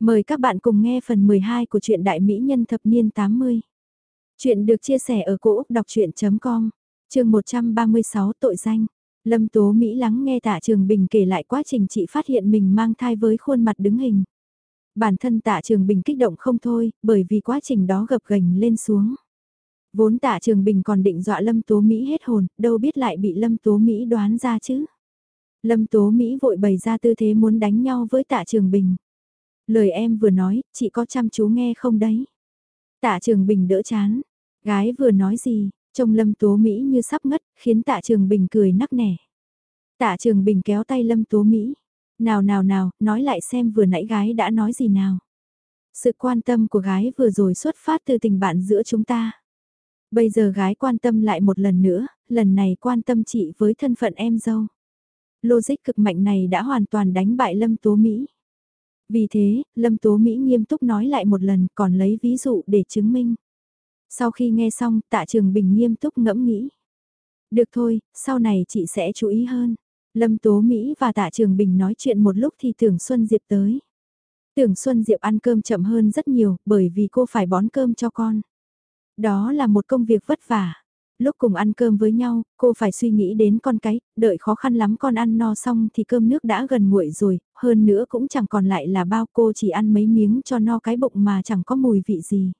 Mời các bạn cùng nghe phần 12 của truyện Đại Mỹ Nhân Thập Niên 80. Chuyện được chia sẻ ở cỗ đọc chuyện.com, trường 136 tội danh. Lâm Tố Mỹ lắng nghe tạ Trường Bình kể lại quá trình chị phát hiện mình mang thai với khuôn mặt đứng hình. Bản thân tạ Trường Bình kích động không thôi, bởi vì quá trình đó gập gành lên xuống. Vốn tạ Trường Bình còn định dọa Lâm Tố Mỹ hết hồn, đâu biết lại bị Lâm Tố Mỹ đoán ra chứ. Lâm Tố Mỹ vội bày ra tư thế muốn đánh nhau với tạ Trường Bình. Lời em vừa nói, chị có chăm chú nghe không đấy? Tạ Trường Bình đỡ chán. Gái vừa nói gì, trông Lâm Tố Mỹ như sắp ngất, khiến Tạ Trường Bình cười nắc nẻ. Tạ Trường Bình kéo tay Lâm Tố Mỹ. Nào nào nào, nói lại xem vừa nãy gái đã nói gì nào. Sự quan tâm của gái vừa rồi xuất phát từ tình bạn giữa chúng ta. Bây giờ gái quan tâm lại một lần nữa, lần này quan tâm chị với thân phận em dâu. Logic cực mạnh này đã hoàn toàn đánh bại Lâm Tố Mỹ. Vì thế, Lâm Tố Mỹ nghiêm túc nói lại một lần còn lấy ví dụ để chứng minh. Sau khi nghe xong, tạ trường bình nghiêm túc ngẫm nghĩ. Được thôi, sau này chị sẽ chú ý hơn. Lâm Tố Mỹ và tạ trường bình nói chuyện một lúc thì Tưởng Xuân Diệp tới. Tưởng Xuân Diệp ăn cơm chậm hơn rất nhiều bởi vì cô phải bón cơm cho con. Đó là một công việc vất vả lúc cùng ăn cơm với nhau, cô phải suy nghĩ đến con cái, đợi khó khăn lắm con ăn no xong thì cơm nước đã gần nguội rồi, hơn nữa cũng chẳng còn lại là bao cô chỉ ăn mấy miếng cho no cái bụng mà chẳng có mùi vị gì.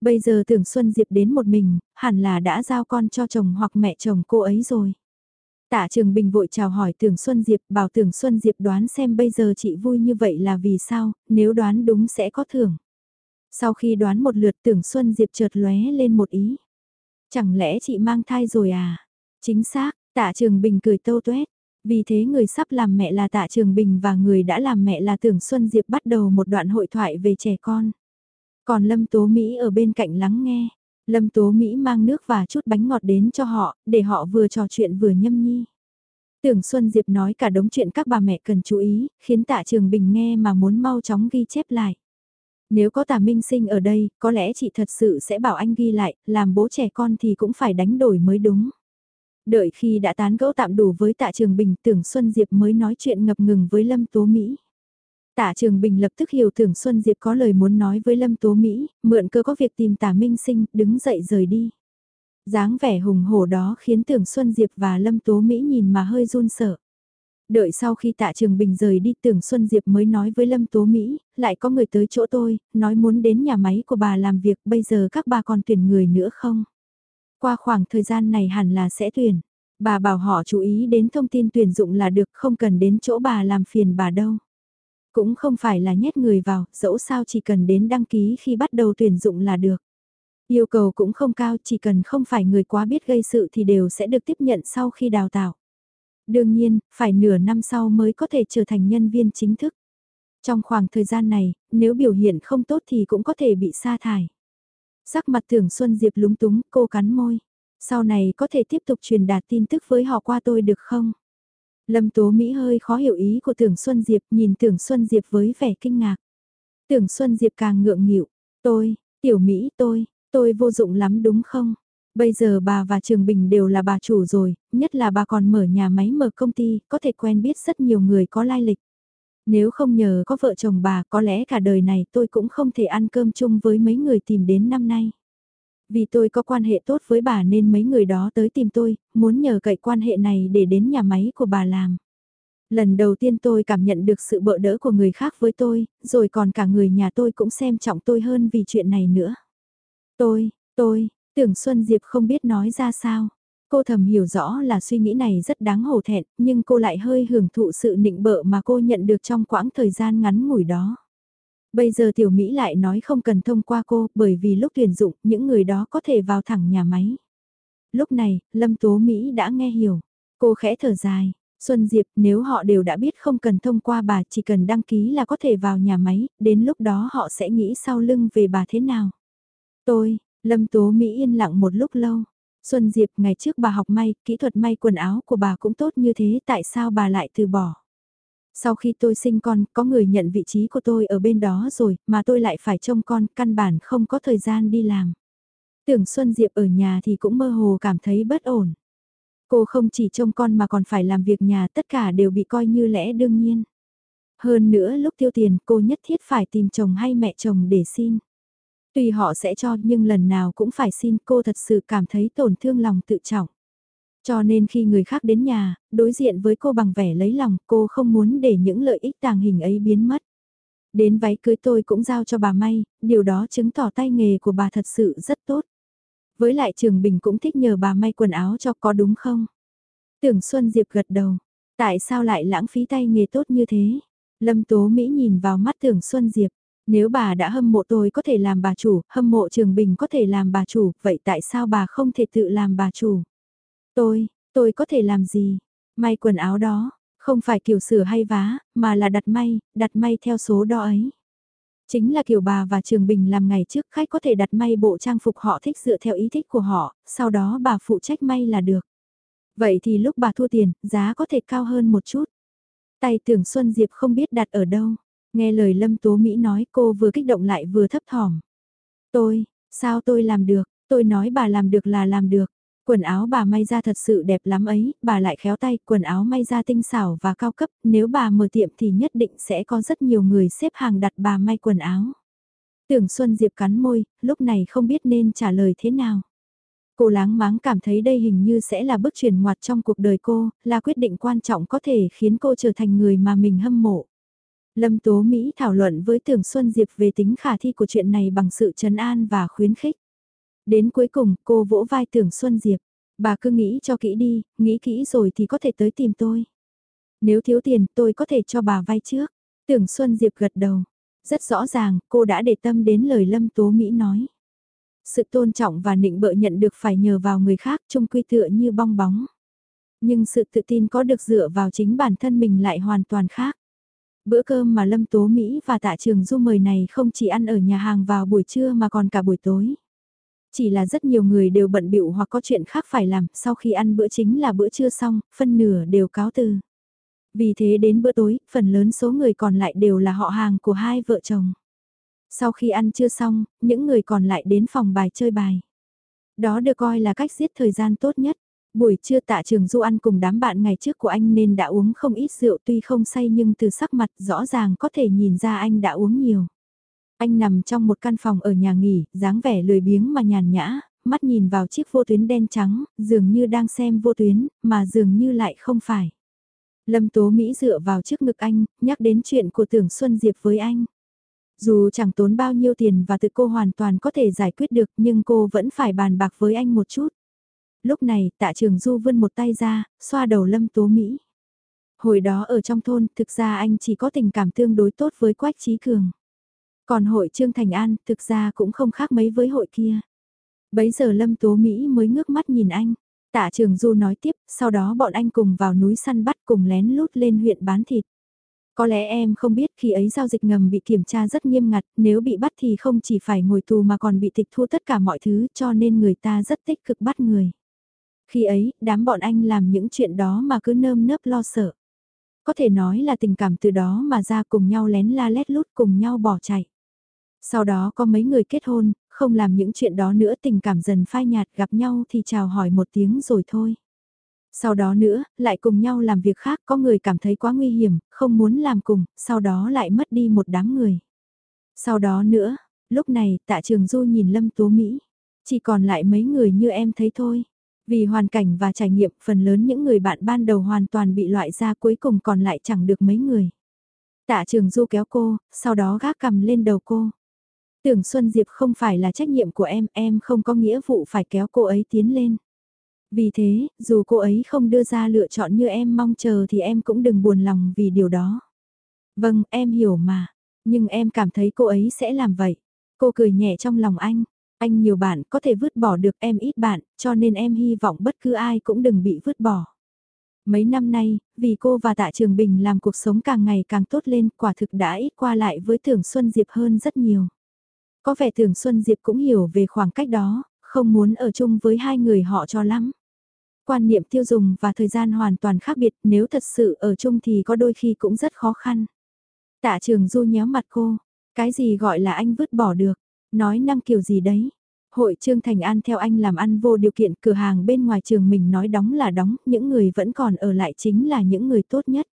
Bây giờ tưởng Xuân Diệp đến một mình, hẳn là đã giao con cho chồng hoặc mẹ chồng cô ấy rồi. Tạ Trường Bình vội chào hỏi Tưởng Xuân Diệp, bảo Tưởng Xuân Diệp đoán xem bây giờ chị vui như vậy là vì sao, nếu đoán đúng sẽ có thưởng. Sau khi đoán một lượt Tưởng Xuân Diệp chợt lóe lên một ý. Chẳng lẽ chị mang thai rồi à? Chính xác, tạ trường bình cười tâu tuét. Vì thế người sắp làm mẹ là tạ trường bình và người đã làm mẹ là tưởng Xuân Diệp bắt đầu một đoạn hội thoại về trẻ con. Còn Lâm Tố Mỹ ở bên cạnh lắng nghe. Lâm Tố Mỹ mang nước và chút bánh ngọt đến cho họ, để họ vừa trò chuyện vừa nhâm nhi. Tưởng Xuân Diệp nói cả đống chuyện các bà mẹ cần chú ý, khiến tạ trường bình nghe mà muốn mau chóng ghi chép lại. Nếu có tà minh sinh ở đây, có lẽ chị thật sự sẽ bảo anh ghi lại, làm bố trẻ con thì cũng phải đánh đổi mới đúng. Đợi khi đã tán gẫu tạm đủ với tạ trường bình tưởng Xuân Diệp mới nói chuyện ngập ngừng với Lâm Tố Mỹ. Tạ Trường Bình lập tức hiểu tưởng Xuân Diệp có lời muốn nói với Lâm Tố Mỹ, mượn cơ có việc tìm tả minh sinh, đứng dậy rời đi. dáng vẻ hùng hổ đó khiến tưởng Xuân Diệp và Lâm Tố Mỹ nhìn mà hơi run sợ. Đợi sau khi tạ trường bình rời đi tưởng Xuân Diệp mới nói với Lâm Tố Mỹ, lại có người tới chỗ tôi, nói muốn đến nhà máy của bà làm việc, bây giờ các bà còn tuyển người nữa không? Qua khoảng thời gian này hẳn là sẽ tuyển. Bà bảo họ chú ý đến thông tin tuyển dụng là được không cần đến chỗ bà làm phiền bà đâu. Cũng không phải là nhét người vào, dẫu sao chỉ cần đến đăng ký khi bắt đầu tuyển dụng là được. Yêu cầu cũng không cao, chỉ cần không phải người quá biết gây sự thì đều sẽ được tiếp nhận sau khi đào tạo. Đương nhiên, phải nửa năm sau mới có thể trở thành nhân viên chính thức. Trong khoảng thời gian này, nếu biểu hiện không tốt thì cũng có thể bị sa thải. Sắc mặt tưởng Xuân Diệp lúng túng, cô cắn môi. Sau này có thể tiếp tục truyền đạt tin tức với họ qua tôi được không? Lâm Tố Mỹ hơi khó hiểu ý của tưởng Xuân Diệp nhìn tưởng Xuân Diệp với vẻ kinh ngạc. Tưởng Xuân Diệp càng ngượng nghịu. Tôi, tiểu Mỹ tôi, tôi vô dụng lắm đúng không? Bây giờ bà và Trường Bình đều là bà chủ rồi, nhất là bà còn mở nhà máy mở công ty, có thể quen biết rất nhiều người có lai lịch. Nếu không nhờ có vợ chồng bà có lẽ cả đời này tôi cũng không thể ăn cơm chung với mấy người tìm đến năm nay. Vì tôi có quan hệ tốt với bà nên mấy người đó tới tìm tôi, muốn nhờ cậy quan hệ này để đến nhà máy của bà làm. Lần đầu tiên tôi cảm nhận được sự bỡ đỡ của người khác với tôi, rồi còn cả người nhà tôi cũng xem trọng tôi hơn vì chuyện này nữa. Tôi, tôi, Tưởng Xuân Diệp không biết nói ra sao. Cô thầm hiểu rõ là suy nghĩ này rất đáng hổ thẹn, nhưng cô lại hơi hưởng thụ sự nịnh bợ mà cô nhận được trong quãng thời gian ngắn ngủi đó. Bây giờ Tiểu Mỹ lại nói không cần thông qua cô, bởi vì lúc tuyển dụng, những người đó có thể vào thẳng nhà máy. Lúc này, Lâm Tố Mỹ đã nghe hiểu. Cô khẽ thở dài, Xuân Diệp nếu họ đều đã biết không cần thông qua bà chỉ cần đăng ký là có thể vào nhà máy, đến lúc đó họ sẽ nghĩ sau lưng về bà thế nào. Tôi, Lâm Tố Mỹ yên lặng một lúc lâu. Xuân Diệp ngày trước bà học may, kỹ thuật may quần áo của bà cũng tốt như thế, tại sao bà lại từ bỏ? Sau khi tôi sinh con, có người nhận vị trí của tôi ở bên đó rồi, mà tôi lại phải trông con, căn bản không có thời gian đi làm. Tưởng Xuân Diệp ở nhà thì cũng mơ hồ cảm thấy bất ổn. Cô không chỉ trông con mà còn phải làm việc nhà tất cả đều bị coi như lẽ đương nhiên. Hơn nữa lúc tiêu tiền cô nhất thiết phải tìm chồng hay mẹ chồng để xin. Tuy họ sẽ cho nhưng lần nào cũng phải xin cô thật sự cảm thấy tổn thương lòng tự trọng. Cho nên khi người khác đến nhà, đối diện với cô bằng vẻ lấy lòng cô không muốn để những lợi ích tàng hình ấy biến mất. Đến váy cưới tôi cũng giao cho bà May, điều đó chứng tỏ tay nghề của bà thật sự rất tốt. Với lại Trường Bình cũng thích nhờ bà may quần áo cho có đúng không? Tưởng Xuân Diệp gật đầu. Tại sao lại lãng phí tay nghề tốt như thế? Lâm Tố Mỹ nhìn vào mắt Tưởng Xuân Diệp. Nếu bà đã hâm mộ tôi có thể làm bà chủ, hâm mộ Trường Bình có thể làm bà chủ, vậy tại sao bà không thể tự làm bà chủ? Tôi, tôi có thể làm gì? May quần áo đó, không phải kiểu sửa hay vá, mà là đặt may, đặt may theo số đo ấy. Chính là kiểu bà và Trường Bình làm ngày trước khách có thể đặt may bộ trang phục họ thích dựa theo ý thích của họ, sau đó bà phụ trách may là được. Vậy thì lúc bà thua tiền, giá có thể cao hơn một chút. Tay tưởng Xuân Diệp không biết đặt ở đâu. Nghe lời Lâm Tố Mỹ nói cô vừa kích động lại vừa thấp thỏm. Tôi, sao tôi làm được, tôi nói bà làm được là làm được. Quần áo bà may ra thật sự đẹp lắm ấy, bà lại khéo tay, quần áo may ra tinh xảo và cao cấp, nếu bà mở tiệm thì nhất định sẽ có rất nhiều người xếp hàng đặt bà may quần áo. Tưởng Xuân Diệp cắn môi, lúc này không biết nên trả lời thế nào. Cô láng máng cảm thấy đây hình như sẽ là bước chuyển ngoặt trong cuộc đời cô, là quyết định quan trọng có thể khiến cô trở thành người mà mình hâm mộ. Lâm Tố Mỹ thảo luận với Tưởng Xuân Diệp về tính khả thi của chuyện này bằng sự trấn an và khuyến khích. Đến cuối cùng cô vỗ vai Tưởng Xuân Diệp, bà cứ nghĩ cho kỹ đi, nghĩ kỹ rồi thì có thể tới tìm tôi. Nếu thiếu tiền tôi có thể cho bà vay trước. Tưởng Xuân Diệp gật đầu. Rất rõ ràng, cô đã để tâm đến lời Lâm Tố Mỹ nói. Sự tôn trọng và nịnh bợ nhận được phải nhờ vào người khác chung quy tựa như bong bóng. Nhưng sự tự tin có được dựa vào chính bản thân mình lại hoàn toàn khác. Bữa cơm mà Lâm Tố Mỹ và Tạ Trường Du mời này không chỉ ăn ở nhà hàng vào buổi trưa mà còn cả buổi tối. Chỉ là rất nhiều người đều bận bịu hoặc có chuyện khác phải làm, sau khi ăn bữa chính là bữa trưa xong, phân nửa đều cáo từ. Vì thế đến bữa tối, phần lớn số người còn lại đều là họ hàng của hai vợ chồng. Sau khi ăn trưa xong, những người còn lại đến phòng bài chơi bài. Đó được coi là cách giết thời gian tốt nhất. Buổi trưa tạ trường du ăn cùng đám bạn ngày trước của anh nên đã uống không ít rượu tuy không say nhưng từ sắc mặt rõ ràng có thể nhìn ra anh đã uống nhiều. Anh nằm trong một căn phòng ở nhà nghỉ, dáng vẻ lười biếng mà nhàn nhã, mắt nhìn vào chiếc vô tuyến đen trắng, dường như đang xem vô tuyến, mà dường như lại không phải. Lâm Tố Mỹ dựa vào trước ngực anh, nhắc đến chuyện của Tưởng Xuân Diệp với anh. Dù chẳng tốn bao nhiêu tiền và tự cô hoàn toàn có thể giải quyết được nhưng cô vẫn phải bàn bạc với anh một chút. Lúc này tạ trường Du vươn một tay ra, xoa đầu Lâm Tố Mỹ. Hồi đó ở trong thôn thực ra anh chỉ có tình cảm tương đối tốt với Quách Trí Cường. Còn hội Trương Thành An thực ra cũng không khác mấy với hội kia. Bấy giờ Lâm Tố Mỹ mới ngước mắt nhìn anh. Tạ Trường Du nói tiếp, sau đó bọn anh cùng vào núi săn bắt cùng lén lút lên huyện bán thịt. Có lẽ em không biết khi ấy giao dịch ngầm bị kiểm tra rất nghiêm ngặt, nếu bị bắt thì không chỉ phải ngồi tù mà còn bị tịch thu tất cả mọi thứ cho nên người ta rất tích cực bắt người. Khi ấy, đám bọn anh làm những chuyện đó mà cứ nơm nớp lo sợ. Có thể nói là tình cảm từ đó mà ra cùng nhau lén la lét lút cùng nhau bỏ chạy. Sau đó có mấy người kết hôn, không làm những chuyện đó nữa tình cảm dần phai nhạt gặp nhau thì chào hỏi một tiếng rồi thôi. Sau đó nữa, lại cùng nhau làm việc khác có người cảm thấy quá nguy hiểm, không muốn làm cùng, sau đó lại mất đi một đám người. Sau đó nữa, lúc này tạ trường du nhìn Lâm Tố Mỹ, chỉ còn lại mấy người như em thấy thôi. Vì hoàn cảnh và trải nghiệm phần lớn những người bạn ban đầu hoàn toàn bị loại ra cuối cùng còn lại chẳng được mấy người. Tạ trường du kéo cô, sau đó gác cầm lên đầu cô. Tưởng Xuân Diệp không phải là trách nhiệm của em, em không có nghĩa vụ phải kéo cô ấy tiến lên. Vì thế, dù cô ấy không đưa ra lựa chọn như em mong chờ thì em cũng đừng buồn lòng vì điều đó. Vâng, em hiểu mà. Nhưng em cảm thấy cô ấy sẽ làm vậy. Cô cười nhẹ trong lòng anh. Anh nhiều bạn có thể vứt bỏ được em ít bạn, cho nên em hy vọng bất cứ ai cũng đừng bị vứt bỏ. Mấy năm nay, vì cô và Tạ Trường Bình làm cuộc sống càng ngày càng tốt lên, quả thực đã ít qua lại với Tưởng Xuân Diệp hơn rất nhiều. Có vẻ Tưởng Xuân Diệp cũng hiểu về khoảng cách đó, không muốn ở chung với hai người họ cho lắm. Quan niệm tiêu dùng và thời gian hoàn toàn khác biệt, nếu thật sự ở chung thì có đôi khi cũng rất khó khăn. Tạ trường du nhéo mặt cô, cái gì gọi là anh vứt bỏ được, nói năng kiểu gì đấy. Hội Trương Thành An theo anh làm ăn vô điều kiện cửa hàng bên ngoài trường mình nói đóng là đóng, những người vẫn còn ở lại chính là những người tốt nhất.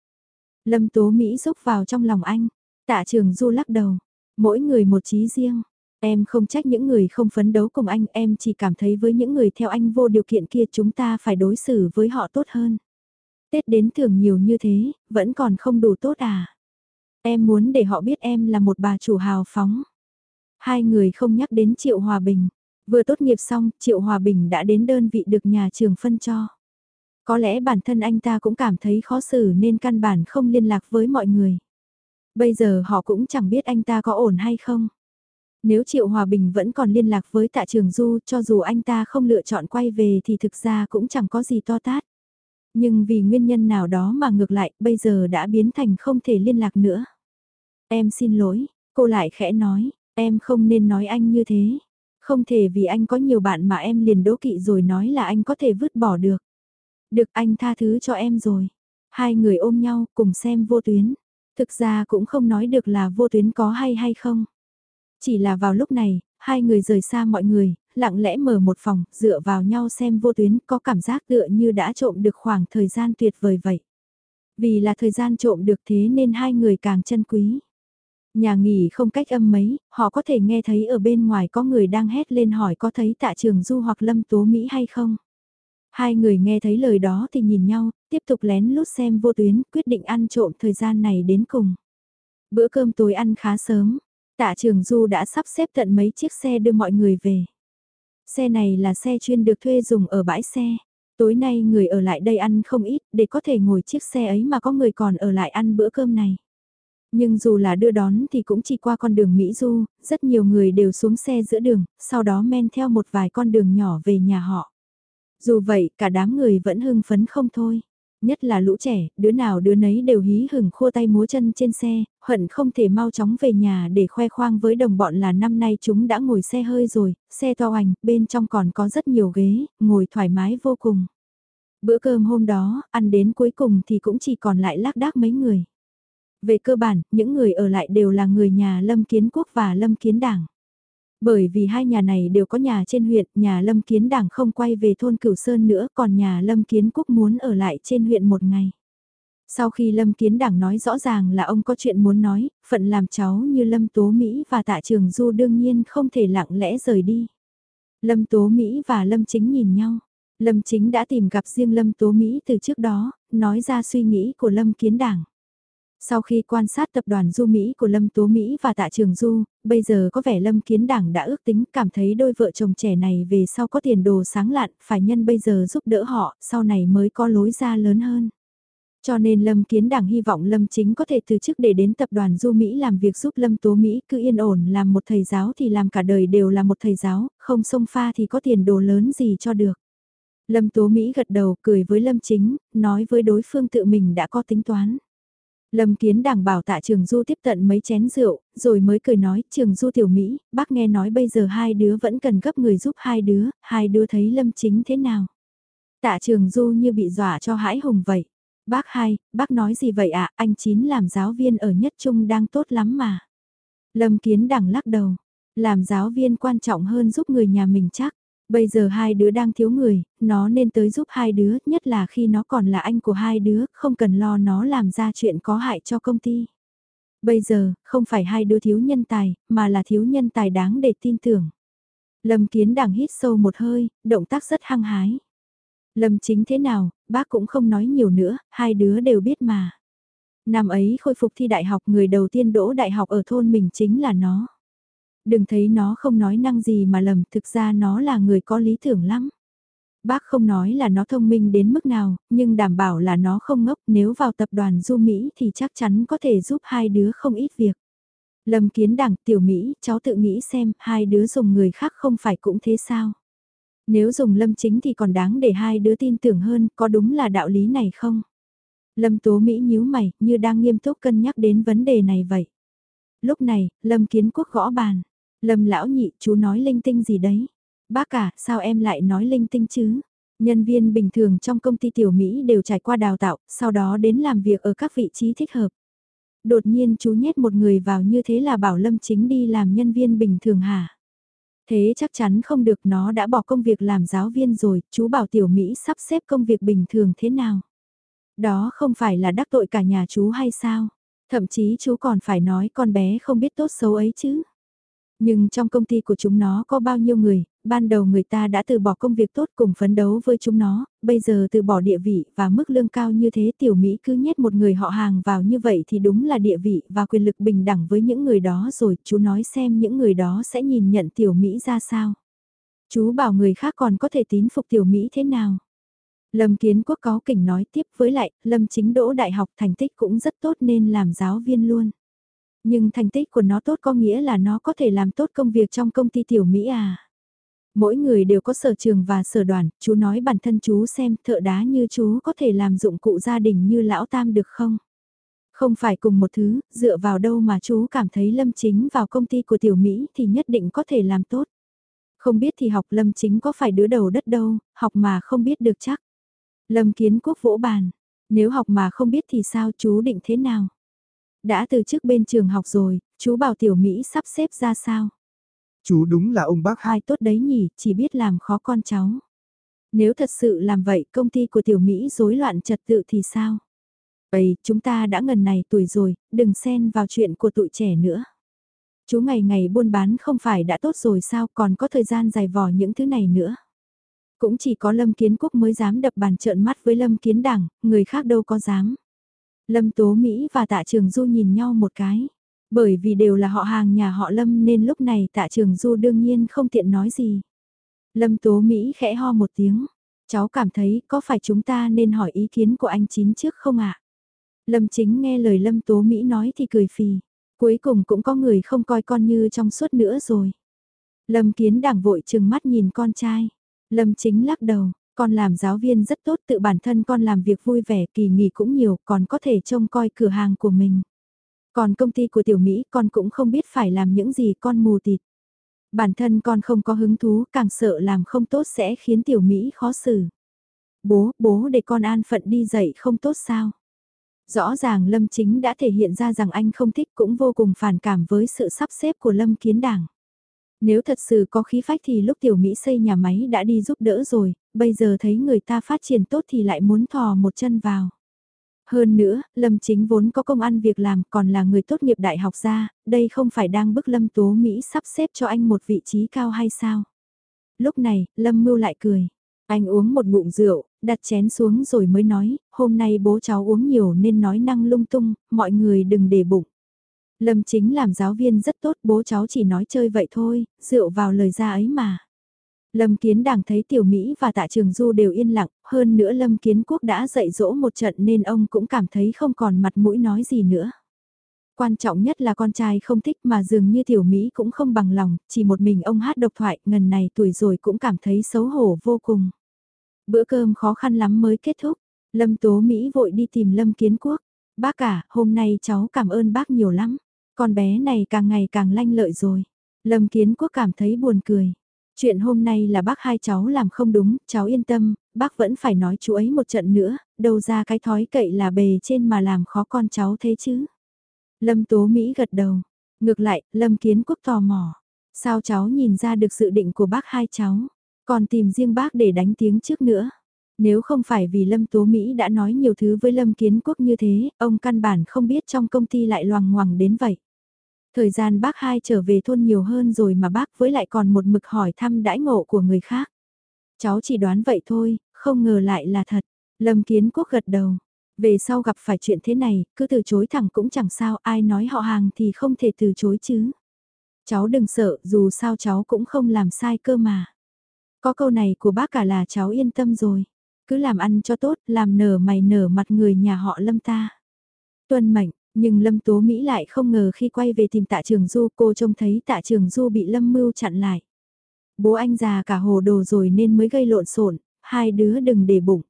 Lâm Tố Mỹ rúc vào trong lòng anh. Tạ trường Du lắc đầu. Mỗi người một trí riêng. Em không trách những người không phấn đấu cùng anh, em chỉ cảm thấy với những người theo anh vô điều kiện kia chúng ta phải đối xử với họ tốt hơn. Tết đến thường nhiều như thế, vẫn còn không đủ tốt à? Em muốn để họ biết em là một bà chủ hào phóng. Hai người không nhắc đến Triệu Hòa Bình. Vừa tốt nghiệp xong, Triệu Hòa Bình đã đến đơn vị được nhà trường phân cho. Có lẽ bản thân anh ta cũng cảm thấy khó xử nên căn bản không liên lạc với mọi người. Bây giờ họ cũng chẳng biết anh ta có ổn hay không. Nếu Triệu Hòa Bình vẫn còn liên lạc với tạ trường Du cho dù anh ta không lựa chọn quay về thì thực ra cũng chẳng có gì to tát. Nhưng vì nguyên nhân nào đó mà ngược lại bây giờ đã biến thành không thể liên lạc nữa. Em xin lỗi, cô lại khẽ nói, em không nên nói anh như thế. Không thể vì anh có nhiều bạn mà em liền đố kỵ rồi nói là anh có thể vứt bỏ được. Được anh tha thứ cho em rồi. Hai người ôm nhau cùng xem vô tuyến. Thực ra cũng không nói được là vô tuyến có hay hay không. Chỉ là vào lúc này, hai người rời xa mọi người, lặng lẽ mở một phòng, dựa vào nhau xem vô tuyến có cảm giác tựa như đã trộm được khoảng thời gian tuyệt vời vậy. Vì là thời gian trộm được thế nên hai người càng chân quý. Nhà nghỉ không cách âm mấy, họ có thể nghe thấy ở bên ngoài có người đang hét lên hỏi có thấy tạ trường du hoặc lâm tố Mỹ hay không. Hai người nghe thấy lời đó thì nhìn nhau, tiếp tục lén lút xem vô tuyến, quyết định ăn trộm thời gian này đến cùng. Bữa cơm tối ăn khá sớm, tạ trường du đã sắp xếp tận mấy chiếc xe đưa mọi người về. Xe này là xe chuyên được thuê dùng ở bãi xe. Tối nay người ở lại đây ăn không ít để có thể ngồi chiếc xe ấy mà có người còn ở lại ăn bữa cơm này. Nhưng dù là đưa đón thì cũng chỉ qua con đường Mỹ Du, rất nhiều người đều xuống xe giữa đường, sau đó men theo một vài con đường nhỏ về nhà họ. Dù vậy, cả đám người vẫn hưng phấn không thôi. Nhất là lũ trẻ, đứa nào đứa nấy đều hí hửng khua tay múa chân trên xe, hận không thể mau chóng về nhà để khoe khoang với đồng bọn là năm nay chúng đã ngồi xe hơi rồi, xe to ảnh, bên trong còn có rất nhiều ghế, ngồi thoải mái vô cùng. Bữa cơm hôm đó, ăn đến cuối cùng thì cũng chỉ còn lại lác đác mấy người. Về cơ bản, những người ở lại đều là người nhà Lâm Kiến Quốc và Lâm Kiến Đảng. Bởi vì hai nhà này đều có nhà trên huyện, nhà Lâm Kiến Đảng không quay về thôn Cửu Sơn nữa, còn nhà Lâm Kiến Quốc muốn ở lại trên huyện một ngày. Sau khi Lâm Kiến Đảng nói rõ ràng là ông có chuyện muốn nói, phận làm cháu như Lâm Tố Mỹ và Tạ Trường Du đương nhiên không thể lặng lẽ rời đi. Lâm Tố Mỹ và Lâm Chính nhìn nhau. Lâm Chính đã tìm gặp riêng Lâm Tố Mỹ từ trước đó, nói ra suy nghĩ của Lâm Kiến Đảng. Sau khi quan sát tập đoàn Du Mỹ của Lâm Tố Mỹ và Tạ Trường Du, bây giờ có vẻ Lâm Kiến Đảng đã ước tính cảm thấy đôi vợ chồng trẻ này về sau có tiền đồ sáng lạn, phải nhân bây giờ giúp đỡ họ, sau này mới có lối ra lớn hơn. Cho nên Lâm Kiến Đảng hy vọng Lâm Chính có thể từ chức để đến tập đoàn Du Mỹ làm việc giúp Lâm Tố Mỹ cứ yên ổn làm một thầy giáo thì làm cả đời đều là một thầy giáo, không sông pha thì có tiền đồ lớn gì cho được. Lâm Tố Mỹ gật đầu cười với Lâm Chính, nói với đối phương tự mình đã có tính toán. Lâm Kiến Đảng bảo tạ Trường Du tiếp tận mấy chén rượu, rồi mới cười nói, Trường Du tiểu Mỹ, bác nghe nói bây giờ hai đứa vẫn cần gấp người giúp hai đứa, hai đứa thấy Lâm Chính thế nào? Tạ Trường Du như bị dọa cho hãi hùng vậy. Bác hai, bác nói gì vậy ạ, anh Chín làm giáo viên ở nhất trung đang tốt lắm mà. Lâm Kiến Đảng lắc đầu, làm giáo viên quan trọng hơn giúp người nhà mình chắc. Bây giờ hai đứa đang thiếu người, nó nên tới giúp hai đứa, nhất là khi nó còn là anh của hai đứa, không cần lo nó làm ra chuyện có hại cho công ty. Bây giờ, không phải hai đứa thiếu nhân tài, mà là thiếu nhân tài đáng để tin tưởng. Lâm Kiến Đảng hít sâu một hơi, động tác rất hăng hái. Lâm chính thế nào, bác cũng không nói nhiều nữa, hai đứa đều biết mà. Năm ấy khôi phục thi đại học người đầu tiên đỗ đại học ở thôn mình chính là nó đừng thấy nó không nói năng gì mà lầm, thực ra nó là người có lý tưởng lắm. Bác không nói là nó thông minh đến mức nào, nhưng đảm bảo là nó không ngốc nếu vào tập đoàn du Mỹ thì chắc chắn có thể giúp hai đứa không ít việc. Lâm kiến đảng tiểu Mỹ, cháu tự nghĩ xem, hai đứa dùng người khác không phải cũng thế sao? Nếu dùng lâm chính thì còn đáng để hai đứa tin tưởng hơn, có đúng là đạo lý này không? Lâm tố Mỹ nhíu mày, như đang nghiêm túc cân nhắc đến vấn đề này vậy. Lúc này, Lâm kiến quốc gõ bàn. Lâm lão nhị, chú nói linh tinh gì đấy? Bác cả, sao em lại nói linh tinh chứ? Nhân viên bình thường trong công ty tiểu Mỹ đều trải qua đào tạo, sau đó đến làm việc ở các vị trí thích hợp. Đột nhiên chú nhét một người vào như thế là bảo Lâm chính đi làm nhân viên bình thường hả? Thế chắc chắn không được nó đã bỏ công việc làm giáo viên rồi, chú bảo tiểu Mỹ sắp xếp công việc bình thường thế nào? Đó không phải là đắc tội cả nhà chú hay sao? Thậm chí chú còn phải nói con bé không biết tốt xấu ấy chứ. Nhưng trong công ty của chúng nó có bao nhiêu người, ban đầu người ta đã từ bỏ công việc tốt cùng phấn đấu với chúng nó, bây giờ từ bỏ địa vị và mức lương cao như thế tiểu Mỹ cứ nhét một người họ hàng vào như vậy thì đúng là địa vị và quyền lực bình đẳng với những người đó rồi, chú nói xem những người đó sẽ nhìn nhận tiểu Mỹ ra sao. Chú bảo người khác còn có thể tín phục tiểu Mỹ thế nào. Lâm Kiến Quốc có kỉnh nói tiếp với lại, Lâm chính đỗ đại học thành tích cũng rất tốt nên làm giáo viên luôn. Nhưng thành tích của nó tốt có nghĩa là nó có thể làm tốt công việc trong công ty tiểu Mỹ à. Mỗi người đều có sở trường và sở đoàn, chú nói bản thân chú xem thợ đá như chú có thể làm dụng cụ gia đình như lão tam được không? Không phải cùng một thứ, dựa vào đâu mà chú cảm thấy Lâm Chính vào công ty của tiểu Mỹ thì nhất định có thể làm tốt. Không biết thì học Lâm Chính có phải đứa đầu đất đâu, học mà không biết được chắc. Lâm Kiến Quốc vỗ bàn, nếu học mà không biết thì sao chú định thế nào? Đã từ trước bên trường học rồi, chú bảo tiểu Mỹ sắp xếp ra sao? Chú đúng là ông bác hai tốt đấy nhỉ, chỉ biết làm khó con cháu. Nếu thật sự làm vậy công ty của tiểu Mỹ rối loạn trật tự thì sao? Ây, chúng ta đã ngần này tuổi rồi, đừng xen vào chuyện của tụi trẻ nữa. Chú ngày ngày buôn bán không phải đã tốt rồi sao còn có thời gian dài vò những thứ này nữa. Cũng chỉ có Lâm Kiến Quốc mới dám đập bàn trợn mắt với Lâm Kiến Đảng, người khác đâu có dám. Lâm Tố Mỹ và Tạ Trường Du nhìn nhau một cái. Bởi vì đều là họ hàng nhà họ Lâm nên lúc này Tạ Trường Du đương nhiên không tiện nói gì. Lâm Tố Mỹ khẽ ho một tiếng. Cháu cảm thấy có phải chúng ta nên hỏi ý kiến của anh Chín trước không ạ? Lâm Chính nghe lời Lâm Tố Mỹ nói thì cười phì. Cuối cùng cũng có người không coi con như trong suốt nữa rồi. Lâm Kiến đảng vội chừng mắt nhìn con trai. Lâm Chính lắc đầu, con làm giáo viên rất tốt tự bản thân con làm việc vui vẻ kỳ nghỉ cũng nhiều còn có thể trông coi cửa hàng của mình. Còn công ty của tiểu Mỹ con cũng không biết phải làm những gì con mù tịt. Bản thân con không có hứng thú càng sợ làm không tốt sẽ khiến tiểu Mỹ khó xử. Bố, bố để con an phận đi dạy không tốt sao? Rõ ràng Lâm Chính đã thể hiện ra rằng anh không thích cũng vô cùng phản cảm với sự sắp xếp của Lâm Kiến Đảng. Nếu thật sự có khí phách thì lúc tiểu Mỹ xây nhà máy đã đi giúp đỡ rồi, bây giờ thấy người ta phát triển tốt thì lại muốn thò một chân vào. Hơn nữa, Lâm Chính vốn có công ăn việc làm còn là người tốt nghiệp đại học ra, đây không phải đang bức Lâm Tố Mỹ sắp xếp cho anh một vị trí cao hay sao? Lúc này, Lâm Mưu lại cười. Anh uống một ngụm rượu, đặt chén xuống rồi mới nói, hôm nay bố cháu uống nhiều nên nói năng lung tung, mọi người đừng để bụng. Lâm chính làm giáo viên rất tốt, bố cháu chỉ nói chơi vậy thôi, dựa vào lời ra ấy mà. Lâm Kiến Đảng thấy Tiểu Mỹ và Tạ Trường Du đều yên lặng, hơn nữa Lâm Kiến Quốc đã dạy dỗ một trận nên ông cũng cảm thấy không còn mặt mũi nói gì nữa. Quan trọng nhất là con trai không thích mà dường như Tiểu Mỹ cũng không bằng lòng, chỉ một mình ông hát độc thoại, ngần này tuổi rồi cũng cảm thấy xấu hổ vô cùng. Bữa cơm khó khăn lắm mới kết thúc, Lâm Tố Mỹ vội đi tìm Lâm Kiến Quốc. Bác cả, hôm nay cháu cảm ơn bác nhiều lắm. Con bé này càng ngày càng lanh lợi rồi. Lâm Kiến Quốc cảm thấy buồn cười. Chuyện hôm nay là bác hai cháu làm không đúng, cháu yên tâm, bác vẫn phải nói chú ấy một trận nữa, đâu ra cái thói cậy là bề trên mà làm khó con cháu thế chứ. Lâm Tố Mỹ gật đầu. Ngược lại, Lâm Kiến Quốc tò mò. Sao cháu nhìn ra được sự định của bác hai cháu? Còn tìm riêng bác để đánh tiếng trước nữa. Nếu không phải vì Lâm Tố Mỹ đã nói nhiều thứ với Lâm Kiến Quốc như thế, ông căn bản không biết trong công ty lại loằng ngoằng đến vậy. Thời gian bác hai trở về thôn nhiều hơn rồi mà bác với lại còn một mực hỏi thăm đãi ngộ của người khác. Cháu chỉ đoán vậy thôi, không ngờ lại là thật. Lâm Kiến Quốc gật đầu. Về sau gặp phải chuyện thế này, cứ từ chối thẳng cũng chẳng sao, ai nói họ hàng thì không thể từ chối chứ. Cháu đừng sợ, dù sao cháu cũng không làm sai cơ mà. Có câu này của bác cả là cháu yên tâm rồi. Cứ làm ăn cho tốt, làm nở mày nở mặt người nhà họ Lâm ta. Tuân mệnh, nhưng Lâm Tố Mỹ lại không ngờ khi quay về tìm tạ trường Du cô trông thấy tạ trường Du bị Lâm Mưu chặn lại. Bố anh già cả hồ đồ rồi nên mới gây lộn xộn hai đứa đừng để bụng.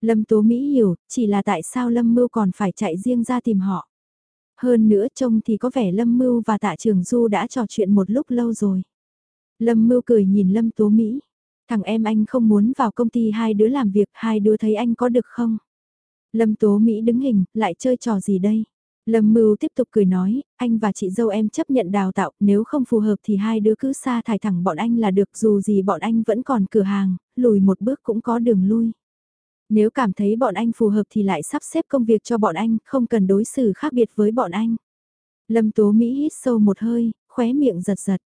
Lâm Tố Mỹ hiểu, chỉ là tại sao Lâm Mưu còn phải chạy riêng ra tìm họ. Hơn nữa trông thì có vẻ Lâm Mưu và Tạ Trường Du đã trò chuyện một lúc lâu rồi. Lâm Mưu cười nhìn Lâm Tố Mỹ. Thằng em anh không muốn vào công ty hai đứa làm việc, hai đứa thấy anh có được không? Lâm Tố Mỹ đứng hình, lại chơi trò gì đây? Lâm Mưu tiếp tục cười nói, anh và chị dâu em chấp nhận đào tạo, nếu không phù hợp thì hai đứa cứ xa thải thẳng bọn anh là được dù gì bọn anh vẫn còn cửa hàng, lùi một bước cũng có đường lui. Nếu cảm thấy bọn anh phù hợp thì lại sắp xếp công việc cho bọn anh, không cần đối xử khác biệt với bọn anh. Lâm Tố Mỹ hít sâu một hơi, khóe miệng giật giật.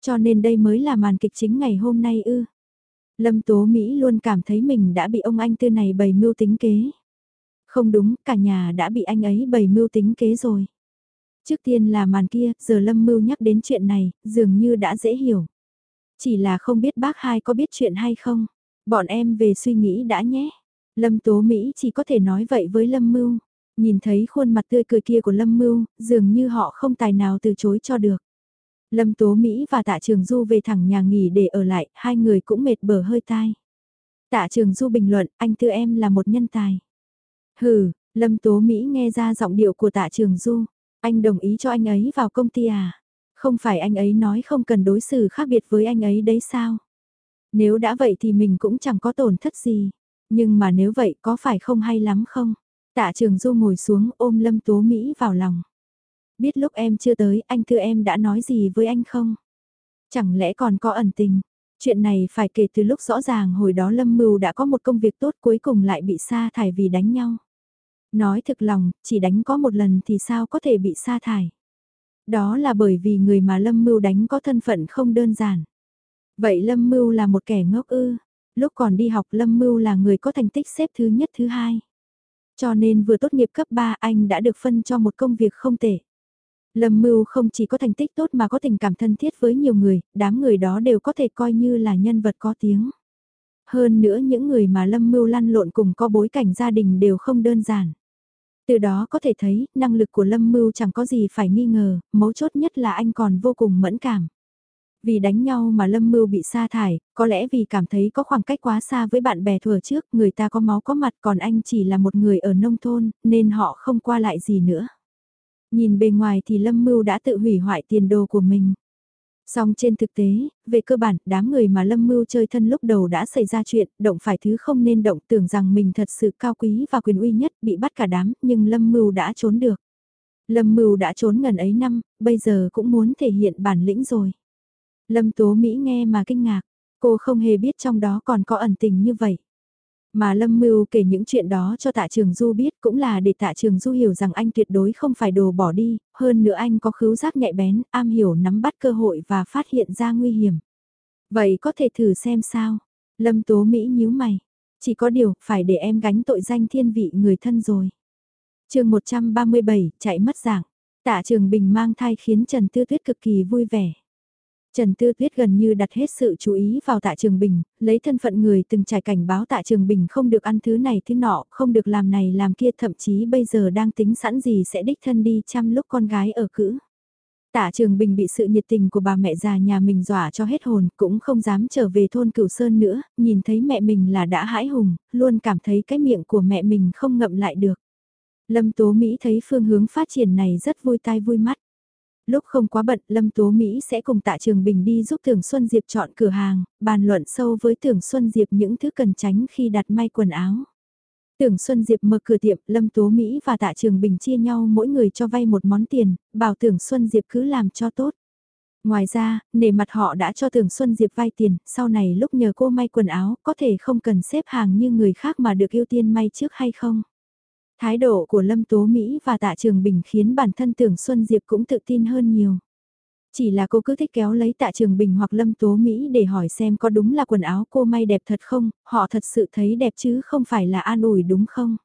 Cho nên đây mới là màn kịch chính ngày hôm nay ư. Lâm Tố Mỹ luôn cảm thấy mình đã bị ông anh tư này bày mưu tính kế. Không đúng, cả nhà đã bị anh ấy bày mưu tính kế rồi. Trước tiên là màn kia, giờ Lâm Mưu nhắc đến chuyện này, dường như đã dễ hiểu. Chỉ là không biết bác hai có biết chuyện hay không. Bọn em về suy nghĩ đã nhé. Lâm Tố Mỹ chỉ có thể nói vậy với Lâm Mưu. Nhìn thấy khuôn mặt tươi cười kia của Lâm Mưu, dường như họ không tài nào từ chối cho được. Lâm Tố Mỹ và Tạ Trường Du về thẳng nhà nghỉ để ở lại, hai người cũng mệt bở hơi tai. Tạ Trường Du bình luận, anh tư em là một nhân tài. Hừ, Lâm Tố Mỹ nghe ra giọng điệu của Tạ Trường Du. Anh đồng ý cho anh ấy vào công ty à? Không phải anh ấy nói không cần đối xử khác biệt với anh ấy đấy sao? Nếu đã vậy thì mình cũng chẳng có tổn thất gì. Nhưng mà nếu vậy có phải không hay lắm không? Tạ Trường Du ngồi xuống ôm Lâm Tố Mỹ vào lòng. Biết lúc em chưa tới, anh thưa em đã nói gì với anh không? Chẳng lẽ còn có ẩn tình? Chuyện này phải kể từ lúc rõ ràng hồi đó Lâm Mưu đã có một công việc tốt cuối cùng lại bị sa thải vì đánh nhau. Nói thực lòng, chỉ đánh có một lần thì sao có thể bị sa thải. Đó là bởi vì người mà Lâm Mưu đánh có thân phận không đơn giản. Vậy Lâm Mưu là một kẻ ngốc ư. Lúc còn đi học Lâm Mưu là người có thành tích xếp thứ nhất thứ hai. Cho nên vừa tốt nghiệp cấp 3 anh đã được phân cho một công việc không tệ. Lâm Mưu không chỉ có thành tích tốt mà có tình cảm thân thiết với nhiều người, đám người đó đều có thể coi như là nhân vật có tiếng. Hơn nữa những người mà Lâm Mưu lăn lộn cùng có bối cảnh gia đình đều không đơn giản. Từ đó có thể thấy, năng lực của Lâm Mưu chẳng có gì phải nghi ngờ, mấu chốt nhất là anh còn vô cùng mẫn cảm. Vì đánh nhau mà Lâm Mưu bị sa thải, có lẽ vì cảm thấy có khoảng cách quá xa với bạn bè thừa trước, người ta có máu có mặt còn anh chỉ là một người ở nông thôn, nên họ không qua lại gì nữa. Nhìn bề ngoài thì Lâm Mưu đã tự hủy hoại tiền đồ của mình. Song trên thực tế, về cơ bản, đám người mà Lâm Mưu chơi thân lúc đầu đã xảy ra chuyện, động phải thứ không nên động tưởng rằng mình thật sự cao quý và quyền uy nhất, bị bắt cả đám, nhưng Lâm Mưu đã trốn được. Lâm Mưu đã trốn ngần ấy năm, bây giờ cũng muốn thể hiện bản lĩnh rồi. Lâm Tố Mỹ nghe mà kinh ngạc, cô không hề biết trong đó còn có ẩn tình như vậy. Mà Lâm Mưu kể những chuyện đó cho tạ trường Du biết cũng là để tạ trường Du hiểu rằng anh tuyệt đối không phải đồ bỏ đi, hơn nữa anh có khứu giác nhạy bén, am hiểu nắm bắt cơ hội và phát hiện ra nguy hiểm. Vậy có thể thử xem sao? Lâm Tố Mỹ nhíu mày. Chỉ có điều, phải để em gánh tội danh thiên vị người thân rồi. chương 137, chạy mất dạng. Tạ Trường Bình mang thai khiến Trần Tư Tuyết cực kỳ vui vẻ. Trần Tư Tuyết gần như đặt hết sự chú ý vào tạ Trường Bình, lấy thân phận người từng trải cảnh báo tạ Trường Bình không được ăn thứ này thứ nọ, không được làm này làm kia thậm chí bây giờ đang tính sẵn gì sẽ đích thân đi chăm lúc con gái ở cữ. Tạ Trường Bình bị sự nhiệt tình của bà mẹ già nhà mình dọa cho hết hồn, cũng không dám trở về thôn Cửu Sơn nữa, nhìn thấy mẹ mình là đã hãi hùng, luôn cảm thấy cái miệng của mẹ mình không ngậm lại được. Lâm Tố Mỹ thấy phương hướng phát triển này rất vui tai vui mắt. Lúc không quá bận, Lâm Tố Mỹ sẽ cùng Tạ Trường Bình đi giúp Tưởng Xuân Diệp chọn cửa hàng, bàn luận sâu với Tưởng Xuân Diệp những thứ cần tránh khi đặt may quần áo. Tưởng Xuân Diệp mở cửa tiệm, Lâm Tố Mỹ và Tạ Trường Bình chia nhau mỗi người cho vay một món tiền, bảo Tưởng Xuân Diệp cứ làm cho tốt. Ngoài ra, nề mặt họ đã cho Tưởng Xuân Diệp vay tiền, sau này lúc nhờ cô may quần áo, có thể không cần xếp hàng như người khác mà được ưu tiên may trước hay không? Thái độ của Lâm Tố Mỹ và Tạ Trường Bình khiến bản thân Tưởng Xuân Diệp cũng tự tin hơn nhiều. Chỉ là cô cứ thích kéo lấy Tạ Trường Bình hoặc Lâm Tố Mỹ để hỏi xem có đúng là quần áo cô may đẹp thật không, họ thật sự thấy đẹp chứ không phải là an ủi đúng không?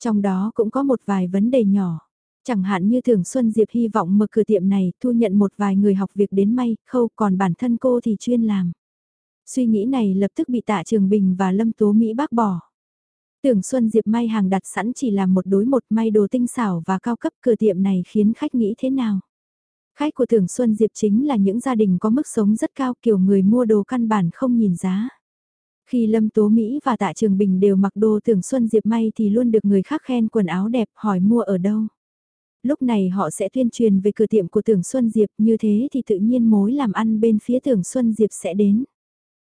Trong đó cũng có một vài vấn đề nhỏ. Chẳng hạn như Thường Xuân Diệp hy vọng mở cửa tiệm này thu nhận một vài người học việc đến may, khâu còn bản thân cô thì chuyên làm. Suy nghĩ này lập tức bị Tạ Trường Bình và Lâm Tố Mỹ bác bỏ. Tưởng Xuân Diệp may hàng đặt sẵn chỉ là một đối một may đồ tinh xảo và cao cấp, cửa tiệm này khiến khách nghĩ thế nào. Khách của Tưởng Xuân Diệp chính là những gia đình có mức sống rất cao, kiểu người mua đồ căn bản không nhìn giá. Khi Lâm Tố Mỹ và Tạ Trường Bình đều mặc đồ Tưởng Xuân Diệp may thì luôn được người khác khen quần áo đẹp, hỏi mua ở đâu. Lúc này họ sẽ tuyên truyền về cửa tiệm của Tưởng Xuân Diệp, như thế thì tự nhiên mối làm ăn bên phía Tưởng Xuân Diệp sẽ đến.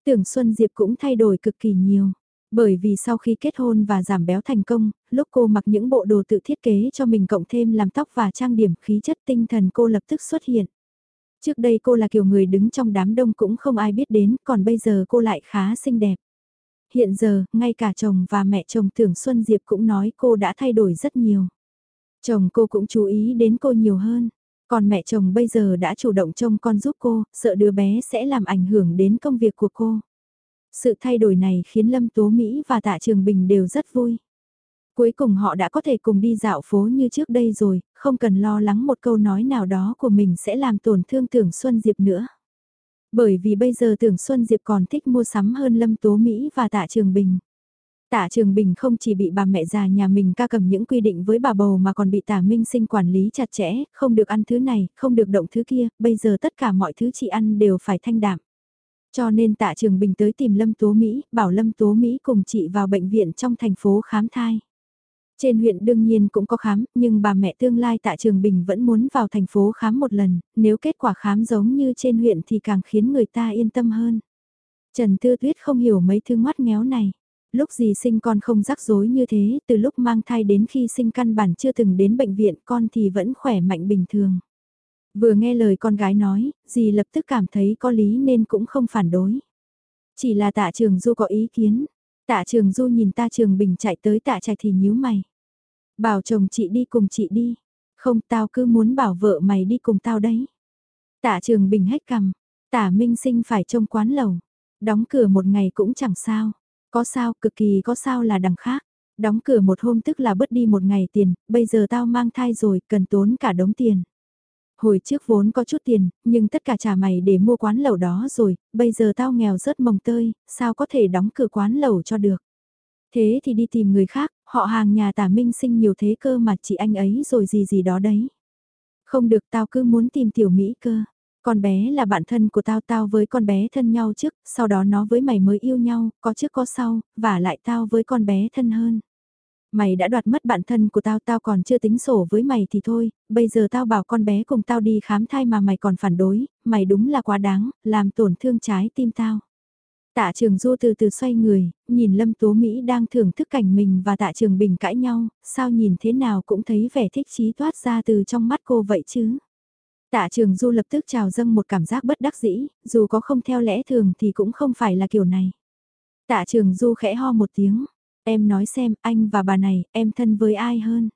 Tưởng Xuân Diệp cũng thay đổi cực kỳ nhiều. Bởi vì sau khi kết hôn và giảm béo thành công, lúc cô mặc những bộ đồ tự thiết kế cho mình cộng thêm làm tóc và trang điểm khí chất tinh thần cô lập tức xuất hiện. Trước đây cô là kiểu người đứng trong đám đông cũng không ai biết đến, còn bây giờ cô lại khá xinh đẹp. hiện giờ, ngay cả chồng và mẹ chồng Tưởng Xuân Diệp cũng nói cô đã thay đổi rất nhiều. Chồng cô cũng chú ý đến cô nhiều hơn. Còn mẹ chồng bây giờ đã chủ động trông con giúp cô, sợ đứa bé sẽ làm ảnh hưởng đến công việc của cô. Sự thay đổi này khiến Lâm Tố Mỹ và Tạ Trường Bình đều rất vui. Cuối cùng họ đã có thể cùng đi dạo phố như trước đây rồi, không cần lo lắng một câu nói nào đó của mình sẽ làm tổn thương Tưởng Xuân Diệp nữa. Bởi vì bây giờ Tưởng Xuân Diệp còn thích mua sắm hơn Lâm Tố Mỹ và Tạ Trường Bình. Tạ Trường Bình không chỉ bị bà mẹ già nhà mình ca cầm những quy định với bà bầu mà còn bị Tạ Minh Sinh quản lý chặt chẽ, không được ăn thứ này, không được động thứ kia, bây giờ tất cả mọi thứ chị ăn đều phải thanh đạm. Cho nên Tạ Trường Bình tới tìm Lâm Tố Mỹ, bảo Lâm Tố Mỹ cùng chị vào bệnh viện trong thành phố khám thai. Trên huyện đương nhiên cũng có khám, nhưng bà mẹ tương lai Tạ Trường Bình vẫn muốn vào thành phố khám một lần, nếu kết quả khám giống như trên huyện thì càng khiến người ta yên tâm hơn. Trần Tư Tuyết không hiểu mấy thứ ngoắt ngéo này lúc gì sinh con không rắc rối như thế, từ lúc mang thai đến khi sinh căn bản chưa từng đến bệnh viện con thì vẫn khỏe mạnh bình thường. Vừa nghe lời con gái nói, dì lập tức cảm thấy có lý nên cũng không phản đối. Chỉ là tạ trường du có ý kiến, tạ trường du nhìn ta trường bình chạy tới tạ trạch thì nhíu mày. Bảo chồng chị đi cùng chị đi, không tao cứ muốn bảo vợ mày đi cùng tao đấy. Tạ trường bình hết cầm, tạ minh sinh phải trông quán lầu, đóng cửa một ngày cũng chẳng sao. Có sao, cực kỳ có sao là đằng khác. Đóng cửa một hôm tức là bớt đi một ngày tiền, bây giờ tao mang thai rồi, cần tốn cả đống tiền. Hồi trước vốn có chút tiền, nhưng tất cả trả mày để mua quán lẩu đó rồi, bây giờ tao nghèo rớt mồng tơi, sao có thể đóng cửa quán lẩu cho được. Thế thì đi tìm người khác, họ hàng nhà tả minh sinh nhiều thế cơ mà chị anh ấy rồi gì gì đó đấy. Không được tao cứ muốn tìm tiểu Mỹ cơ. Con bé là bạn thân của tao tao với con bé thân nhau trước, sau đó nó với mày mới yêu nhau, có trước có sau, và lại tao với con bé thân hơn. Mày đã đoạt mất bạn thân của tao tao còn chưa tính sổ với mày thì thôi, bây giờ tao bảo con bé cùng tao đi khám thai mà mày còn phản đối, mày đúng là quá đáng, làm tổn thương trái tim tao. Tạ trường Du từ từ xoay người, nhìn Lâm Tố Mỹ đang thưởng thức cảnh mình và tạ trường Bình cãi nhau, sao nhìn thế nào cũng thấy vẻ thích chí toát ra từ trong mắt cô vậy chứ. Tạ trường du lập tức trào dâng một cảm giác bất đắc dĩ, dù có không theo lẽ thường thì cũng không phải là kiểu này. Tạ trường du khẽ ho một tiếng, em nói xem anh và bà này, em thân với ai hơn.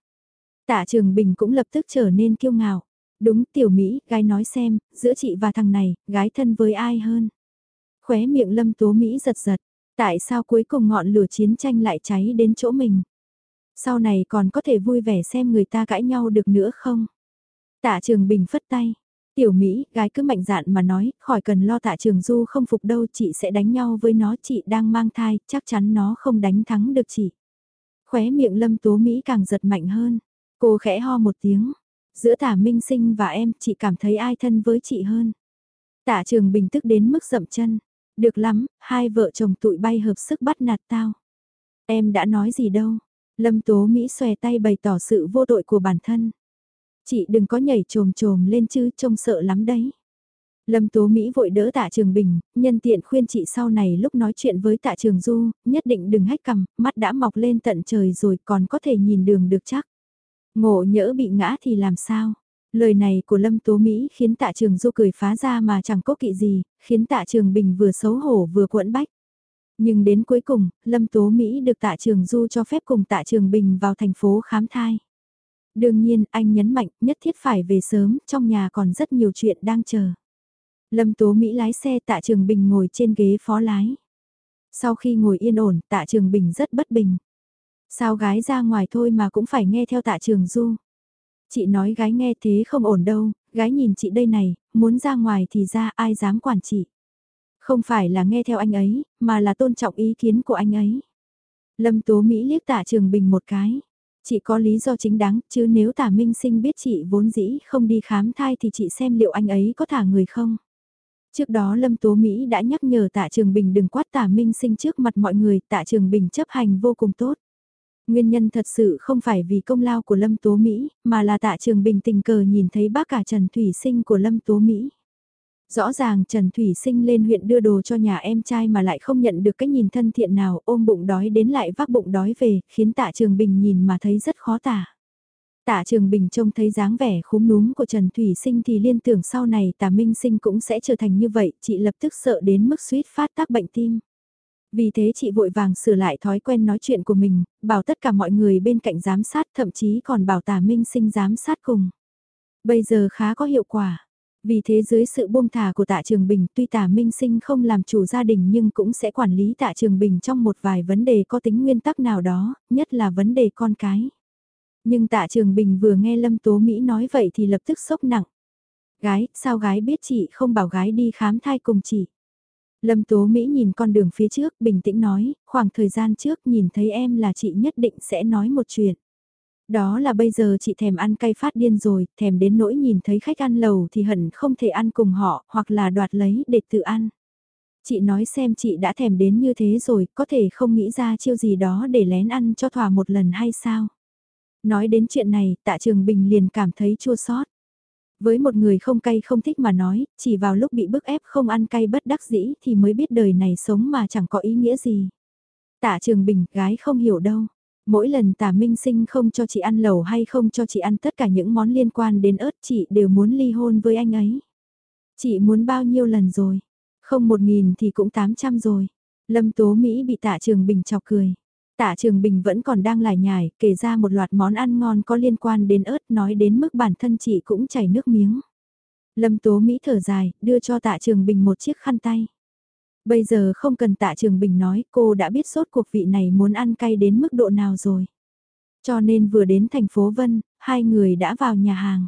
Tạ trường bình cũng lập tức trở nên kiêu ngạo. Đúng tiểu Mỹ, gái nói xem, giữa chị và thằng này, gái thân với ai hơn. Khóe miệng lâm tố Mỹ giật giật, tại sao cuối cùng ngọn lửa chiến tranh lại cháy đến chỗ mình. Sau này còn có thể vui vẻ xem người ta cãi nhau được nữa không? Tạ Trường Bình phất tay. Tiểu Mỹ, gái cứ mạnh dạn mà nói, khỏi cần lo tạ trường du không phục đâu chị sẽ đánh nhau với nó chị đang mang thai, chắc chắn nó không đánh thắng được chị. Khóe miệng lâm tố Mỹ càng giật mạnh hơn. Cô khẽ ho một tiếng. Giữa tả minh sinh và em chị cảm thấy ai thân với chị hơn. Tạ trường bình tức đến mức dậm chân. Được lắm, hai vợ chồng tụi bay hợp sức bắt nạt tao. Em đã nói gì đâu. Lâm tố Mỹ xòe tay bày tỏ sự vô tội của bản thân. Chị đừng có nhảy trồm trồm lên chứ, trông sợ lắm đấy. Lâm Tố Mỹ vội đỡ tạ trường bình, nhân tiện khuyên chị sau này lúc nói chuyện với tạ trường du, nhất định đừng hách cầm, mắt đã mọc lên tận trời rồi còn có thể nhìn đường được chắc. Ngộ nhỡ bị ngã thì làm sao? Lời này của Lâm Tố Mỹ khiến tạ trường du cười phá ra mà chẳng có kỵ gì, khiến tạ trường bình vừa xấu hổ vừa quẫn bách. Nhưng đến cuối cùng, Lâm Tố Mỹ được tạ trường du cho phép cùng tạ trường bình vào thành phố khám thai. Đương nhiên, anh nhấn mạnh, nhất thiết phải về sớm, trong nhà còn rất nhiều chuyện đang chờ. Lâm Tố Mỹ lái xe tạ Trường Bình ngồi trên ghế phó lái. Sau khi ngồi yên ổn, tạ Trường Bình rất bất bình. Sao gái ra ngoài thôi mà cũng phải nghe theo tạ Trường Du. Chị nói gái nghe thế không ổn đâu, gái nhìn chị đây này, muốn ra ngoài thì ra ai dám quản chị. Không phải là nghe theo anh ấy, mà là tôn trọng ý kiến của anh ấy. Lâm Tố Mỹ liếc tạ Trường Bình một cái. Chị có lý do chính đáng, chứ nếu tả minh sinh biết chị vốn dĩ không đi khám thai thì chị xem liệu anh ấy có thả người không. Trước đó Lâm Tố Mỹ đã nhắc nhở tạ Trường Bình đừng quát tả minh sinh trước mặt mọi người, tạ Trường Bình chấp hành vô cùng tốt. Nguyên nhân thật sự không phải vì công lao của Lâm Tố Mỹ, mà là tạ Trường Bình tình cờ nhìn thấy bác cả Trần Thủy Sinh của Lâm Tố Mỹ. Rõ ràng Trần Thủy Sinh lên huyện đưa đồ cho nhà em trai mà lại không nhận được cái nhìn thân thiện nào ôm bụng đói đến lại vác bụng đói về, khiến tạ Trường Bình nhìn mà thấy rất khó tả. Tạ Trường Bình trông thấy dáng vẻ khúm núm của Trần Thủy Sinh thì liên tưởng sau này Tạ Minh Sinh cũng sẽ trở thành như vậy, chị lập tức sợ đến mức suýt phát tác bệnh tim. Vì thế chị vội vàng sửa lại thói quen nói chuyện của mình, bảo tất cả mọi người bên cạnh giám sát thậm chí còn bảo tả minh sinh giám sát cùng. Bây giờ khá có hiệu quả. Vì thế dưới sự buông thả của tạ Trường Bình tuy tạ Minh Sinh không làm chủ gia đình nhưng cũng sẽ quản lý tạ Trường Bình trong một vài vấn đề có tính nguyên tắc nào đó, nhất là vấn đề con cái. Nhưng tạ Trường Bình vừa nghe Lâm Tố Mỹ nói vậy thì lập tức sốc nặng. Gái, sao gái biết chị không bảo gái đi khám thai cùng chị? Lâm Tố Mỹ nhìn con đường phía trước bình tĩnh nói, khoảng thời gian trước nhìn thấy em là chị nhất định sẽ nói một chuyện. Đó là bây giờ chị thèm ăn cay phát điên rồi, thèm đến nỗi nhìn thấy khách ăn lầu thì hận không thể ăn cùng họ, hoặc là đoạt lấy để tự ăn. Chị nói xem chị đã thèm đến như thế rồi, có thể không nghĩ ra chiêu gì đó để lén ăn cho thỏa một lần hay sao? Nói đến chuyện này, tạ trường bình liền cảm thấy chua xót. Với một người không cay không thích mà nói, chỉ vào lúc bị bức ép không ăn cay bất đắc dĩ thì mới biết đời này sống mà chẳng có ý nghĩa gì. Tạ trường bình, gái không hiểu đâu. Mỗi lần tả minh sinh không cho chị ăn lẩu hay không cho chị ăn tất cả những món liên quan đến ớt chị đều muốn ly hôn với anh ấy. Chị muốn bao nhiêu lần rồi? Không một nghìn thì cũng tám trăm rồi. Lâm Tố Mỹ bị tạ trường bình chọc cười. Tạ Trường Bình vẫn còn đang lải nhải, kể ra một loạt món ăn ngon có liên quan đến ớt nói đến mức bản thân chị cũng chảy nước miếng. Lâm Tố Mỹ thở dài, đưa cho Tạ Trường Bình một chiếc khăn tay. Bây giờ không cần Tạ Trường Bình nói, cô đã biết sốt cuộc vị này muốn ăn cay đến mức độ nào rồi. Cho nên vừa đến thành phố Vân, hai người đã vào nhà hàng.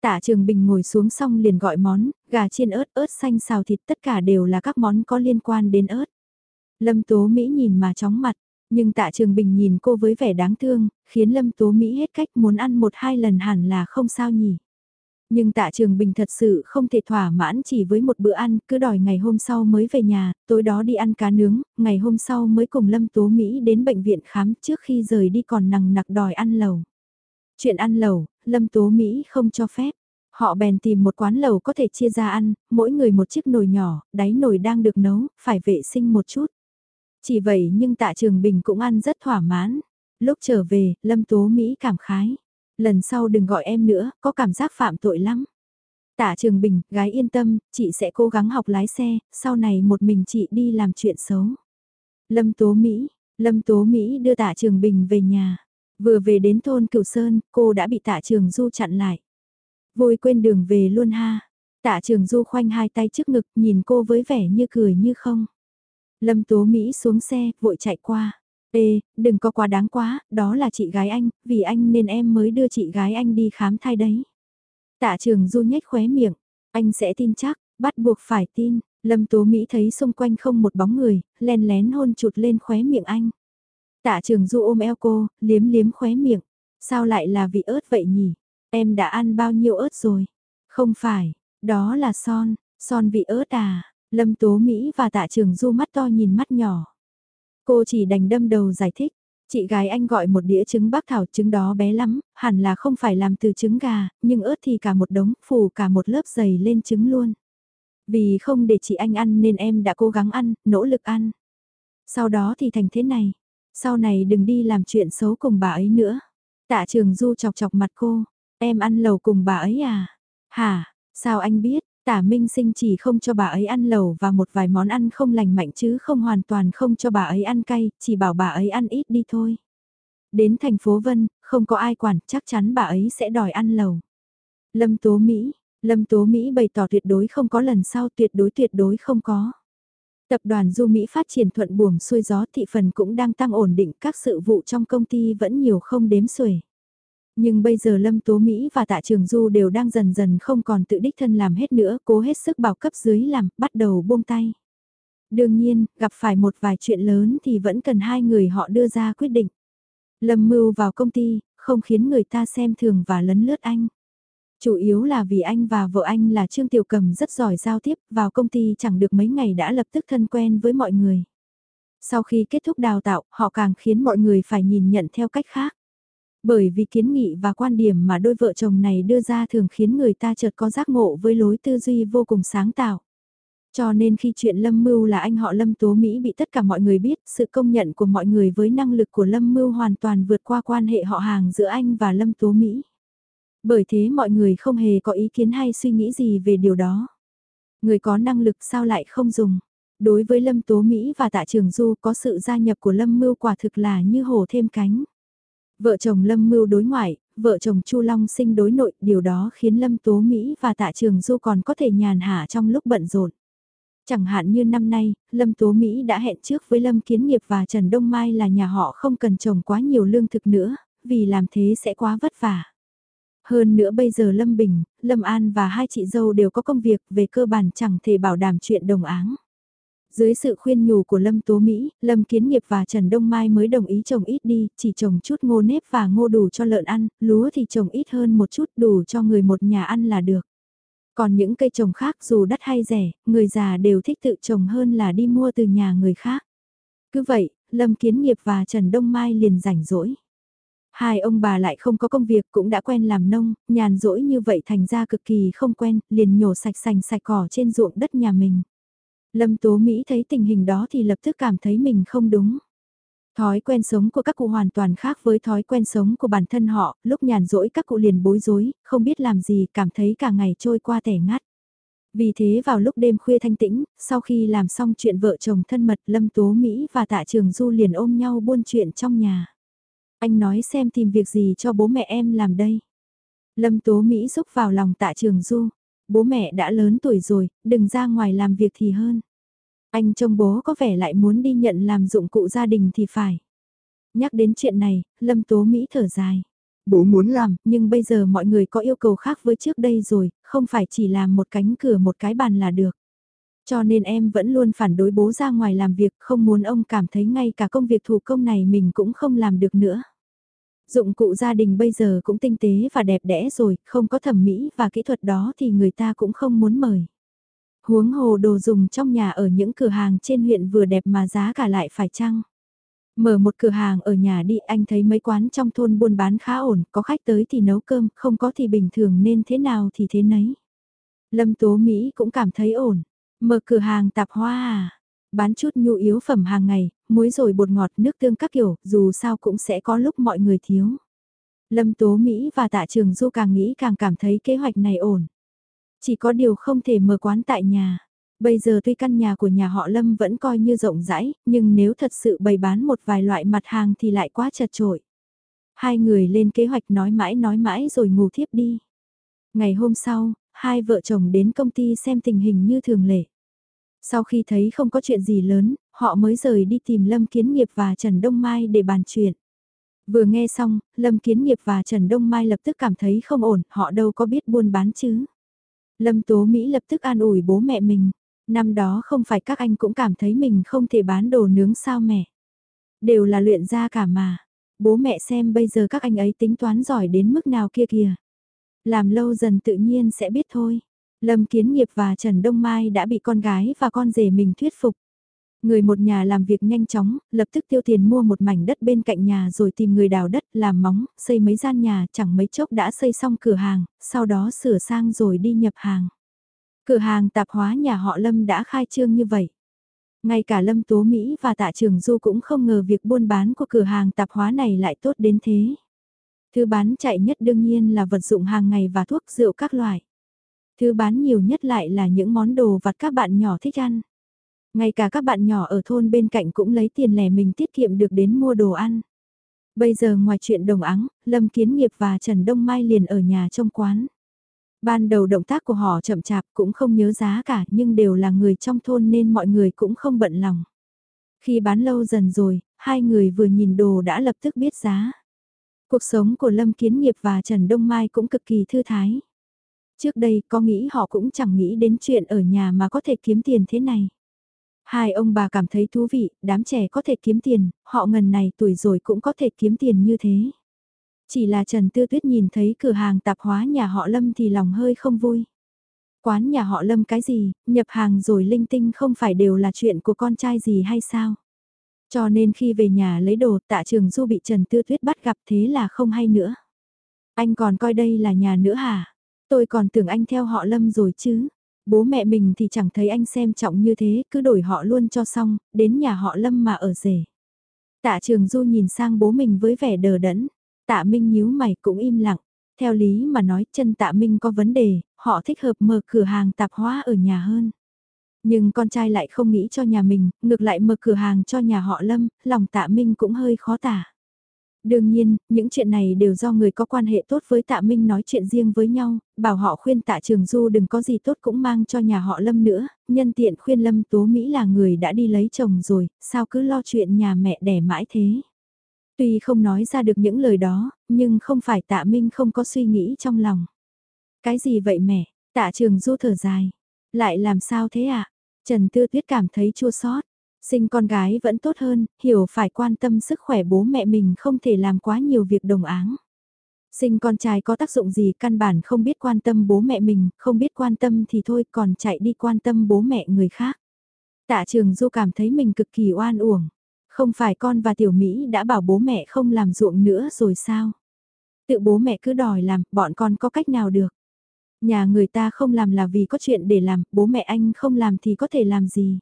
Tạ Trường Bình ngồi xuống xong liền gọi món, gà chiên ớt, ớt xanh xào thịt tất cả đều là các món có liên quan đến ớt. Lâm Tố Mỹ nhìn mà chóng mặt, nhưng tạ trường bình nhìn cô với vẻ đáng thương, khiến Lâm Tố Mỹ hết cách muốn ăn một hai lần hẳn là không sao nhỉ. Nhưng tạ trường bình thật sự không thể thỏa mãn chỉ với một bữa ăn, cứ đòi ngày hôm sau mới về nhà, tối đó đi ăn cá nướng, ngày hôm sau mới cùng Lâm Tố Mỹ đến bệnh viện khám trước khi rời đi còn nằng nặc đòi ăn lẩu. Chuyện ăn lẩu, Lâm Tố Mỹ không cho phép. Họ bèn tìm một quán lẩu có thể chia ra ăn, mỗi người một chiếc nồi nhỏ, đáy nồi đang được nấu, phải vệ sinh một chút. Chỉ vậy nhưng tạ trường bình cũng ăn rất thỏa mãn. Lúc trở về, Lâm Tố Mỹ cảm khái. Lần sau đừng gọi em nữa, có cảm giác phạm tội lắm. Tạ Trường Bình, gái yên tâm, chị sẽ cố gắng học lái xe, sau này một mình chị đi làm chuyện xấu. Lâm Tố Mỹ, Lâm Tố Mỹ đưa Tạ Trường Bình về nhà. Vừa về đến thôn Cửu Sơn, cô đã bị Tạ Trường Du chặn lại. Vui quên đường về luôn ha. Tạ Trường Du khoanh hai tay trước ngực, nhìn cô với vẻ như cười như không. Lâm Tố Mỹ xuống xe, vội chạy qua. Ê, đừng có quá đáng quá, đó là chị gái anh, vì anh nên em mới đưa chị gái anh đi khám thai đấy. Tạ trường du nhếch khóe miệng, anh sẽ tin chắc, bắt buộc phải tin. Lâm Tố Mỹ thấy xung quanh không một bóng người, len lén hôn chụt lên khóe miệng anh. Tạ trường du ôm eo cô, liếm liếm khóe miệng. Sao lại là vị ớt vậy nhỉ? Em đã ăn bao nhiêu ớt rồi? Không phải, đó là son, son vị ớt à? Lâm Tố Mỹ và tạ trường du mắt to nhìn mắt nhỏ. Cô chỉ đành đâm đầu giải thích. Chị gái anh gọi một đĩa trứng bác thảo trứng đó bé lắm, hẳn là không phải làm từ trứng gà, nhưng ớt thì cả một đống, phủ cả một lớp dày lên trứng luôn. Vì không để chị anh ăn nên em đã cố gắng ăn, nỗ lực ăn. Sau đó thì thành thế này. Sau này đừng đi làm chuyện xấu cùng bà ấy nữa. Tạ trường du chọc chọc mặt cô. Em ăn lầu cùng bà ấy à? Hả? Sao anh biết? Tả Minh Sinh chỉ không cho bà ấy ăn lẩu và một vài món ăn không lành mạnh chứ không hoàn toàn không cho bà ấy ăn cay, chỉ bảo bà ấy ăn ít đi thôi. Đến thành phố Vân, không có ai quản, chắc chắn bà ấy sẽ đòi ăn lẩu. Lâm Tố Mỹ, Lâm Tố Mỹ bày tỏ tuyệt đối không có lần sau tuyệt đối tuyệt đối không có. Tập đoàn Du Mỹ phát triển thuận buồm xuôi gió thị phần cũng đang tăng ổn định các sự vụ trong công ty vẫn nhiều không đếm xuể. Nhưng bây giờ Lâm Tố Mỹ và Tạ Trường Du đều đang dần dần không còn tự đích thân làm hết nữa, cố hết sức bảo cấp dưới làm, bắt đầu buông tay. Đương nhiên, gặp phải một vài chuyện lớn thì vẫn cần hai người họ đưa ra quyết định. Lâm mưu vào công ty, không khiến người ta xem thường và lấn lướt anh. Chủ yếu là vì anh và vợ anh là Trương Tiểu Cầm rất giỏi giao tiếp, vào công ty chẳng được mấy ngày đã lập tức thân quen với mọi người. Sau khi kết thúc đào tạo, họ càng khiến mọi người phải nhìn nhận theo cách khác. Bởi vì kiến nghị và quan điểm mà đôi vợ chồng này đưa ra thường khiến người ta chợt có giác ngộ với lối tư duy vô cùng sáng tạo. Cho nên khi chuyện Lâm Mưu là anh họ Lâm Tố Mỹ bị tất cả mọi người biết, sự công nhận của mọi người với năng lực của Lâm Mưu hoàn toàn vượt qua quan hệ họ hàng giữa anh và Lâm Tố Mỹ. Bởi thế mọi người không hề có ý kiến hay suy nghĩ gì về điều đó. Người có năng lực sao lại không dùng. Đối với Lâm Tố Mỹ và Tạ Trường Du có sự gia nhập của Lâm Mưu quả thực là như hổ thêm cánh. Vợ chồng Lâm Mưu đối ngoại, vợ chồng Chu Long sinh đối nội, điều đó khiến Lâm Tố Mỹ và Tạ Trường Du còn có thể nhàn hạ trong lúc bận rộn. Chẳng hạn như năm nay, Lâm Tố Mỹ đã hẹn trước với Lâm Kiến Nghiệp và Trần Đông Mai là nhà họ không cần trồng quá nhiều lương thực nữa, vì làm thế sẽ quá vất vả. Hơn nữa bây giờ Lâm Bình, Lâm An và hai chị dâu đều có công việc về cơ bản chẳng thể bảo đảm chuyện đồng áng. Dưới sự khuyên nhủ của Lâm Tố Mỹ, Lâm Kiến Nghiệp và Trần Đông Mai mới đồng ý trồng ít đi, chỉ trồng chút ngô nếp và ngô đủ cho lợn ăn, lúa thì trồng ít hơn một chút đủ cho người một nhà ăn là được. Còn những cây trồng khác dù đắt hay rẻ, người già đều thích tự trồng hơn là đi mua từ nhà người khác. Cứ vậy, Lâm Kiến Nghiệp và Trần Đông Mai liền rảnh rỗi. Hai ông bà lại không có công việc cũng đã quen làm nông, nhàn rỗi như vậy thành ra cực kỳ không quen, liền nhổ sạch sành sạch cỏ trên ruộng đất nhà mình. Lâm Tố Mỹ thấy tình hình đó thì lập tức cảm thấy mình không đúng. Thói quen sống của các cụ hoàn toàn khác với thói quen sống của bản thân họ, lúc nhàn rỗi các cụ liền bối rối, không biết làm gì, cảm thấy cả ngày trôi qua tẻ ngắt. Vì thế vào lúc đêm khuya thanh tĩnh, sau khi làm xong chuyện vợ chồng thân mật Lâm Tố Mỹ và Tạ Trường Du liền ôm nhau buôn chuyện trong nhà. Anh nói xem tìm việc gì cho bố mẹ em làm đây. Lâm Tố Mỹ rúc vào lòng Tạ Trường Du. Bố mẹ đã lớn tuổi rồi, đừng ra ngoài làm việc thì hơn. Anh trông bố có vẻ lại muốn đi nhận làm dụng cụ gia đình thì phải. Nhắc đến chuyện này, Lâm Tố Mỹ thở dài. Bố muốn làm, nhưng bây giờ mọi người có yêu cầu khác với trước đây rồi, không phải chỉ làm một cánh cửa một cái bàn là được. Cho nên em vẫn luôn phản đối bố ra ngoài làm việc, không muốn ông cảm thấy ngay cả công việc thủ công này mình cũng không làm được nữa. Dụng cụ gia đình bây giờ cũng tinh tế và đẹp đẽ rồi, không có thẩm mỹ và kỹ thuật đó thì người ta cũng không muốn mời. Huống hồ đồ dùng trong nhà ở những cửa hàng trên huyện vừa đẹp mà giá cả lại phải chăng. Mở một cửa hàng ở nhà đi anh thấy mấy quán trong thôn buôn bán khá ổn, có khách tới thì nấu cơm, không có thì bình thường nên thế nào thì thế nấy. Lâm Tố Mỹ cũng cảm thấy ổn. Mở cửa hàng tạp hoa à? Bán chút nhu yếu phẩm hàng ngày, muối rồi bột ngọt nước tương các kiểu, dù sao cũng sẽ có lúc mọi người thiếu. Lâm Tố Mỹ và Tạ Trường Du càng nghĩ càng cảm thấy kế hoạch này ổn. Chỉ có điều không thể mở quán tại nhà. Bây giờ tuy căn nhà của nhà họ Lâm vẫn coi như rộng rãi, nhưng nếu thật sự bày bán một vài loại mặt hàng thì lại quá chật trội. Hai người lên kế hoạch nói mãi nói mãi rồi ngủ thiếp đi. Ngày hôm sau, hai vợ chồng đến công ty xem tình hình như thường lệ. Sau khi thấy không có chuyện gì lớn, họ mới rời đi tìm Lâm Kiến Nghiệp và Trần Đông Mai để bàn chuyện. Vừa nghe xong, Lâm Kiến Nghiệp và Trần Đông Mai lập tức cảm thấy không ổn, họ đâu có biết buôn bán chứ. Lâm Tố Mỹ lập tức an ủi bố mẹ mình. Năm đó không phải các anh cũng cảm thấy mình không thể bán đồ nướng sao mẹ. Đều là luyện ra cả mà. Bố mẹ xem bây giờ các anh ấy tính toán giỏi đến mức nào kia kìa. Làm lâu dần tự nhiên sẽ biết thôi. Lâm Kiến Nghiệp và Trần Đông Mai đã bị con gái và con rể mình thuyết phục. Người một nhà làm việc nhanh chóng, lập tức tiêu tiền mua một mảnh đất bên cạnh nhà rồi tìm người đào đất, làm móng, xây mấy gian nhà, chẳng mấy chốc đã xây xong cửa hàng, sau đó sửa sang rồi đi nhập hàng. Cửa hàng tạp hóa nhà họ Lâm đã khai trương như vậy. Ngay cả Lâm Tố Mỹ và Tạ Trường Du cũng không ngờ việc buôn bán của cửa hàng tạp hóa này lại tốt đến thế. Thứ bán chạy nhất đương nhiên là vật dụng hàng ngày và thuốc rượu các loại. Thứ bán nhiều nhất lại là những món đồ vặt các bạn nhỏ thích ăn. Ngay cả các bạn nhỏ ở thôn bên cạnh cũng lấy tiền lẻ mình tiết kiệm được đến mua đồ ăn. Bây giờ ngoài chuyện đồng áng, Lâm Kiến Nghiệp và Trần Đông Mai liền ở nhà trong quán. Ban đầu động tác của họ chậm chạp cũng không nhớ giá cả nhưng đều là người trong thôn nên mọi người cũng không bận lòng. Khi bán lâu dần rồi, hai người vừa nhìn đồ đã lập tức biết giá. Cuộc sống của Lâm Kiến Nghiệp và Trần Đông Mai cũng cực kỳ thư thái. Trước đây có nghĩ họ cũng chẳng nghĩ đến chuyện ở nhà mà có thể kiếm tiền thế này. Hai ông bà cảm thấy thú vị, đám trẻ có thể kiếm tiền, họ ngần này tuổi rồi cũng có thể kiếm tiền như thế. Chỉ là Trần Tư Tuyết nhìn thấy cửa hàng tạp hóa nhà họ Lâm thì lòng hơi không vui. Quán nhà họ Lâm cái gì, nhập hàng rồi linh tinh không phải đều là chuyện của con trai gì hay sao? Cho nên khi về nhà lấy đồ tạ trường du bị Trần Tư Tuyết bắt gặp thế là không hay nữa. Anh còn coi đây là nhà nữa hả? Tôi còn tưởng anh theo họ Lâm rồi chứ. Bố mẹ mình thì chẳng thấy anh xem trọng như thế, cứ đổi họ luôn cho xong, đến nhà họ Lâm mà ở rể. Tạ Trường Du nhìn sang bố mình với vẻ đờ đẫn. Tạ Minh nhíu mày cũng im lặng. Theo lý mà nói chân Tạ Minh có vấn đề, họ thích hợp mở cửa hàng tạp hóa ở nhà hơn. Nhưng con trai lại không nghĩ cho nhà mình, ngược lại mở cửa hàng cho nhà họ Lâm, lòng tạ Minh cũng hơi khó tả. Đương nhiên, những chuyện này đều do người có quan hệ tốt với tạ Minh nói chuyện riêng với nhau, bảo họ khuyên tạ Trường Du đừng có gì tốt cũng mang cho nhà họ Lâm nữa, nhân tiện khuyên Lâm Tố Mỹ là người đã đi lấy chồng rồi, sao cứ lo chuyện nhà mẹ đẻ mãi thế. Tuy không nói ra được những lời đó, nhưng không phải tạ Minh không có suy nghĩ trong lòng. Cái gì vậy mẹ, tạ Trường Du thở dài, lại làm sao thế ạ? À? Trần Tư Tuyết cảm thấy chua xót Sinh con gái vẫn tốt hơn, hiểu phải quan tâm sức khỏe bố mẹ mình không thể làm quá nhiều việc đồng áng. Sinh con trai có tác dụng gì căn bản không biết quan tâm bố mẹ mình, không biết quan tâm thì thôi còn chạy đi quan tâm bố mẹ người khác. Tạ trường Du cảm thấy mình cực kỳ oan uổng. Không phải con và tiểu Mỹ đã bảo bố mẹ không làm ruộng nữa rồi sao? Tự bố mẹ cứ đòi làm, bọn con có cách nào được? Nhà người ta không làm là vì có chuyện để làm, bố mẹ anh không làm thì có thể làm gì?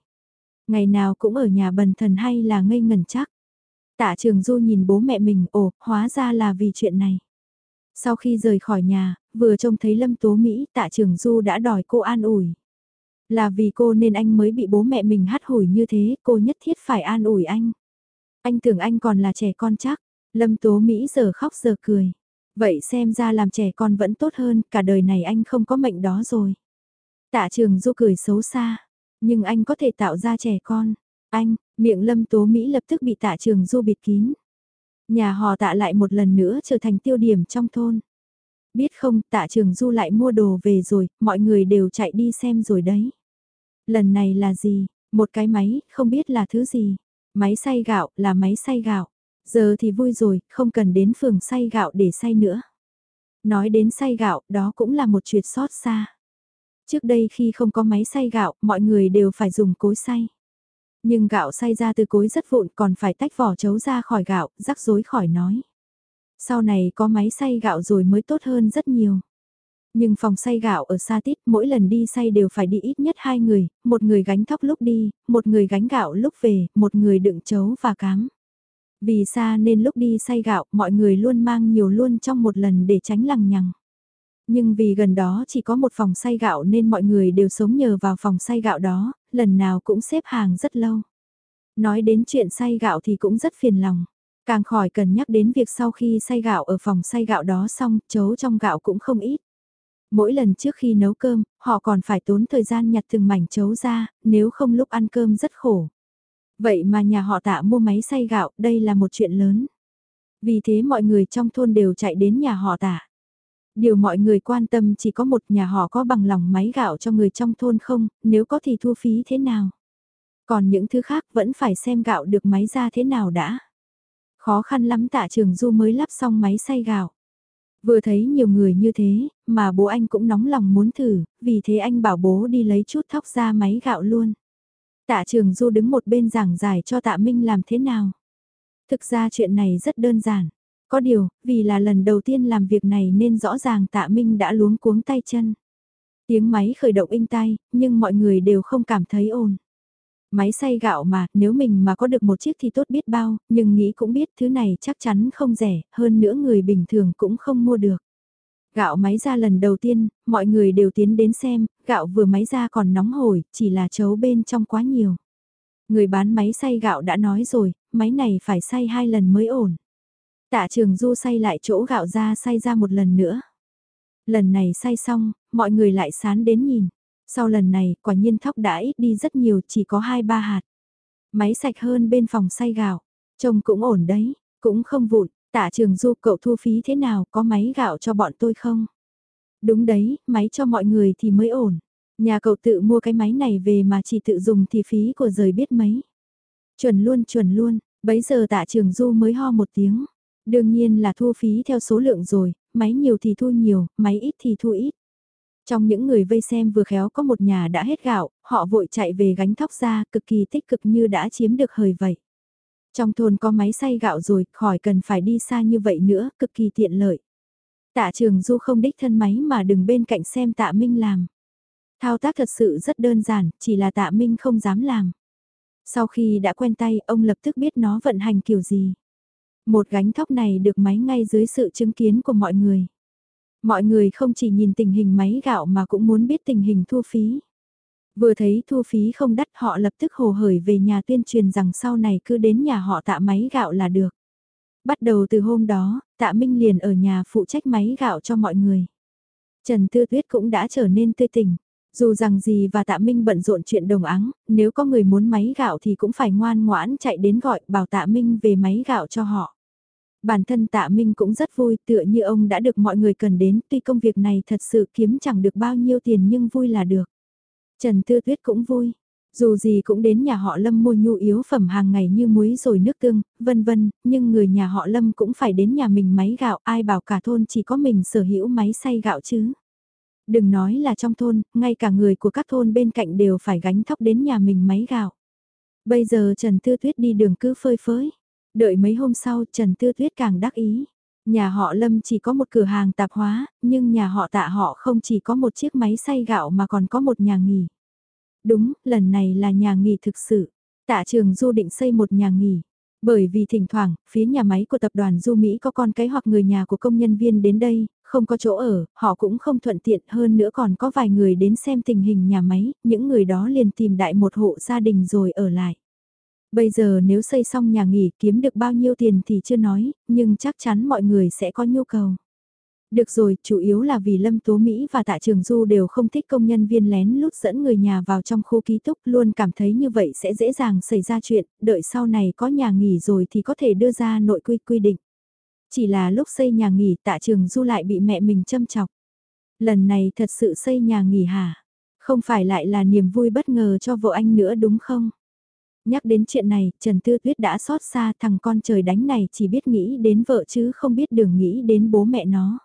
Ngày nào cũng ở nhà bần thần hay là ngây ngẩn chắc. Tạ Trường Du nhìn bố mẹ mình, ồ, hóa ra là vì chuyện này. Sau khi rời khỏi nhà, vừa trông thấy Lâm Tố Mỹ, Tạ Trường Du đã đòi cô an ủi. Là vì cô nên anh mới bị bố mẹ mình hắt hủi như thế, cô nhất thiết phải an ủi anh. Anh tưởng anh còn là trẻ con chắc, Lâm Tố Mỹ giờ khóc giờ cười. Vậy xem ra làm trẻ con vẫn tốt hơn, cả đời này anh không có mệnh đó rồi. Tạ Trường Du cười xấu xa, nhưng anh có thể tạo ra trẻ con. Anh, miệng lâm tố Mỹ lập tức bị tạ trường du bịt kín. Nhà họ tạ lại một lần nữa trở thành tiêu điểm trong thôn. Biết không, tạ trường du lại mua đồ về rồi, mọi người đều chạy đi xem rồi đấy. Lần này là gì? Một cái máy, không biết là thứ gì. Máy xay gạo, là máy xay gạo. Giờ thì vui rồi, không cần đến phường xay gạo để xay nữa. Nói đến xay gạo, đó cũng là một chuyện xót xa. Trước đây khi không có máy xay gạo, mọi người đều phải dùng cối xay. Nhưng gạo xay ra từ cối rất vụn còn phải tách vỏ chấu ra khỏi gạo, rắc rối khỏi nói. Sau này có máy xay gạo rồi mới tốt hơn rất nhiều. Nhưng phòng xay gạo ở Sa Tít mỗi lần đi xay đều phải đi ít nhất hai người, một người gánh thóc lúc đi, một người gánh gạo lúc về, một người đựng chấu và cám. Vì xa nên lúc đi xay gạo mọi người luôn mang nhiều luôn trong một lần để tránh lằng nhằng. Nhưng vì gần đó chỉ có một phòng xay gạo nên mọi người đều sống nhờ vào phòng xay gạo đó, lần nào cũng xếp hàng rất lâu. Nói đến chuyện xay gạo thì cũng rất phiền lòng. Càng khỏi cần nhắc đến việc sau khi xay gạo ở phòng xay gạo đó xong, chấu trong gạo cũng không ít. Mỗi lần trước khi nấu cơm, họ còn phải tốn thời gian nhặt từng mảnh chấu ra, nếu không lúc ăn cơm rất khổ. Vậy mà nhà họ tạ mua máy xay gạo, đây là một chuyện lớn. Vì thế mọi người trong thôn đều chạy đến nhà họ tạ. Điều mọi người quan tâm chỉ có một nhà họ có bằng lòng máy gạo cho người trong thôn không, nếu có thì thu phí thế nào. Còn những thứ khác vẫn phải xem gạo được máy ra thế nào đã. Khó khăn lắm tạ trường du mới lắp xong máy xay gạo. Vừa thấy nhiều người như thế, mà bố anh cũng nóng lòng muốn thử, vì thế anh bảo bố đi lấy chút thóc ra máy gạo luôn. Tạ trường du đứng một bên giảng giải cho tạ Minh làm thế nào. Thực ra chuyện này rất đơn giản. Có điều, vì là lần đầu tiên làm việc này nên rõ ràng tạ Minh đã luống cuống tay chân. Tiếng máy khởi động inh tay, nhưng mọi người đều không cảm thấy ồn. Máy xay gạo mà, nếu mình mà có được một chiếc thì tốt biết bao, nhưng nghĩ cũng biết thứ này chắc chắn không rẻ, hơn nữa người bình thường cũng không mua được. Gạo máy ra lần đầu tiên, mọi người đều tiến đến xem, gạo vừa máy ra còn nóng hổi, chỉ là chấu bên trong quá nhiều. Người bán máy xay gạo đã nói rồi, máy này phải xay hai lần mới ổn. Tạ trường du xay lại chỗ gạo ra xay ra một lần nữa. Lần này xay xong, mọi người lại sán đến nhìn. Sau lần này, quả nhiên thóc đã ít đi rất nhiều, chỉ có 2-3 hạt. Máy sạch hơn bên phòng xay gạo. Trông cũng ổn đấy, cũng không vụn. Tạ trường du cậu thu phí thế nào, có máy gạo cho bọn tôi không? Đúng đấy, máy cho mọi người thì mới ổn. Nhà cậu tự mua cái máy này về mà chỉ tự dùng thì phí của rời biết mấy. Chuẩn luôn chuẩn luôn, bấy giờ tạ trường du mới ho một tiếng. Đương nhiên là thu phí theo số lượng rồi, máy nhiều thì thu nhiều, máy ít thì thu ít. Trong những người vây xem vừa khéo có một nhà đã hết gạo, họ vội chạy về gánh thóc ra, cực kỳ tích cực như đã chiếm được hời vậy. Trong thôn có máy xay gạo rồi, khỏi cần phải đi xa như vậy nữa, cực kỳ tiện lợi. Tạ trường du không đích thân máy mà đừng bên cạnh xem tạ Minh làm. Thao tác thật sự rất đơn giản, chỉ là tạ Minh không dám làm. Sau khi đã quen tay, ông lập tức biết nó vận hành kiểu gì. Một gánh thóc này được máy ngay dưới sự chứng kiến của mọi người. Mọi người không chỉ nhìn tình hình máy gạo mà cũng muốn biết tình hình thu phí. Vừa thấy thu phí không đắt họ lập tức hồ hởi về nhà tuyên truyền rằng sau này cứ đến nhà họ tạ máy gạo là được. Bắt đầu từ hôm đó, tạ Minh liền ở nhà phụ trách máy gạo cho mọi người. Trần Tư Tuyết cũng đã trở nên tươi tỉnh. Dù rằng gì và tạ Minh bận rộn chuyện đồng áng, nếu có người muốn máy gạo thì cũng phải ngoan ngoãn chạy đến gọi bảo tạ Minh về máy gạo cho họ. Bản thân tạ Minh cũng rất vui tựa như ông đã được mọi người cần đến tuy công việc này thật sự kiếm chẳng được bao nhiêu tiền nhưng vui là được. Trần Tư Tuyết cũng vui. Dù gì cũng đến nhà họ Lâm mua nhu yếu phẩm hàng ngày như muối rồi nước tương, vân vân, nhưng người nhà họ Lâm cũng phải đến nhà mình máy gạo, ai bảo cả thôn chỉ có mình sở hữu máy xay gạo chứ. Đừng nói là trong thôn, ngay cả người của các thôn bên cạnh đều phải gánh thóc đến nhà mình máy gạo. Bây giờ Trần Tư Tuyết đi đường cứ phơi phới. Đợi mấy hôm sau Trần Tư Tuyết càng đắc ý. Nhà họ Lâm chỉ có một cửa hàng tạp hóa, nhưng nhà họ tạ họ không chỉ có một chiếc máy xay gạo mà còn có một nhà nghỉ. Đúng, lần này là nhà nghỉ thực sự. Tạ trường Du định xây một nhà nghỉ. Bởi vì thỉnh thoảng, phía nhà máy của tập đoàn Du Mỹ có con cái hoặc người nhà của công nhân viên đến đây, không có chỗ ở, họ cũng không thuận tiện hơn nữa còn có vài người đến xem tình hình nhà máy, những người đó liền tìm đại một hộ gia đình rồi ở lại. Bây giờ nếu xây xong nhà nghỉ kiếm được bao nhiêu tiền thì chưa nói, nhưng chắc chắn mọi người sẽ có nhu cầu. Được rồi, chủ yếu là vì Lâm Tố Mỹ và Tạ Trường Du đều không thích công nhân viên lén lút dẫn người nhà vào trong khu ký túc, luôn cảm thấy như vậy sẽ dễ dàng xảy ra chuyện, đợi sau này có nhà nghỉ rồi thì có thể đưa ra nội quy quy định. Chỉ là lúc xây nhà nghỉ Tạ Trường Du lại bị mẹ mình châm chọc. Lần này thật sự xây nhà nghỉ hả? Không phải lại là niềm vui bất ngờ cho vợ anh nữa đúng không? Nhắc đến chuyện này, Trần Tư Tuyết đã xót xa thằng con trời đánh này chỉ biết nghĩ đến vợ chứ không biết đường nghĩ đến bố mẹ nó.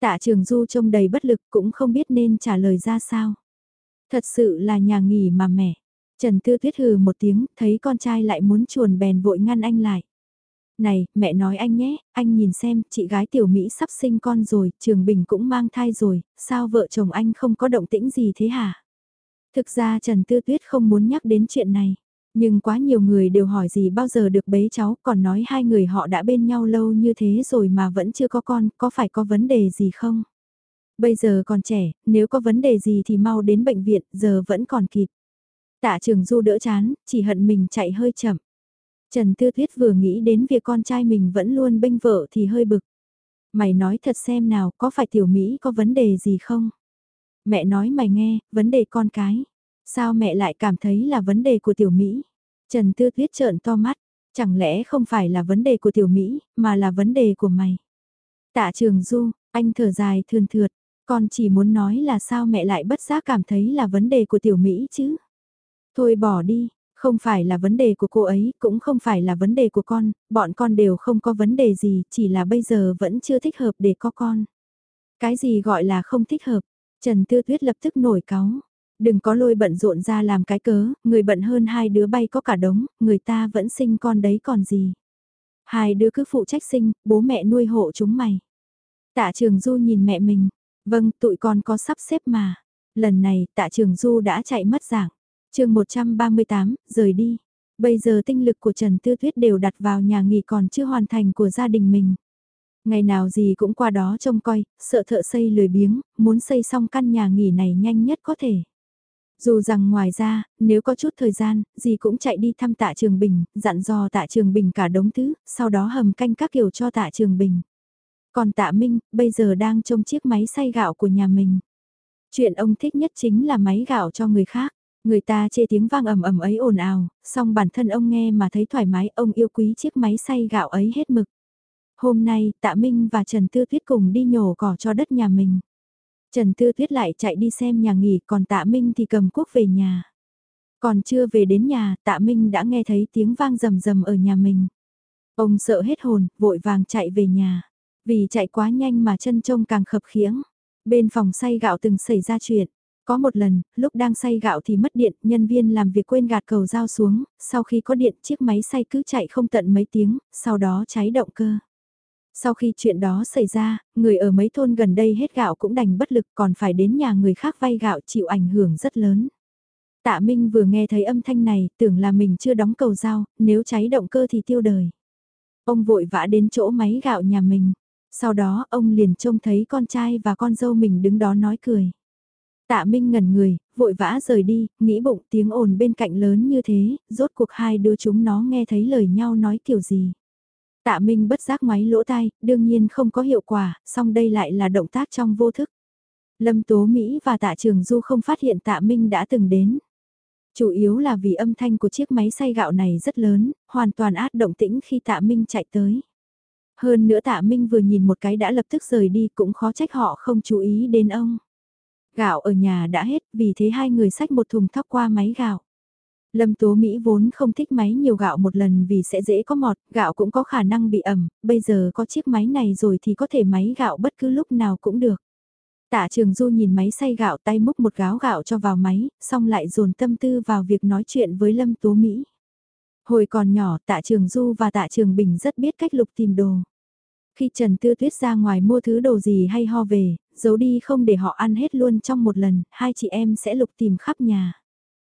Tạ Trường Du trông đầy bất lực cũng không biết nên trả lời ra sao. Thật sự là nhà nghỉ mà mẹ. Trần Tư Tuyết hừ một tiếng, thấy con trai lại muốn chuồn bèn vội ngăn anh lại. Này, mẹ nói anh nhé, anh nhìn xem, chị gái tiểu Mỹ sắp sinh con rồi, Trường Bình cũng mang thai rồi, sao vợ chồng anh không có động tĩnh gì thế hả? Thực ra Trần Tư Tuyết không muốn nhắc đến chuyện này. Nhưng quá nhiều người đều hỏi gì bao giờ được bế cháu, còn nói hai người họ đã bên nhau lâu như thế rồi mà vẫn chưa có con, có phải có vấn đề gì không? Bây giờ còn trẻ, nếu có vấn đề gì thì mau đến bệnh viện, giờ vẫn còn kịp. Tạ trường du đỡ chán, chỉ hận mình chạy hơi chậm. Trần Tư Thuyết vừa nghĩ đến việc con trai mình vẫn luôn bênh vợ thì hơi bực. Mày nói thật xem nào, có phải tiểu Mỹ có vấn đề gì không? Mẹ nói mày nghe, vấn đề con cái. Sao mẹ lại cảm thấy là vấn đề của tiểu Mỹ? Trần Tư Thuyết trợn to mắt, chẳng lẽ không phải là vấn đề của tiểu Mỹ, mà là vấn đề của mày? Tạ trường Du, anh thở dài thườn thượt, con chỉ muốn nói là sao mẹ lại bất giác cảm thấy là vấn đề của tiểu Mỹ chứ? Thôi bỏ đi, không phải là vấn đề của cô ấy, cũng không phải là vấn đề của con, bọn con đều không có vấn đề gì, chỉ là bây giờ vẫn chưa thích hợp để có con. Cái gì gọi là không thích hợp? Trần Tư Tuyết lập tức nổi cáu. Đừng có lôi bận rộn ra làm cái cớ, người bận hơn hai đứa bay có cả đống, người ta vẫn sinh con đấy còn gì. Hai đứa cứ phụ trách sinh, bố mẹ nuôi hộ chúng mày. Tạ Trường Du nhìn mẹ mình, vâng tụi con có sắp xếp mà. Lần này tạ Trường Du đã chạy mất dạng chương 138, rời đi. Bây giờ tinh lực của Trần Tư thuyết đều đặt vào nhà nghỉ còn chưa hoàn thành của gia đình mình. Ngày nào gì cũng qua đó trông coi, sợ thợ xây lười biếng, muốn xây xong căn nhà nghỉ này nhanh nhất có thể. Dù rằng ngoài ra, nếu có chút thời gian, gì cũng chạy đi thăm tạ trường bình, dặn dò tạ trường bình cả đống thứ, sau đó hầm canh các kiểu cho tạ trường bình. Còn tạ Minh, bây giờ đang trông chiếc máy xay gạo của nhà mình. Chuyện ông thích nhất chính là máy gạo cho người khác. Người ta chê tiếng vang ầm ầm ấy ồn ào, song bản thân ông nghe mà thấy thoải mái, ông yêu quý chiếc máy xay gạo ấy hết mực. Hôm nay, Tạ Minh và Trần Tư Tuyết cùng đi nhổ cỏ cho đất nhà mình. Trần Tư Tuyết lại chạy đi xem nhà nghỉ còn Tạ Minh thì cầm cuốc về nhà. Còn chưa về đến nhà, Tạ Minh đã nghe thấy tiếng vang rầm rầm ở nhà mình. Ông sợ hết hồn, vội vàng chạy về nhà. Vì chạy quá nhanh mà chân trông càng khập khiễng. Bên phòng xay gạo từng xảy ra chuyện. Có một lần, lúc đang xay gạo thì mất điện, nhân viên làm việc quên gạt cầu dao xuống, sau khi có điện chiếc máy xay cứ chạy không tận mấy tiếng, sau đó cháy động cơ. Sau khi chuyện đó xảy ra, người ở mấy thôn gần đây hết gạo cũng đành bất lực còn phải đến nhà người khác vay gạo chịu ảnh hưởng rất lớn. Tạ Minh vừa nghe thấy âm thanh này, tưởng là mình chưa đóng cầu dao, nếu cháy động cơ thì tiêu đời. Ông vội vã đến chỗ máy gạo nhà mình. Sau đó ông liền trông thấy con trai và con dâu mình đứng đó nói cười. Tạ Minh ngẩn người, vội vã rời đi, nghĩ bụng tiếng ồn bên cạnh lớn như thế, rốt cuộc hai đứa chúng nó nghe thấy lời nhau nói kiểu gì. Tạ Minh bất giác ngoáy lỗ tai, đương nhiên không có hiệu quả, song đây lại là động tác trong vô thức. Lâm Tố Mỹ và Tạ Trường Du không phát hiện Tạ Minh đã từng đến. Chủ yếu là vì âm thanh của chiếc máy xay gạo này rất lớn, hoàn toàn át động tĩnh khi Tạ Minh chạy tới. Hơn nữa Tạ Minh vừa nhìn một cái đã lập tức rời đi cũng khó trách họ không chú ý đến ông. Gạo ở nhà đã hết vì thế hai người xách một thùng thóc qua máy gạo. Lâm Tố Mỹ vốn không thích máy nhiều gạo một lần vì sẽ dễ có mọt, gạo cũng có khả năng bị ẩm, bây giờ có chiếc máy này rồi thì có thể máy gạo bất cứ lúc nào cũng được. Tạ Trường Du nhìn máy xay gạo tay múc một gáo gạo cho vào máy, xong lại dồn tâm tư vào việc nói chuyện với Lâm Tố Mỹ. Hồi còn nhỏ Tạ Trường Du và Tạ Trường Bình rất biết cách lục tìm đồ. Khi Trần Tư Tuyết ra ngoài mua thứ đồ gì hay ho về, giấu đi không để họ ăn hết luôn trong một lần, hai chị em sẽ lục tìm khắp nhà.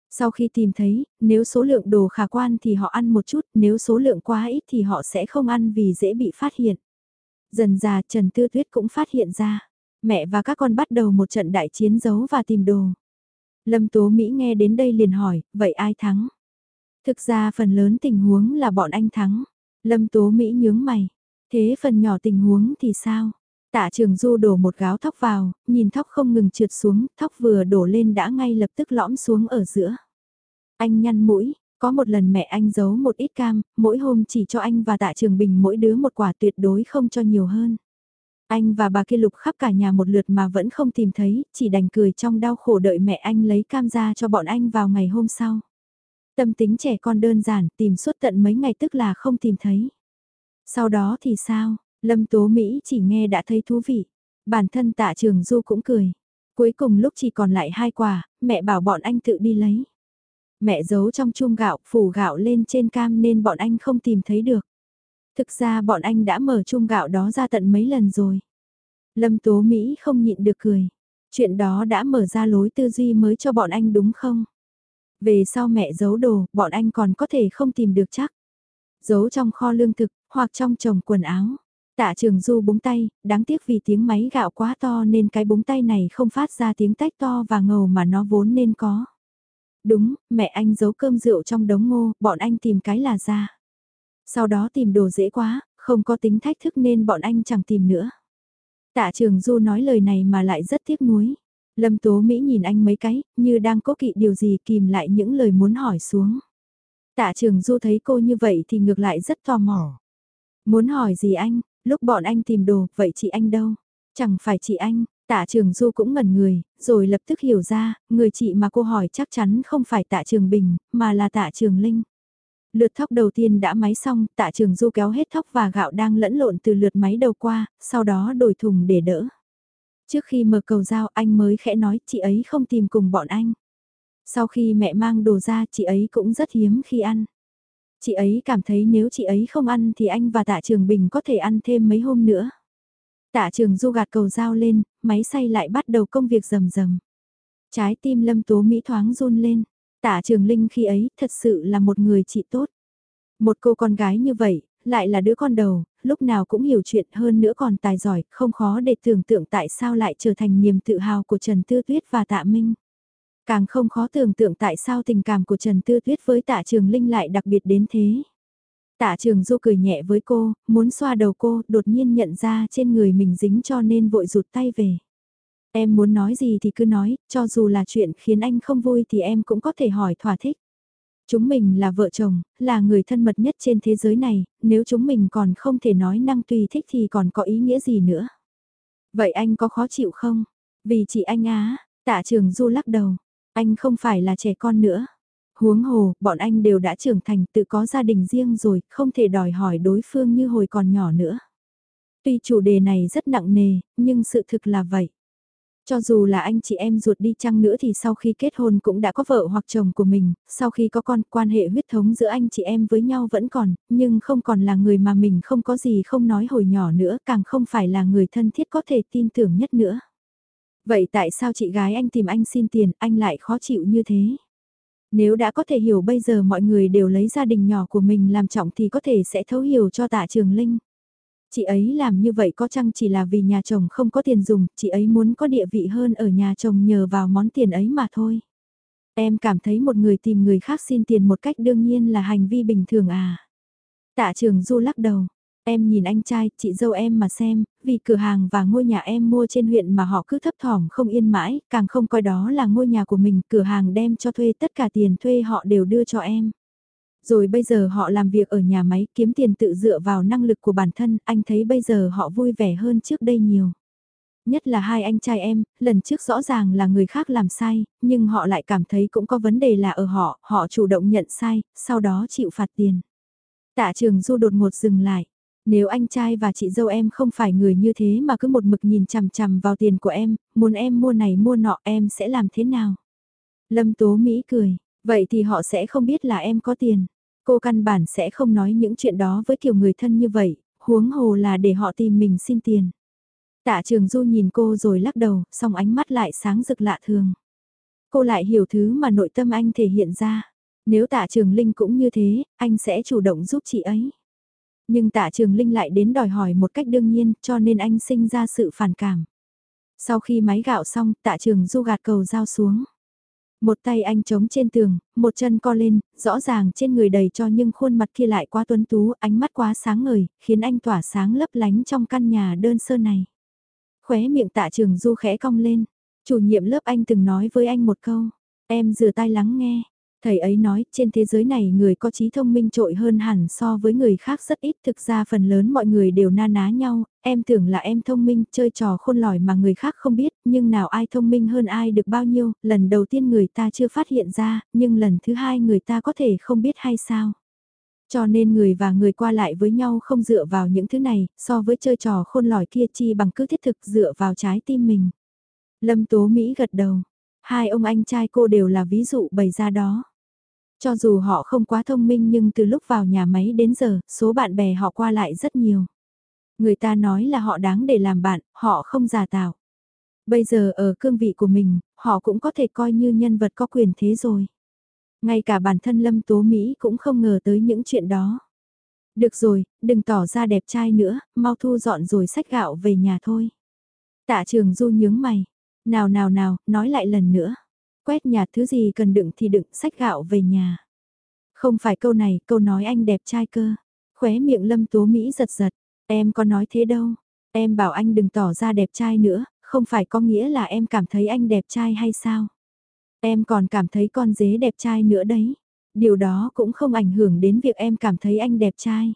Sau khi tìm thấy, nếu số lượng đồ khả quan thì họ ăn một chút, nếu số lượng quá ít thì họ sẽ không ăn vì dễ bị phát hiện. Dần già Trần Tư Tuyết cũng phát hiện ra, mẹ và các con bắt đầu một trận đại chiến giấu và tìm đồ. Lâm Tố Mỹ nghe đến đây liền hỏi, vậy ai thắng? Thực ra phần lớn tình huống là bọn anh thắng. Lâm Tố Mỹ nhướng mày. Thế phần nhỏ tình huống thì sao? Tạ trường du đổ một gáo thóc vào, nhìn thóc không ngừng trượt xuống, thóc vừa đổ lên đã ngay lập tức lõm xuống ở giữa. Anh nhăn mũi, có một lần mẹ anh giấu một ít cam, mỗi hôm chỉ cho anh và tạ trường bình mỗi đứa một quả tuyệt đối không cho nhiều hơn. Anh và bà kia lục khắp cả nhà một lượt mà vẫn không tìm thấy, chỉ đành cười trong đau khổ đợi mẹ anh lấy cam ra cho bọn anh vào ngày hôm sau. Tâm tính trẻ con đơn giản, tìm suốt tận mấy ngày tức là không tìm thấy. Sau đó thì sao, Lâm Tố Mỹ chỉ nghe đã thấy thú vị. Bản thân tạ trường Du cũng cười. Cuối cùng lúc chỉ còn lại hai quả, mẹ bảo bọn anh tự đi lấy. Mẹ giấu trong chum gạo, phủ gạo lên trên cam nên bọn anh không tìm thấy được. Thực ra bọn anh đã mở chum gạo đó ra tận mấy lần rồi. Lâm Tố Mỹ không nhịn được cười. Chuyện đó đã mở ra lối tư duy mới cho bọn anh đúng không? Về sau mẹ giấu đồ, bọn anh còn có thể không tìm được chắc. Giấu trong kho lương thực, hoặc trong chồng quần áo. Tạ trường du búng tay, đáng tiếc vì tiếng máy gạo quá to nên cái búng tay này không phát ra tiếng tách to và ngầu mà nó vốn nên có. Đúng, mẹ anh giấu cơm rượu trong đống ngô, bọn anh tìm cái là ra. Sau đó tìm đồ dễ quá, không có tính thách thức nên bọn anh chẳng tìm nữa. Tạ trường du nói lời này mà lại rất tiếc nuối. Lâm Tố Mỹ nhìn anh mấy cái, như đang cố kỵ điều gì kìm lại những lời muốn hỏi xuống. Tạ trường du thấy cô như vậy thì ngược lại rất tò mò. Muốn hỏi gì anh, lúc bọn anh tìm đồ, vậy chị anh đâu? Chẳng phải chị anh, tạ trường du cũng ngẩn người, rồi lập tức hiểu ra, người chị mà cô hỏi chắc chắn không phải tạ trường bình, mà là tạ trường linh. Lượt thóc đầu tiên đã máy xong, tạ trường du kéo hết thóc và gạo đang lẫn lộn từ lượt máy đầu qua, sau đó đổi thùng để đỡ. Trước khi mở cầu dao anh mới khẽ nói chị ấy không tìm cùng bọn anh. Sau khi mẹ mang đồ ra chị ấy cũng rất hiếm khi ăn. Chị ấy cảm thấy nếu chị ấy không ăn thì anh và tạ trường bình có thể ăn thêm mấy hôm nữa. Tạ trường du gạt cầu dao lên, máy xay lại bắt đầu công việc rầm rầm. Trái tim lâm tố Mỹ thoáng run lên. Tạ trường linh khi ấy thật sự là một người chị tốt. Một cô con gái như vậy, lại là đứa con đầu, lúc nào cũng hiểu chuyện hơn nữa còn tài giỏi, không khó để tưởng tượng tại sao lại trở thành niềm tự hào của Trần Tư Tuyết và Tạ Minh. Càng không khó tưởng tượng tại sao tình cảm của Trần Tư Tuyết với tạ trường Linh lại đặc biệt đến thế. Tạ trường Du cười nhẹ với cô, muốn xoa đầu cô, đột nhiên nhận ra trên người mình dính cho nên vội rụt tay về. Em muốn nói gì thì cứ nói, cho dù là chuyện khiến anh không vui thì em cũng có thể hỏi thỏa thích. Chúng mình là vợ chồng, là người thân mật nhất trên thế giới này, nếu chúng mình còn không thể nói năng tùy thích thì còn có ý nghĩa gì nữa. Vậy anh có khó chịu không? Vì chị anh á, tạ trường Du lắc đầu. Anh không phải là trẻ con nữa. Huống hồ, bọn anh đều đã trưởng thành tự có gia đình riêng rồi, không thể đòi hỏi đối phương như hồi còn nhỏ nữa. Tuy chủ đề này rất nặng nề, nhưng sự thực là vậy. Cho dù là anh chị em ruột đi chăng nữa thì sau khi kết hôn cũng đã có vợ hoặc chồng của mình, sau khi có con quan hệ huyết thống giữa anh chị em với nhau vẫn còn, nhưng không còn là người mà mình không có gì không nói hồi nhỏ nữa, càng không phải là người thân thiết có thể tin tưởng nhất nữa. Vậy tại sao chị gái anh tìm anh xin tiền, anh lại khó chịu như thế? Nếu đã có thể hiểu bây giờ mọi người đều lấy gia đình nhỏ của mình làm trọng thì có thể sẽ thấu hiểu cho tạ trường linh. Chị ấy làm như vậy có chăng chỉ là vì nhà chồng không có tiền dùng, chị ấy muốn có địa vị hơn ở nhà chồng nhờ vào món tiền ấy mà thôi. Em cảm thấy một người tìm người khác xin tiền một cách đương nhiên là hành vi bình thường à. Tạ trường du lắc đầu, em nhìn anh trai, chị dâu em mà xem, vì cửa hàng và ngôi nhà em mua trên huyện mà họ cứ thấp thỏm không yên mãi, càng không coi đó là ngôi nhà của mình, cửa hàng đem cho thuê tất cả tiền thuê họ đều đưa cho em. Rồi bây giờ họ làm việc ở nhà máy kiếm tiền tự dựa vào năng lực của bản thân, anh thấy bây giờ họ vui vẻ hơn trước đây nhiều. Nhất là hai anh trai em, lần trước rõ ràng là người khác làm sai, nhưng họ lại cảm thấy cũng có vấn đề là ở họ, họ chủ động nhận sai, sau đó chịu phạt tiền. Tạ trường du đột ngột dừng lại. Nếu anh trai và chị dâu em không phải người như thế mà cứ một mực nhìn chằm chằm vào tiền của em, muốn em mua này mua nọ em sẽ làm thế nào? Lâm Tố Mỹ cười, vậy thì họ sẽ không biết là em có tiền. Cô căn bản sẽ không nói những chuyện đó với kiểu người thân như vậy, huống hồ là để họ tìm mình xin tiền. Tạ trường du nhìn cô rồi lắc đầu, song ánh mắt lại sáng rực lạ thường. Cô lại hiểu thứ mà nội tâm anh thể hiện ra. Nếu tạ trường Linh cũng như thế, anh sẽ chủ động giúp chị ấy. Nhưng tạ trường Linh lại đến đòi hỏi một cách đương nhiên cho nên anh sinh ra sự phản cảm. Sau khi máy gạo xong tạ trường du gạt cầu dao xuống. Một tay anh chống trên tường, một chân co lên, rõ ràng trên người đầy cho nhưng khuôn mặt kia lại quá tuấn tú, ánh mắt quá sáng ngời, khiến anh tỏa sáng lấp lánh trong căn nhà đơn sơ này. Khóe miệng tạ trường du khẽ cong lên, chủ nhiệm lớp anh từng nói với anh một câu, em rửa tay lắng nghe, Thầy ấy nói, trên thế giới này người có trí thông minh trội hơn hẳn so với người khác rất ít. Thực ra phần lớn mọi người đều na ná nhau, em tưởng là em thông minh, chơi trò khôn lỏi mà người khác không biết, nhưng nào ai thông minh hơn ai được bao nhiêu, lần đầu tiên người ta chưa phát hiện ra, nhưng lần thứ hai người ta có thể không biết hay sao. Cho nên người và người qua lại với nhau không dựa vào những thứ này, so với chơi trò khôn lỏi kia chi bằng cứ thiết thực dựa vào trái tim mình. Lâm Tố Mỹ gật đầu, hai ông anh trai cô đều là ví dụ bày ra đó. Cho dù họ không quá thông minh nhưng từ lúc vào nhà máy đến giờ, số bạn bè họ qua lại rất nhiều. Người ta nói là họ đáng để làm bạn, họ không giả tạo. Bây giờ ở cương vị của mình, họ cũng có thể coi như nhân vật có quyền thế rồi. Ngay cả bản thân Lâm Tố Mỹ cũng không ngờ tới những chuyện đó. Được rồi, đừng tỏ ra đẹp trai nữa, mau thu dọn rồi sách gạo về nhà thôi. Tạ trường du nhướng mày. Nào nào nào, nói lại lần nữa. Quét nhà thứ gì cần đựng thì đựng sách gạo về nhà. Không phải câu này, câu nói anh đẹp trai cơ. Khóe miệng lâm tố Mỹ giật giật. Em có nói thế đâu. Em bảo anh đừng tỏ ra đẹp trai nữa, không phải có nghĩa là em cảm thấy anh đẹp trai hay sao? Em còn cảm thấy con dế đẹp trai nữa đấy. Điều đó cũng không ảnh hưởng đến việc em cảm thấy anh đẹp trai.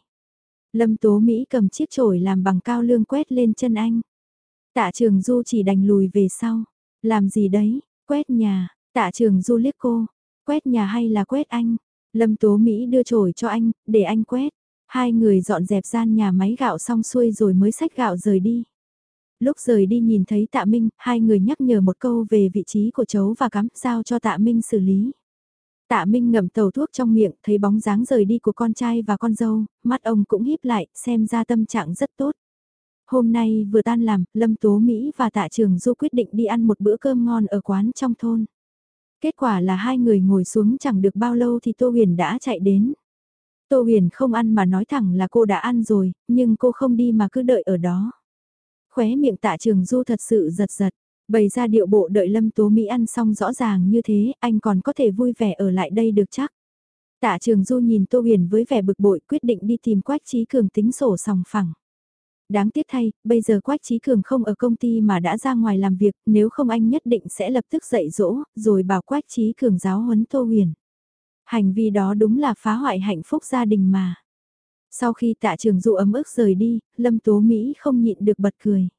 Lâm Tố Mỹ cầm chiếc chổi làm bằng cao lương quét lên chân anh. Tạ trường Du chỉ đành lùi về sau. Làm gì đấy, quét nhà, Tạ trường du liếc cô, quét nhà hay là quét anh? Lâm Tố Mỹ đưa chổi cho anh, để anh quét. Hai người dọn dẹp gian nhà máy gạo xong xuôi rồi mới xách gạo rời đi. Lúc rời đi nhìn thấy Tạ Minh, hai người nhắc nhở một câu về vị trí của chấu và cắm sao cho Tạ Minh xử lý. Tạ Minh ngậm tàu thuốc trong miệng, thấy bóng dáng rời đi của con trai và con dâu, mắt ông cũng híp lại, xem ra tâm trạng rất tốt. Hôm nay vừa tan làm, Lâm Tố Mỹ và Tạ Trường Du quyết định đi ăn một bữa cơm ngon ở quán trong thôn. Kết quả là hai người ngồi xuống chẳng được bao lâu thì Tô Huyền đã chạy đến. Tô Huyền không ăn mà nói thẳng là cô đã ăn rồi, nhưng cô không đi mà cứ đợi ở đó. Khóe miệng tạ trường du thật sự giật giật, bày ra điệu bộ đợi Lâm Tố Mỹ ăn xong rõ ràng như thế, anh còn có thể vui vẻ ở lại đây được chắc. Tạ trường du nhìn Tô Huyền với vẻ bực bội quyết định đi tìm Quách Trí Cường tính sổ sòng phẳng. Đáng tiếc thay, bây giờ Quách Trí Cường không ở công ty mà đã ra ngoài làm việc, nếu không anh nhất định sẽ lập tức dạy dỗ, rồi bảo Quách Trí Cường giáo huấn Tô Huyền. Hành vi đó đúng là phá hoại hạnh phúc gia đình mà. Sau khi tạ trường dụ ấm ức rời đi, Lâm Tố Mỹ không nhịn được bật cười.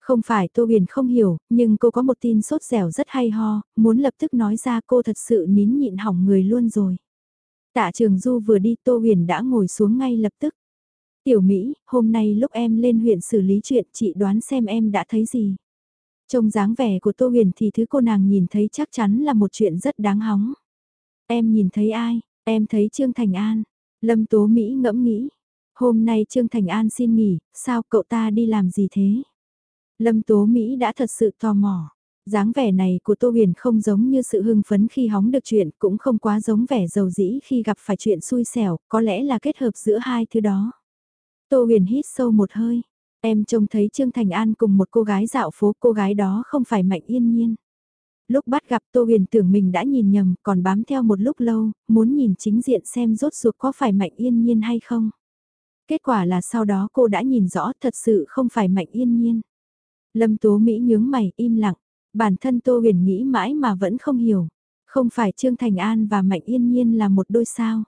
Không phải Tô Huyền không hiểu, nhưng cô có một tin sốt dẻo rất hay ho, muốn lập tức nói ra cô thật sự nín nhịn hỏng người luôn rồi. Tạ trường du vừa đi Tô Huyền đã ngồi xuống ngay lập tức. Tiểu Mỹ, hôm nay lúc em lên huyện xử lý chuyện chị đoán xem em đã thấy gì. Trông dáng vẻ của Tô Huyền thì thứ cô nàng nhìn thấy chắc chắn là một chuyện rất đáng hóng. Em nhìn thấy ai? Em thấy Trương Thành An. Lâm Tố Mỹ ngẫm nghĩ. Hôm nay Trương Thành An xin nghỉ, sao cậu ta đi làm gì thế? Lâm Tố Mỹ đã thật sự tò mò. dáng vẻ này của Tô Huyền không giống như sự hưng phấn khi hóng được chuyện, cũng không quá giống vẻ giàu dĩ khi gặp phải chuyện xui xẻo, có lẽ là kết hợp giữa hai thứ đó. Tô huyền hít sâu một hơi. Em trông thấy Trương Thành An cùng một cô gái dạo phố, cô gái đó không phải Mạnh Yên Nhiên. Lúc bắt gặp Tô huyền tưởng mình đã nhìn nhầm, còn bám theo một lúc lâu, muốn nhìn chính diện xem rốt cuộc có phải Mạnh Yên Nhiên hay không. Kết quả là sau đó cô đã nhìn rõ thật sự không phải Mạnh Yên Nhiên. Lâm Tố Mỹ nhướng mày im lặng, bản thân Tô huyền nghĩ mãi mà vẫn không hiểu. Không phải Trương Thành An và Mạnh Yên Nhiên là một đôi sao.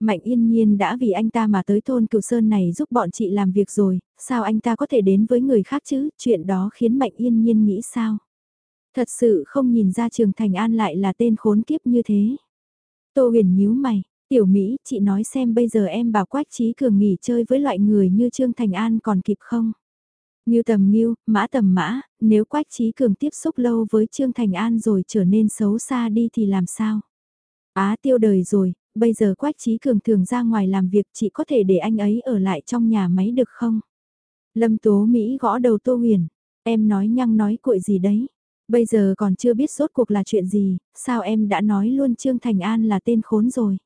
Mạnh yên nhiên đã vì anh ta mà tới thôn cửu sơn này giúp bọn chị làm việc rồi, sao anh ta có thể đến với người khác chứ, chuyện đó khiến Mạnh yên nhiên nghĩ sao. Thật sự không nhìn ra Trường Thành An lại là tên khốn kiếp như thế. Tô huyền nhíu mày, tiểu Mỹ, chị nói xem bây giờ em bảo Quách Trí Cường nghỉ chơi với loại người như Trương Thành An còn kịp không? Nghiêu tầm nghiêu, mã tầm mã, nếu Quách Trí Cường tiếp xúc lâu với Trương Thành An rồi trở nên xấu xa đi thì làm sao? Á tiêu đời rồi, bây giờ Quách Trí Cường thường ra ngoài làm việc chị có thể để anh ấy ở lại trong nhà máy được không? Lâm Tố Mỹ gõ đầu Tô Huyền, em nói nhăng nói cuội gì đấy? Bây giờ còn chưa biết rốt cuộc là chuyện gì, sao em đã nói luôn Trương Thành An là tên khốn rồi?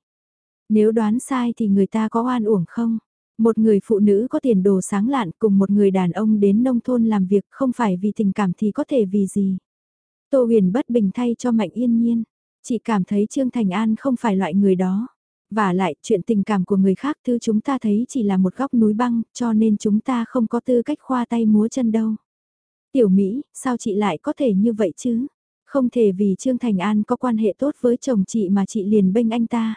Nếu đoán sai thì người ta có oan uổng không? Một người phụ nữ có tiền đồ sáng lạn cùng một người đàn ông đến nông thôn làm việc không phải vì tình cảm thì có thể vì gì? Tô huyền bất bình thay cho Mạnh Yên Nhiên. Chị cảm thấy Trương Thành An không phải loại người đó. Và lại, chuyện tình cảm của người khác thứ chúng ta thấy chỉ là một góc núi băng, cho nên chúng ta không có tư cách khoa tay múa chân đâu. Tiểu Mỹ, sao chị lại có thể như vậy chứ? Không thể vì Trương Thành An có quan hệ tốt với chồng chị mà chị liền bênh anh ta.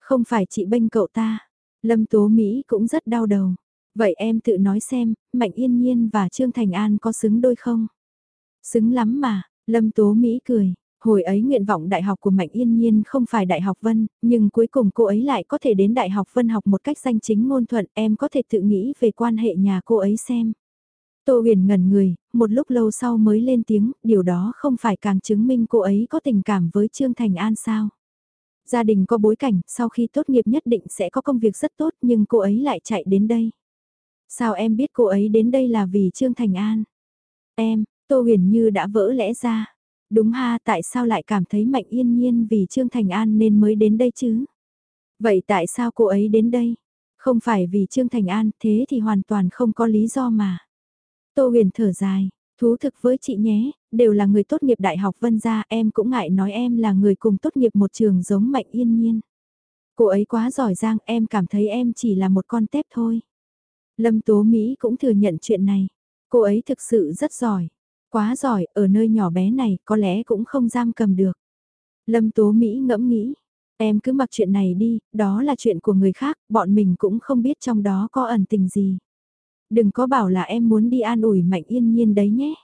Không phải chị bênh cậu ta. Lâm Tố Mỹ cũng rất đau đầu. Vậy em tự nói xem, Mạnh Yên Nhiên và Trương Thành An có xứng đôi không? Xứng lắm mà, Lâm Tố Mỹ cười, Hồi ấy nguyện vọng đại học của Mạnh Yên Nhiên không phải Đại học Vân, nhưng cuối cùng cô ấy lại có thể đến Đại học Vân học một cách danh chính ngôn thuận, em có thể tự nghĩ về quan hệ nhà cô ấy xem. Tô huyền ngẩn người, một lúc lâu sau mới lên tiếng, điều đó không phải càng chứng minh cô ấy có tình cảm với Trương Thành An sao. Gia đình có bối cảnh, sau khi tốt nghiệp nhất định sẽ có công việc rất tốt nhưng cô ấy lại chạy đến đây. Sao em biết cô ấy đến đây là vì Trương Thành An? Em, Tô huyền như đã vỡ lẽ ra. Đúng ha, tại sao lại cảm thấy Mạnh Yên Nhiên vì Trương Thành An nên mới đến đây chứ? Vậy tại sao cô ấy đến đây? Không phải vì Trương Thành An, thế thì hoàn toàn không có lý do mà. Tô huyền thở dài, thú thực với chị nhé, đều là người tốt nghiệp Đại học Vân Gia, em cũng ngại nói em là người cùng tốt nghiệp một trường giống Mạnh Yên Nhiên. Cô ấy quá giỏi giang, em cảm thấy em chỉ là một con tép thôi. Lâm Tố Mỹ cũng thừa nhận chuyện này. Cô ấy thực sự rất giỏi. Quá giỏi, ở nơi nhỏ bé này có lẽ cũng không giam cầm được. Lâm Tố Mỹ ngẫm nghĩ, em cứ mặc chuyện này đi, đó là chuyện của người khác, bọn mình cũng không biết trong đó có ẩn tình gì. Đừng có bảo là em muốn đi an ủi mạnh yên nhiên đấy nhé.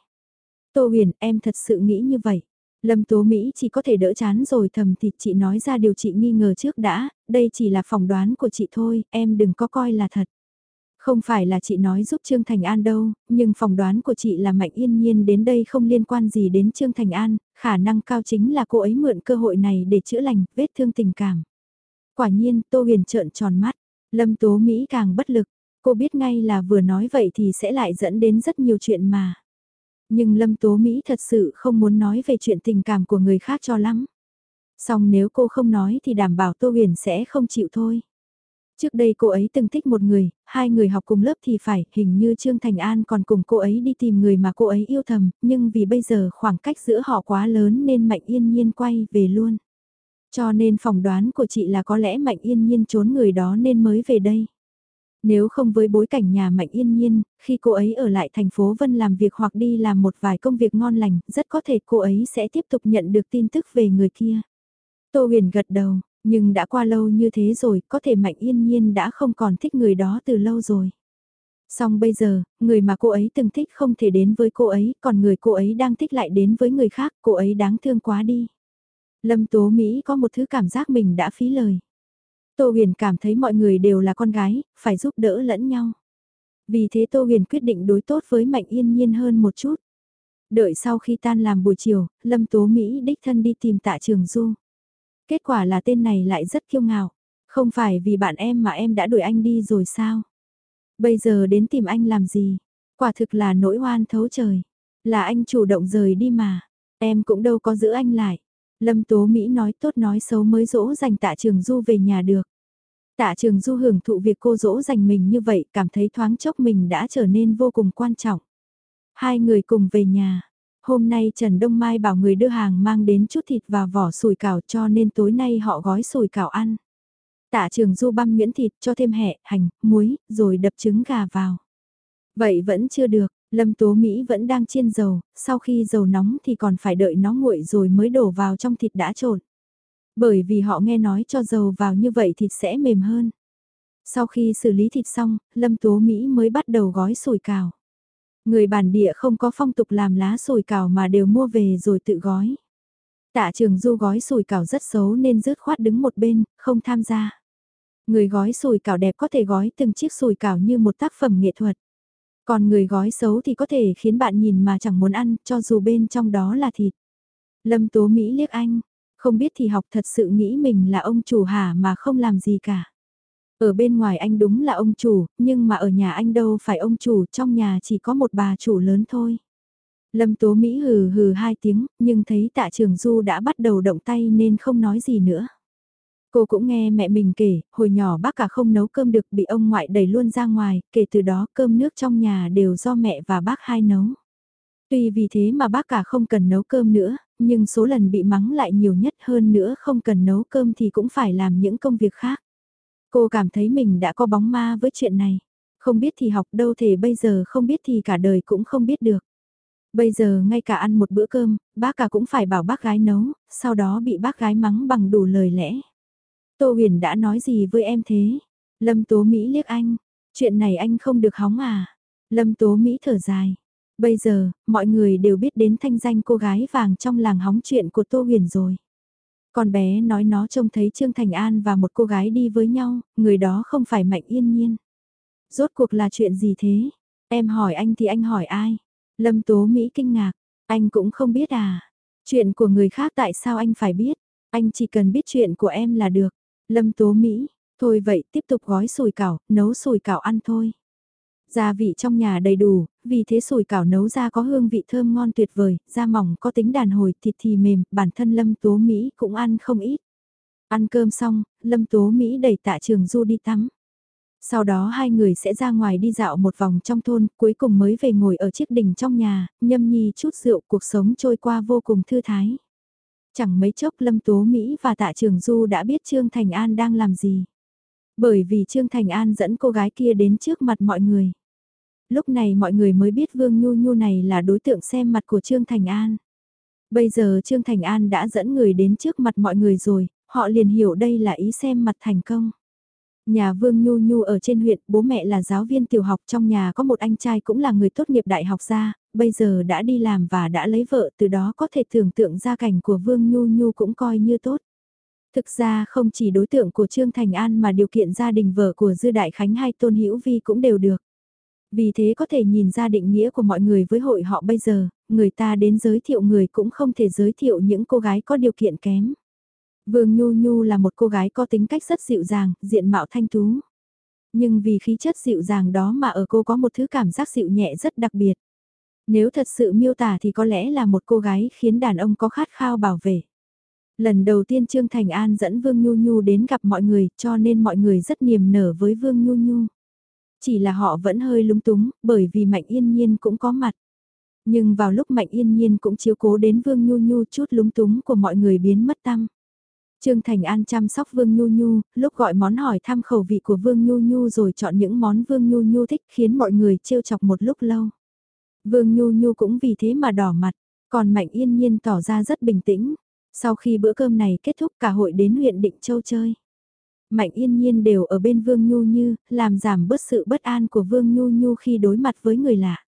Tô huyền, em thật sự nghĩ như vậy. Lâm Tố Mỹ chỉ có thể đỡ chán rồi thầm thì chị nói ra điều chị nghi ngờ trước đã, đây chỉ là phỏng đoán của chị thôi, em đừng có coi là thật. Không phải là chị nói giúp Trương Thành An đâu, nhưng phỏng đoán của chị là Mạnh Yên Nhiên đến đây không liên quan gì đến Trương Thành An, khả năng cao chính là cô ấy mượn cơ hội này để chữa lành vết thương tình cảm. Quả nhiên, Tô Huyền trợn tròn mắt, Lâm Tố Mỹ càng bất lực, cô biết ngay là vừa nói vậy thì sẽ lại dẫn đến rất nhiều chuyện mà. Nhưng Lâm Tố Mỹ thật sự không muốn nói về chuyện tình cảm của người khác cho lắm. Xong nếu cô không nói thì đảm bảo Tô Huyền sẽ không chịu thôi. Trước đây cô ấy từng thích một người, hai người học cùng lớp thì phải, hình như Trương Thành An còn cùng cô ấy đi tìm người mà cô ấy yêu thầm, nhưng vì bây giờ khoảng cách giữa họ quá lớn nên Mạnh Yên Nhiên quay về luôn. Cho nên phỏng đoán của chị là có lẽ Mạnh Yên Nhiên trốn người đó nên mới về đây. Nếu không với bối cảnh nhà Mạnh Yên Nhiên, khi cô ấy ở lại thành phố Vân làm việc hoặc đi làm một vài công việc ngon lành, rất có thể cô ấy sẽ tiếp tục nhận được tin tức về người kia. Tô huyền gật đầu, nhưng đã qua lâu như thế rồi, có thể Mạnh Yên Nhiên đã không còn thích người đó từ lâu rồi. Song bây giờ, người mà cô ấy từng thích không thể đến với cô ấy, còn người cô ấy đang thích lại đến với người khác, cô ấy đáng thương quá đi. Lâm Tố Mỹ có một thứ cảm giác mình đã phí lời. Tô Huyền cảm thấy mọi người đều là con gái, phải giúp đỡ lẫn nhau. Vì thế Tô Huyền quyết định đối tốt với Mạnh Yên Nhiên hơn một chút. Đợi sau khi tan làm buổi chiều, Lâm Tố Mỹ đích thân đi tìm tạ trường Du. Kết quả là tên này lại rất kiêu ngạo. Không phải vì bạn em mà em đã đuổi anh đi rồi sao? Bây giờ đến tìm anh làm gì? Quả thực là nỗi oan thấu trời. Là anh chủ động rời đi mà. Em cũng đâu có giữ anh lại. Lâm Tố Mỹ nói tốt nói xấu mới dỗ dành tạ trường du về nhà được. Tạ trường du hưởng thụ việc cô dỗ dành mình như vậy cảm thấy thoáng chốc mình đã trở nên vô cùng quan trọng. Hai người cùng về nhà. Hôm nay Trần Đông Mai bảo người đưa hàng mang đến chút thịt và vỏ sùi cảo cho nên tối nay họ gói sùi cảo ăn. Tạ trường du băm nhuyễn thịt cho thêm hẹ, hành, muối, rồi đập trứng gà vào. Vậy vẫn chưa được, Lâm Tố Mỹ vẫn đang chiên dầu, sau khi dầu nóng thì còn phải đợi nó nguội rồi mới đổ vào trong thịt đã trộn. Bởi vì họ nghe nói cho dầu vào như vậy thịt sẽ mềm hơn. Sau khi xử lý thịt xong, Lâm Tố Mỹ mới bắt đầu gói sủi cào. Người bản địa không có phong tục làm lá sồi cào mà đều mua về rồi tự gói. Tạ trường du gói sồi cào rất xấu nên rớt khoát đứng một bên, không tham gia. Người gói sồi cào đẹp có thể gói từng chiếc sồi cào như một tác phẩm nghệ thuật. Còn người gói xấu thì có thể khiến bạn nhìn mà chẳng muốn ăn, cho dù bên trong đó là thịt. Lâm Tố Mỹ liếc anh, không biết thì học thật sự nghĩ mình là ông chủ hả mà không làm gì cả. Ở bên ngoài anh đúng là ông chủ, nhưng mà ở nhà anh đâu phải ông chủ, trong nhà chỉ có một bà chủ lớn thôi. Lâm Tố Mỹ hừ hừ hai tiếng, nhưng thấy tạ trường Du đã bắt đầu động tay nên không nói gì nữa. Cô cũng nghe mẹ mình kể, hồi nhỏ bác cả không nấu cơm được bị ông ngoại đẩy luôn ra ngoài, kể từ đó cơm nước trong nhà đều do mẹ và bác hai nấu. Tuy vì thế mà bác cả không cần nấu cơm nữa, nhưng số lần bị mắng lại nhiều nhất hơn nữa không cần nấu cơm thì cũng phải làm những công việc khác. Cô cảm thấy mình đã có bóng ma với chuyện này. Không biết thì học đâu thể bây giờ không biết thì cả đời cũng không biết được. Bây giờ ngay cả ăn một bữa cơm, bác cả cũng phải bảo bác gái nấu, sau đó bị bác gái mắng bằng đủ lời lẽ. Tô huyền đã nói gì với em thế? Lâm Tố Mỹ liếc anh, chuyện này anh không được hóng à? Lâm Tố Mỹ thở dài. Bây giờ, mọi người đều biết đến thanh danh cô gái vàng trong làng hóng chuyện của Tô Huyền rồi. Con bé nói nó trông thấy Trương Thành An và một cô gái đi với nhau, người đó không phải Mạnh Yên Nhiên. Rốt cuộc là chuyện gì thế? Em hỏi anh thì anh hỏi ai? Lâm Tố Mỹ kinh ngạc, anh cũng không biết à? Chuyện của người khác tại sao anh phải biết? Anh chỉ cần biết chuyện của em là được. Lâm Tố Mỹ, thôi vậy tiếp tục gói sùi cảo, nấu sùi cảo ăn thôi. Gia vị trong nhà đầy đủ, vì thế sủi cảo nấu ra có hương vị thơm ngon tuyệt vời, da mỏng có tính đàn hồi, thịt thì mềm, bản thân Lâm Tố Mỹ cũng ăn không ít. Ăn cơm xong, Lâm Tố Mỹ đẩy tạ trường du đi tắm. Sau đó hai người sẽ ra ngoài đi dạo một vòng trong thôn, cuối cùng mới về ngồi ở chiếc đỉnh trong nhà, nhâm nhi chút rượu cuộc sống trôi qua vô cùng thư thái. Chẳng mấy chốc Lâm Tố Mỹ và Tạ Trường Du đã biết Trương Thành An đang làm gì. Bởi vì Trương Thành An dẫn cô gái kia đến trước mặt mọi người. Lúc này mọi người mới biết Vương Nhu Nhu này là đối tượng xem mặt của Trương Thành An. Bây giờ Trương Thành An đã dẫn người đến trước mặt mọi người rồi, họ liền hiểu đây là ý xem mặt thành công. Nhà Vương Nhu Nhu ở trên huyện, bố mẹ là giáo viên tiểu học trong nhà có một anh trai cũng là người tốt nghiệp đại học ra, bây giờ đã đi làm và đã lấy vợ từ đó có thể tưởng tượng gia cảnh của Vương Nhu Nhu cũng coi như tốt. Thực ra không chỉ đối tượng của Trương Thành An mà điều kiện gia đình vợ của Dư Đại Khánh hay Tôn Hữu Vi cũng đều được. Vì thế có thể nhìn ra định nghĩa của mọi người với hội họ bây giờ, người ta đến giới thiệu người cũng không thể giới thiệu những cô gái có điều kiện kém. Vương Nhu Nhu là một cô gái có tính cách rất dịu dàng, diện mạo thanh tú. Nhưng vì khí chất dịu dàng đó mà ở cô có một thứ cảm giác dịu nhẹ rất đặc biệt. Nếu thật sự miêu tả thì có lẽ là một cô gái khiến đàn ông có khát khao bảo vệ. Lần đầu tiên Trương Thành An dẫn Vương Nhu Nhu đến gặp mọi người cho nên mọi người rất niềm nở với Vương Nhu Nhu. Chỉ là họ vẫn hơi lúng túng bởi vì Mạnh Yên Nhiên cũng có mặt. Nhưng vào lúc Mạnh Yên Nhiên cũng chiếu cố đến Vương Nhu Nhu chút lúng túng của mọi người biến mất tâm. Trương Thành An chăm sóc Vương Nhu Nhu, lúc gọi món hỏi thăm khẩu vị của Vương Nhu Nhu rồi chọn những món Vương Nhu Nhu thích khiến mọi người trêu chọc một lúc lâu. Vương Nhu Nhu cũng vì thế mà đỏ mặt, còn Mạnh Yên Nhiên tỏ ra rất bình tĩnh. Sau khi bữa cơm này kết thúc cả hội đến huyện Định Châu chơi. Mạnh Yên Nhiên đều ở bên Vương Nhu Như, làm giảm bớt sự bất an của Vương Nhu Nhu khi đối mặt với người lạ.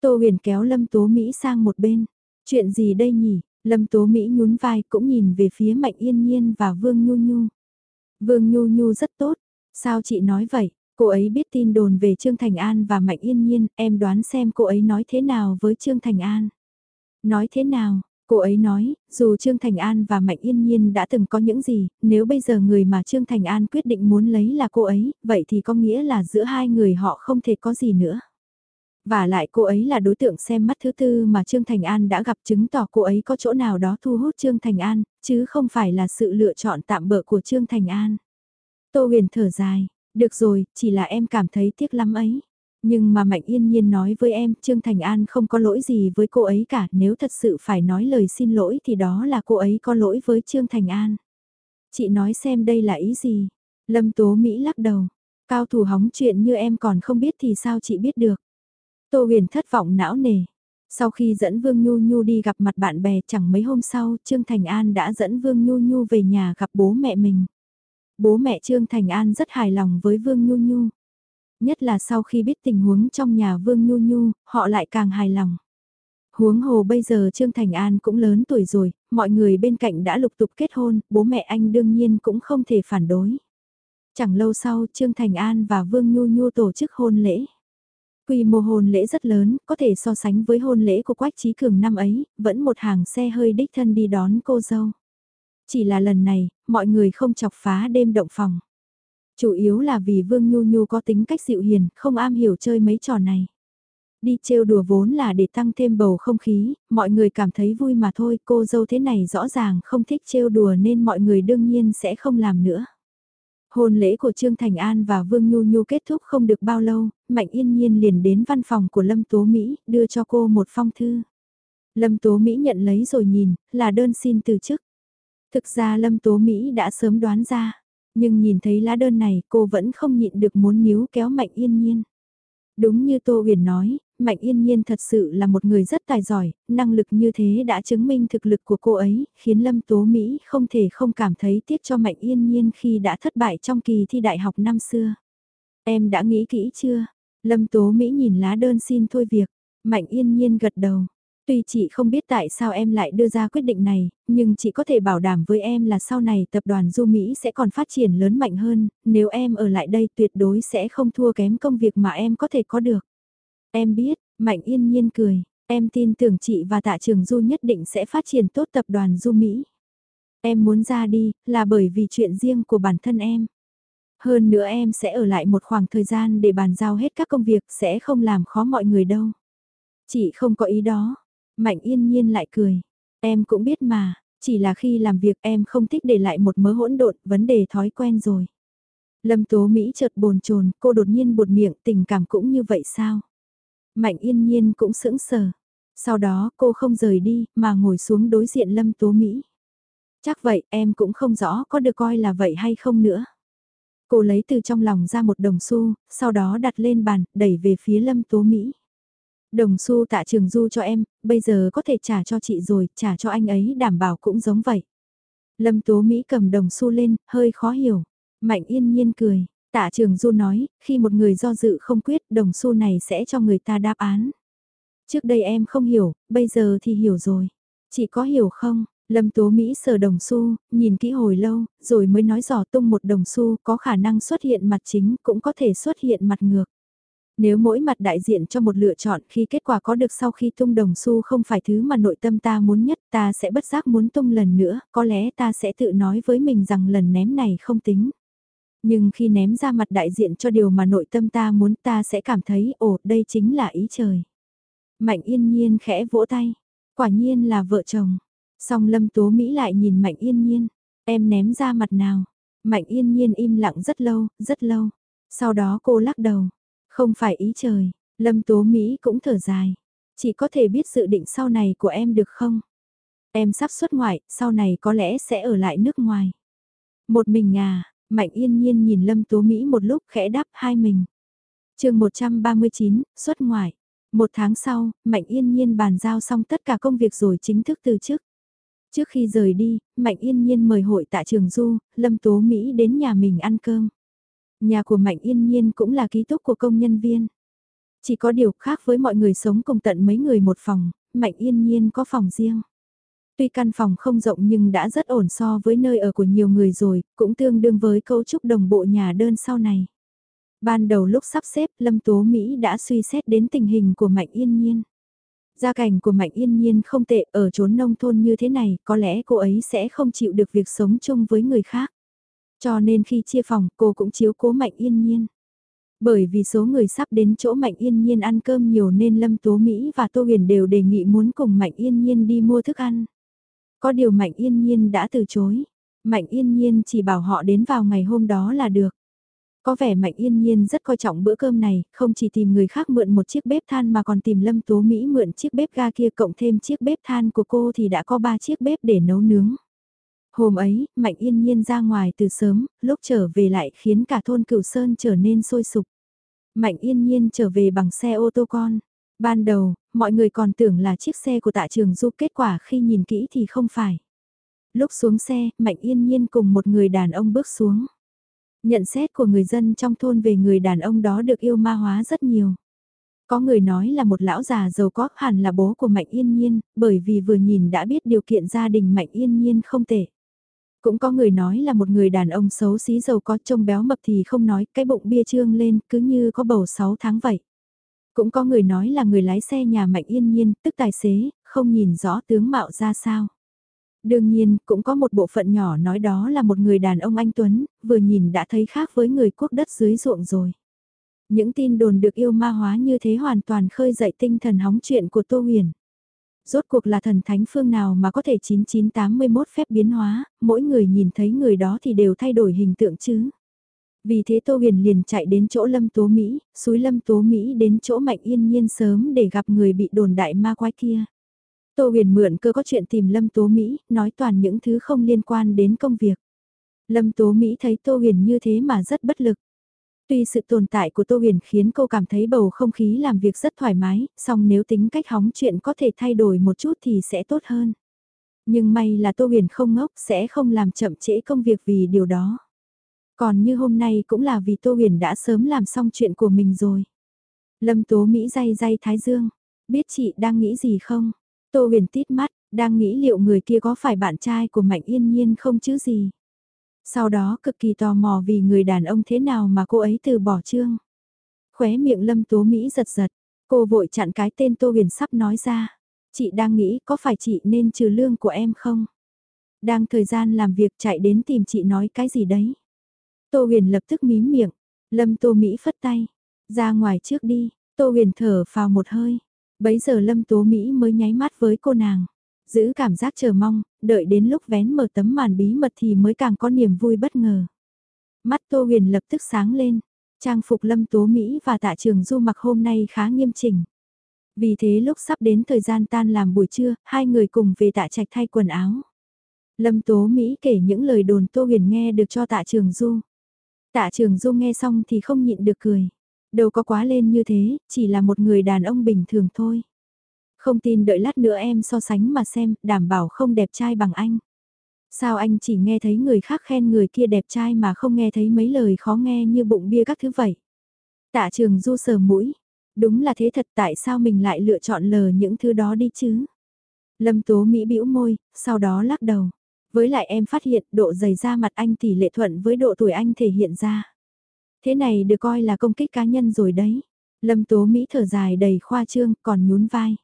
Tô huyền kéo Lâm Tố Mỹ sang một bên. Chuyện gì đây nhỉ? Lâm Tố Mỹ nhún vai cũng nhìn về phía Mạnh Yên Nhiên và Vương Nhu Nhu. Vương Nhu Nhu rất tốt. Sao chị nói vậy? Cô ấy biết tin đồn về Trương Thành An và Mạnh Yên Nhiên, em đoán xem cô ấy nói thế nào với Trương Thành An. Nói thế nào, cô ấy nói, dù Trương Thành An và Mạnh Yên Nhiên đã từng có những gì, nếu bây giờ người mà Trương Thành An quyết định muốn lấy là cô ấy, vậy thì có nghĩa là giữa hai người họ không thể có gì nữa. Và lại cô ấy là đối tượng xem mắt thứ tư mà Trương Thành An đã gặp chứng tỏ cô ấy có chỗ nào đó thu hút Trương Thành An, chứ không phải là sự lựa chọn tạm bỡ của Trương Thành An. Tô huyền thở dài, được rồi, chỉ là em cảm thấy tiếc lắm ấy. Nhưng mà Mạnh Yên Nhiên nói với em, Trương Thành An không có lỗi gì với cô ấy cả, nếu thật sự phải nói lời xin lỗi thì đó là cô ấy có lỗi với Trương Thành An. Chị nói xem đây là ý gì? Lâm Tố Mỹ lắc đầu, cao thủ hóng chuyện như em còn không biết thì sao chị biết được. Tô huyền thất vọng não nề. Sau khi dẫn Vương Nhu Nhu đi gặp mặt bạn bè chẳng mấy hôm sau, Trương Thành An đã dẫn Vương Nhu Nhu về nhà gặp bố mẹ mình. Bố mẹ Trương Thành An rất hài lòng với Vương Nhu Nhu. Nhất là sau khi biết tình huống trong nhà Vương Nhu Nhu, họ lại càng hài lòng. Huống hồ bây giờ Trương Thành An cũng lớn tuổi rồi, mọi người bên cạnh đã lục tục kết hôn, bố mẹ anh đương nhiên cũng không thể phản đối. Chẳng lâu sau Trương Thành An và Vương Nhu Nhu tổ chức hôn lễ. Quy mô hôn lễ rất lớn, có thể so sánh với hôn lễ của Quách Trí Cường năm ấy, vẫn một hàng xe hơi đích thân đi đón cô dâu. Chỉ là lần này, mọi người không chọc phá đêm động phòng. Chủ yếu là vì Vương Nhu Nhu có tính cách dịu hiền, không am hiểu chơi mấy trò này. Đi trêu đùa vốn là để tăng thêm bầu không khí, mọi người cảm thấy vui mà thôi, cô dâu thế này rõ ràng không thích trêu đùa nên mọi người đương nhiên sẽ không làm nữa. Hôn lễ của Trương Thành An và Vương Nhu Nhu kết thúc không được bao lâu, Mạnh Yên Nhiên liền đến văn phòng của Lâm Tố Mỹ, đưa cho cô một phong thư. Lâm Tố Mỹ nhận lấy rồi nhìn, là đơn xin từ chức. Thực ra Lâm Tố Mỹ đã sớm đoán ra, nhưng nhìn thấy lá đơn này cô vẫn không nhịn được muốn níu kéo Mạnh Yên Nhiên. Đúng như Tô Huyền nói, Mạnh Yên Nhiên thật sự là một người rất tài giỏi, năng lực như thế đã chứng minh thực lực của cô ấy, khiến Lâm Tố Mỹ không thể không cảm thấy tiếc cho Mạnh Yên Nhiên khi đã thất bại trong kỳ thi đại học năm xưa. Em đã nghĩ kỹ chưa? Lâm Tố Mỹ nhìn lá đơn xin thôi việc, Mạnh Yên Nhiên gật đầu. Tuy chị không biết tại sao em lại đưa ra quyết định này, nhưng chị có thể bảo đảm với em là sau này tập đoàn Du Mỹ sẽ còn phát triển lớn mạnh hơn, nếu em ở lại đây tuyệt đối sẽ không thua kém công việc mà em có thể có được. Em biết, Mạnh yên nhiên cười, em tin tưởng chị và tạ trường Du nhất định sẽ phát triển tốt tập đoàn Du Mỹ. Em muốn ra đi, là bởi vì chuyện riêng của bản thân em. Hơn nữa em sẽ ở lại một khoảng thời gian để bàn giao hết các công việc sẽ không làm khó mọi người đâu. Chị không có ý đó. Mạnh yên nhiên lại cười. Em cũng biết mà, chỉ là khi làm việc em không thích để lại một mớ hỗn độn, vấn đề thói quen rồi. Lâm Tố Mỹ chợt bồn chồn, cô đột nhiên buột miệng, tình cảm cũng như vậy sao? Mạnh yên nhiên cũng sững sờ. Sau đó cô không rời đi mà ngồi xuống đối diện Lâm Tố Mỹ. Chắc vậy em cũng không rõ có được coi là vậy hay không nữa. Cô lấy từ trong lòng ra một đồng xu, sau đó đặt lên bàn, đẩy về phía Lâm Tố Mỹ. Đồng xu tạ trường du cho em, bây giờ có thể trả cho chị rồi, trả cho anh ấy đảm bảo cũng giống vậy. Lâm Tố Mỹ cầm đồng xu lên, hơi khó hiểu. Mạnh yên nhiên cười, Tạ Trường Du nói, khi một người do dự không quyết, đồng xu này sẽ cho người ta đáp án. Trước đây em không hiểu, bây giờ thì hiểu rồi. Chị có hiểu không? Lâm Tố Mỹ sờ đồng xu, nhìn kỹ hồi lâu, rồi mới nói dò tung một đồng xu có khả năng xuất hiện mặt chính cũng có thể xuất hiện mặt ngược. Nếu mỗi mặt đại diện cho một lựa chọn khi kết quả có được sau khi tung đồng xu không phải thứ mà nội tâm ta muốn nhất ta sẽ bất giác muốn tung lần nữa, có lẽ ta sẽ tự nói với mình rằng lần ném này không tính. Nhưng khi ném ra mặt đại diện cho điều mà nội tâm ta muốn ta sẽ cảm thấy ồ đây chính là ý trời. Mạnh yên nhiên khẽ vỗ tay. Quả nhiên là vợ chồng. Song lâm tố Mỹ lại nhìn mạnh yên nhiên. Em ném ra mặt nào. Mạnh yên nhiên im lặng rất lâu, rất lâu. Sau đó cô lắc đầu. Không phải ý trời. Lâm tố Mỹ cũng thở dài. Chỉ có thể biết dự định sau này của em được không? Em sắp xuất ngoại, sau này có lẽ sẽ ở lại nước ngoài. Một mình à, Mạnh yên nhiên nhìn Lâm Tố Mỹ một lúc khẽ đáp hai mình. chương 139, xuất ngoại. Một tháng sau, Mạnh yên nhiên bàn giao xong tất cả công việc rồi chính thức từ chức. Trước khi rời đi, Mạnh yên nhiên mời hội tại trường Du, Lâm Tố Mỹ đến nhà mình ăn cơm. Nhà của Mạnh yên nhiên cũng là ký túc của công nhân viên. Chỉ có điều khác với mọi người sống cùng tận mấy người một phòng, Mạnh yên nhiên có phòng riêng. Tuy căn phòng không rộng nhưng đã rất ổn so với nơi ở của nhiều người rồi, cũng tương đương với cấu trúc đồng bộ nhà đơn sau này. Ban đầu lúc sắp xếp, Lâm Tố Mỹ đã suy xét đến tình hình của Mạnh Yên Nhiên. Gia cảnh của Mạnh Yên Nhiên không tệ ở chốn nông thôn như thế này, có lẽ cô ấy sẽ không chịu được việc sống chung với người khác. Cho nên khi chia phòng, cô cũng chiếu cố Mạnh Yên Nhiên. Bởi vì số người sắp đến chỗ Mạnh Yên Nhiên ăn cơm nhiều nên Lâm Tố Mỹ và Tô Huyền đều đề nghị muốn cùng Mạnh Yên Nhiên đi mua thức ăn. Có điều Mạnh Yên Nhiên đã từ chối. Mạnh yên nhiên chỉ bảo họ đến vào ngày hôm đó là được. Có vẻ Mạnh Yên Nhiên rất coi trọng bữa cơm này, không chỉ tìm người khác mượn một chiếc bếp than mà còn tìm Lâm Tố Mỹ mượn chiếc bếp ga kia cộng thêm chiếc bếp than của cô thì đã có 3 chiếc bếp để nấu nướng. Hôm ấy, Mạnh Yên Nhiên ra ngoài từ sớm, lúc trở về lại khiến cả thôn Cửu Sơn trở nên sôi sục. Mạnh Yên Nhiên trở về bằng xe ô tô con. Ban đầu, mọi người còn tưởng là chiếc xe của tạ trường du kết quả khi nhìn kỹ thì không phải. Lúc xuống xe, Mạnh Yên Nhiên cùng một người đàn ông bước xuống. Nhận xét của người dân trong thôn về người đàn ông đó được yêu ma hóa rất nhiều. Có người nói là một lão già giàu có hẳn là bố của Mạnh Yên Nhiên, bởi vì vừa nhìn đã biết điều kiện gia đình Mạnh Yên Nhiên không tệ. Cũng có người nói là một người đàn ông xấu xí giàu có trông béo mập thì không nói, cái bụng bia trương lên cứ như có bầu 6 tháng vậy. Cũng có người nói là người lái xe nhà Mạnh Yên Nhiên, tức tài xế, không nhìn rõ tướng mạo ra sao. Đương nhiên, cũng có một bộ phận nhỏ nói đó là một người đàn ông anh Tuấn, vừa nhìn đã thấy khác với người quốc đất dưới ruộng rồi. Những tin đồn được yêu ma hóa như thế hoàn toàn khơi dậy tinh thần hóng chuyện của Tô Huyền. Rốt cuộc là thần thánh phương nào mà có thể 9981 phép biến hóa, mỗi người nhìn thấy người đó thì đều thay đổi hình tượng chứ. Vì thế Tô Huyền liền chạy đến chỗ Lâm Tố Mỹ, suối Lâm Tố Mỹ đến chỗ Mạnh Yên Nhiên sớm để gặp người bị đồn đại ma quái kia. Tô huyền mượn cơ có chuyện tìm Lâm Tố Mỹ, nói toàn những thứ không liên quan đến công việc. Lâm Tố Mỹ thấy Tô huyền như thế mà rất bất lực. Tuy sự tồn tại của Tô huyền khiến cô cảm thấy bầu không khí làm việc rất thoải mái, song nếu tính cách hóng chuyện có thể thay đổi một chút thì sẽ tốt hơn. Nhưng may là Tô huyền không ngốc sẽ không làm chậm trễ công việc vì điều đó. Còn như hôm nay cũng là vì Tô huyền đã sớm làm xong chuyện của mình rồi. Lâm Tố Mỹ day day Thái Dương, biết chị đang nghĩ gì không? Tô huyền tít mắt, đang nghĩ liệu người kia có phải bạn trai của Mạnh Yên Nhiên không chứ gì. Sau đó cực kỳ tò mò vì người đàn ông thế nào mà cô ấy từ bỏ trương. Khóe miệng lâm tố Mỹ giật giật, cô vội chặn cái tên Tô huyền sắp nói ra. Chị đang nghĩ có phải chị nên trừ lương của em không? Đang thời gian làm việc chạy đến tìm chị nói cái gì đấy. Tô huyền lập tức mím miệng, lâm tô Mỹ phất tay, ra ngoài trước đi, Tô huyền thở vào một hơi, Bấy giờ Lâm Tố Mỹ mới nháy mắt với cô nàng. Giữ cảm giác chờ mong, đợi đến lúc vén mở tấm màn bí mật thì mới càng có niềm vui bất ngờ. Mắt Tô Huyền lập tức sáng lên. Trang phục Lâm Tố Mỹ và tạ trường du mặc hôm nay khá nghiêm chỉnh. Vì thế lúc sắp đến thời gian tan làm buổi trưa, hai người cùng về tạ trạch thay quần áo. Lâm Tố Mỹ kể những lời đồn Tô Huyền nghe được cho tạ trường du. Tạ trường du nghe xong thì không nhịn được cười. Đâu có quá lên như thế, chỉ là một người đàn ông bình thường thôi. Không tin đợi lát nữa em so sánh mà xem, đảm bảo không đẹp trai bằng anh. Sao anh chỉ nghe thấy người khác khen người kia đẹp trai mà không nghe thấy mấy lời khó nghe như bụng bia các thứ vậy? Tạ trường du sờ mũi. Đúng là thế thật tại sao mình lại lựa chọn lờ những thứ đó đi chứ? Lâm Tố Mỹ bĩu môi, sau đó lắc đầu. Với lại em phát hiện độ dày da mặt anh tỷ lệ thuận với độ tuổi anh thể hiện ra. Thế này được coi là công kích cá nhân rồi đấy. Lâm Tố Mỹ thở dài đầy khoa trương còn nhún vai.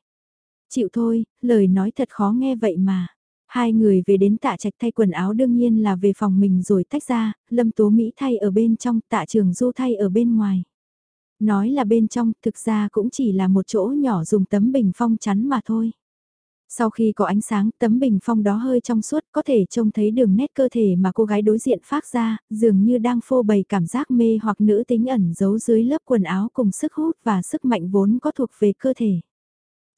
Chịu thôi, lời nói thật khó nghe vậy mà. Hai người về đến tạ trạch thay quần áo đương nhiên là về phòng mình rồi tách ra, Lâm Tố Mỹ thay ở bên trong, tạ trường du thay ở bên ngoài. Nói là bên trong, thực ra cũng chỉ là một chỗ nhỏ dùng tấm bình phong chắn mà thôi. Sau khi có ánh sáng, tấm bình phong đó hơi trong suốt, có thể trông thấy đường nét cơ thể mà cô gái đối diện phát ra, dường như đang phô bày cảm giác mê hoặc nữ tính ẩn giấu dưới lớp quần áo cùng sức hút và sức mạnh vốn có thuộc về cơ thể.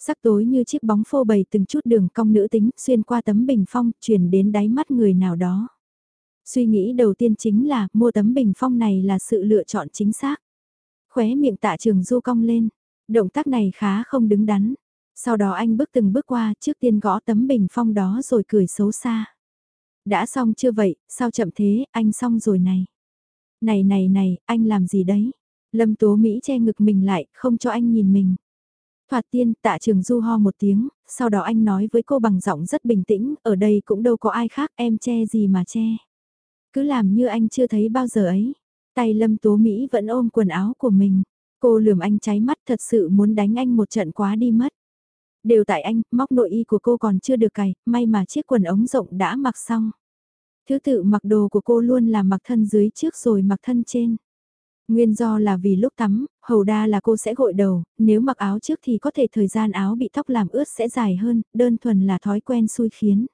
Sắc tối như chiếc bóng phô bày từng chút đường cong nữ tính xuyên qua tấm bình phong, truyền đến đáy mắt người nào đó. Suy nghĩ đầu tiên chính là mua tấm bình phong này là sự lựa chọn chính xác. Khóe miệng tạ trường du cong lên, động tác này khá không đứng đắn sau đó anh bước từng bước qua trước tiên gõ tấm bình phong đó rồi cười xấu xa. Đã xong chưa vậy, sao chậm thế, anh xong rồi này. Này này này, anh làm gì đấy? Lâm Tố Mỹ che ngực mình lại, không cho anh nhìn mình. Thoạt tiên, tạ trường du ho một tiếng, sau đó anh nói với cô bằng giọng rất bình tĩnh, ở đây cũng đâu có ai khác, em che gì mà che. Cứ làm như anh chưa thấy bao giờ ấy. Tay Lâm Tố Mỹ vẫn ôm quần áo của mình. Cô lườm anh cháy mắt thật sự muốn đánh anh một trận quá đi mất. Đều tại anh, móc nội y của cô còn chưa được cài, may mà chiếc quần ống rộng đã mặc xong. Thứ tự mặc đồ của cô luôn là mặc thân dưới trước rồi mặc thân trên. Nguyên do là vì lúc tắm, hầu đa là cô sẽ gội đầu, nếu mặc áo trước thì có thể thời gian áo bị tóc làm ướt sẽ dài hơn, đơn thuần là thói quen xui khiến.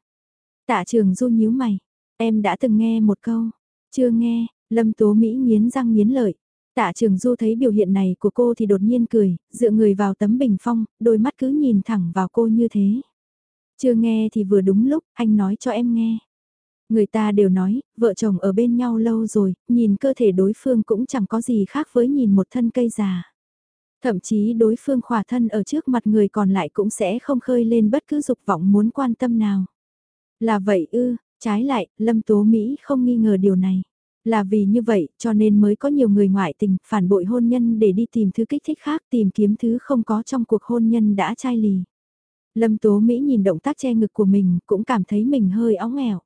Tạ trường du nhíu mày. Em đã từng nghe một câu. Chưa nghe, Lâm Tố Mỹ nghiến răng nghiến lợi. Tạ Trường Du thấy biểu hiện này của cô thì đột nhiên cười, dựa người vào tấm bình phong, đôi mắt cứ nhìn thẳng vào cô như thế. Chưa nghe thì vừa đúng lúc, anh nói cho em nghe. Người ta đều nói, vợ chồng ở bên nhau lâu rồi, nhìn cơ thể đối phương cũng chẳng có gì khác với nhìn một thân cây già. Thậm chí đối phương khỏa thân ở trước mặt người còn lại cũng sẽ không khơi lên bất cứ dục vọng muốn quan tâm nào. Là vậy ư, trái lại, Lâm Tố Mỹ không nghi ngờ điều này. Là vì như vậy, cho nên mới có nhiều người ngoại tình, phản bội hôn nhân để đi tìm thứ kích thích khác, tìm kiếm thứ không có trong cuộc hôn nhân đã chai lì. Lâm Tố Mỹ nhìn động tác che ngực của mình, cũng cảm thấy mình hơi óng ẻo.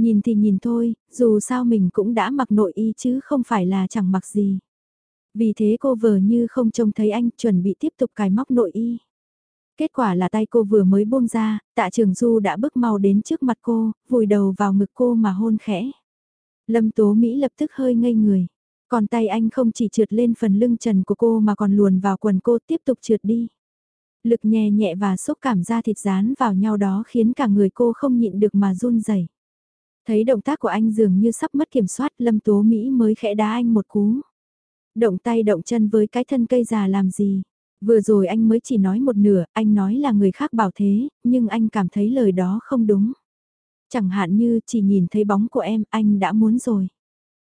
Nhìn thì nhìn thôi, dù sao mình cũng đã mặc nội y chứ không phải là chẳng mặc gì. Vì thế cô vờ như không trông thấy anh chuẩn bị tiếp tục cài móc nội y. Kết quả là tay cô vừa mới buông ra, tạ trường du đã bước mau đến trước mặt cô, vùi đầu vào ngực cô mà hôn khẽ. Lâm Tố Mỹ lập tức hơi ngây người. Còn tay anh không chỉ trượt lên phần lưng trần của cô mà còn luồn vào quần cô tiếp tục trượt đi. Lực nhẹ nhẹ và xúc cảm da thịt dán vào nhau đó khiến cả người cô không nhịn được mà run rẩy. Thấy động tác của anh dường như sắp mất kiểm soát Lâm Tố Mỹ mới khẽ đá anh một cú. Động tay động chân với cái thân cây già làm gì? Vừa rồi anh mới chỉ nói một nửa, anh nói là người khác bảo thế, nhưng anh cảm thấy lời đó không đúng. Chẳng hạn như chỉ nhìn thấy bóng của em, anh đã muốn rồi.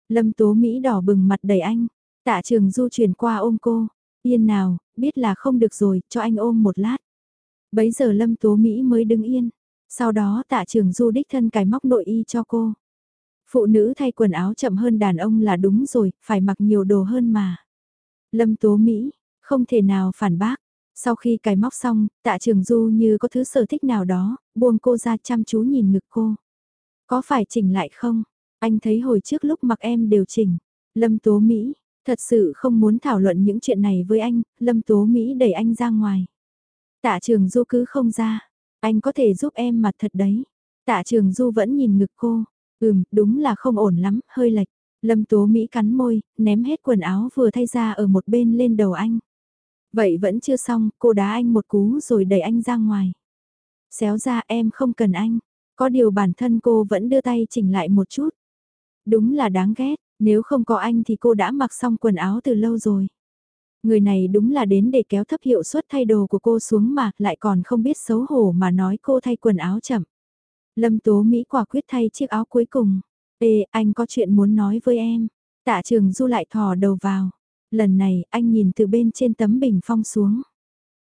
Lâm Tố Mỹ đỏ bừng mặt đầy anh, tạ trường du chuyển qua ôm cô, yên nào, biết là không được rồi, cho anh ôm một lát. Bấy giờ Lâm Tố Mỹ mới đứng yên, sau đó tạ trường du đích thân cài móc nội y cho cô. Phụ nữ thay quần áo chậm hơn đàn ông là đúng rồi, phải mặc nhiều đồ hơn mà. Lâm Tố Mỹ, không thể nào phản bác. Sau khi cài móc xong, tạ trường du như có thứ sở thích nào đó, buông cô ra chăm chú nhìn ngực cô. Có phải chỉnh lại không? Anh thấy hồi trước lúc mặc em đều chỉnh. Lâm Tố Mỹ, thật sự không muốn thảo luận những chuyện này với anh, Lâm Tố Mỹ đẩy anh ra ngoài. Tạ trường du cứ không ra, anh có thể giúp em mà thật đấy. Tạ trường du vẫn nhìn ngực cô, ừm, đúng là không ổn lắm, hơi lệch. Lâm Tố Mỹ cắn môi, ném hết quần áo vừa thay ra ở một bên lên đầu anh. Vậy vẫn chưa xong, cô đá anh một cú rồi đẩy anh ra ngoài. Xéo ra em không cần anh, có điều bản thân cô vẫn đưa tay chỉnh lại một chút. Đúng là đáng ghét, nếu không có anh thì cô đã mặc xong quần áo từ lâu rồi. Người này đúng là đến để kéo thấp hiệu suất thay đồ của cô xuống mà lại còn không biết xấu hổ mà nói cô thay quần áo chậm. Lâm Tố Mỹ quả quyết thay chiếc áo cuối cùng. Ê, anh có chuyện muốn nói với em. Tạ trường du lại thò đầu vào. Lần này, anh nhìn từ bên trên tấm bình phong xuống.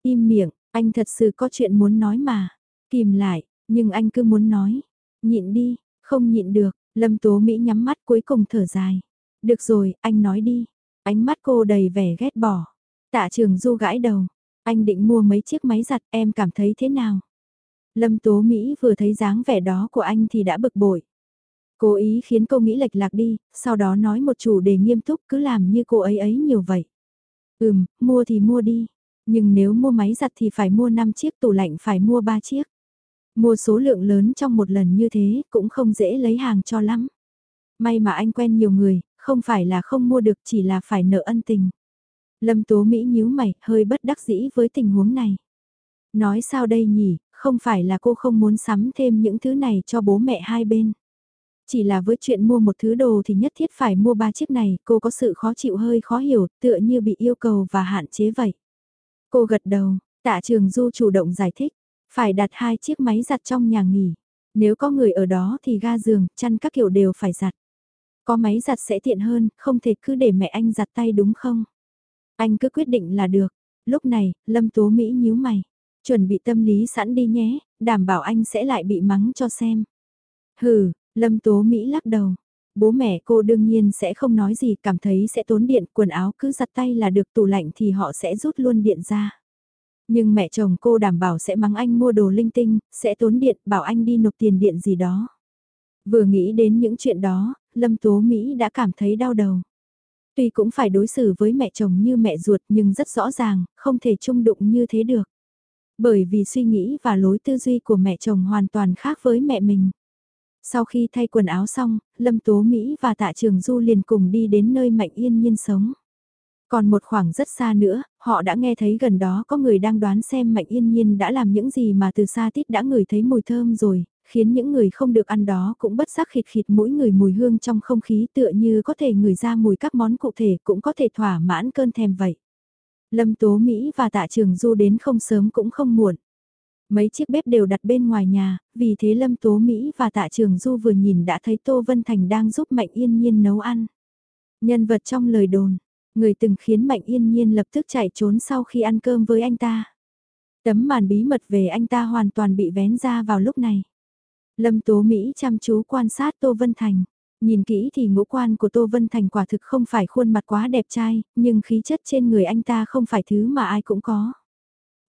Im miệng, anh thật sự có chuyện muốn nói mà. Kìm lại, nhưng anh cứ muốn nói. Nhịn đi, không nhịn được. Lâm Tố Mỹ nhắm mắt cuối cùng thở dài. Được rồi, anh nói đi. Ánh mắt cô đầy vẻ ghét bỏ. Tạ trường du gãi đầu. Anh định mua mấy chiếc máy giặt em cảm thấy thế nào? Lâm Tố Mỹ vừa thấy dáng vẻ đó của anh thì đã bực bội. Cố ý khiến cô nghĩ lệch lạc đi, sau đó nói một chủ đề nghiêm túc cứ làm như cô ấy ấy nhiều vậy. Ừm, mua thì mua đi. Nhưng nếu mua máy giặt thì phải mua 5 chiếc tủ lạnh phải mua 3 chiếc. Mua số lượng lớn trong một lần như thế cũng không dễ lấy hàng cho lắm. May mà anh quen nhiều người, không phải là không mua được chỉ là phải nợ ân tình. Lâm Tố Mỹ nhíu mày, hơi bất đắc dĩ với tình huống này. Nói sao đây nhỉ, không phải là cô không muốn sắm thêm những thứ này cho bố mẹ hai bên. Chỉ là với chuyện mua một thứ đồ thì nhất thiết phải mua ba chiếc này, cô có sự khó chịu hơi khó hiểu, tựa như bị yêu cầu và hạn chế vậy. Cô gật đầu, tạ trường du chủ động giải thích, phải đặt hai chiếc máy giặt trong nhà nghỉ. Nếu có người ở đó thì ga giường, chăn các kiểu đều phải giặt. Có máy giặt sẽ tiện hơn, không thể cứ để mẹ anh giặt tay đúng không? Anh cứ quyết định là được. Lúc này, Lâm Tố Mỹ nhíu mày. Chuẩn bị tâm lý sẵn đi nhé, đảm bảo anh sẽ lại bị mắng cho xem. Hừ, Lâm Tố Mỹ lắc đầu. Bố mẹ cô đương nhiên sẽ không nói gì, cảm thấy sẽ tốn điện, quần áo cứ giặt tay là được tủ lạnh thì họ sẽ rút luôn điện ra. Nhưng mẹ chồng cô đảm bảo sẽ mắng anh mua đồ linh tinh, sẽ tốn điện, bảo anh đi nộp tiền điện gì đó. Vừa nghĩ đến những chuyện đó, Lâm Tố Mỹ đã cảm thấy đau đầu. Tuy cũng phải đối xử với mẹ chồng như mẹ ruột nhưng rất rõ ràng, không thể chung đụng như thế được. Bởi vì suy nghĩ và lối tư duy của mẹ chồng hoàn toàn khác với mẹ mình. Sau khi thay quần áo xong, Lâm Tố Mỹ và Tạ Trường Du liền cùng đi đến nơi Mạnh Yên Nhiên sống. Còn một khoảng rất xa nữa, họ đã nghe thấy gần đó có người đang đoán xem Mạnh Yên Nhiên đã làm những gì mà từ xa tít đã ngửi thấy mùi thơm rồi, khiến những người không được ăn đó cũng bất giác khịt khịt mỗi người mùi hương trong không khí tựa như có thể ngửi ra mùi các món cụ thể cũng có thể thỏa mãn cơn thèm vậy. Lâm Tố Mỹ và Tạ Trường Du đến không sớm cũng không muộn. Mấy chiếc bếp đều đặt bên ngoài nhà, vì thế Lâm Tố Mỹ và Tạ Trường Du vừa nhìn đã thấy Tô Vân Thành đang giúp Mạnh Yên Nhiên nấu ăn. Nhân vật trong lời đồn, người từng khiến Mạnh Yên Nhiên lập tức chạy trốn sau khi ăn cơm với anh ta. Tấm màn bí mật về anh ta hoàn toàn bị vén ra vào lúc này. Lâm Tố Mỹ chăm chú quan sát Tô Vân Thành. Nhìn kỹ thì ngũ quan của Tô Vân Thành quả thực không phải khuôn mặt quá đẹp trai, nhưng khí chất trên người anh ta không phải thứ mà ai cũng có.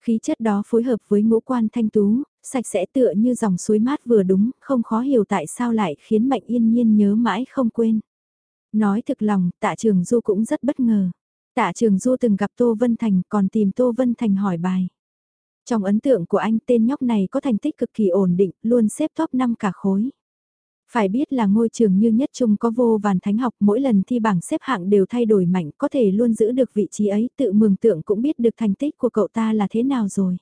Khí chất đó phối hợp với ngũ quan thanh tú, sạch sẽ tựa như dòng suối mát vừa đúng, không khó hiểu tại sao lại khiến Mạnh Yên Nhiên nhớ mãi không quên. Nói thực lòng, tạ trường Du cũng rất bất ngờ. Tạ trường Du từng gặp Tô Vân Thành còn tìm Tô Vân Thành hỏi bài. Trong ấn tượng của anh tên nhóc này có thành tích cực kỳ ổn định, luôn xếp top 5 cả khối. Phải biết là ngôi trường như nhất trung có vô vàn thánh học mỗi lần thi bảng xếp hạng đều thay đổi mạnh có thể luôn giữ được vị trí ấy tự mường tượng cũng biết được thành tích của cậu ta là thế nào rồi.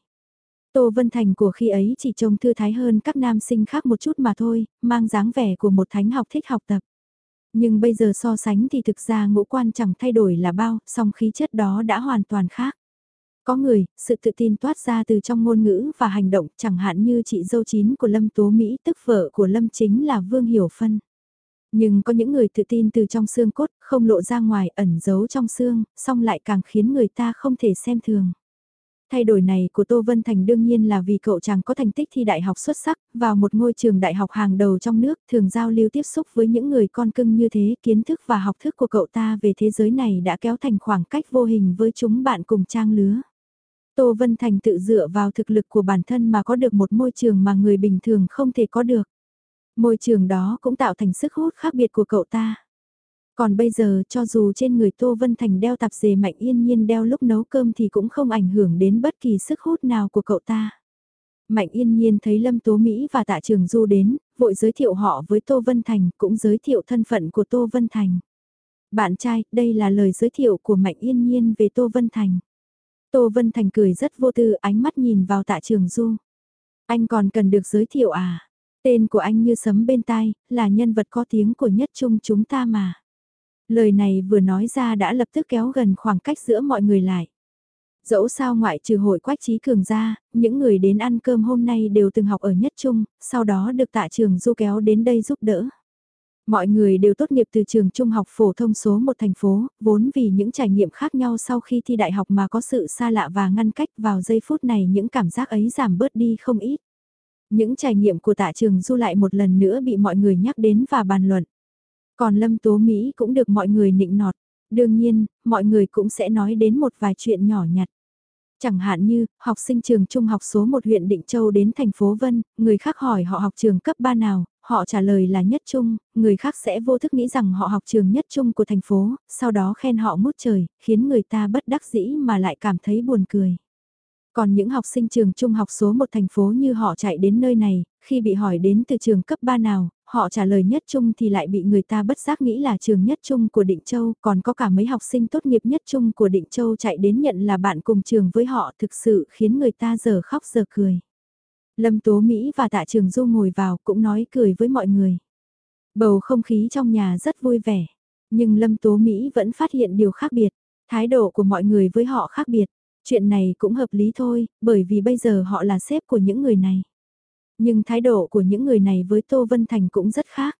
Tô Vân Thành của khi ấy chỉ trông thư thái hơn các nam sinh khác một chút mà thôi, mang dáng vẻ của một thánh học thích học tập. Nhưng bây giờ so sánh thì thực ra ngũ quan chẳng thay đổi là bao, song khí chất đó đã hoàn toàn khác. Có người, sự tự tin toát ra từ trong ngôn ngữ và hành động chẳng hạn như chị dâu chín của Lâm Tố Mỹ tức vợ của Lâm chính là Vương Hiểu Phân. Nhưng có những người tự tin từ trong xương cốt, không lộ ra ngoài, ẩn giấu trong xương, song lại càng khiến người ta không thể xem thường. Thay đổi này của Tô Vân Thành đương nhiên là vì cậu chàng có thành tích thi đại học xuất sắc, vào một ngôi trường đại học hàng đầu trong nước, thường giao lưu tiếp xúc với những người con cưng như thế, kiến thức và học thức của cậu ta về thế giới này đã kéo thành khoảng cách vô hình với chúng bạn cùng trang lứa. Tô Vân Thành tự dựa vào thực lực của bản thân mà có được một môi trường mà người bình thường không thể có được. Môi trường đó cũng tạo thành sức hút khác biệt của cậu ta. Còn bây giờ cho dù trên người Tô Vân Thành đeo tạp dề mạnh yên nhiên đeo lúc nấu cơm thì cũng không ảnh hưởng đến bất kỳ sức hút nào của cậu ta. Mạnh yên nhiên thấy Lâm Tố Mỹ và Tạ Trường Du đến, vội giới thiệu họ với Tô Vân Thành, cũng giới thiệu thân phận của Tô Vân Thành. Bạn trai, đây là lời giới thiệu của Mạnh yên nhiên về Tô Vân Thành. Tô Vân Thành cười rất vô tư ánh mắt nhìn vào tạ trường du. Anh còn cần được giới thiệu à? Tên của anh như sấm bên tai, là nhân vật có tiếng của nhất chung chúng ta mà. Lời này vừa nói ra đã lập tức kéo gần khoảng cách giữa mọi người lại. Dẫu sao ngoại trừ hội quách trí cường ra, những người đến ăn cơm hôm nay đều từng học ở nhất trung, sau đó được tạ trường du kéo đến đây giúp đỡ. Mọi người đều tốt nghiệp từ trường trung học phổ thông số một thành phố, vốn vì những trải nghiệm khác nhau sau khi thi đại học mà có sự xa lạ và ngăn cách vào giây phút này những cảm giác ấy giảm bớt đi không ít. Những trải nghiệm của tạ trường du lại một lần nữa bị mọi người nhắc đến và bàn luận. Còn Lâm Tố Mỹ cũng được mọi người nịnh nọt. Đương nhiên, mọi người cũng sẽ nói đến một vài chuyện nhỏ nhặt. Chẳng hạn như, học sinh trường trung học số một huyện Định Châu đến thành phố Vân, người khác hỏi họ học trường cấp 3 nào, họ trả lời là nhất trung, người khác sẽ vô thức nghĩ rằng họ học trường nhất trung của thành phố, sau đó khen họ mút trời, khiến người ta bất đắc dĩ mà lại cảm thấy buồn cười. Còn những học sinh trường trung học số một thành phố như họ chạy đến nơi này, khi bị hỏi đến từ trường cấp 3 nào, họ trả lời nhất trung thì lại bị người ta bất giác nghĩ là trường nhất trung của Định Châu, còn có cả mấy học sinh tốt nghiệp nhất trung của Định Châu chạy đến nhận là bạn cùng trường với họ thực sự khiến người ta giờ khóc giờ cười. Lâm Tố Mỹ và Tạ Trường Du ngồi vào cũng nói cười với mọi người. Bầu không khí trong nhà rất vui vẻ, nhưng Lâm Tố Mỹ vẫn phát hiện điều khác biệt, thái độ của mọi người với họ khác biệt. Chuyện này cũng hợp lý thôi, bởi vì bây giờ họ là sếp của những người này. Nhưng thái độ của những người này với Tô Vân Thành cũng rất khác.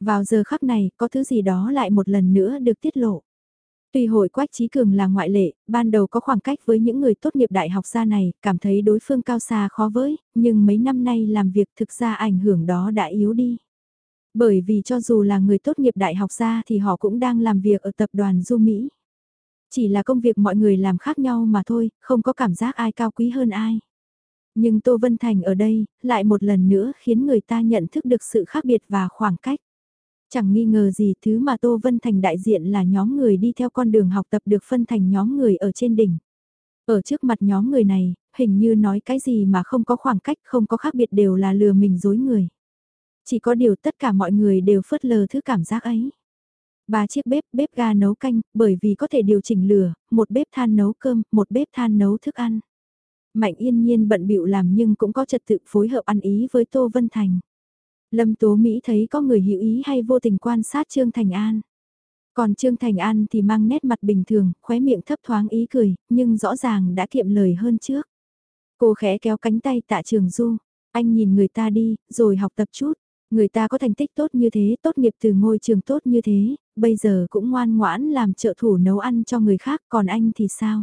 Vào giờ khắc này, có thứ gì đó lại một lần nữa được tiết lộ. Tuy hội Quách Trí Cường là ngoại lệ, ban đầu có khoảng cách với những người tốt nghiệp đại học gia này, cảm thấy đối phương cao xa khó với, nhưng mấy năm nay làm việc thực ra ảnh hưởng đó đã yếu đi. Bởi vì cho dù là người tốt nghiệp đại học gia thì họ cũng đang làm việc ở tập đoàn Du Mỹ. Chỉ là công việc mọi người làm khác nhau mà thôi, không có cảm giác ai cao quý hơn ai. Nhưng Tô Vân Thành ở đây, lại một lần nữa khiến người ta nhận thức được sự khác biệt và khoảng cách. Chẳng nghi ngờ gì thứ mà Tô Vân Thành đại diện là nhóm người đi theo con đường học tập được phân thành nhóm người ở trên đỉnh. Ở trước mặt nhóm người này, hình như nói cái gì mà không có khoảng cách không có khác biệt đều là lừa mình dối người. Chỉ có điều tất cả mọi người đều phớt lờ thứ cảm giác ấy. Ba chiếc bếp, bếp ga nấu canh, bởi vì có thể điều chỉnh lửa, một bếp than nấu cơm, một bếp than nấu thức ăn. Mạnh yên nhiên bận bịu làm nhưng cũng có trật tự phối hợp ăn ý với Tô Vân Thành. Lâm Tố Mỹ thấy có người hữu ý hay vô tình quan sát Trương Thành An. Còn Trương Thành An thì mang nét mặt bình thường, khóe miệng thấp thoáng ý cười, nhưng rõ ràng đã kiệm lời hơn trước. Cô khẽ kéo cánh tay tạ trường du, anh nhìn người ta đi, rồi học tập chút. Người ta có thành tích tốt như thế, tốt nghiệp từ ngôi trường tốt như thế, bây giờ cũng ngoan ngoãn làm trợ thủ nấu ăn cho người khác, còn anh thì sao?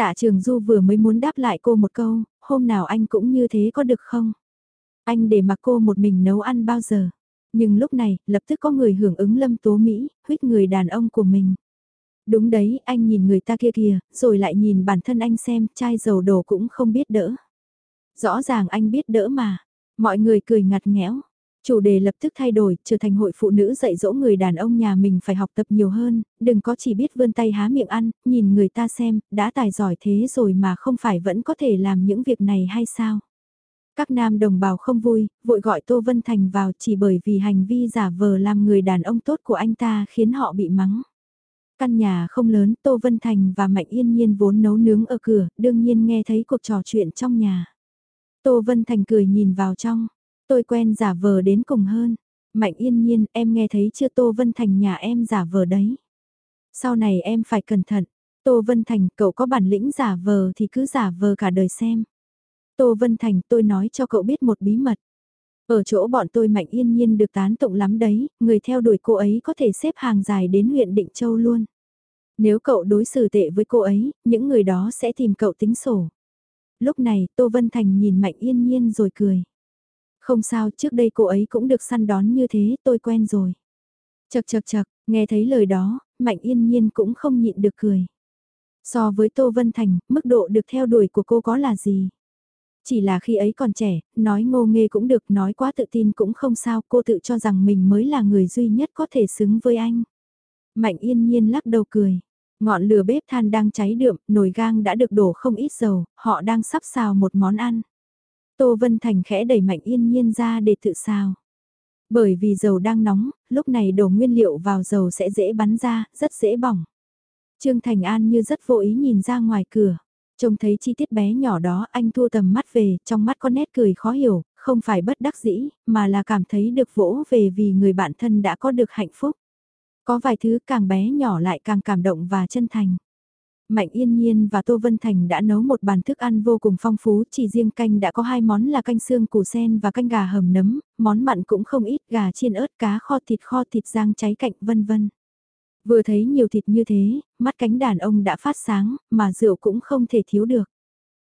Tạ Trường Du vừa mới muốn đáp lại cô một câu, hôm nào anh cũng như thế có được không? Anh để mặc cô một mình nấu ăn bao giờ? Nhưng lúc này, lập tức có người hưởng ứng lâm tố Mỹ, huyết người đàn ông của mình. Đúng đấy, anh nhìn người ta kia kìa, rồi lại nhìn bản thân anh xem, chai dầu đồ cũng không biết đỡ. Rõ ràng anh biết đỡ mà. Mọi người cười ngặt nghẽo. Chủ đề lập tức thay đổi, trở thành hội phụ nữ dạy dỗ người đàn ông nhà mình phải học tập nhiều hơn, đừng có chỉ biết vươn tay há miệng ăn, nhìn người ta xem, đã tài giỏi thế rồi mà không phải vẫn có thể làm những việc này hay sao? Các nam đồng bào không vui, vội gọi Tô Vân Thành vào chỉ bởi vì hành vi giả vờ làm người đàn ông tốt của anh ta khiến họ bị mắng. Căn nhà không lớn, Tô Vân Thành và Mạnh Yên Nhiên vốn nấu nướng ở cửa, đương nhiên nghe thấy cuộc trò chuyện trong nhà. Tô Vân Thành cười nhìn vào trong, tôi quen giả vờ đến cùng hơn. Mạnh Yên Nhiên, em nghe thấy chưa Tô Vân Thành nhà em giả vờ đấy. Sau này em phải cẩn thận. Tô Vân Thành, cậu có bản lĩnh giả vờ thì cứ giả vờ cả đời xem. Tô Vân Thành, tôi nói cho cậu biết một bí mật. Ở chỗ bọn tôi Mạnh Yên Nhiên được tán tụng lắm đấy, người theo đuổi cô ấy có thể xếp hàng dài đến huyện Định Châu luôn. Nếu cậu đối xử tệ với cô ấy, những người đó sẽ tìm cậu tính sổ. Lúc này Tô Vân Thành nhìn Mạnh Yên Nhiên rồi cười. Không sao, trước đây cô ấy cũng được săn đón như thế, tôi quen rồi. Chật chật chật, nghe thấy lời đó, Mạnh Yên Nhiên cũng không nhịn được cười. So với Tô Vân Thành, mức độ được theo đuổi của cô có là gì? Chỉ là khi ấy còn trẻ, nói ngô nghê cũng được, nói quá tự tin cũng không sao, cô tự cho rằng mình mới là người duy nhất có thể xứng với anh. Mạnh yên nhiên lắc đầu cười. Ngọn lửa bếp than đang cháy đượm, nồi gang đã được đổ không ít dầu, họ đang sắp xào một món ăn. Tô Vân Thành khẽ đẩy Mạnh Yên Nhiên ra để tự xào. Bởi vì dầu đang nóng, lúc này đổ nguyên liệu vào dầu sẽ dễ bắn ra, rất dễ bỏng. Trương Thành An như rất vô ý nhìn ra ngoài cửa. Trông thấy chi tiết bé nhỏ đó anh thua tầm mắt về, trong mắt có nét cười khó hiểu, không phải bất đắc dĩ, mà là cảm thấy được vỗ về vì người bạn thân đã có được hạnh phúc. Có vài thứ càng bé nhỏ lại càng cảm động và chân thành. Mạnh Yên Nhiên và Tô Vân Thành đã nấu một bàn thức ăn vô cùng phong phú, chỉ riêng canh đã có hai món là canh xương củ sen và canh gà hầm nấm, món mặn cũng không ít, gà chiên ớt, cá kho thịt kho thịt rang cháy cạnh vân vân. Vừa thấy nhiều thịt như thế, mắt cánh đàn ông đã phát sáng, mà rượu cũng không thể thiếu được.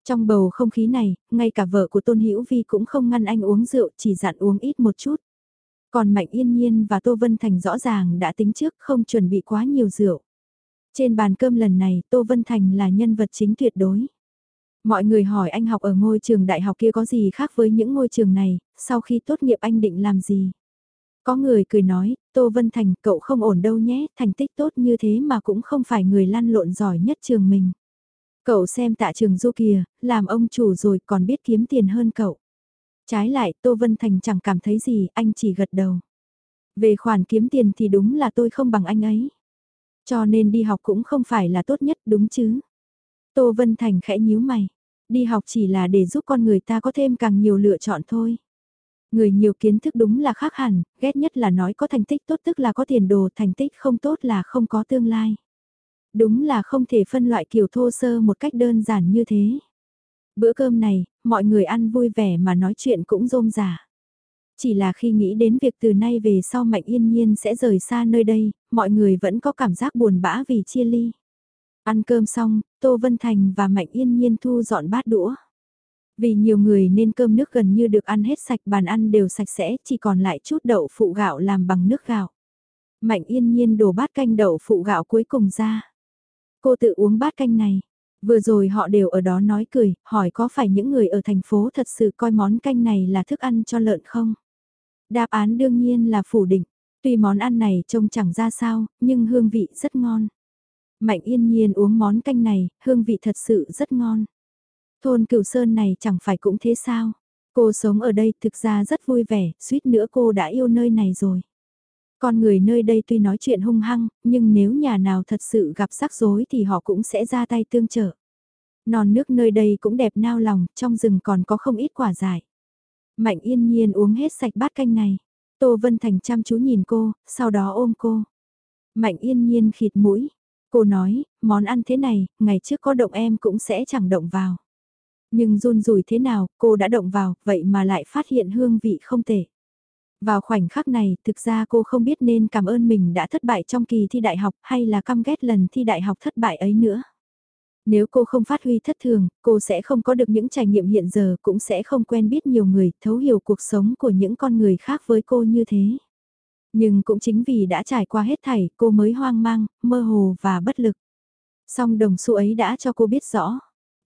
Trong bầu không khí này, ngay cả vợ của Tôn Hữu Vi cũng không ngăn anh uống rượu, chỉ dặn uống ít một chút. Còn Mạnh Yên Nhiên và Tô Vân Thành rõ ràng đã tính trước không chuẩn bị quá nhiều rượu. Trên bàn cơm lần này, Tô Vân Thành là nhân vật chính tuyệt đối. Mọi người hỏi anh học ở ngôi trường đại học kia có gì khác với những ngôi trường này, sau khi tốt nghiệp anh định làm gì? Có người cười nói, Tô Vân Thành cậu không ổn đâu nhé, thành tích tốt như thế mà cũng không phải người lăn lộn giỏi nhất trường mình. Cậu xem tạ trường du kìa, làm ông chủ rồi còn biết kiếm tiền hơn cậu. Trái lại, Tô Vân Thành chẳng cảm thấy gì, anh chỉ gật đầu. Về khoản kiếm tiền thì đúng là tôi không bằng anh ấy. Cho nên đi học cũng không phải là tốt nhất đúng chứ. Tô Vân Thành khẽ nhíu mày. Đi học chỉ là để giúp con người ta có thêm càng nhiều lựa chọn thôi. Người nhiều kiến thức đúng là khác hẳn, ghét nhất là nói có thành tích tốt tức là có tiền đồ, thành tích không tốt là không có tương lai. Đúng là không thể phân loại kiểu thô sơ một cách đơn giản như thế. Bữa cơm này, mọi người ăn vui vẻ mà nói chuyện cũng rôm rả. Chỉ là khi nghĩ đến việc từ nay về sau Mạnh Yên Nhiên sẽ rời xa nơi đây, mọi người vẫn có cảm giác buồn bã vì chia ly. Ăn cơm xong, Tô Vân Thành và Mạnh Yên Nhiên thu dọn bát đũa. Vì nhiều người nên cơm nước gần như được ăn hết sạch bàn ăn đều sạch sẽ, chỉ còn lại chút đậu phụ gạo làm bằng nước gạo. Mạnh yên nhiên đổ bát canh đậu phụ gạo cuối cùng ra. Cô tự uống bát canh này. Vừa rồi họ đều ở đó nói cười, hỏi có phải những người ở thành phố thật sự coi món canh này là thức ăn cho lợn không? Đáp án đương nhiên là phủ định. Tuy món ăn này trông chẳng ra sao, nhưng hương vị rất ngon. Mạnh yên nhiên uống món canh này, hương vị thật sự rất ngon. Thôn Cửu Sơn này chẳng phải cũng thế sao? Cô sống ở đây thực ra rất vui vẻ, suýt nữa cô đã yêu nơi này rồi. Con người nơi đây tuy nói chuyện hung hăng, nhưng nếu nhà nào thật sự gặp rắc rối thì họ cũng sẽ ra tay tương trợ. Non nước nơi đây cũng đẹp nao lòng, trong rừng còn có không ít quả dại. Mạnh yên nhiên uống hết sạch bát canh này. Tô Vân Thành chăm chú nhìn cô, sau đó ôm cô. Mạnh yên nhiên khịt mũi. Cô nói, món ăn thế này, ngày trước có động em cũng sẽ chẳng động vào. Nhưng run rủi thế nào, cô đã động vào, vậy mà lại phát hiện hương vị không tệ. Vào khoảnh khắc này, thực ra cô không biết nên cảm ơn mình đã thất bại trong kỳ thi đại học hay là căm ghét lần thi đại học thất bại ấy nữa. Nếu cô không phát huy thất thường, cô sẽ không có được những trải nghiệm hiện giờ cũng sẽ không quen biết nhiều người, thấu hiểu cuộc sống của những con người khác với cô như thế. Nhưng cũng chính vì đã trải qua hết thảy, cô mới hoang mang, mơ hồ và bất lực. Song đồng xu ấy đã cho cô biết rõ.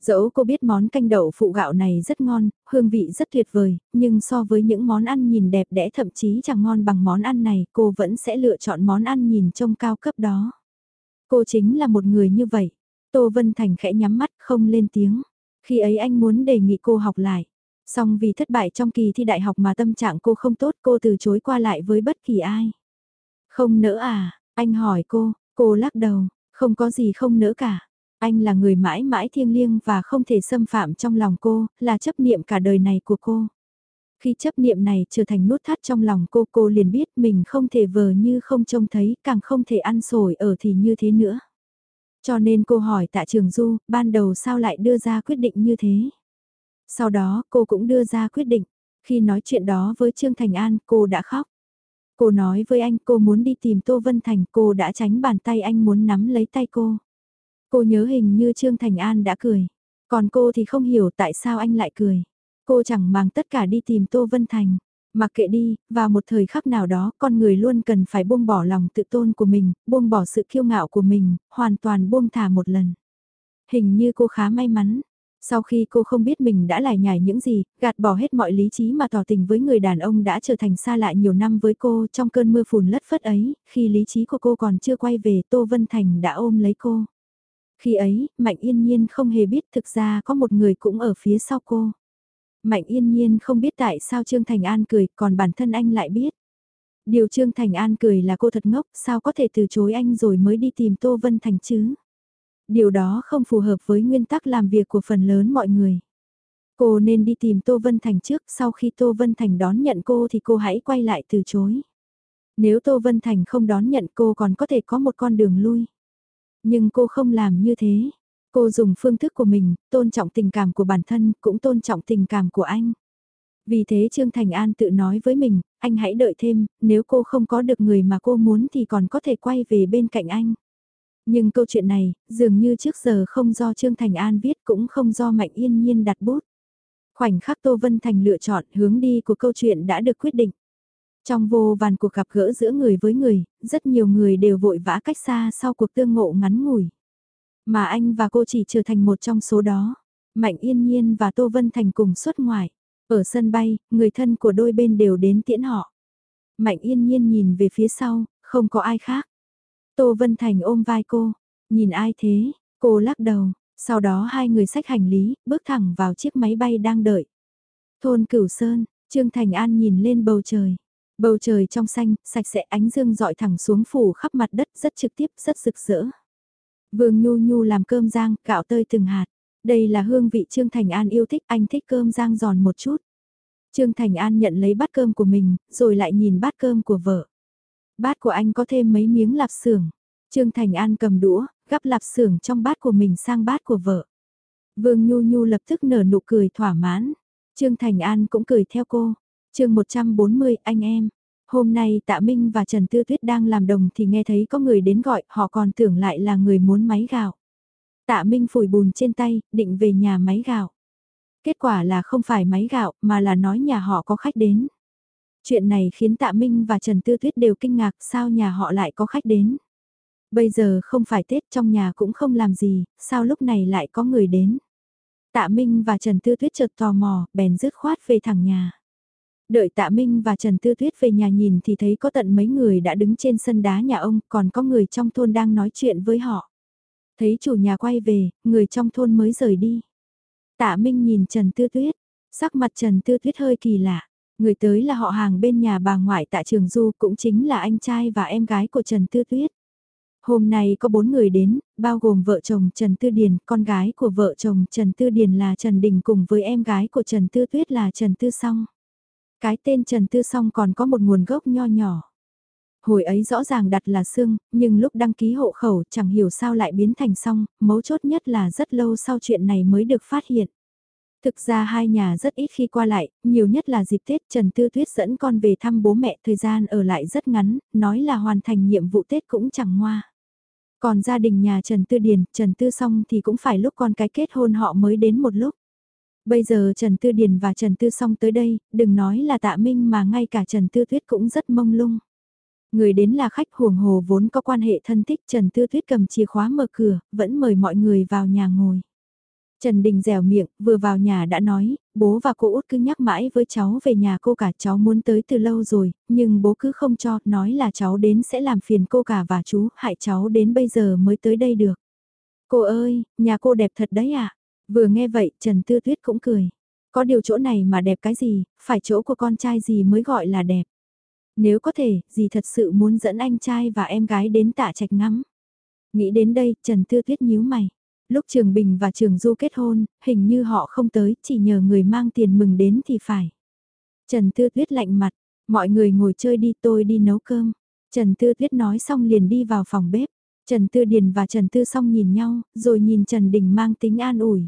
Dẫu cô biết món canh đậu phụ gạo này rất ngon, hương vị rất tuyệt vời, nhưng so với những món ăn nhìn đẹp đẽ thậm chí chẳng ngon bằng món ăn này, cô vẫn sẽ lựa chọn món ăn nhìn trông cao cấp đó. Cô chính là một người như vậy. Tô Vân Thành khẽ nhắm mắt không lên tiếng. Khi ấy anh muốn đề nghị cô học lại. Song vì thất bại trong kỳ thi đại học mà tâm trạng cô không tốt cô từ chối qua lại với bất kỳ ai. Không nỡ à, anh hỏi cô, cô lắc đầu, không có gì không nỡ cả. Anh là người mãi mãi thiêng liêng và không thể xâm phạm trong lòng cô, là chấp niệm cả đời này của cô. Khi chấp niệm này trở thành nút thắt trong lòng cô, cô liền biết mình không thể vờ như không trông thấy, càng không thể ăn sổi ở thì như thế nữa. Cho nên cô hỏi tạ trường Du, ban đầu sao lại đưa ra quyết định như thế? Sau đó cô cũng đưa ra quyết định. Khi nói chuyện đó với Trương Thành An, cô đã khóc. Cô nói với anh cô muốn đi tìm Tô Vân Thành, cô đã tránh bàn tay anh muốn nắm lấy tay cô. Cô nhớ hình như Trương Thành An đã cười. Còn cô thì không hiểu tại sao anh lại cười. Cô chẳng mang tất cả đi tìm Tô Vân Thành. Mặc kệ đi, vào một thời khắc nào đó con người luôn cần phải buông bỏ lòng tự tôn của mình, buông bỏ sự kiêu ngạo của mình, hoàn toàn buông thả một lần. Hình như cô khá may mắn. Sau khi cô không biết mình đã lải nhải những gì, gạt bỏ hết mọi lý trí mà tỏ tình với người đàn ông đã trở thành xa lạ nhiều năm với cô trong cơn mưa phùn lất phất ấy, khi lý trí của cô còn chưa quay về Tô Vân Thành đã ôm lấy cô. Khi ấy, Mạnh Yên Nhiên không hề biết thực ra có một người cũng ở phía sau cô. Mạnh Yên Nhiên không biết tại sao Trương Thành An cười, còn bản thân anh lại biết. Điều Trương Thành An cười là cô thật ngốc, sao có thể từ chối anh rồi mới đi tìm Tô Vân Thành chứ? Điều đó không phù hợp với nguyên tắc làm việc của phần lớn mọi người. Cô nên đi tìm Tô Vân Thành trước, sau khi Tô Vân Thành đón nhận cô thì cô hãy quay lại từ chối. Nếu Tô Vân Thành không đón nhận cô còn có thể có một con đường lui. Nhưng cô không làm như thế. Cô dùng phương thức của mình, tôn trọng tình cảm của bản thân, cũng tôn trọng tình cảm của anh. Vì thế Trương Thành An tự nói với mình, anh hãy đợi thêm, nếu cô không có được người mà cô muốn thì còn có thể quay về bên cạnh anh. Nhưng câu chuyện này, dường như trước giờ không do Trương Thành An viết cũng không do Mạnh Yên Nhiên đặt bút. Khoảnh khắc Tô Vân Thành lựa chọn hướng đi của câu chuyện đã được quyết định. Trong vô vàn cuộc gặp gỡ giữa người với người, rất nhiều người đều vội vã cách xa sau cuộc tương ngộ ngắn ngủi. Mà anh và cô chỉ trở thành một trong số đó. Mạnh Yên Nhiên và Tô Vân Thành cùng xuất ngoại. Ở sân bay, người thân của đôi bên đều đến tiễn họ. Mạnh Yên Nhiên nhìn về phía sau, không có ai khác. Tô Vân Thành ôm vai cô, nhìn ai thế, cô lắc đầu, sau đó hai người xách hành lý, bước thẳng vào chiếc máy bay đang đợi. Thôn Cửu Sơn, Trương Thành An nhìn lên bầu trời. Bầu trời trong xanh, sạch sẽ ánh dương dọi thẳng xuống phủ khắp mặt đất rất trực tiếp, rất rực rỡ. Vương Nhu Nhu làm cơm rang, gạo tơi từng hạt. Đây là hương vị Trương Thành An yêu thích, anh thích cơm rang giòn một chút. Trương Thành An nhận lấy bát cơm của mình, rồi lại nhìn bát cơm của vợ. Bát của anh có thêm mấy miếng lạp xưởng. Trương Thành An cầm đũa, gắp lạp xưởng trong bát của mình sang bát của vợ. Vương Nhu Nhu lập tức nở nụ cười thỏa mãn. Trương Thành An cũng cười theo cô. chương 140 anh em. Hôm nay Tạ Minh và Trần Tư Tuyết đang làm đồng thì nghe thấy có người đến gọi, họ còn tưởng lại là người muốn máy gạo. Tạ Minh phủi bùn trên tay, định về nhà máy gạo. Kết quả là không phải máy gạo, mà là nói nhà họ có khách đến. Chuyện này khiến Tạ Minh và Trần Tư Tuyết đều kinh ngạc sao nhà họ lại có khách đến. Bây giờ không phải Tết trong nhà cũng không làm gì, sao lúc này lại có người đến. Tạ Minh và Trần Tư Tuyết chợt tò mò, bèn dứt khoát về thẳng nhà. Đợi Tạ Minh và Trần Tư Tuyết về nhà nhìn thì thấy có tận mấy người đã đứng trên sân đá nhà ông, còn có người trong thôn đang nói chuyện với họ. Thấy chủ nhà quay về, người trong thôn mới rời đi. Tạ Minh nhìn Trần Tư Tuyết, sắc mặt Trần Tư Tuyết hơi kỳ lạ. Người tới là họ hàng bên nhà bà ngoại Tạ Trường Du cũng chính là anh trai và em gái của Trần Tư Tuyết. Hôm nay có bốn người đến, bao gồm vợ chồng Trần Tư Điền, con gái của vợ chồng Trần Tư Điền là Trần Đình cùng với em gái của Trần Tư Tuyết là Trần Tư Song. Cái tên Trần Tư Song còn có một nguồn gốc nho nhỏ. Hồi ấy rõ ràng đặt là xương, nhưng lúc đăng ký hộ khẩu chẳng hiểu sao lại biến thành song, mấu chốt nhất là rất lâu sau chuyện này mới được phát hiện. Thực ra hai nhà rất ít khi qua lại, nhiều nhất là dịp Tết Trần Tư Tuyết dẫn con về thăm bố mẹ thời gian ở lại rất ngắn, nói là hoàn thành nhiệm vụ Tết cũng chẳng ngoa. Còn gia đình nhà Trần Tư Điền, Trần Tư Song thì cũng phải lúc con cái kết hôn họ mới đến một lúc. Bây giờ Trần Tư Điền và Trần Tư Song tới đây, đừng nói là tạ minh mà ngay cả Trần Tư Tuyết cũng rất mông lung. Người đến là khách huồng hồ vốn có quan hệ thân thích Trần Tư Tuyết cầm chìa khóa mở cửa, vẫn mời mọi người vào nhà ngồi. Trần Đình dẻo miệng, vừa vào nhà đã nói, bố và cô út cứ nhắc mãi với cháu về nhà cô cả cháu muốn tới từ lâu rồi, nhưng bố cứ không cho, nói là cháu đến sẽ làm phiền cô cả và chú, hại cháu đến bây giờ mới tới đây được. Cô ơi, nhà cô đẹp thật đấy à? Vừa nghe vậy, Trần Tư Tuyết cũng cười. Có điều chỗ này mà đẹp cái gì, phải chỗ của con trai gì mới gọi là đẹp. Nếu có thể, dì thật sự muốn dẫn anh trai và em gái đến tạ trạch ngắm. Nghĩ đến đây, Trần Tư Tuyết nhíu mày. Lúc Trường Bình và Trường Du kết hôn, hình như họ không tới, chỉ nhờ người mang tiền mừng đến thì phải. Trần Tư Tuyết lạnh mặt, mọi người ngồi chơi đi tôi đi nấu cơm. Trần Tư Tuyết nói xong liền đi vào phòng bếp. Trần Tư Điền và Trần Tư Song nhìn nhau, rồi nhìn Trần Đình mang tính an ủi.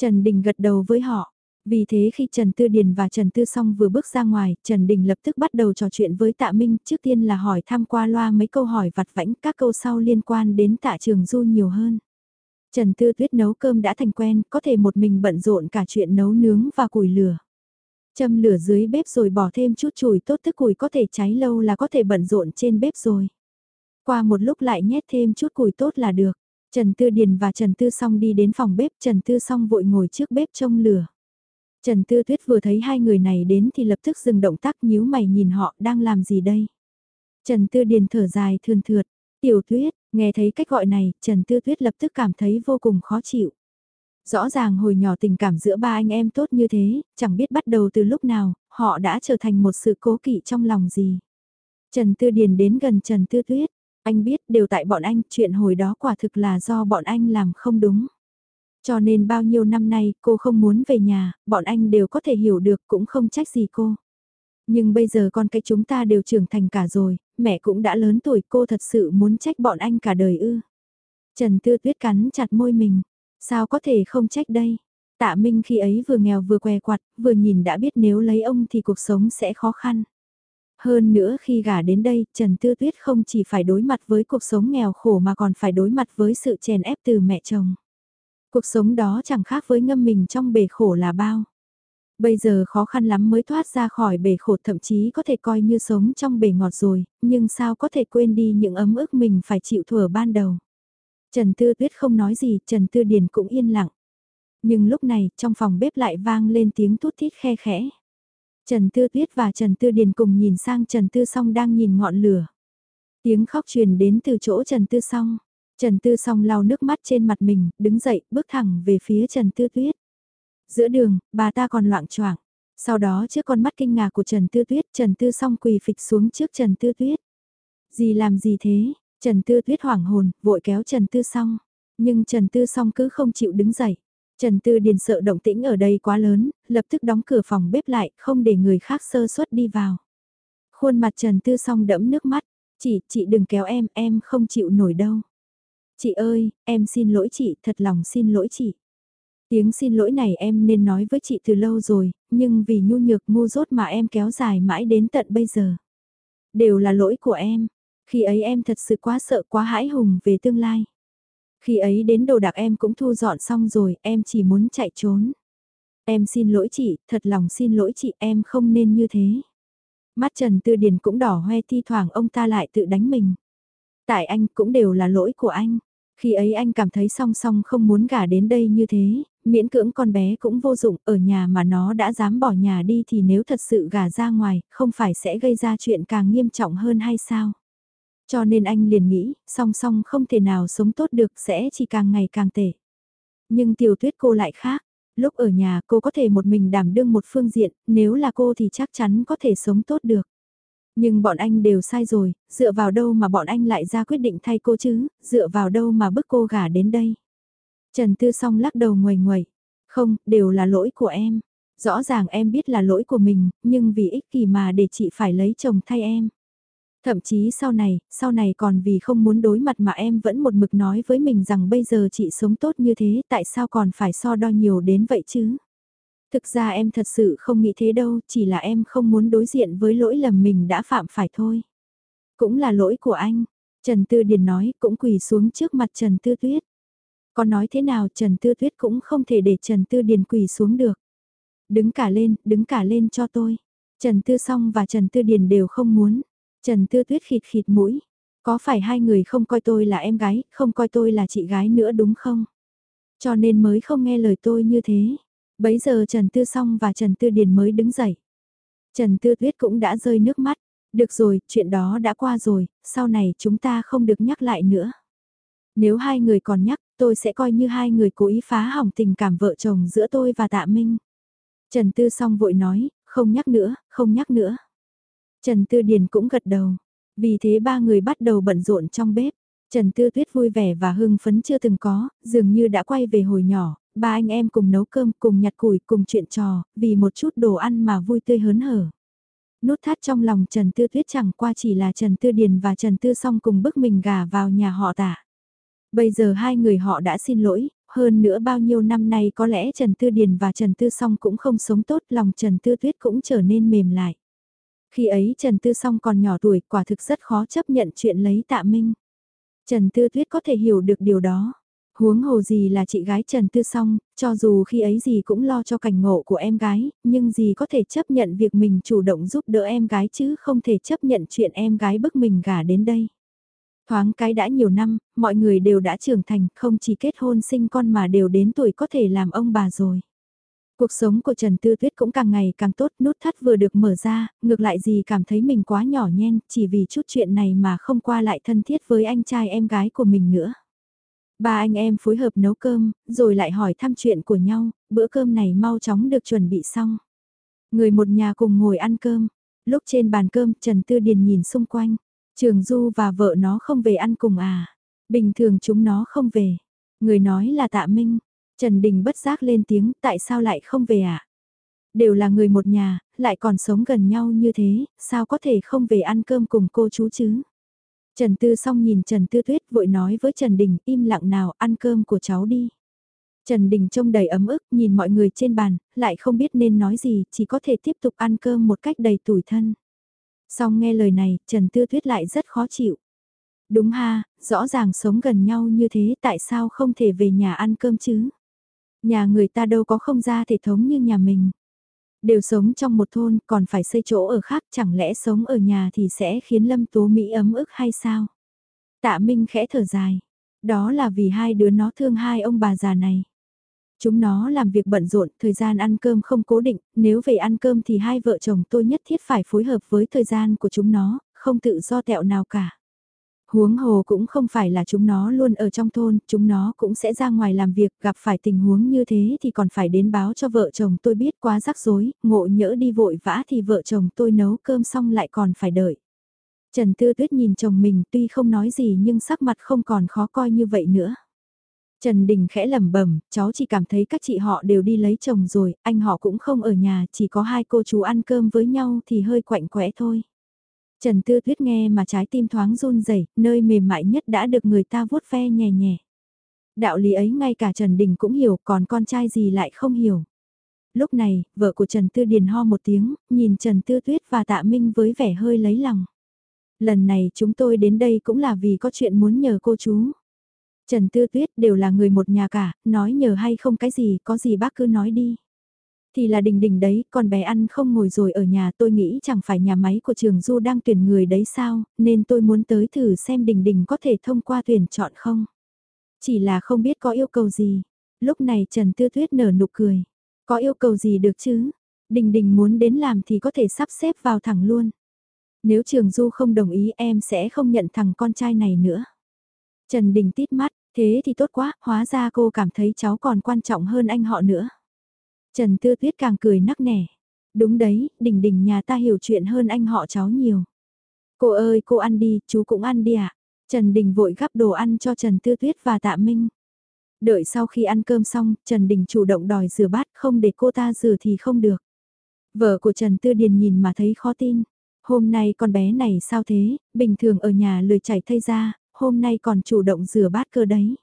Trần Đình gật đầu với họ. Vì thế khi Trần Tư Điền và Trần Tư Song vừa bước ra ngoài, Trần Đình lập tức bắt đầu trò chuyện với Tạ Minh, trước tiên là hỏi thăm qua loa mấy câu hỏi vặt vãnh, các câu sau liên quan đến Tạ Trường Du nhiều hơn. Trần Tư Tuyết nấu cơm đã thành quen, có thể một mình bận rộn cả chuyện nấu nướng và củi lửa. Châm lửa dưới bếp rồi bỏ thêm chút chùi tốt thức củi có thể cháy lâu là có thể bận rộn trên bếp rồi. Qua một lúc lại nhét thêm chút củi tốt là được. Trần Tư Điền và Trần Tư Song đi đến phòng bếp, Trần Tư Song vội ngồi trước bếp trông lửa. Trần Tư Tuyết vừa thấy hai người này đến thì lập tức dừng động tác nhíu mày nhìn họ đang làm gì đây. Trần Tư Điền thở dài thườn thượt, tiểu tuyết, nghe thấy cách gọi này, Trần Tư Tuyết lập tức cảm thấy vô cùng khó chịu. Rõ ràng hồi nhỏ tình cảm giữa ba anh em tốt như thế, chẳng biết bắt đầu từ lúc nào, họ đã trở thành một sự cố kỵ trong lòng gì. Trần Tư Điền đến gần Trần Tư Tuyết, anh biết đều tại bọn anh, chuyện hồi đó quả thực là do bọn anh làm không đúng. Cho nên bao nhiêu năm nay cô không muốn về nhà, bọn anh đều có thể hiểu được cũng không trách gì cô. Nhưng bây giờ con cái chúng ta đều trưởng thành cả rồi, mẹ cũng đã lớn tuổi cô thật sự muốn trách bọn anh cả đời ư. Trần Tư Tuyết cắn chặt môi mình, sao có thể không trách đây. Tạ Minh khi ấy vừa nghèo vừa què quặt, vừa nhìn đã biết nếu lấy ông thì cuộc sống sẽ khó khăn. Hơn nữa khi gả đến đây, Trần Tư Tuyết không chỉ phải đối mặt với cuộc sống nghèo khổ mà còn phải đối mặt với sự chèn ép từ mẹ chồng. Cuộc sống đó chẳng khác với ngâm mình trong bể khổ là bao. Bây giờ khó khăn lắm mới thoát ra khỏi bể khổ thậm chí có thể coi như sống trong bể ngọt rồi, nhưng sao có thể quên đi những ấm ức mình phải chịu thừa ban đầu. Trần Tư Tuyết không nói gì, Trần Tư Điền cũng yên lặng. Nhưng lúc này, trong phòng bếp lại vang lên tiếng thút thít khe khẽ. Trần Tư Tuyết và Trần Tư Điền cùng nhìn sang Trần Tư Song đang nhìn ngọn lửa. Tiếng khóc truyền đến từ chỗ Trần Tư Song. Trần Tư Song lau nước mắt trên mặt mình, đứng dậy, bước thẳng về phía Trần Tư Tuyết. Giữa đường, bà ta còn loạn choạng. Sau đó trước con mắt kinh ngạc của Trần Tư Tuyết, Trần Tư Song quỳ phịch xuống trước Trần Tư Tuyết. Gì làm gì thế? Trần Tư Tuyết hoảng hồn, vội kéo Trần Tư Song. Nhưng Trần Tư Song cứ không chịu đứng dậy. Trần Tư Điền sợ động tĩnh ở đây quá lớn, lập tức đóng cửa phòng bếp lại, không để người khác sơ suất đi vào. Khuôn mặt Trần Tư Song đẫm nước mắt, chị, chị đừng kéo em, em không chịu nổi đâu. Chị ơi, em xin lỗi chị, thật lòng xin lỗi chị. Tiếng xin lỗi này em nên nói với chị từ lâu rồi, nhưng vì nhu nhược ngu dốt mà em kéo dài mãi đến tận bây giờ. Đều là lỗi của em, khi ấy em thật sự quá sợ quá hãi hùng về tương lai. Khi ấy đến đồ đạc em cũng thu dọn xong rồi, em chỉ muốn chạy trốn. Em xin lỗi chị, thật lòng xin lỗi chị, em không nên như thế. Mắt Trần Tư Điền cũng đỏ hoe thi thoảng ông ta lại tự đánh mình. Tại anh cũng đều là lỗi của anh. Khi ấy anh cảm thấy song song không muốn gả đến đây như thế, miễn cưỡng con bé cũng vô dụng, ở nhà mà nó đã dám bỏ nhà đi thì nếu thật sự gả ra ngoài, không phải sẽ gây ra chuyện càng nghiêm trọng hơn hay sao? Cho nên anh liền nghĩ, song song không thể nào sống tốt được sẽ chỉ càng ngày càng tệ. Nhưng tiểu tuyết cô lại khác, lúc ở nhà cô có thể một mình đảm đương một phương diện, nếu là cô thì chắc chắn có thể sống tốt được. Nhưng bọn anh đều sai rồi, dựa vào đâu mà bọn anh lại ra quyết định thay cô chứ, dựa vào đâu mà bức cô gả đến đây. Trần Tư Song lắc đầu ngoài ngoài. Không, đều là lỗi của em. Rõ ràng em biết là lỗi của mình, nhưng vì ích kỷ mà để chị phải lấy chồng thay em. Thậm chí sau này, sau này còn vì không muốn đối mặt mà em vẫn một mực nói với mình rằng bây giờ chị sống tốt như thế tại sao còn phải so đo nhiều đến vậy chứ? Thực ra em thật sự không nghĩ thế đâu, chỉ là em không muốn đối diện với lỗi lầm mình đã phạm phải thôi. Cũng là lỗi của anh, Trần Tư Điền nói cũng quỳ xuống trước mặt Trần Tư Tuyết. Có nói thế nào Trần Tư Tuyết cũng không thể để Trần Tư Điền quỳ xuống được. Đứng cả lên, đứng cả lên cho tôi. Trần Tư Song và Trần Tư Điền đều không muốn. Trần Tư Tuyết khịt khịt mũi. Có phải hai người không coi tôi là em gái, không coi tôi là chị gái nữa đúng không? Cho nên mới không nghe lời tôi như thế. Bấy giờ Trần Tư Song và Trần Tư Điền mới đứng dậy. Trần Tư Tuyết cũng đã rơi nước mắt. Được rồi, chuyện đó đã qua rồi, sau này chúng ta không được nhắc lại nữa. Nếu hai người còn nhắc, tôi sẽ coi như hai người cố ý phá hỏng tình cảm vợ chồng giữa tôi và Tạ Minh. Trần Tư Song vội nói, không nhắc nữa, không nhắc nữa. Trần Tư Điền cũng gật đầu. Vì thế ba người bắt đầu bận rộn trong bếp. Trần Tư Tuyết vui vẻ và hưng phấn chưa từng có, dường như đã quay về hồi nhỏ, ba anh em cùng nấu cơm, cùng nhặt củi, cùng chuyện trò, vì một chút đồ ăn mà vui tươi hớn hở. Nút thắt trong lòng Trần Tư Tuyết chẳng qua chỉ là Trần Tư Điền và Trần Tư Song cùng bức mình gà vào nhà họ tả. Bây giờ hai người họ đã xin lỗi, hơn nữa bao nhiêu năm nay có lẽ Trần Tư Điền và Trần Tư Song cũng không sống tốt, lòng Trần Tư Tuyết cũng trở nên mềm lại. Khi ấy Trần Tư Song còn nhỏ tuổi quả thực rất khó chấp nhận chuyện lấy tạ minh. Trần Tư Tuyết có thể hiểu được điều đó. Huống hồ gì là chị gái Trần Tư Song, cho dù khi ấy gì cũng lo cho cảnh ngộ của em gái, nhưng gì có thể chấp nhận việc mình chủ động giúp đỡ em gái chứ không thể chấp nhận chuyện em gái bức mình gả đến đây. Thoáng cái đã nhiều năm, mọi người đều đã trưởng thành, không chỉ kết hôn sinh con mà đều đến tuổi có thể làm ông bà rồi. Cuộc sống của Trần Tư Tuyết cũng càng ngày càng tốt, nút thắt vừa được mở ra, ngược lại gì cảm thấy mình quá nhỏ nhen, chỉ vì chút chuyện này mà không qua lại thân thiết với anh trai em gái của mình nữa. Ba anh em phối hợp nấu cơm, rồi lại hỏi thăm chuyện của nhau, bữa cơm này mau chóng được chuẩn bị xong. Người một nhà cùng ngồi ăn cơm, lúc trên bàn cơm Trần Tư Điền nhìn xung quanh, Trường Du và vợ nó không về ăn cùng à, bình thường chúng nó không về. Người nói là tạ Minh, Trần Đình bất giác lên tiếng tại sao lại không về ạ? À? Đều là người một nhà, lại còn sống gần nhau như thế, sao có thể không về ăn cơm cùng cô chú chứ? Trần Tư xong nhìn Trần Tư Tuyết vội nói với Trần Đình im lặng nào ăn cơm của cháu đi. Trần Đình trông đầy ấm ức nhìn mọi người trên bàn, lại không biết nên nói gì, chỉ có thể tiếp tục ăn cơm một cách đầy tủi thân. Xong nghe lời này, Trần Tư Tuyết lại rất khó chịu. Đúng ha, rõ ràng sống gần nhau như thế tại sao không thể về nhà ăn cơm chứ? Nhà người ta đâu có không ra thể thống như nhà mình. Đều sống trong một thôn còn phải xây chỗ ở khác chẳng lẽ sống ở nhà thì sẽ khiến Lâm Tố Mỹ ấm ức hay sao? Tạ Minh khẽ thở dài. Đó là vì hai đứa nó thương hai ông bà già này. Chúng nó làm việc bận rộn, thời gian ăn cơm không cố định, nếu về ăn cơm thì hai vợ chồng tôi nhất thiết phải phối hợp với thời gian của chúng nó, không tự do tẹo nào cả. Huống hồ cũng không phải là chúng nó luôn ở trong thôn, chúng nó cũng sẽ ra ngoài làm việc, gặp phải tình huống như thế thì còn phải đến báo cho vợ chồng tôi biết quá rắc rối, ngộ nhỡ đi vội vã thì vợ chồng tôi nấu cơm xong lại còn phải đợi. Trần Tư Tuyết nhìn chồng mình tuy không nói gì nhưng sắc mặt không còn khó coi như vậy nữa. Trần Đình khẽ lẩm bẩm, cháu chỉ cảm thấy các chị họ đều đi lấy chồng rồi, anh họ cũng không ở nhà, chỉ có hai cô chú ăn cơm với nhau thì hơi quạnh quẽ thôi. Trần Tư Tuyết nghe mà trái tim thoáng run rẩy, nơi mềm mại nhất đã được người ta vuốt ve nhẹ nhẹ. Đạo lý ấy ngay cả Trần Đình cũng hiểu, còn con trai gì lại không hiểu. Lúc này, vợ của Trần Tư Điền ho một tiếng, nhìn Trần Tư Tuyết và Tạ Minh với vẻ hơi lấy lòng. Lần này chúng tôi đến đây cũng là vì có chuyện muốn nhờ cô chú. Trần Tư Tuyết đều là người một nhà cả, nói nhờ hay không cái gì, có gì bác cứ nói đi. Thì là đình đình đấy, con bé ăn không ngồi rồi ở nhà tôi nghĩ chẳng phải nhà máy của trường Du đang tuyển người đấy sao, nên tôi muốn tới thử xem đình đình có thể thông qua tuyển chọn không. Chỉ là không biết có yêu cầu gì. Lúc này Trần Tư Tuyết nở nụ cười. Có yêu cầu gì được chứ? Đình đình muốn đến làm thì có thể sắp xếp vào thẳng luôn. Nếu trường Du không đồng ý em sẽ không nhận thằng con trai này nữa. Trần Đình tít mắt, thế thì tốt quá, hóa ra cô cảm thấy cháu còn quan trọng hơn anh họ nữa. Trần Tư Tuyết càng cười nắc nẻ. Đúng đấy, đỉnh đỉnh nhà ta hiểu chuyện hơn anh họ cháu nhiều. Cô ơi cô ăn đi, chú cũng ăn đi ạ. Trần Đình vội gắp đồ ăn cho Trần Tư Tuyết và Tạ Minh. Đợi sau khi ăn cơm xong, Trần Đình chủ động đòi rửa bát không để cô ta rửa thì không được. Vợ của Trần Tư Điền nhìn mà thấy khó tin. Hôm nay con bé này sao thế, bình thường ở nhà lười chảy thay ra, hôm nay còn chủ động rửa bát cơ đấy.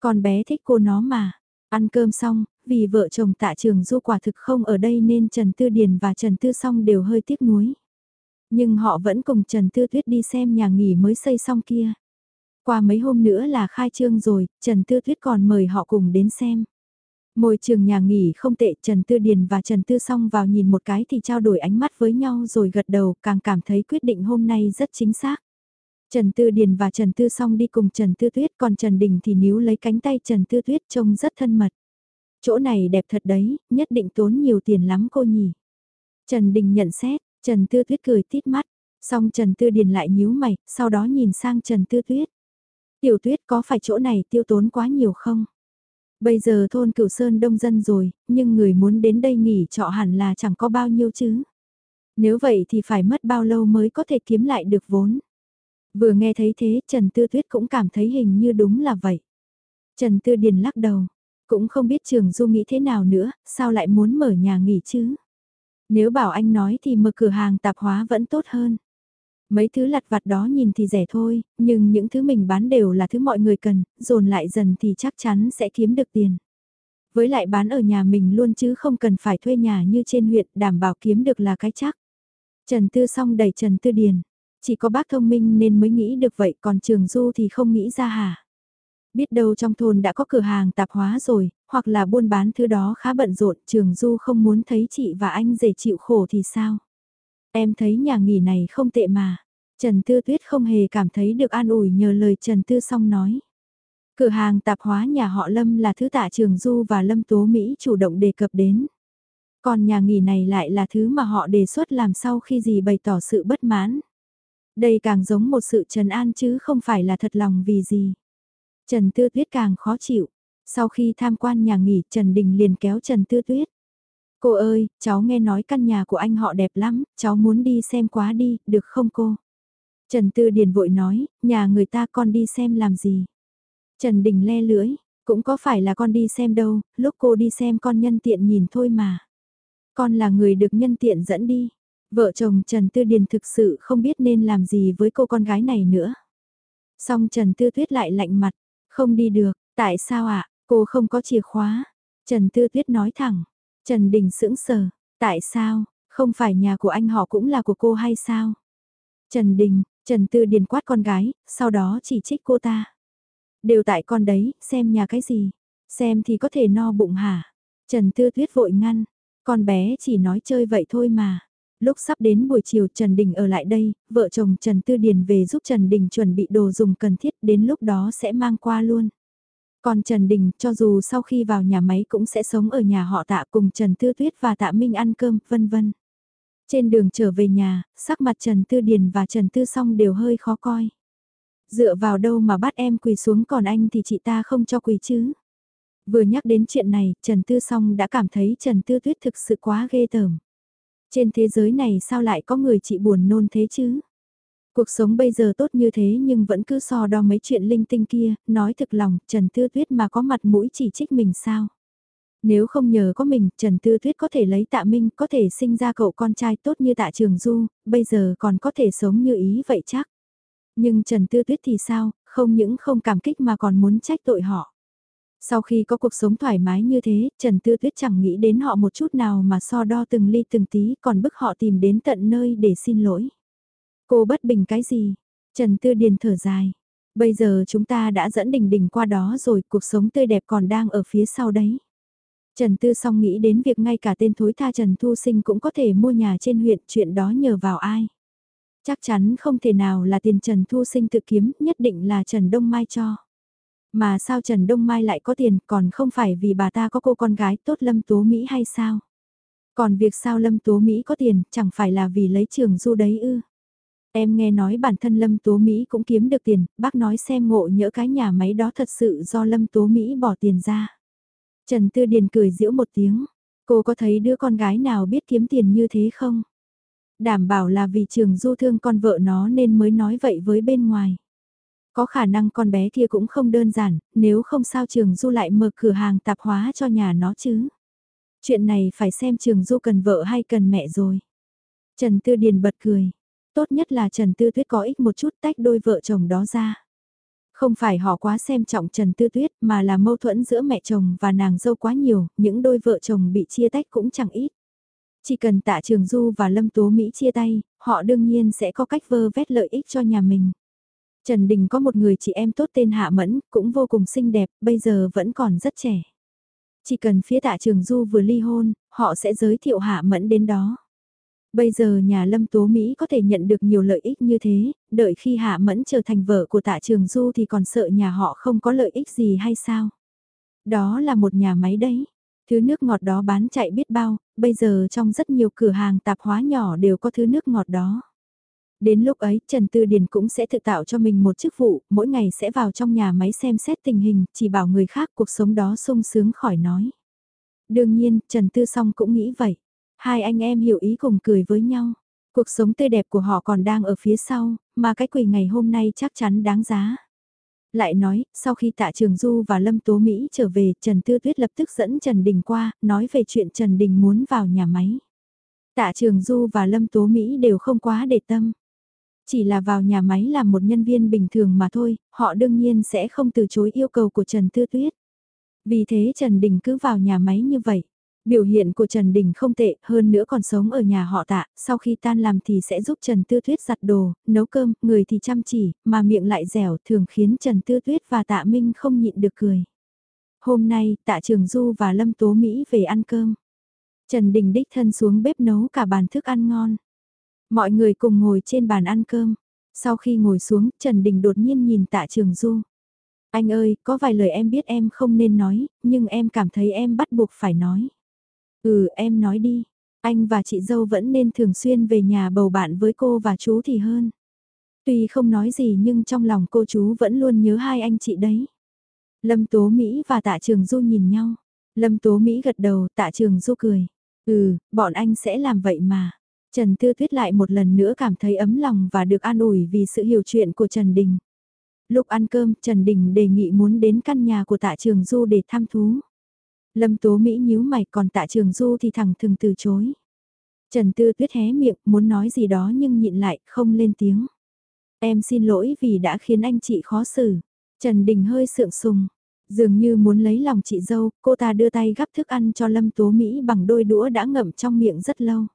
Con bé thích cô nó mà. Ăn cơm xong, vì vợ chồng tạ trường du quả thực không ở đây nên Trần Tư Điền và Trần Tư Song đều hơi tiếc nuối. Nhưng họ vẫn cùng Trần Tư Tuyết đi xem nhà nghỉ mới xây xong kia. Qua mấy hôm nữa là khai trương rồi, Trần Tư Tuyết còn mời họ cùng đến xem. Môi trường nhà nghỉ không tệ, Trần Tư Điền và Trần Tư Song vào nhìn một cái thì trao đổi ánh mắt với nhau rồi gật đầu, càng cảm thấy quyết định hôm nay rất chính xác. Trần Tư Điền và Trần Tư Song đi cùng Trần Tư Tuyết, còn Trần Đình thì níu lấy cánh tay Trần Tư Tuyết trông rất thân mật. Chỗ này đẹp thật đấy, nhất định tốn nhiều tiền lắm cô nhỉ. Trần Đình nhận xét, Trần Tư Tuyết cười tít mắt, xong Trần Tư Điền lại nhíu mày, sau đó nhìn sang Trần Tư Tuyết. Tiểu Tuyết có phải chỗ này tiêu tốn quá nhiều không? Bây giờ thôn Cửu Sơn đông dân rồi, nhưng người muốn đến đây nghỉ trọ hẳn là chẳng có bao nhiêu chứ. Nếu vậy thì phải mất bao lâu mới có thể kiếm lại được vốn. Vừa nghe thấy thế Trần Tư Tuyết cũng cảm thấy hình như đúng là vậy. Trần Tư Điền lắc đầu, cũng không biết Trường Du nghĩ thế nào nữa, sao lại muốn mở nhà nghỉ chứ? Nếu bảo anh nói thì mở cửa hàng tạp hóa vẫn tốt hơn. Mấy thứ lặt vặt đó nhìn thì rẻ thôi, nhưng những thứ mình bán đều là thứ mọi người cần, dồn lại dần thì chắc chắn sẽ kiếm được tiền. Với lại bán ở nhà mình luôn chứ không cần phải thuê nhà như trên huyện đảm bảo kiếm được là cái chắc. Trần Tư xong đẩy Trần Tư Điền. Chỉ có bác thông minh nên mới nghĩ được vậy còn Trường Du thì không nghĩ ra hả? Biết đâu trong thôn đã có cửa hàng tạp hóa rồi, hoặc là buôn bán thứ đó khá bận rộn, Trường Du không muốn thấy chị và anh dễ chịu khổ thì sao? Em thấy nhà nghỉ này không tệ mà. Trần Tư Tuyết không hề cảm thấy được an ủi nhờ lời Trần Tư Song nói. Cửa hàng tạp hóa nhà họ Lâm là thứ tạ Trường Du và Lâm Tố Mỹ chủ động đề cập đến. Còn nhà nghỉ này lại là thứ mà họ đề xuất làm sau khi gì bày tỏ sự bất mãn. Đây càng giống một sự trần an chứ không phải là thật lòng vì gì. Trần Tư Tuyết càng khó chịu. Sau khi tham quan nhà nghỉ Trần Đình liền kéo Trần Tư Tuyết. Cô ơi, cháu nghe nói căn nhà của anh họ đẹp lắm, cháu muốn đi xem quá đi, được không cô? Trần Tư Điền vội nói, nhà người ta con đi xem làm gì? Trần Đình le lưỡi, cũng có phải là con đi xem đâu, lúc cô đi xem con nhân tiện nhìn thôi mà. Con là người được nhân tiện dẫn đi. Vợ chồng Trần Tư Điền thực sự không biết nên làm gì với cô con gái này nữa. Xong Trần Tư Tuyết lại lạnh mặt, không đi được, tại sao ạ, cô không có chìa khóa. Trần Tư Tuyết nói thẳng, Trần Đình sững sờ, tại sao, không phải nhà của anh họ cũng là của cô hay sao? Trần Đình, Trần Tư Điền quát con gái, sau đó chỉ trích cô ta. Đều tại con đấy, xem nhà cái gì, xem thì có thể no bụng hả? Trần Tư Tuyết vội ngăn, con bé chỉ nói chơi vậy thôi mà. Lúc sắp đến buổi chiều Trần Đình ở lại đây, vợ chồng Trần Tư Điền về giúp Trần Đình chuẩn bị đồ dùng cần thiết đến lúc đó sẽ mang qua luôn. Còn Trần Đình, cho dù sau khi vào nhà máy cũng sẽ sống ở nhà họ tạ cùng Trần Tư Tuyết và tạ Minh ăn cơm, vân vân. Trên đường trở về nhà, sắc mặt Trần Tư Điền và Trần Tư Song đều hơi khó coi. Dựa vào đâu mà bắt em quỳ xuống còn anh thì chị ta không cho quỳ chứ. Vừa nhắc đến chuyện này, Trần Tư Song đã cảm thấy Trần Tư Tuyết thực sự quá ghê tởm. Trên thế giới này sao lại có người chị buồn nôn thế chứ? Cuộc sống bây giờ tốt như thế nhưng vẫn cứ so đo mấy chuyện linh tinh kia, nói thực lòng, Trần Tư Tuyết mà có mặt mũi chỉ trích mình sao? Nếu không nhờ có mình, Trần Tư Tuyết có thể lấy tạ minh, có thể sinh ra cậu con trai tốt như tạ trường du, bây giờ còn có thể sống như ý vậy chắc. Nhưng Trần Tư Tuyết thì sao, không những không cảm kích mà còn muốn trách tội họ. Sau khi có cuộc sống thoải mái như thế, Trần Tư Tuyết chẳng nghĩ đến họ một chút nào mà so đo từng ly từng tí còn bức họ tìm đến tận nơi để xin lỗi. Cô bất bình cái gì? Trần Tư Điền thở dài. Bây giờ chúng ta đã dẫn đình đình qua đó rồi, cuộc sống tươi đẹp còn đang ở phía sau đấy. Trần Tư song nghĩ đến việc ngay cả tên thối tha Trần Thu Sinh cũng có thể mua nhà trên huyện, chuyện đó nhờ vào ai. Chắc chắn không thể nào là tiền Trần Thu Sinh tự kiếm, nhất định là Trần Đông Mai cho. Mà sao Trần Đông Mai lại có tiền còn không phải vì bà ta có cô con gái tốt Lâm Tố Mỹ hay sao? Còn việc sao Lâm Tố Mỹ có tiền chẳng phải là vì lấy trường du đấy ư? Em nghe nói bản thân Lâm Tố Mỹ cũng kiếm được tiền, bác nói xem ngộ nhỡ cái nhà máy đó thật sự do Lâm Tố Mỹ bỏ tiền ra. Trần Tư Điền cười giễu một tiếng, cô có thấy đứa con gái nào biết kiếm tiền như thế không? Đảm bảo là vì trường du thương con vợ nó nên mới nói vậy với bên ngoài. Có khả năng con bé kia cũng không đơn giản, nếu không sao trường du lại mở cửa hàng tạp hóa cho nhà nó chứ. Chuyện này phải xem trường du cần vợ hay cần mẹ rồi. Trần Tư Điền bật cười. Tốt nhất là Trần Tư Tuyết có ích một chút tách đôi vợ chồng đó ra. Không phải họ quá xem trọng Trần Tư Tuyết mà là mâu thuẫn giữa mẹ chồng và nàng dâu quá nhiều, những đôi vợ chồng bị chia tách cũng chẳng ít. Chỉ cần tạ Trường Du và Lâm Tố Mỹ chia tay, họ đương nhiên sẽ có cách vơ vét lợi ích cho nhà mình. Trần Đình có một người chị em tốt tên Hạ Mẫn, cũng vô cùng xinh đẹp, bây giờ vẫn còn rất trẻ. Chỉ cần phía tạ Trường Du vừa ly hôn, họ sẽ giới thiệu Hạ Mẫn đến đó. Bây giờ nhà Lâm Tố Mỹ có thể nhận được nhiều lợi ích như thế, đợi khi Hạ Mẫn trở thành vợ của tạ Trường Du thì còn sợ nhà họ không có lợi ích gì hay sao? Đó là một nhà máy đấy. Thứ nước ngọt đó bán chạy biết bao, bây giờ trong rất nhiều cửa hàng tạp hóa nhỏ đều có thứ nước ngọt đó. Đến lúc ấy, Trần Tư Điền cũng sẽ tự tạo cho mình một chức vụ, mỗi ngày sẽ vào trong nhà máy xem xét tình hình, chỉ bảo người khác cuộc sống đó sung sướng khỏi nói. Đương nhiên, Trần Tư Song cũng nghĩ vậy. Hai anh em hiểu ý cùng cười với nhau. Cuộc sống tươi đẹp của họ còn đang ở phía sau, mà cái quỳ ngày hôm nay chắc chắn đáng giá. Lại nói, sau khi tạ Trường Du và Lâm Tố Mỹ trở về, Trần Tư Tuyết lập tức dẫn Trần Đình qua, nói về chuyện Trần Đình muốn vào nhà máy. Tạ Trường Du và Lâm Tố Mỹ đều không quá để tâm. Chỉ là vào nhà máy làm một nhân viên bình thường mà thôi, họ đương nhiên sẽ không từ chối yêu cầu của Trần Tư Tuyết. Vì thế Trần Đình cứ vào nhà máy như vậy. Biểu hiện của Trần Đình không tệ, hơn nữa còn sống ở nhà họ tạ, sau khi tan làm thì sẽ giúp Trần Tư Tuyết giặt đồ, nấu cơm, người thì chăm chỉ, mà miệng lại dẻo thường khiến Trần Tư Tuyết và tạ Minh không nhịn được cười. Hôm nay, tạ Trường Du và Lâm Tố Mỹ về ăn cơm. Trần Đình đích thân xuống bếp nấu cả bàn thức ăn ngon. Mọi người cùng ngồi trên bàn ăn cơm. Sau khi ngồi xuống, Trần Đình đột nhiên nhìn tạ Trường Du. Anh ơi, có vài lời em biết em không nên nói, nhưng em cảm thấy em bắt buộc phải nói. Ừ em nói đi, anh và chị dâu vẫn nên thường xuyên về nhà bầu bạn với cô và chú thì hơn. Tuy không nói gì nhưng trong lòng cô chú vẫn luôn nhớ hai anh chị đấy. Lâm Tố Mỹ và Tạ Trường Du nhìn nhau. Lâm Tố Mỹ gật đầu, Tạ Trường Du cười. Ừ, bọn anh sẽ làm vậy mà. Trần Tư Tuyết lại một lần nữa cảm thấy ấm lòng và được an ủi vì sự hiểu chuyện của Trần Đình. Lúc ăn cơm, Trần Đình đề nghị muốn đến căn nhà của Tạ Trường Du để thăm thú. Lâm Tố Mỹ nhíu mày còn tạ trường du thì thẳng thừng từ chối. Trần Tư Tuyết hé miệng muốn nói gì đó nhưng nhịn lại không lên tiếng. Em xin lỗi vì đã khiến anh chị khó xử. Trần Đình hơi sượng sùng. Dường như muốn lấy lòng chị dâu, cô ta đưa tay gắp thức ăn cho Lâm Tố Mỹ bằng đôi đũa đã ngậm trong miệng rất lâu.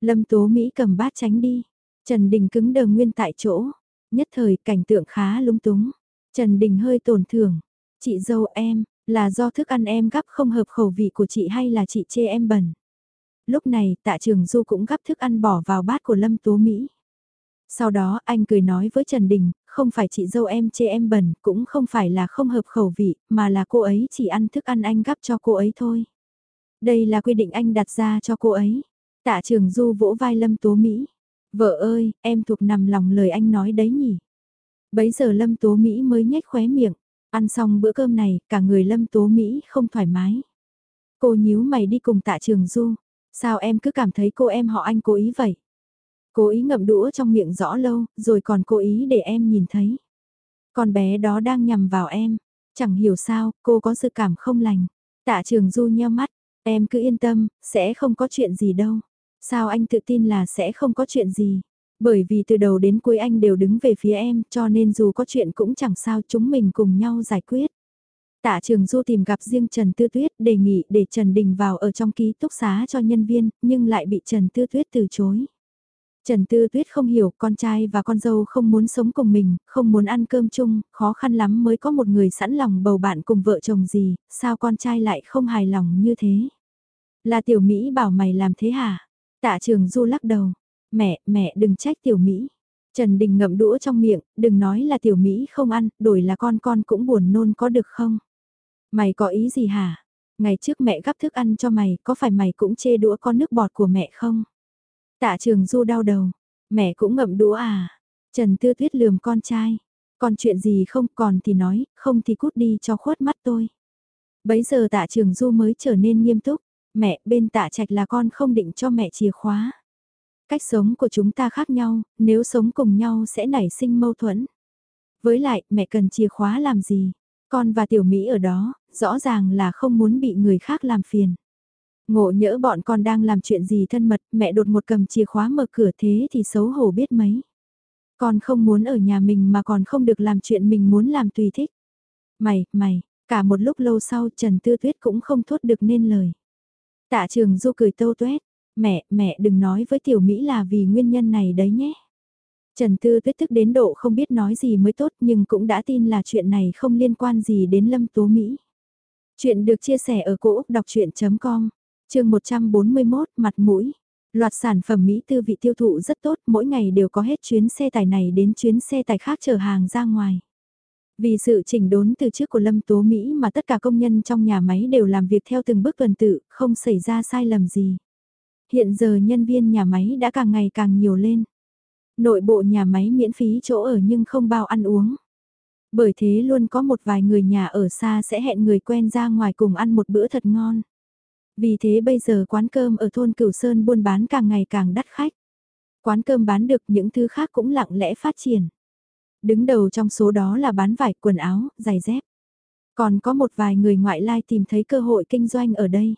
Lâm Tố Mỹ cầm bát tránh đi. Trần Đình cứng đờ nguyên tại chỗ. Nhất thời cảnh tượng khá lung túng. Trần Đình hơi tổn thương. Chị dâu em, là do thức ăn em gắp không hợp khẩu vị của chị hay là chị chê em bẩn? Lúc này tạ trường Du cũng gắp thức ăn bỏ vào bát của Lâm Tố Mỹ. Sau đó anh cười nói với Trần Đình, không phải chị dâu em chê em bẩn, cũng không phải là không hợp khẩu vị, mà là cô ấy chỉ ăn thức ăn anh gắp cho cô ấy thôi. Đây là quy định anh đặt ra cho cô ấy. Tạ trường Du vỗ vai Lâm Tố Mỹ. Vợ ơi, em thuộc nằm lòng lời anh nói đấy nhỉ. Bấy giờ Lâm Tố Mỹ mới nhếch khóe miệng. Ăn xong bữa cơm này, cả người Lâm Tố Mỹ không thoải mái. Cô nhíu mày đi cùng tạ trường du. Sao em cứ cảm thấy cô em họ anh cố ý vậy? Cố ý ngậm đũa trong miệng rõ lâu, rồi còn cố ý để em nhìn thấy. Con bé đó đang nhằm vào em. Chẳng hiểu sao, cô có sự cảm không lành. Tạ trường du nheo mắt, em cứ yên tâm, sẽ không có chuyện gì đâu. Sao anh tự tin là sẽ không có chuyện gì? Bởi vì từ đầu đến cuối anh đều đứng về phía em cho nên dù có chuyện cũng chẳng sao chúng mình cùng nhau giải quyết. Tạ Trường Du tìm gặp riêng Trần Tư Tuyết đề nghị để Trần Đình vào ở trong ký túc xá cho nhân viên nhưng lại bị Trần Tư Tuyết từ chối. Trần Tư Tuyết không hiểu con trai và con dâu không muốn sống cùng mình, không muốn ăn cơm chung, khó khăn lắm mới có một người sẵn lòng bầu bạn cùng vợ chồng gì, sao con trai lại không hài lòng như thế? Là tiểu Mỹ bảo mày làm thế hả? Tạ Trường Du lắc đầu, Mẹ, mẹ đừng trách tiểu Mỹ. Trần Đình ngậm đũa trong miệng, đừng nói là tiểu Mỹ không ăn, đổi là con con cũng buồn nôn có được không? Mày có ý gì hả? Ngày trước mẹ gắp thức ăn cho mày, có phải mày cũng chê đũa con nước bọt của mẹ không? Tạ trường du đau đầu, mẹ cũng ngậm đũa à? Trần Tư Tuyết lườm con trai, còn chuyện gì không còn thì nói, không thì cút đi cho khuất mắt tôi. Bấy giờ tạ trường du mới trở nên nghiêm túc, mẹ bên tạ trạch là con không định cho mẹ chìa khóa. Cách sống của chúng ta khác nhau, nếu sống cùng nhau sẽ nảy sinh mâu thuẫn. Với lại, mẹ cần chìa khóa làm gì? Con và tiểu Mỹ ở đó, rõ ràng là không muốn bị người khác làm phiền. Ngộ nhỡ bọn con đang làm chuyện gì thân mật, mẹ đột một cầm chìa khóa mở cửa thế thì xấu hổ biết mấy. Con không muốn ở nhà mình mà còn không được làm chuyện mình muốn làm tùy thích. Mày, mày, cả một lúc lâu sau Trần Tư Tuyết cũng không thốt được nên lời. Tạ trường du cười tâu tuét, mẹ, mẹ đừng nói với tiểu Mỹ là vì nguyên nhân này đấy nhé. Trần Tư Tuyết tức đến độ không biết nói gì mới tốt nhưng cũng đã tin là chuyện này không liên quan gì đến Lâm Tố Mỹ. Chuyện được chia sẻ ở cỗ đọc chuyện.com, trường 141, mặt mũi. Loạt sản phẩm Mỹ tư vị tiêu thụ rất tốt, mỗi ngày đều có hết chuyến xe tải này đến chuyến xe tải khác chở hàng ra ngoài. Vì sự chỉnh đốn từ trước của Lâm Tố Mỹ mà tất cả công nhân trong nhà máy đều làm việc theo từng bước tuần tự, không xảy ra sai lầm gì. Hiện giờ nhân viên nhà máy đã càng ngày càng nhiều lên. Nội bộ nhà máy miễn phí chỗ ở nhưng không bao ăn uống. Bởi thế luôn có một vài người nhà ở xa sẽ hẹn người quen ra ngoài cùng ăn một bữa thật ngon. Vì thế bây giờ quán cơm ở thôn Cửu Sơn buôn bán càng ngày càng đắt khách. Quán cơm bán được những thứ khác cũng lặng lẽ phát triển. Đứng đầu trong số đó là bán vải, quần áo, giày dép. Còn có một vài người ngoại lai tìm thấy cơ hội kinh doanh ở đây.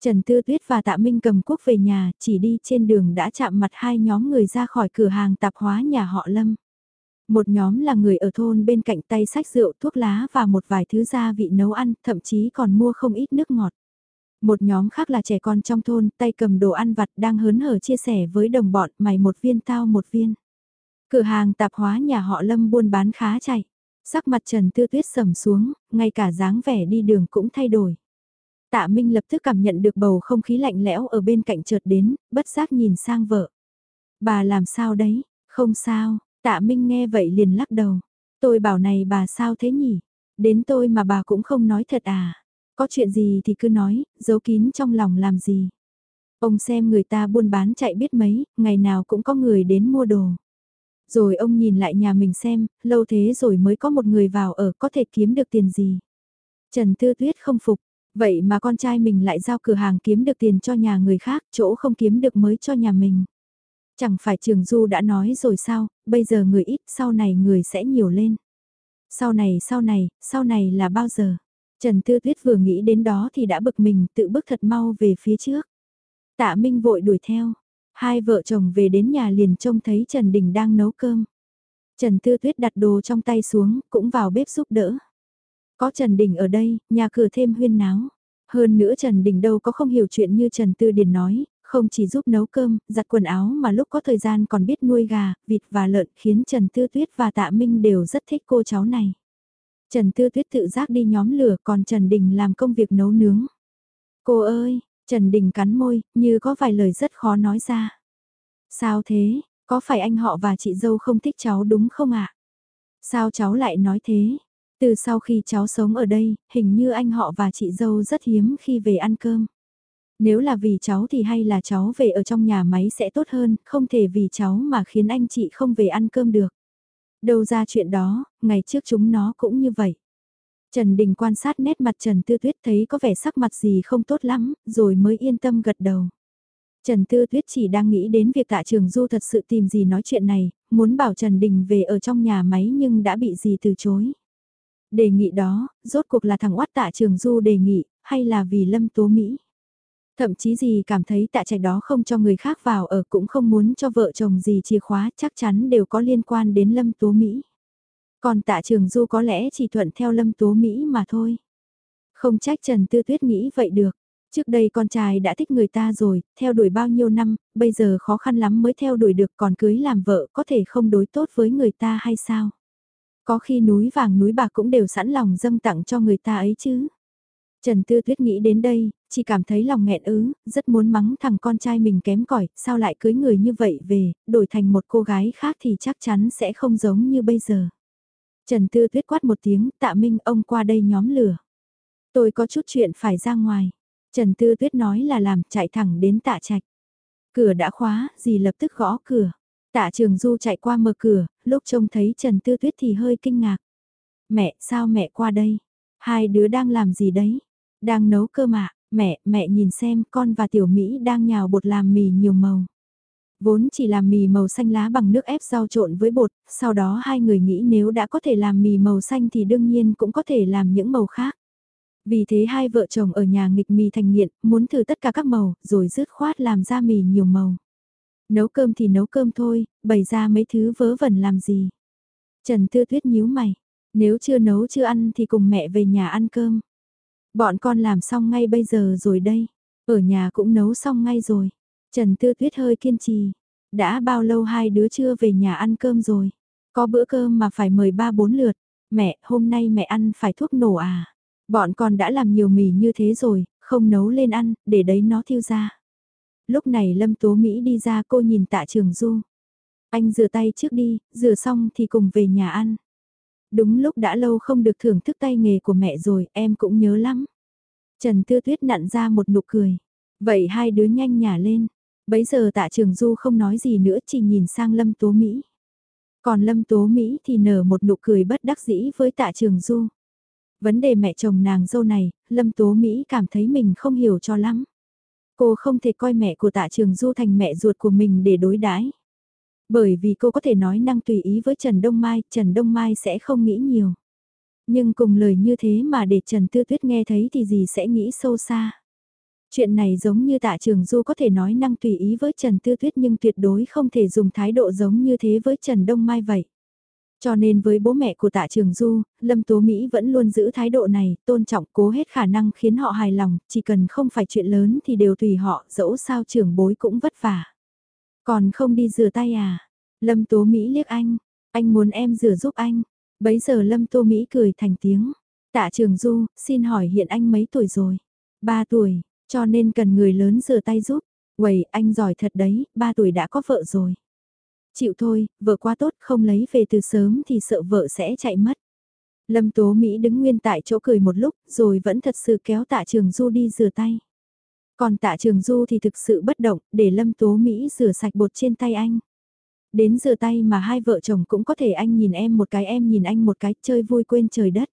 Trần Tư Tuyết và Tạ Minh cầm quốc về nhà, chỉ đi trên đường đã chạm mặt hai nhóm người ra khỏi cửa hàng tạp hóa nhà họ Lâm. Một nhóm là người ở thôn bên cạnh tay sách rượu, thuốc lá và một vài thứ gia vị nấu ăn, thậm chí còn mua không ít nước ngọt. Một nhóm khác là trẻ con trong thôn, tay cầm đồ ăn vặt đang hớn hở chia sẻ với đồng bọn, mày một viên tao một viên. Cửa hàng tạp hóa nhà họ Lâm buôn bán khá chạy. Sắc mặt Trần Tư Tuyết sầm xuống, ngay cả dáng vẻ đi đường cũng thay đổi. Tạ Minh lập tức cảm nhận được bầu không khí lạnh lẽo ở bên cạnh chợt đến, bất giác nhìn sang vợ. Bà làm sao đấy? Không sao, Tạ Minh nghe vậy liền lắc đầu. Tôi bảo này bà sao thế nhỉ? Đến tôi mà bà cũng không nói thật à? Có chuyện gì thì cứ nói, giấu kín trong lòng làm gì? Ông xem người ta buôn bán chạy biết mấy, ngày nào cũng có người đến mua đồ. Rồi ông nhìn lại nhà mình xem, lâu thế rồi mới có một người vào ở có thể kiếm được tiền gì. Trần Tư Tuyết không phục, vậy mà con trai mình lại giao cửa hàng kiếm được tiền cho nhà người khác, chỗ không kiếm được mới cho nhà mình. Chẳng phải Trường Du đã nói rồi sao, bây giờ người ít, sau này người sẽ nhiều lên. Sau này, sau này, sau này là bao giờ? Trần Tư Tuyết vừa nghĩ đến đó thì đã bực mình tự bước thật mau về phía trước. Tạ Minh vội đuổi theo, Hai vợ chồng về đến nhà liền trông thấy Trần Đình đang nấu cơm. Trần Tư Tuyết đặt đồ trong tay xuống, cũng vào bếp giúp đỡ. Có Trần Đình ở đây, nhà cửa thêm huyên náo. Hơn nữa Trần Đình đâu có không hiểu chuyện như Trần Tư Điền nói, không chỉ giúp nấu cơm, giặt quần áo mà lúc có thời gian còn biết nuôi gà, vịt và lợn khiến Trần Tư Tuyết và Tạ Minh đều rất thích cô cháu này. Trần Tư Tuyết tự giác đi nhóm lửa còn Trần Đình làm công việc nấu nướng. Cô ơi, Trần Đình cắn môi, như có vài lời rất khó nói ra. Sao thế, có phải anh họ và chị dâu không thích cháu đúng không ạ? Sao cháu lại nói thế? Từ sau khi cháu sống ở đây, hình như anh họ và chị dâu rất hiếm khi về ăn cơm. Nếu là vì cháu thì hay là cháu về ở trong nhà máy sẽ tốt hơn, không thể vì cháu mà khiến anh chị không về ăn cơm được. Đâu ra chuyện đó, ngày trước chúng nó cũng như vậy. Trần Đình quan sát nét mặt Trần Tư Tuyết thấy có vẻ sắc mặt gì không tốt lắm, rồi mới yên tâm gật đầu. Trần Tư Tuyết chỉ đang nghĩ đến việc tạ trường Du thật sự tìm gì nói chuyện này, muốn bảo Trần Đình về ở trong nhà máy nhưng đã bị gì từ chối. Đề nghị đó, rốt cuộc là thằng oát tạ trường Du đề nghị, hay là vì Lâm Tố Mỹ? Thậm chí gì cảm thấy tạ trẻ đó không cho người khác vào ở cũng không muốn cho vợ chồng gì chìa khóa chắc chắn đều có liên quan đến Lâm Tố Mỹ. Còn tạ trường du có lẽ chỉ thuận theo lâm tố Mỹ mà thôi. Không trách Trần Tư Tuyết nghĩ vậy được. Trước đây con trai đã thích người ta rồi, theo đuổi bao nhiêu năm, bây giờ khó khăn lắm mới theo đuổi được còn cưới làm vợ có thể không đối tốt với người ta hay sao? Có khi núi vàng núi bạc cũng đều sẵn lòng dâng tặng cho người ta ấy chứ. Trần Tư Tuyết nghĩ đến đây, chỉ cảm thấy lòng nghẹn ứ, rất muốn mắng thằng con trai mình kém cỏi, sao lại cưới người như vậy về, đổi thành một cô gái khác thì chắc chắn sẽ không giống như bây giờ. Trần Tư Tuyết quát một tiếng, tạ minh ông qua đây nhóm lửa. Tôi có chút chuyện phải ra ngoài. Trần Tư Tuyết nói là làm chạy thẳng đến tạ trạch. Cửa đã khóa, dì lập tức gõ cửa. Tạ Trường Du chạy qua mở cửa, lúc trông thấy Trần Tư Tuyết thì hơi kinh ngạc. Mẹ, sao mẹ qua đây? Hai đứa đang làm gì đấy? Đang nấu cơm ạ, mẹ, mẹ nhìn xem con và Tiểu Mỹ đang nhào bột làm mì nhiều màu. Vốn chỉ làm mì màu xanh lá bằng nước ép rau trộn với bột, sau đó hai người nghĩ nếu đã có thể làm mì màu xanh thì đương nhiên cũng có thể làm những màu khác. Vì thế hai vợ chồng ở nhà nghịch mì thành nghiện, muốn thử tất cả các màu, rồi rứt khoát làm ra mì nhiều màu. Nấu cơm thì nấu cơm thôi, bày ra mấy thứ vớ vẩn làm gì. Trần Tư Tuyết nhíu mày, nếu chưa nấu chưa ăn thì cùng mẹ về nhà ăn cơm. Bọn con làm xong ngay bây giờ rồi đây, ở nhà cũng nấu xong ngay rồi. Trần Tư Tuyết hơi kiên trì, đã bao lâu hai đứa chưa về nhà ăn cơm rồi. Có bữa cơm mà phải mời ba bốn lượt, mẹ hôm nay mẹ ăn phải thuốc nổ à. Bọn con đã làm nhiều mì như thế rồi, không nấu lên ăn, để đấy nó thiêu ra. Lúc này Lâm Tố Mỹ đi ra cô nhìn tạ trường du. Anh rửa tay trước đi, rửa xong thì cùng về nhà ăn. Đúng lúc đã lâu không được thưởng thức tay nghề của mẹ rồi, em cũng nhớ lắm. Trần Tư Tuyết nặn ra một nụ cười. Vậy hai đứa nhanh nhả lên. Bấy giờ tạ trường du không nói gì nữa chỉ nhìn sang Lâm Tố Mỹ. Còn Lâm Tố Mỹ thì nở một nụ cười bất đắc dĩ với tạ trường du. Vấn đề mẹ chồng nàng dâu này, Lâm Tố Mỹ cảm thấy mình không hiểu cho lắm. Cô không thể coi mẹ của tạ trường du thành mẹ ruột của mình để đối đãi Bởi vì cô có thể nói năng tùy ý với Trần Đông Mai, Trần Đông Mai sẽ không nghĩ nhiều. Nhưng cùng lời như thế mà để Trần Tư Tuyết nghe thấy thì gì sẽ nghĩ sâu xa. Chuyện này giống như tạ trường du có thể nói năng tùy ý với Trần Tư Tuyết nhưng tuyệt đối không thể dùng thái độ giống như thế với Trần Đông Mai vậy. Cho nên với bố mẹ của tạ trường du, Lâm Tố Mỹ vẫn luôn giữ thái độ này, tôn trọng cố hết khả năng khiến họ hài lòng, chỉ cần không phải chuyện lớn thì đều tùy họ, dẫu sao trưởng bối cũng vất vả. Còn không đi rửa tay à? Lâm Tố Mỹ liếc anh, anh muốn em rửa giúp anh. Bấy giờ Lâm Tố Mỹ cười thành tiếng. Tạ trường du, xin hỏi hiện anh mấy tuổi rồi? Ba tuổi, cho nên cần người lớn rửa tay giúp. Quầy, anh giỏi thật đấy, ba tuổi đã có vợ rồi. Chịu thôi, vợ quá tốt, không lấy về từ sớm thì sợ vợ sẽ chạy mất. Lâm Tố Mỹ đứng nguyên tại chỗ cười một lúc, rồi vẫn thật sự kéo tạ trường Du đi rửa tay. Còn tạ trường Du thì thực sự bất động, để Lâm Tố Mỹ rửa sạch bột trên tay anh. Đến rửa tay mà hai vợ chồng cũng có thể anh nhìn em một cái em nhìn anh một cái, chơi vui quên trời đất.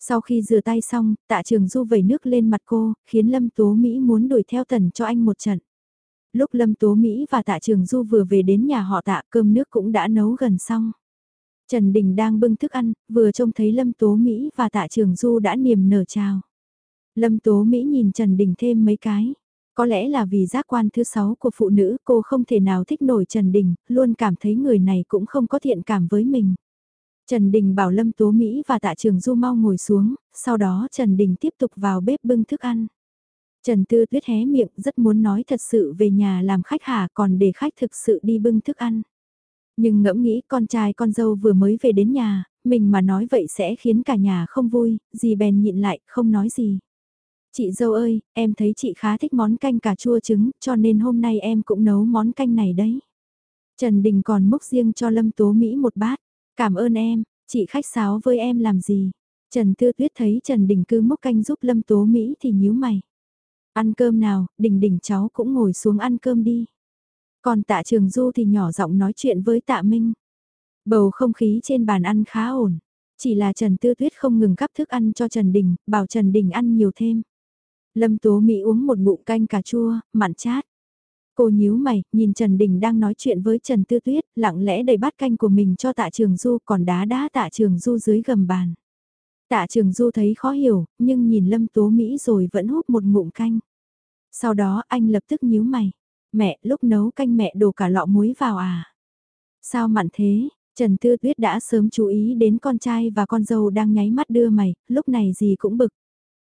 Sau khi rửa tay xong, tạ trường Du vẩy nước lên mặt cô, khiến Lâm Tố Mỹ muốn đuổi theo tần cho anh một trận. Lúc Lâm Tố Mỹ và tạ trường Du vừa về đến nhà họ tạ cơm nước cũng đã nấu gần xong. Trần Đình đang bưng thức ăn, vừa trông thấy Lâm Tố Mỹ và tạ trường Du đã niềm nở chào. Lâm Tố Mỹ nhìn Trần Đình thêm mấy cái. Có lẽ là vì giác quan thứ sáu của phụ nữ cô không thể nào thích nổi Trần Đình, luôn cảm thấy người này cũng không có thiện cảm với mình. Trần Đình bảo Lâm Tố Mỹ và Tạ Trường Du mau ngồi xuống, sau đó Trần Đình tiếp tục vào bếp bưng thức ăn. Trần Tư Tuyết hé miệng rất muốn nói thật sự về nhà làm khách hà còn để khách thực sự đi bưng thức ăn. Nhưng ngẫm nghĩ con trai con dâu vừa mới về đến nhà, mình mà nói vậy sẽ khiến cả nhà không vui, gì bèn nhịn lại, không nói gì. Chị dâu ơi, em thấy chị khá thích món canh cà chua trứng, cho nên hôm nay em cũng nấu món canh này đấy. Trần Đình còn múc riêng cho Lâm Tố Mỹ một bát. Cảm ơn em, chị khách sáo với em làm gì? Trần Tư Tuyết thấy Trần Đình cứ múc canh giúp Lâm Tố Mỹ thì nhíu mày. Ăn cơm nào, Đình Đình cháu cũng ngồi xuống ăn cơm đi. Còn tạ trường du thì nhỏ giọng nói chuyện với tạ Minh. Bầu không khí trên bàn ăn khá ổn. Chỉ là Trần Tư Tuyết không ngừng gắp thức ăn cho Trần Đình, bảo Trần Đình ăn nhiều thêm. Lâm Tố Mỹ uống một bụng canh cà chua, mặn chát. Cô nhíu mày, nhìn Trần Đình đang nói chuyện với Trần Tư Tuyết, lặng lẽ đầy bát canh của mình cho tạ trường du còn đá đá tạ trường du dưới gầm bàn. Tạ trường du thấy khó hiểu, nhưng nhìn Lâm Tố Mỹ rồi vẫn hút một ngụm canh. Sau đó anh lập tức nhíu mày. Mẹ, lúc nấu canh mẹ đổ cả lọ muối vào à? Sao mặn thế? Trần Tư Tuyết đã sớm chú ý đến con trai và con dâu đang nháy mắt đưa mày, lúc này gì cũng bực.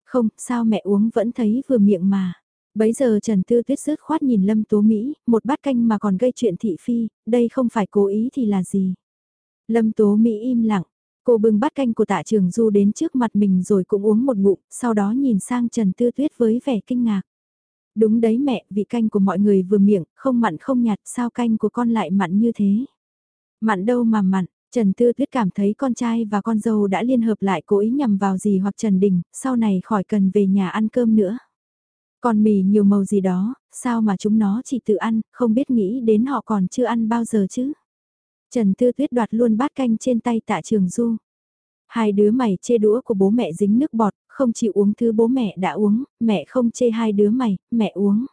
Không, sao mẹ uống vẫn thấy vừa miệng mà. Bấy giờ Trần Tư Tuyết rớt khoát nhìn Lâm Tố Mỹ, một bát canh mà còn gây chuyện thị phi, đây không phải cố ý thì là gì. Lâm Tố Mỹ im lặng, cô bưng bát canh của tạ trường du đến trước mặt mình rồi cũng uống một ngụm, sau đó nhìn sang Trần Tư Tuyết với vẻ kinh ngạc. Đúng đấy mẹ, vị canh của mọi người vừa miệng, không mặn không nhạt, sao canh của con lại mặn như thế? Mặn đâu mà mặn, Trần Tư Tuyết cảm thấy con trai và con dâu đã liên hợp lại cố ý nhằm vào gì hoặc Trần Đình, sau này khỏi cần về nhà ăn cơm nữa. Còn mì nhiều màu gì đó, sao mà chúng nó chỉ tự ăn, không biết nghĩ đến họ còn chưa ăn bao giờ chứ? Trần Tư Tuyết đoạt luôn bát canh trên tay tạ trường du. Hai đứa mày chê đũa của bố mẹ dính nước bọt, không chịu uống thứ bố mẹ đã uống, mẹ không chê hai đứa mày, mẹ uống.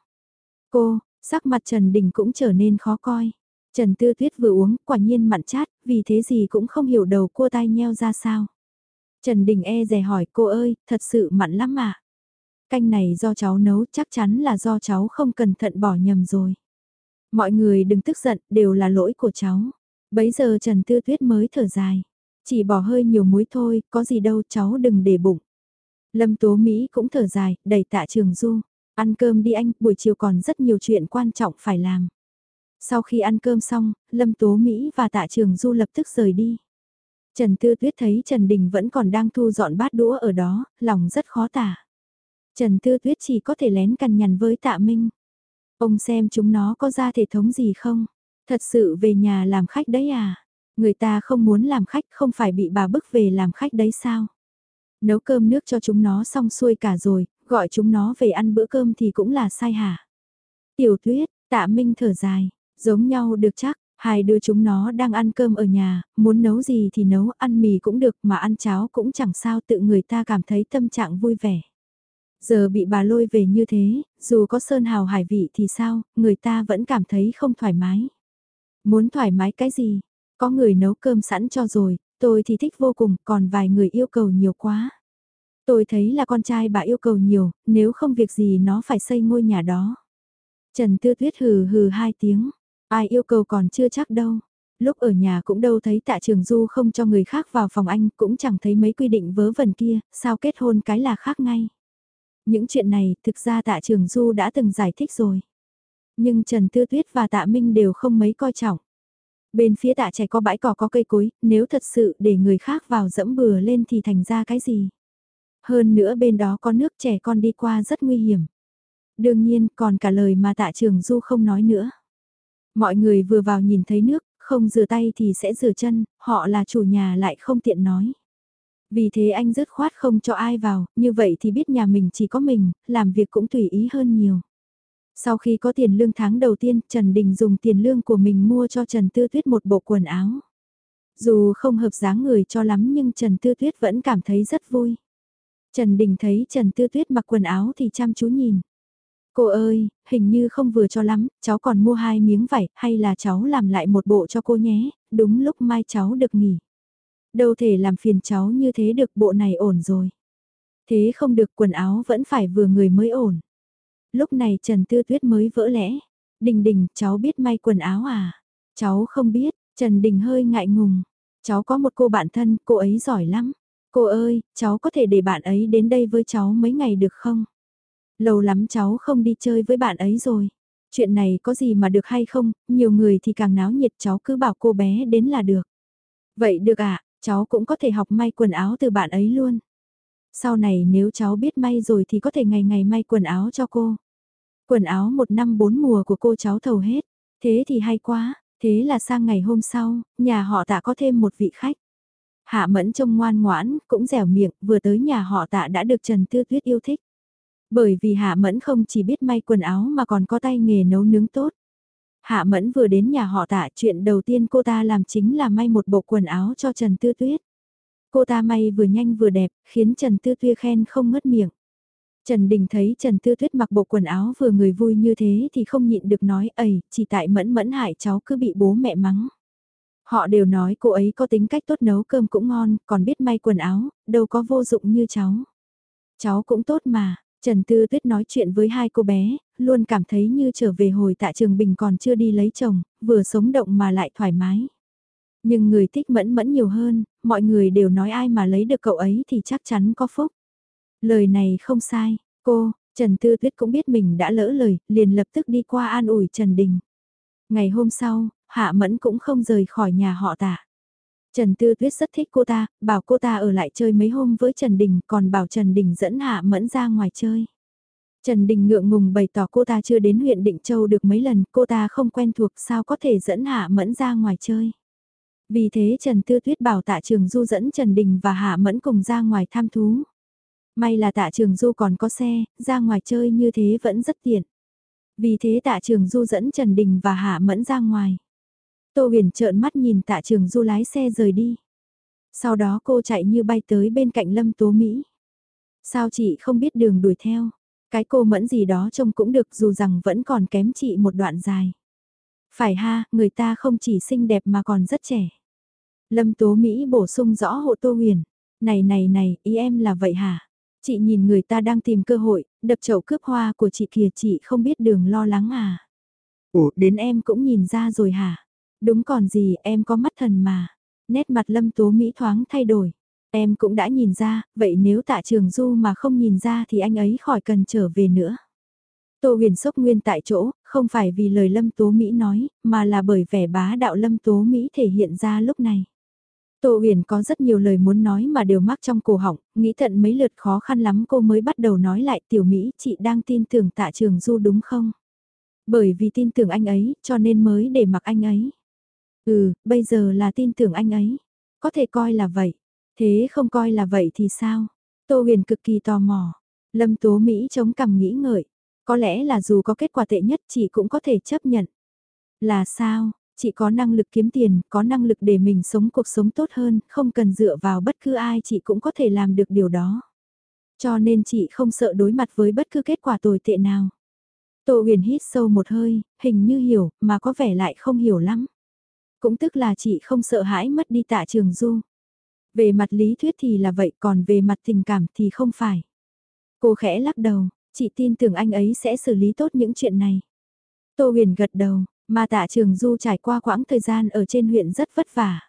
Cô, Sắc mặt Trần Đình cũng trở nên khó coi. Trần Tư Tuyết vừa uống, quả nhiên mặn chát, vì thế gì cũng không hiểu đầu cô tai nheo ra sao. Trần Đình e dè hỏi cô ơi, thật sự mặn lắm mà. Canh này do cháu nấu chắc chắn là do cháu không cẩn thận bỏ nhầm rồi. Mọi người đừng tức giận, đều là lỗi của cháu. Bấy giờ Trần Tư Tuyết mới thở dài. Chỉ bỏ hơi nhiều muối thôi, có gì đâu cháu đừng để bụng. Lâm Tố Mỹ cũng thở dài, đẩy tạ trường du. Ăn cơm đi anh, buổi chiều còn rất nhiều chuyện quan trọng phải làm. Sau khi ăn cơm xong, Lâm Tố Mỹ và tạ trường du lập tức rời đi. Trần Tư Tuyết thấy Trần Đình vẫn còn đang thu dọn bát đũa ở đó, lòng rất khó tả. Trần Tư Tuyết chỉ có thể lén cằn nhằn với tạ Minh. Ông xem chúng nó có ra thể thống gì không? Thật sự về nhà làm khách đấy à? Người ta không muốn làm khách không phải bị bà bức về làm khách đấy sao? Nấu cơm nước cho chúng nó xong xuôi cả rồi, gọi chúng nó về ăn bữa cơm thì cũng là sai hả? Tiểu tuyết, tạ minh thở dài, giống nhau được chắc, hai đứa chúng nó đang ăn cơm ở nhà, muốn nấu gì thì nấu, ăn mì cũng được mà ăn cháo cũng chẳng sao tự người ta cảm thấy tâm trạng vui vẻ. Giờ bị bà lôi về như thế, dù có sơn hào hải vị thì sao, người ta vẫn cảm thấy không thoải mái. Muốn thoải mái cái gì? Có người nấu cơm sẵn cho rồi, tôi thì thích vô cùng, còn vài người yêu cầu nhiều quá. Tôi thấy là con trai bà yêu cầu nhiều, nếu không việc gì nó phải xây ngôi nhà đó. Trần Tư Tuyết hừ hừ hai tiếng, ai yêu cầu còn chưa chắc đâu. Lúc ở nhà cũng đâu thấy tạ trường du không cho người khác vào phòng anh, cũng chẳng thấy mấy quy định vớ vẩn kia, sao kết hôn cái là khác ngay. Những chuyện này thực ra tạ trường du đã từng giải thích rồi. Nhưng Trần Tư Tuyết và tạ Minh đều không mấy coi trọng. Bên phía tạ trẻ có bãi cỏ có cây cối, nếu thật sự để người khác vào dẫm bừa lên thì thành ra cái gì. Hơn nữa bên đó có nước trẻ con đi qua rất nguy hiểm. Đương nhiên còn cả lời mà tạ trường du không nói nữa. Mọi người vừa vào nhìn thấy nước, không rửa tay thì sẽ rửa chân, họ là chủ nhà lại không tiện nói. Vì thế anh dứt khoát không cho ai vào, như vậy thì biết nhà mình chỉ có mình, làm việc cũng tùy ý hơn nhiều. Sau khi có tiền lương tháng đầu tiên, Trần Đình dùng tiền lương của mình mua cho Trần Tư Tuyết một bộ quần áo. Dù không hợp dáng người cho lắm nhưng Trần Tư Tuyết vẫn cảm thấy rất vui. Trần Đình thấy Trần Tư Tuyết mặc quần áo thì chăm chú nhìn. Cô ơi, hình như không vừa cho lắm, cháu còn mua hai miếng vải, hay là cháu làm lại một bộ cho cô nhé, đúng lúc mai cháu được nghỉ. Đâu thể làm phiền cháu như thế được bộ này ổn rồi. Thế không được quần áo vẫn phải vừa người mới ổn. Lúc này Trần Tư Tuyết mới vỡ lẽ. Đình đình, cháu biết may quần áo à? Cháu không biết, Trần Đình hơi ngại ngùng. Cháu có một cô bạn thân, cô ấy giỏi lắm. Cô ơi, cháu có thể để bạn ấy đến đây với cháu mấy ngày được không? Lâu lắm cháu không đi chơi với bạn ấy rồi. Chuyện này có gì mà được hay không, nhiều người thì càng náo nhiệt cháu cứ bảo cô bé đến là được. Vậy được ạ, à, cháu cũng có thể học may quần áo từ bạn ấy luôn. Sau này nếu cháu biết may rồi thì có thể ngày ngày may quần áo cho cô. Quần áo một năm bốn mùa của cô cháu thầu hết. Thế thì hay quá, thế là sang ngày hôm sau, nhà họ tạ có thêm một vị khách. Hạ mẫn trông ngoan ngoãn, cũng dẻo miệng, vừa tới nhà họ tạ đã được Trần Tư Tuyết yêu thích. Bởi vì Hạ mẫn không chỉ biết may quần áo mà còn có tay nghề nấu nướng tốt. Hạ mẫn vừa đến nhà họ tạ chuyện đầu tiên cô ta làm chính là may một bộ quần áo cho Trần Tư Tuyết. Cô ta may vừa nhanh vừa đẹp, khiến Trần Tư Tuyết khen không ngất miệng. Trần Đình thấy Trần Tư Tuyết mặc bộ quần áo vừa người vui như thế thì không nhịn được nói ầy, chỉ tại mẫn mẫn hại cháu cứ bị bố mẹ mắng. Họ đều nói cô ấy có tính cách tốt nấu cơm cũng ngon, còn biết may quần áo, đâu có vô dụng như cháu. Cháu cũng tốt mà, Trần Tư Tuyết nói chuyện với hai cô bé, luôn cảm thấy như trở về hồi tạ trường bình còn chưa đi lấy chồng, vừa sống động mà lại thoải mái. Nhưng người thích mẫn mẫn nhiều hơn, mọi người đều nói ai mà lấy được cậu ấy thì chắc chắn có phúc. Lời này không sai, cô, Trần Tư Tuyết cũng biết mình đã lỡ lời, liền lập tức đi qua an ủi Trần Đình. Ngày hôm sau, Hạ Mẫn cũng không rời khỏi nhà họ tạ. Trần Tư Tuyết rất thích cô ta, bảo cô ta ở lại chơi mấy hôm với Trần Đình, còn bảo Trần Đình dẫn Hạ Mẫn ra ngoài chơi. Trần Đình ngượng ngùng bày tỏ cô ta chưa đến huyện Định Châu được mấy lần, cô ta không quen thuộc sao có thể dẫn Hạ Mẫn ra ngoài chơi. Vì thế Trần Tư Tuyết bảo tạ trường du dẫn Trần Đình và Hạ Mẫn cùng ra ngoài tham thú. May là tạ trường du còn có xe, ra ngoài chơi như thế vẫn rất tiện. Vì thế tạ trường du dẫn Trần Đình và Hạ Mẫn ra ngoài. Tô huyền trợn mắt nhìn tạ trường du lái xe rời đi. Sau đó cô chạy như bay tới bên cạnh Lâm Tố Mỹ. Sao chị không biết đường đuổi theo? Cái cô mẫn gì đó trông cũng được dù rằng vẫn còn kém chị một đoạn dài. Phải ha, người ta không chỉ xinh đẹp mà còn rất trẻ. Lâm Tố Mỹ bổ sung rõ hộ Tô Huyền. Này này này, ý em là vậy hả? Chị nhìn người ta đang tìm cơ hội, đập chậu cướp hoa của chị kìa chị không biết đường lo lắng à? Ủa, đến em cũng nhìn ra rồi hả? Đúng còn gì, em có mắt thần mà. Nét mặt Lâm Tố Mỹ thoáng thay đổi. Em cũng đã nhìn ra, vậy nếu tạ trường du mà không nhìn ra thì anh ấy khỏi cần trở về nữa. Tô huyền sốc nguyên tại chỗ, không phải vì lời Lâm Tố Mỹ nói, mà là bởi vẻ bá đạo Lâm Tố Mỹ thể hiện ra lúc này. Tô huyền có rất nhiều lời muốn nói mà đều mắc trong cổ họng, nghĩ thận mấy lượt khó khăn lắm cô mới bắt đầu nói lại tiểu Mỹ chị đang tin tưởng tạ trường du đúng không? Bởi vì tin tưởng anh ấy, cho nên mới để mặc anh ấy. Ừ, bây giờ là tin tưởng anh ấy. Có thể coi là vậy. Thế không coi là vậy thì sao? Tô huyền cực kỳ tò mò. Lâm Tố Mỹ chống cằm nghĩ ngợi. Có lẽ là dù có kết quả tệ nhất chị cũng có thể chấp nhận. Là sao? Chị có năng lực kiếm tiền, có năng lực để mình sống cuộc sống tốt hơn, không cần dựa vào bất cứ ai chị cũng có thể làm được điều đó. Cho nên chị không sợ đối mặt với bất cứ kết quả tồi tệ nào. Tô huyền hít sâu một hơi, hình như hiểu, mà có vẻ lại không hiểu lắm. Cũng tức là chị không sợ hãi mất đi tạ trường du. Về mặt lý thuyết thì là vậy, còn về mặt tình cảm thì không phải. Cô khẽ lắc đầu, chị tin tưởng anh ấy sẽ xử lý tốt những chuyện này. Tô huyền gật đầu, mà tạ trường du trải qua quãng thời gian ở trên huyện rất vất vả.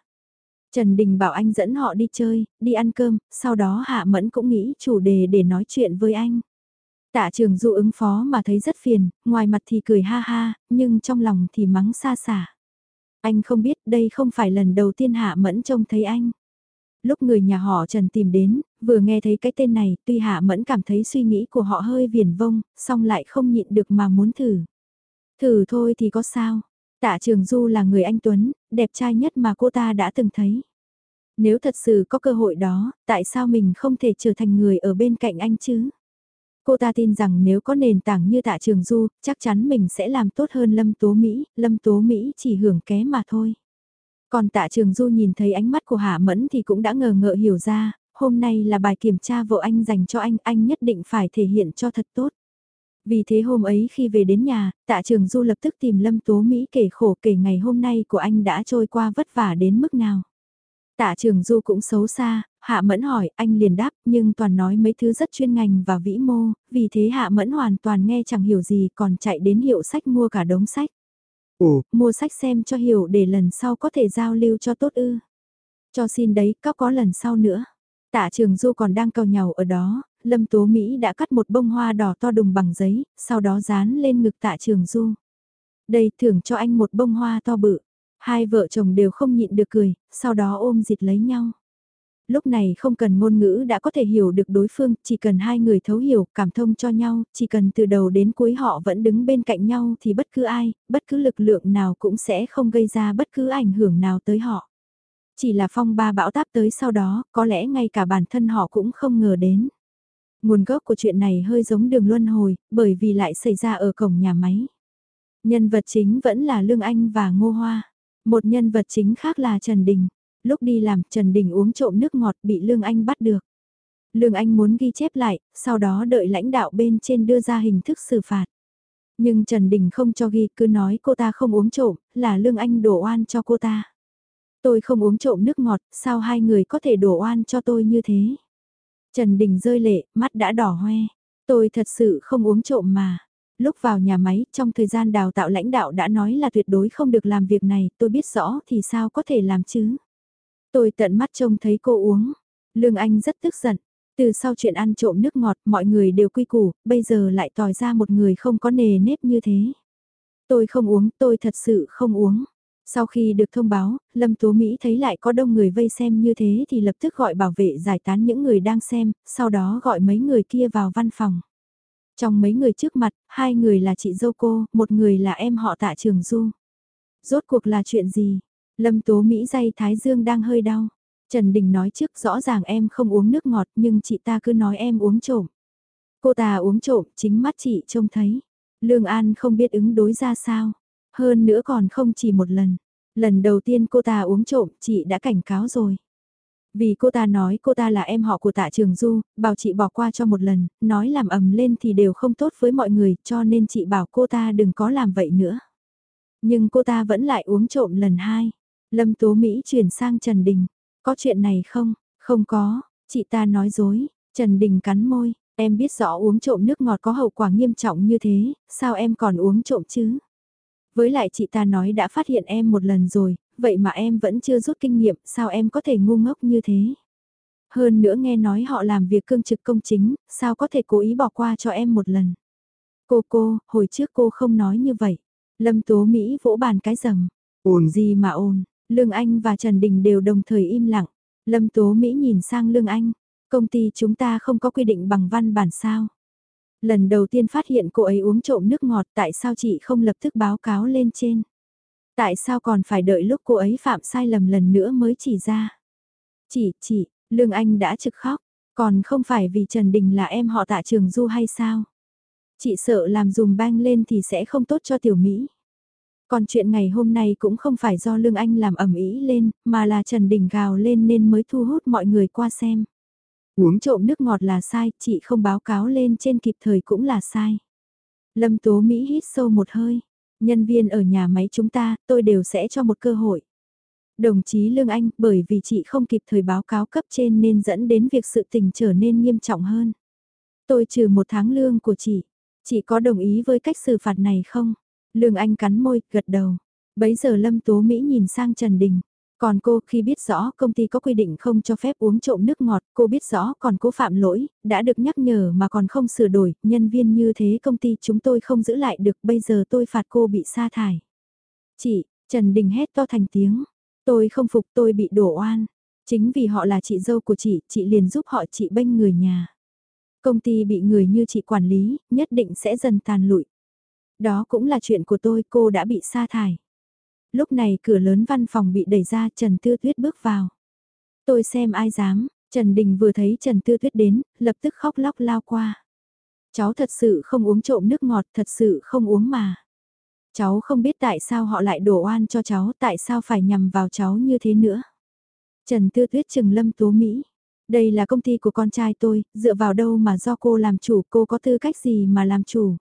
Trần Đình bảo anh dẫn họ đi chơi, đi ăn cơm, sau đó Hạ Mẫn cũng nghĩ chủ đề để nói chuyện với anh. Tạ trường du ứng phó mà thấy rất phiền, ngoài mặt thì cười ha ha, nhưng trong lòng thì mắng xa xả. Anh không biết đây không phải lần đầu tiên Hạ Mẫn trông thấy anh. Lúc người nhà họ Trần tìm đến, vừa nghe thấy cái tên này, tuy Hạ Mẫn cảm thấy suy nghĩ của họ hơi viển vông, song lại không nhịn được mà muốn thử. Thử thôi thì có sao. Tạ Trường Du là người anh Tuấn, đẹp trai nhất mà cô ta đã từng thấy. Nếu thật sự có cơ hội đó, tại sao mình không thể trở thành người ở bên cạnh anh chứ? Cô ta tin rằng nếu có nền tảng như tạ trường du, chắc chắn mình sẽ làm tốt hơn Lâm Tố Mỹ, Lâm Tố Mỹ chỉ hưởng ké mà thôi. Còn tạ trường du nhìn thấy ánh mắt của Hạ Mẫn thì cũng đã ngờ ngợ hiểu ra, hôm nay là bài kiểm tra vợ anh dành cho anh, anh nhất định phải thể hiện cho thật tốt. Vì thế hôm ấy khi về đến nhà, tạ trường du lập tức tìm Lâm Tố Mỹ kể khổ kể ngày hôm nay của anh đã trôi qua vất vả đến mức nào. Tạ trường du cũng xấu xa, Hạ Mẫn hỏi, anh liền đáp, nhưng toàn nói mấy thứ rất chuyên ngành và vĩ mô, vì thế Hạ Mẫn hoàn toàn nghe chẳng hiểu gì còn chạy đến hiệu sách mua cả đống sách. Ồ, mua sách xem cho hiểu để lần sau có thể giao lưu cho tốt ư. Cho xin đấy, có có lần sau nữa. Tạ trường du còn đang cầu nhau ở đó, Lâm Tố Mỹ đã cắt một bông hoa đỏ to đùng bằng giấy, sau đó dán lên ngực tạ trường du. Đây thưởng cho anh một bông hoa to bự. Hai vợ chồng đều không nhịn được cười, sau đó ôm dịt lấy nhau. Lúc này không cần ngôn ngữ đã có thể hiểu được đối phương, chỉ cần hai người thấu hiểu, cảm thông cho nhau, chỉ cần từ đầu đến cuối họ vẫn đứng bên cạnh nhau thì bất cứ ai, bất cứ lực lượng nào cũng sẽ không gây ra bất cứ ảnh hưởng nào tới họ. Chỉ là phong ba bão táp tới sau đó, có lẽ ngay cả bản thân họ cũng không ngờ đến. Nguồn gốc của chuyện này hơi giống đường luân hồi, bởi vì lại xảy ra ở cổng nhà máy. Nhân vật chính vẫn là Lương Anh và Ngô Hoa. Một nhân vật chính khác là Trần Đình. Lúc đi làm, Trần Đình uống trộm nước ngọt bị Lương Anh bắt được. Lương Anh muốn ghi chép lại, sau đó đợi lãnh đạo bên trên đưa ra hình thức xử phạt. Nhưng Trần Đình không cho ghi, cứ nói cô ta không uống trộm, là Lương Anh đổ oan cho cô ta. Tôi không uống trộm nước ngọt, sao hai người có thể đổ oan cho tôi như thế? Trần Đình rơi lệ, mắt đã đỏ hoe. Tôi thật sự không uống trộm mà. Lúc vào nhà máy, trong thời gian đào tạo lãnh đạo đã nói là tuyệt đối không được làm việc này, tôi biết rõ thì sao có thể làm chứ. Tôi tận mắt trông thấy cô uống. Lương Anh rất tức giận. Từ sau chuyện ăn trộm nước ngọt, mọi người đều quy củ, bây giờ lại tỏ ra một người không có nề nếp như thế. Tôi không uống, tôi thật sự không uống. Sau khi được thông báo, Lâm Tố Mỹ thấy lại có đông người vây xem như thế thì lập tức gọi bảo vệ giải tán những người đang xem, sau đó gọi mấy người kia vào văn phòng. Trong mấy người trước mặt, hai người là chị dâu cô, một người là em họ tạ trường du. Rốt cuộc là chuyện gì? Lâm Tố Mỹ dây Thái Dương đang hơi đau. Trần Đình nói trước rõ ràng em không uống nước ngọt nhưng chị ta cứ nói em uống trộm. Cô ta uống trộm chính mắt chị trông thấy. Lương An không biết ứng đối ra sao. Hơn nữa còn không chỉ một lần. Lần đầu tiên cô ta uống trộm chị đã cảnh cáo rồi. Vì cô ta nói cô ta là em họ của tạ trường Du, bảo chị bỏ qua cho một lần, nói làm ầm lên thì đều không tốt với mọi người cho nên chị bảo cô ta đừng có làm vậy nữa. Nhưng cô ta vẫn lại uống trộm lần hai. Lâm Tố Mỹ chuyển sang Trần Đình. Có chuyện này không? Không có, chị ta nói dối. Trần Đình cắn môi, em biết rõ uống trộm nước ngọt có hậu quả nghiêm trọng như thế, sao em còn uống trộm chứ? Với lại chị ta nói đã phát hiện em một lần rồi, vậy mà em vẫn chưa rút kinh nghiệm, sao em có thể ngu ngốc như thế? Hơn nữa nghe nói họ làm việc cương trực công chính, sao có thể cố ý bỏ qua cho em một lần? Cô cô, hồi trước cô không nói như vậy. Lâm Tố Mỹ vỗ bàn cái rầm. Ồn gì mà ồn, Lương Anh và Trần Đình đều đồng thời im lặng. Lâm Tố Mỹ nhìn sang Lương Anh, công ty chúng ta không có quy định bằng văn bản sao. Lần đầu tiên phát hiện cô ấy uống trộm nước ngọt tại sao chị không lập tức báo cáo lên trên. Tại sao còn phải đợi lúc cô ấy phạm sai lầm lần nữa mới chỉ ra. chỉ chỉ Lương Anh đã trực khóc, còn không phải vì Trần Đình là em họ tạ trường du hay sao? Chị sợ làm dùm bang lên thì sẽ không tốt cho tiểu Mỹ. Còn chuyện ngày hôm nay cũng không phải do Lương Anh làm ẩm ý lên, mà là Trần Đình gào lên nên mới thu hút mọi người qua xem. Uống trộm nước ngọt là sai, chị không báo cáo lên trên kịp thời cũng là sai. Lâm Tố Mỹ hít sâu một hơi. Nhân viên ở nhà máy chúng ta, tôi đều sẽ cho một cơ hội. Đồng chí Lương Anh, bởi vì chị không kịp thời báo cáo cấp trên nên dẫn đến việc sự tình trở nên nghiêm trọng hơn. Tôi trừ một tháng lương của chị. Chị có đồng ý với cách xử phạt này không? Lương Anh cắn môi, gật đầu. Bấy giờ Lâm Tố Mỹ nhìn sang Trần Đình. Còn cô khi biết rõ công ty có quy định không cho phép uống trộm nước ngọt, cô biết rõ còn cô phạm lỗi, đã được nhắc nhở mà còn không sửa đổi, nhân viên như thế công ty chúng tôi không giữ lại được, bây giờ tôi phạt cô bị sa thải. Chị, Trần Đình hét to thành tiếng, tôi không phục tôi bị đổ oan, chính vì họ là chị dâu của chị, chị liền giúp họ chị bênh người nhà. Công ty bị người như chị quản lý, nhất định sẽ dần tàn lụi. Đó cũng là chuyện của tôi, cô đã bị sa thải. Lúc này cửa lớn văn phòng bị đẩy ra Trần Tư Tuyết bước vào. Tôi xem ai dám, Trần Đình vừa thấy Trần Tư Tuyết đến, lập tức khóc lóc lao qua. Cháu thật sự không uống trộm nước ngọt, thật sự không uống mà. Cháu không biết tại sao họ lại đổ oan cho cháu, tại sao phải nhằm vào cháu như thế nữa. Trần Tư Tuyết trừng lâm tố Mỹ. Đây là công ty của con trai tôi, dựa vào đâu mà do cô làm chủ, cô có tư cách gì mà làm chủ.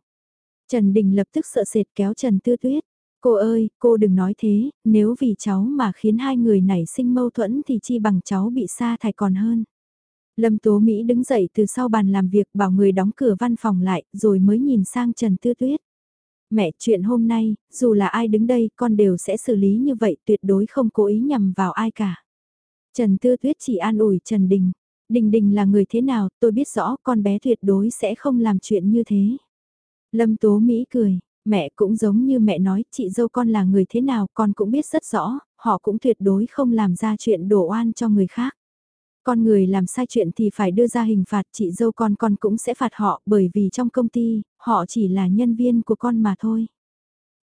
Trần Đình lập tức sợ sệt kéo Trần Tư Tuyết. Cô ơi, cô đừng nói thế, nếu vì cháu mà khiến hai người nảy sinh mâu thuẫn thì chi bằng cháu bị sa thải còn hơn. Lâm Tố Mỹ đứng dậy từ sau bàn làm việc bảo người đóng cửa văn phòng lại rồi mới nhìn sang Trần Tư Tuyết. Mẹ, chuyện hôm nay, dù là ai đứng đây con đều sẽ xử lý như vậy tuyệt đối không cố ý nhầm vào ai cả. Trần Tư Tuyết chỉ an ủi Trần Đình. Đình Đình là người thế nào, tôi biết rõ con bé tuyệt đối sẽ không làm chuyện như thế. Lâm Tố Mỹ cười, mẹ cũng giống như mẹ nói, chị dâu con là người thế nào con cũng biết rất rõ, họ cũng tuyệt đối không làm ra chuyện đổ oan cho người khác. Con người làm sai chuyện thì phải đưa ra hình phạt chị dâu con con cũng sẽ phạt họ bởi vì trong công ty, họ chỉ là nhân viên của con mà thôi.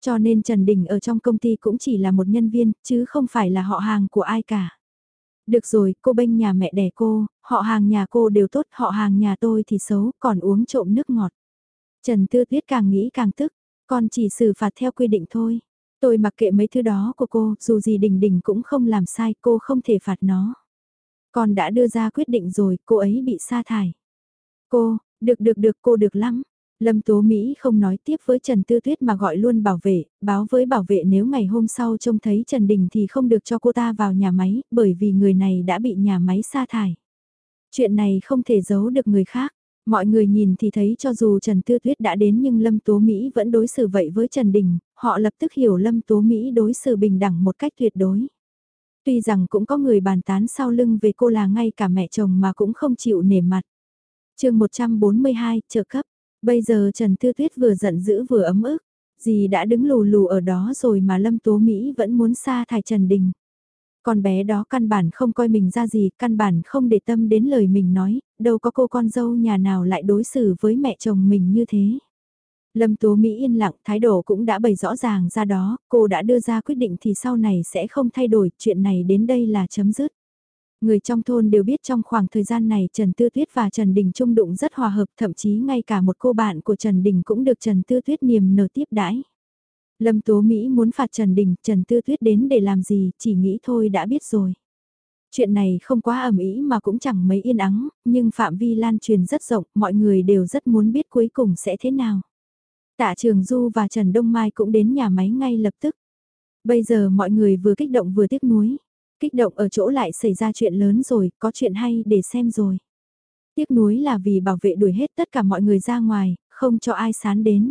Cho nên Trần Đình ở trong công ty cũng chỉ là một nhân viên, chứ không phải là họ hàng của ai cả. Được rồi, cô bênh nhà mẹ đẻ cô, họ hàng nhà cô đều tốt, họ hàng nhà tôi thì xấu, còn uống trộm nước ngọt. Trần Tư Tuyết càng nghĩ càng tức, con chỉ xử phạt theo quy định thôi. Tôi mặc kệ mấy thứ đó của cô, dù gì Đình Đình cũng không làm sai, cô không thể phạt nó. Con đã đưa ra quyết định rồi, cô ấy bị sa thải. Cô, được được được cô được lắm. Lâm Tố Mỹ không nói tiếp với Trần Tư Tuyết mà gọi luôn bảo vệ, báo với bảo vệ nếu ngày hôm sau trông thấy Trần Đình thì không được cho cô ta vào nhà máy, bởi vì người này đã bị nhà máy sa thải. Chuyện này không thể giấu được người khác. Mọi người nhìn thì thấy cho dù Trần Tư Tuyết đã đến nhưng Lâm Tố Mỹ vẫn đối xử vậy với Trần Đình, họ lập tức hiểu Lâm Tố Mỹ đối xử bình đẳng một cách tuyệt đối. Tuy rằng cũng có người bàn tán sau lưng về cô là ngay cả mẹ chồng mà cũng không chịu nể mặt. chương 142, trợ cấp. Bây giờ Trần Tư Tuyết vừa giận dữ vừa ấm ức. Dì đã đứng lù lù ở đó rồi mà Lâm Tố Mỹ vẫn muốn xa thải Trần Đình. Con bé đó căn bản không coi mình ra gì, căn bản không để tâm đến lời mình nói, đâu có cô con dâu nhà nào lại đối xử với mẹ chồng mình như thế. Lâm Tố Mỹ yên lặng, thái độ cũng đã bày rõ ràng ra đó, cô đã đưa ra quyết định thì sau này sẽ không thay đổi, chuyện này đến đây là chấm dứt. Người trong thôn đều biết trong khoảng thời gian này Trần Tư Tuyết và Trần Đình trung đụng rất hòa hợp, thậm chí ngay cả một cô bạn của Trần Đình cũng được Trần Tư Tuyết niềm nở tiếp đãi. Lâm Tố Mỹ muốn phạt Trần Đình, Trần Tư Tuyết đến để làm gì, chỉ nghĩ thôi đã biết rồi. Chuyện này không quá ẩm ý mà cũng chẳng mấy yên ắng, nhưng phạm vi lan truyền rất rộng, mọi người đều rất muốn biết cuối cùng sẽ thế nào. Tạ Trường Du và Trần Đông Mai cũng đến nhà máy ngay lập tức. Bây giờ mọi người vừa kích động vừa tiếc nuối. Kích động ở chỗ lại xảy ra chuyện lớn rồi, có chuyện hay để xem rồi. Tiếc nuối là vì bảo vệ đuổi hết tất cả mọi người ra ngoài, không cho ai sán đến.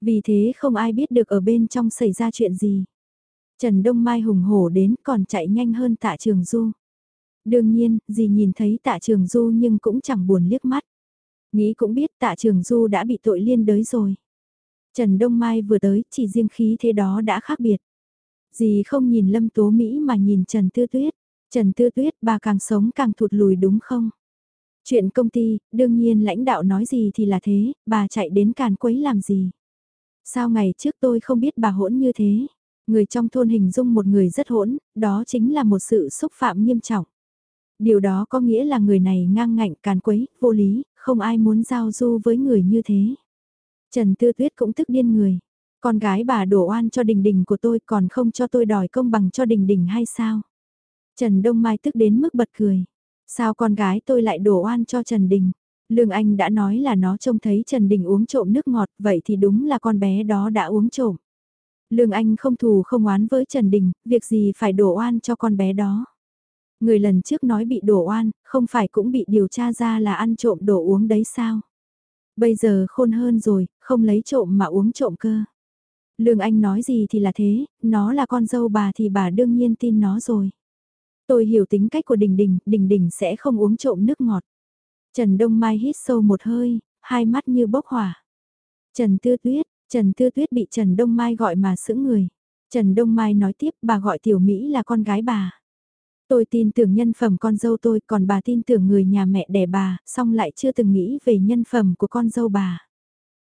Vì thế không ai biết được ở bên trong xảy ra chuyện gì. Trần Đông Mai hùng hổ đến còn chạy nhanh hơn tạ trường du. Đương nhiên, dì nhìn thấy tạ trường du nhưng cũng chẳng buồn liếc mắt. Nghĩ cũng biết tạ trường du đã bị tội liên đới rồi. Trần Đông Mai vừa tới, chỉ riêng khí thế đó đã khác biệt. Dì không nhìn Lâm Tố Mỹ mà nhìn Trần Tư Tuyết. Trần Tư Tuyết bà càng sống càng thụt lùi đúng không? Chuyện công ty, đương nhiên lãnh đạo nói gì thì là thế, bà chạy đến càn quấy làm gì? Sao ngày trước tôi không biết bà hỗn như thế? Người trong thôn hình dung một người rất hỗn, đó chính là một sự xúc phạm nghiêm trọng. Điều đó có nghĩa là người này ngang ngạnh càn quấy, vô lý, không ai muốn giao du với người như thế. Trần Tư Tuyết cũng tức điên người. Con gái bà đổ oan cho đình đình của tôi còn không cho tôi đòi công bằng cho đình đình hay sao? Trần Đông Mai tức đến mức bật cười. Sao con gái tôi lại đổ oan cho Trần Đình? Lương Anh đã nói là nó trông thấy Trần Đình uống trộm nước ngọt, vậy thì đúng là con bé đó đã uống trộm. Lương Anh không thù không oán với Trần Đình, việc gì phải đổ oan cho con bé đó. Người lần trước nói bị đổ oan, không phải cũng bị điều tra ra là ăn trộm đồ uống đấy sao? Bây giờ khôn hơn rồi, không lấy trộm mà uống trộm cơ. Lương Anh nói gì thì là thế, nó là con dâu bà thì bà đương nhiên tin nó rồi. Tôi hiểu tính cách của Đình Đình, Đình Đình sẽ không uống trộm nước ngọt. Trần Đông Mai hít sâu một hơi, hai mắt như bốc hỏa. Trần Tư Tuyết, Trần Tư Tuyết bị Trần Đông Mai gọi mà sững người. Trần Đông Mai nói tiếp bà gọi Tiểu Mỹ là con gái bà. Tôi tin tưởng nhân phẩm con dâu tôi còn bà tin tưởng người nhà mẹ đẻ bà, song lại chưa từng nghĩ về nhân phẩm của con dâu bà.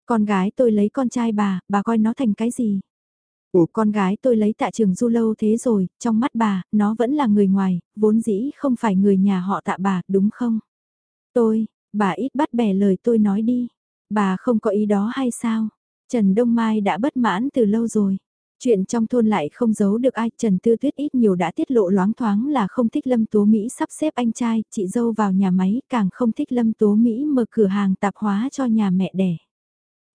Con gái tôi lấy con trai bà, bà coi nó thành cái gì? Ủa con gái tôi lấy tạ trường du lâu thế rồi, trong mắt bà, nó vẫn là người ngoài, vốn dĩ không phải người nhà họ tạ bà, đúng không? Tôi, bà ít bắt bẻ lời tôi nói đi. Bà không có ý đó hay sao? Trần Đông Mai đã bất mãn từ lâu rồi. Chuyện trong thôn lại không giấu được ai, Trần Tư Tuyết ít nhiều đã tiết lộ loáng thoáng là không thích Lâm Tố Mỹ sắp xếp anh trai, chị dâu vào nhà máy, càng không thích Lâm Tố Mỹ mở cửa hàng tạp hóa cho nhà mẹ đẻ.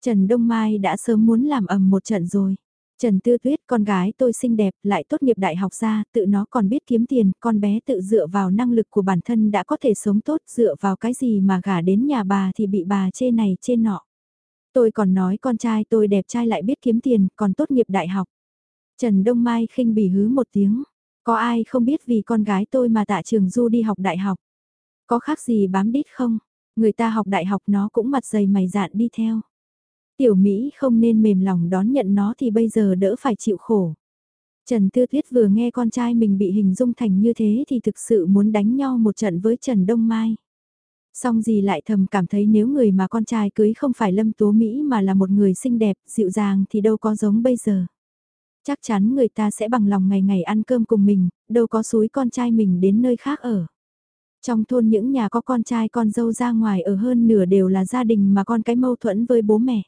Trần Đông Mai đã sớm muốn làm ầm một trận rồi. Trần Tư Tuyết, con gái tôi xinh đẹp, lại tốt nghiệp đại học ra, tự nó còn biết kiếm tiền, con bé tự dựa vào năng lực của bản thân đã có thể sống tốt, dựa vào cái gì mà gả đến nhà bà thì bị bà chê này chê nọ. Tôi còn nói con trai tôi đẹp trai lại biết kiếm tiền, còn tốt nghiệp đại học. Trần Đông Mai khinh bỉ hứ một tiếng. Có ai không biết vì con gái tôi mà tạ trường du đi học đại học? Có khác gì bám đít không? Người ta học đại học nó cũng mặt dày mày dạn đi theo. Tiểu Mỹ không nên mềm lòng đón nhận nó thì bây giờ đỡ phải chịu khổ. Trần Tư Tuyết vừa nghe con trai mình bị hình dung thành như thế thì thực sự muốn đánh nhau một trận với Trần Đông Mai. Song gì lại thầm cảm thấy nếu người mà con trai cưới không phải Lâm Tố Mỹ mà là một người xinh đẹp, dịu dàng thì đâu có giống bây giờ. Chắc chắn người ta sẽ bằng lòng ngày ngày ăn cơm cùng mình, đâu có suối con trai mình đến nơi khác ở. Trong thôn những nhà có con trai con dâu ra ngoài ở hơn nửa đều là gia đình mà con cái mâu thuẫn với bố mẹ.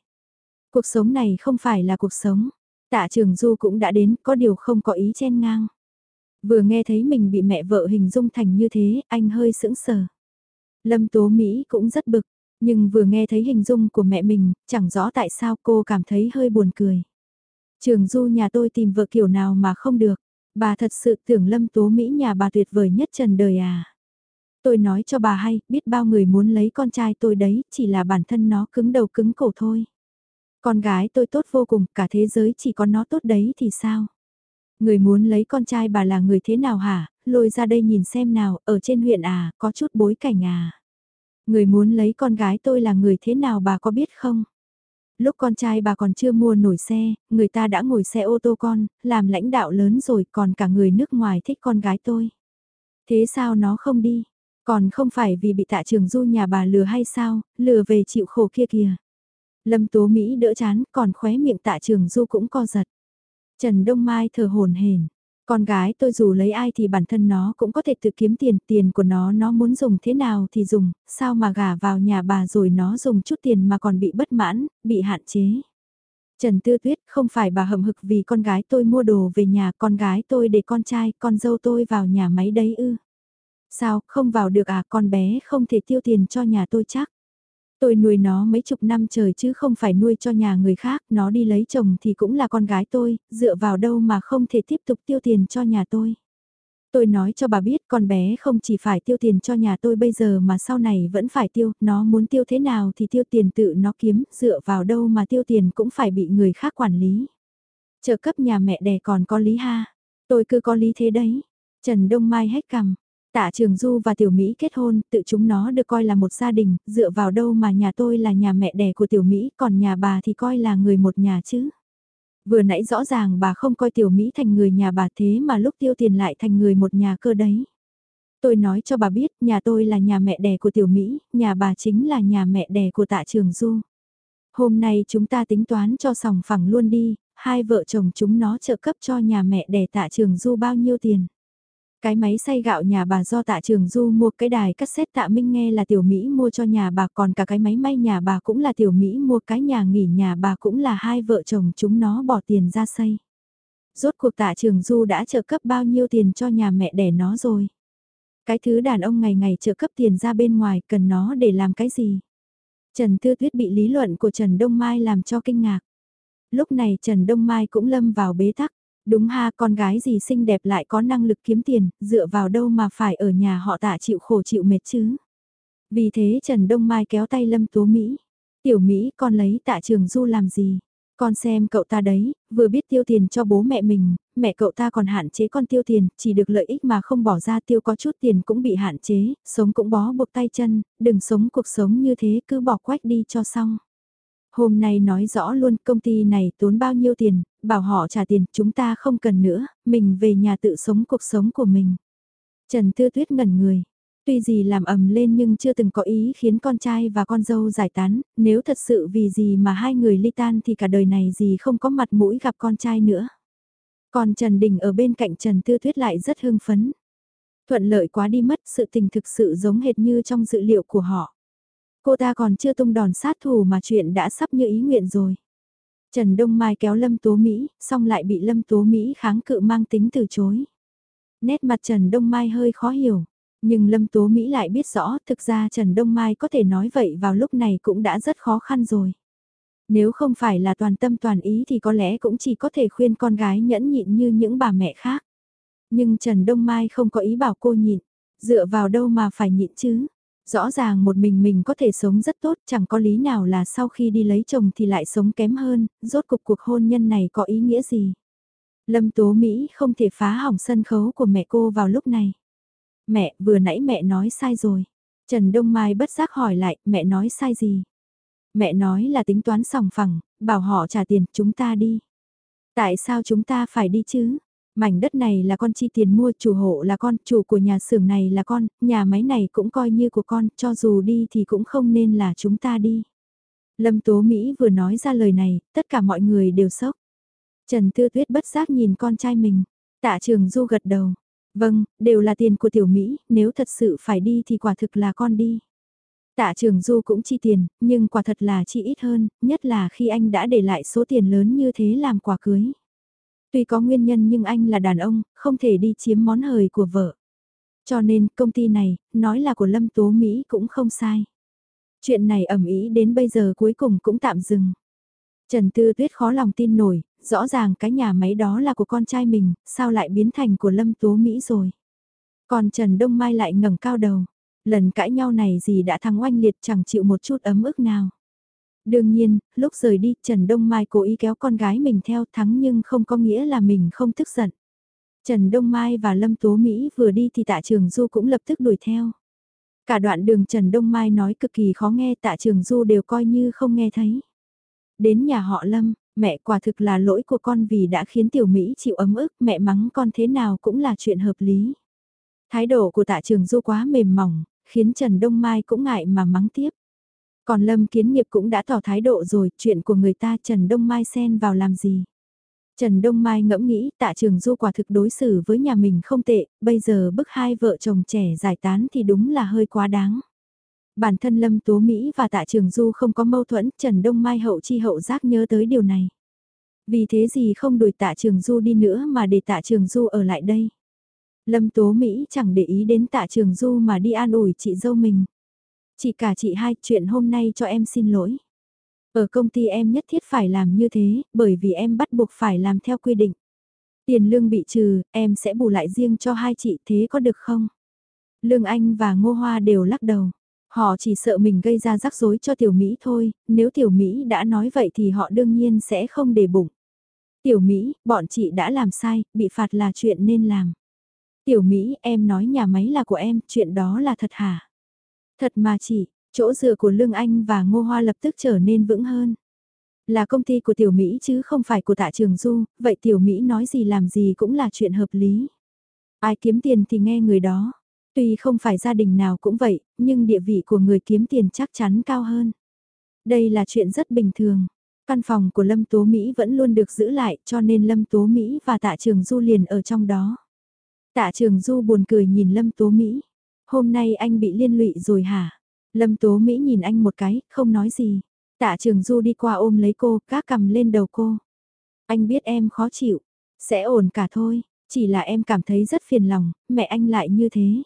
Cuộc sống này không phải là cuộc sống. Tạ trường Du cũng đã đến, có điều không có ý chen ngang. Vừa nghe thấy mình bị mẹ vợ hình dung thành như thế, anh hơi sững sờ. Lâm Tố Mỹ cũng rất bực, nhưng vừa nghe thấy hình dung của mẹ mình, chẳng rõ tại sao cô cảm thấy hơi buồn cười. Trường Du nhà tôi tìm vợ kiểu nào mà không được, bà thật sự tưởng Lâm Tố Mỹ nhà bà tuyệt vời nhất trần đời à. Tôi nói cho bà hay, biết bao người muốn lấy con trai tôi đấy, chỉ là bản thân nó cứng đầu cứng cổ thôi. Con gái tôi tốt vô cùng, cả thế giới chỉ có nó tốt đấy thì sao? Người muốn lấy con trai bà là người thế nào hả? Lôi ra đây nhìn xem nào, ở trên huyện à, có chút bối cảnh à? Người muốn lấy con gái tôi là người thế nào bà có biết không? Lúc con trai bà còn chưa mua nổi xe, người ta đã ngồi xe ô tô con, làm lãnh đạo lớn rồi còn cả người nước ngoài thích con gái tôi. Thế sao nó không đi? Còn không phải vì bị tạ trường du nhà bà lừa hay sao, lừa về chịu khổ kia kìa. Lâm Tố Mỹ đỡ chán, còn khóe miệng tạ trường du cũng co giật. Trần Đông Mai thờ hồn hền. Con gái tôi dù lấy ai thì bản thân nó cũng có thể tự kiếm tiền, tiền của nó nó muốn dùng thế nào thì dùng, sao mà gả vào nhà bà rồi nó dùng chút tiền mà còn bị bất mãn, bị hạn chế. Trần Tư Tuyết không phải bà hậm hực vì con gái tôi mua đồ về nhà, con gái tôi để con trai, con dâu tôi vào nhà máy đấy ư. Sao, không vào được à, con bé không thể tiêu tiền cho nhà tôi chắc. Tôi nuôi nó mấy chục năm trời chứ không phải nuôi cho nhà người khác, nó đi lấy chồng thì cũng là con gái tôi, dựa vào đâu mà không thể tiếp tục tiêu tiền cho nhà tôi. Tôi nói cho bà biết con bé không chỉ phải tiêu tiền cho nhà tôi bây giờ mà sau này vẫn phải tiêu, nó muốn tiêu thế nào thì tiêu tiền tự nó kiếm, dựa vào đâu mà tiêu tiền cũng phải bị người khác quản lý. Trợ cấp nhà mẹ đẻ còn có lý ha, tôi cứ có lý thế đấy. Trần Đông Mai hét cằm, Tạ Trường Du và Tiểu Mỹ kết hôn, tự chúng nó được coi là một gia đình, dựa vào đâu mà nhà tôi là nhà mẹ đẻ của Tiểu Mỹ, còn nhà bà thì coi là người một nhà chứ. Vừa nãy rõ ràng bà không coi Tiểu Mỹ thành người nhà bà thế mà lúc tiêu tiền lại thành người một nhà cơ đấy. Tôi nói cho bà biết, nhà tôi là nhà mẹ đẻ của Tiểu Mỹ, nhà bà chính là nhà mẹ đẻ của Tạ Trường Du. Hôm nay chúng ta tính toán cho sòng phẳng luôn đi, hai vợ chồng chúng nó trợ cấp cho nhà mẹ đẻ Tạ Trường Du bao nhiêu tiền. Cái máy xay gạo nhà bà do tạ trường du mua, cái đài cassette tạ minh nghe là tiểu Mỹ mua cho nhà bà, còn cả cái máy may nhà bà cũng là tiểu Mỹ mua, cái nhà nghỉ nhà bà cũng là hai vợ chồng chúng nó bỏ tiền ra xây. Rốt cuộc tạ trường du đã trợ cấp bao nhiêu tiền cho nhà mẹ đẻ nó rồi. Cái thứ đàn ông ngày ngày trợ cấp tiền ra bên ngoài, cần nó để làm cái gì? Trần Tư Tuyết bị lý luận của Trần Đông Mai làm cho kinh ngạc. Lúc này Trần Đông Mai cũng lâm vào bế tắc. Đúng ha, con gái gì xinh đẹp lại có năng lực kiếm tiền, dựa vào đâu mà phải ở nhà họ tạ chịu khổ chịu mệt chứ. Vì thế Trần Đông Mai kéo tay Lâm Tố Mỹ. Tiểu Mỹ con lấy tạ trường du làm gì? Con xem cậu ta đấy, vừa biết tiêu tiền cho bố mẹ mình, mẹ cậu ta còn hạn chế con tiêu tiền, chỉ được lợi ích mà không bỏ ra tiêu có chút tiền cũng bị hạn chế, sống cũng bó buộc tay chân, đừng sống cuộc sống như thế cứ bỏ quách đi cho xong. Hôm nay nói rõ luôn công ty này tốn bao nhiêu tiền, bảo họ trả tiền, chúng ta không cần nữa, mình về nhà tự sống cuộc sống của mình. Trần Tư Tuyết ngẩn người. Tuy gì làm ầm lên nhưng chưa từng có ý khiến con trai và con dâu giải tán, nếu thật sự vì gì mà hai người ly tan thì cả đời này gì không có mặt mũi gặp con trai nữa. Còn Trần Đình ở bên cạnh Trần Tư Tuyết lại rất hưng phấn. Thuận lợi quá đi mất sự tình thực sự giống hệt như trong dự liệu của họ. Cô ta còn chưa tung đòn sát thủ mà chuyện đã sắp như ý nguyện rồi. Trần Đông Mai kéo Lâm Tố Mỹ, xong lại bị Lâm Tố Mỹ kháng cự mang tính từ chối. Nét mặt Trần Đông Mai hơi khó hiểu, nhưng Lâm Tố Mỹ lại biết rõ thực ra Trần Đông Mai có thể nói vậy vào lúc này cũng đã rất khó khăn rồi. Nếu không phải là toàn tâm toàn ý thì có lẽ cũng chỉ có thể khuyên con gái nhẫn nhịn như những bà mẹ khác. Nhưng Trần Đông Mai không có ý bảo cô nhịn, dựa vào đâu mà phải nhịn chứ. Rõ ràng một mình mình có thể sống rất tốt, chẳng có lý nào là sau khi đi lấy chồng thì lại sống kém hơn, rốt cục cuộc hôn nhân này có ý nghĩa gì. Lâm Tố Mỹ không thể phá hỏng sân khấu của mẹ cô vào lúc này. Mẹ, vừa nãy mẹ nói sai rồi. Trần Đông Mai bất giác hỏi lại, mẹ nói sai gì? Mẹ nói là tính toán sòng phẳng, bảo họ trả tiền, chúng ta đi. Tại sao chúng ta phải đi chứ? Mảnh đất này là con chi tiền mua, chủ hộ là con, chủ của nhà xưởng này là con, nhà máy này cũng coi như của con, cho dù đi thì cũng không nên là chúng ta đi. Lâm Tố Mỹ vừa nói ra lời này, tất cả mọi người đều sốc. Trần Tư Tuyết bất giác nhìn con trai mình, tạ trường Du gật đầu. Vâng, đều là tiền của tiểu Mỹ, nếu thật sự phải đi thì quả thực là con đi. Tạ trường Du cũng chi tiền, nhưng quả thật là chi ít hơn, nhất là khi anh đã để lại số tiền lớn như thế làm quà cưới. Tuy có nguyên nhân nhưng anh là đàn ông, không thể đi chiếm món hời của vợ. Cho nên công ty này, nói là của Lâm Tố Mỹ cũng không sai. Chuyện này ẩm ý đến bây giờ cuối cùng cũng tạm dừng. Trần Tư Tuyết khó lòng tin nổi, rõ ràng cái nhà máy đó là của con trai mình, sao lại biến thành của Lâm Tố Mỹ rồi. Còn Trần Đông Mai lại ngẩng cao đầu. Lần cãi nhau này gì đã thắng oanh liệt chẳng chịu một chút ấm ức nào. Đương nhiên, lúc rời đi Trần Đông Mai cố ý kéo con gái mình theo thắng nhưng không có nghĩa là mình không tức giận. Trần Đông Mai và Lâm Tố Mỹ vừa đi thì tạ trường Du cũng lập tức đuổi theo. Cả đoạn đường Trần Đông Mai nói cực kỳ khó nghe tạ trường Du đều coi như không nghe thấy. Đến nhà họ Lâm, mẹ quả thực là lỗi của con vì đã khiến tiểu Mỹ chịu ấm ức, mẹ mắng con thế nào cũng là chuyện hợp lý. Thái độ của tạ trường Du quá mềm mỏng, khiến Trần Đông Mai cũng ngại mà mắng tiếp. Còn Lâm Kiến Nghiệp cũng đã tỏ thái độ rồi, chuyện của người ta Trần Đông Mai xen vào làm gì. Trần Đông Mai ngẫm nghĩ tạ trường du quả thực đối xử với nhà mình không tệ, bây giờ bức hai vợ chồng trẻ giải tán thì đúng là hơi quá đáng. Bản thân Lâm Tố Mỹ và tạ trường du không có mâu thuẫn, Trần Đông Mai hậu chi hậu giác nhớ tới điều này. Vì thế gì không đuổi tạ trường du đi nữa mà để tạ trường du ở lại đây. Lâm Tố Mỹ chẳng để ý đến tạ trường du mà đi an ủi chị dâu mình. Chị cả chị hai chuyện hôm nay cho em xin lỗi. Ở công ty em nhất thiết phải làm như thế, bởi vì em bắt buộc phải làm theo quy định. Tiền lương bị trừ, em sẽ bù lại riêng cho hai chị thế có được không? Lương Anh và Ngô Hoa đều lắc đầu. Họ chỉ sợ mình gây ra rắc rối cho Tiểu Mỹ thôi, nếu Tiểu Mỹ đã nói vậy thì họ đương nhiên sẽ không để bụng. Tiểu Mỹ, bọn chị đã làm sai, bị phạt là chuyện nên làm. Tiểu Mỹ, em nói nhà máy là của em, chuyện đó là thật hả? Thật mà chị, chỗ dựa của Lương Anh và Ngô Hoa lập tức trở nên vững hơn. Là công ty của Tiểu Mỹ chứ không phải của tạ trường Du, vậy Tiểu Mỹ nói gì làm gì cũng là chuyện hợp lý. Ai kiếm tiền thì nghe người đó. Tuy không phải gia đình nào cũng vậy, nhưng địa vị của người kiếm tiền chắc chắn cao hơn. Đây là chuyện rất bình thường. Căn phòng của Lâm Tố Mỹ vẫn luôn được giữ lại cho nên Lâm Tố Mỹ và Tạ Trường Du liền ở trong đó. Tạ Trường Du buồn cười nhìn Lâm Tố Mỹ. Hôm nay anh bị liên lụy rồi hả? Lâm Tố Mỹ nhìn anh một cái, không nói gì. Tạ Trường Du đi qua ôm lấy cô, cá cầm lên đầu cô. Anh biết em khó chịu, sẽ ổn cả thôi, chỉ là em cảm thấy rất phiền lòng, mẹ anh lại như thế.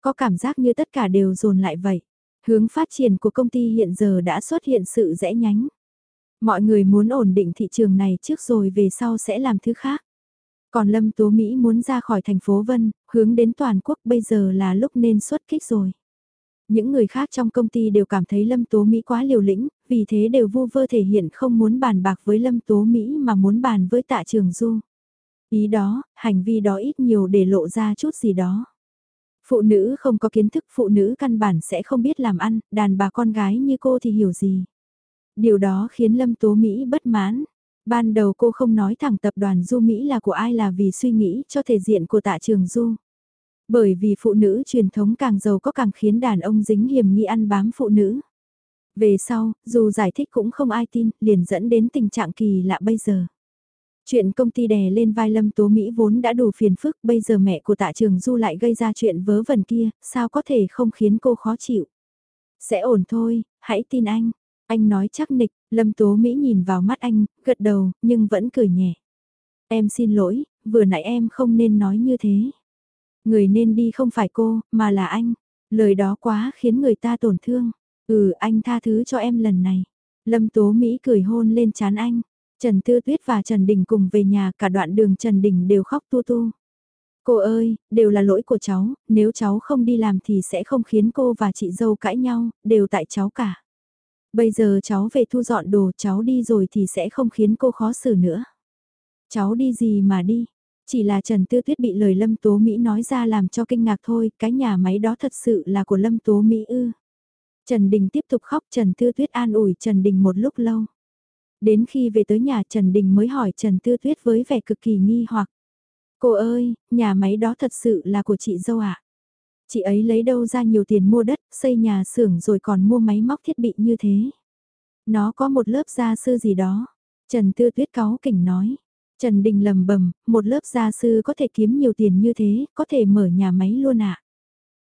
Có cảm giác như tất cả đều dồn lại vậy. Hướng phát triển của công ty hiện giờ đã xuất hiện sự rẽ nhánh. Mọi người muốn ổn định thị trường này trước rồi về sau sẽ làm thứ khác. Còn Lâm Tố Mỹ muốn ra khỏi thành phố Vân, hướng đến toàn quốc bây giờ là lúc nên xuất kích rồi. Những người khác trong công ty đều cảm thấy Lâm Tố Mỹ quá liều lĩnh, vì thế đều vu vơ thể hiện không muốn bàn bạc với Lâm Tố Mỹ mà muốn bàn với tạ trường Du. Ý đó, hành vi đó ít nhiều để lộ ra chút gì đó. Phụ nữ không có kiến thức, phụ nữ căn bản sẽ không biết làm ăn, đàn bà con gái như cô thì hiểu gì. Điều đó khiến Lâm Tố Mỹ bất mãn. Ban đầu cô không nói thẳng tập đoàn Du Mỹ là của ai là vì suy nghĩ cho thể diện của tạ trường Du. Bởi vì phụ nữ truyền thống càng giàu có càng khiến đàn ông dính hiểm nghi ăn bám phụ nữ. Về sau, dù giải thích cũng không ai tin, liền dẫn đến tình trạng kỳ lạ bây giờ. Chuyện công ty đè lên vai Lâm Tố Mỹ vốn đã đủ phiền phức, bây giờ mẹ của tạ trường Du lại gây ra chuyện vớ vẩn kia, sao có thể không khiến cô khó chịu. Sẽ ổn thôi, hãy tin anh. Anh nói chắc nịch, Lâm Tố Mỹ nhìn vào mắt anh, gật đầu, nhưng vẫn cười nhẹ. Em xin lỗi, vừa nãy em không nên nói như thế. Người nên đi không phải cô, mà là anh. Lời đó quá khiến người ta tổn thương. Ừ, anh tha thứ cho em lần này. Lâm Tố Mỹ cười hôn lên chán anh. Trần Tư Tuyết và Trần Đình cùng về nhà cả đoạn đường Trần Đình đều khóc tu tu. Cô ơi, đều là lỗi của cháu, nếu cháu không đi làm thì sẽ không khiến cô và chị dâu cãi nhau, đều tại cháu cả. Bây giờ cháu về thu dọn đồ cháu đi rồi thì sẽ không khiến cô khó xử nữa. Cháu đi gì mà đi, chỉ là Trần Tư Tuyết bị lời Lâm Tố Mỹ nói ra làm cho kinh ngạc thôi, cái nhà máy đó thật sự là của Lâm Tố Mỹ ư. Trần Đình tiếp tục khóc Trần Tư Tuyết an ủi Trần Đình một lúc lâu. Đến khi về tới nhà Trần Đình mới hỏi Trần Tư Tuyết với vẻ cực kỳ nghi hoặc. Cô ơi, nhà máy đó thật sự là của chị dâu ạ. À? Chị ấy lấy đâu ra nhiều tiền mua đất, xây nhà xưởng rồi còn mua máy móc thiết bị như thế. Nó có một lớp gia sư gì đó. Trần Tư Tuyết cáu kỉnh nói. Trần Đình lầm bầm, một lớp gia sư có thể kiếm nhiều tiền như thế, có thể mở nhà máy luôn ạ. À?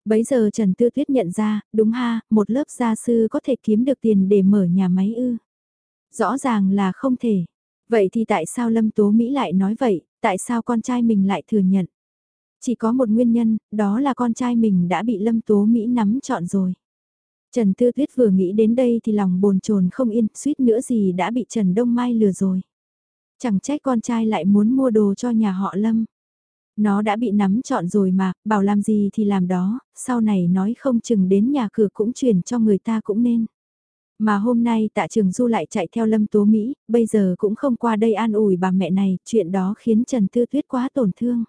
Bấy giờ Trần Tư Tuyết nhận ra, đúng ha, một lớp gia sư có thể kiếm được tiền để mở nhà máy ư. Rõ ràng là không thể. Vậy thì tại sao Lâm Tố Mỹ lại nói vậy, tại sao con trai mình lại thừa nhận? Chỉ có một nguyên nhân, đó là con trai mình đã bị Lâm Tố Mỹ nắm chọn rồi. Trần Tư Tuyết vừa nghĩ đến đây thì lòng bồn chồn không yên, suýt nữa gì đã bị Trần Đông Mai lừa rồi. Chẳng trách con trai lại muốn mua đồ cho nhà họ Lâm. Nó đã bị nắm chọn rồi mà, bảo làm gì thì làm đó, sau này nói không chừng đến nhà cửa cũng chuyển cho người ta cũng nên. Mà hôm nay tạ trường du lại chạy theo Lâm Tố Mỹ, bây giờ cũng không qua đây an ủi bà mẹ này, chuyện đó khiến Trần Tư Tuyết quá tổn thương.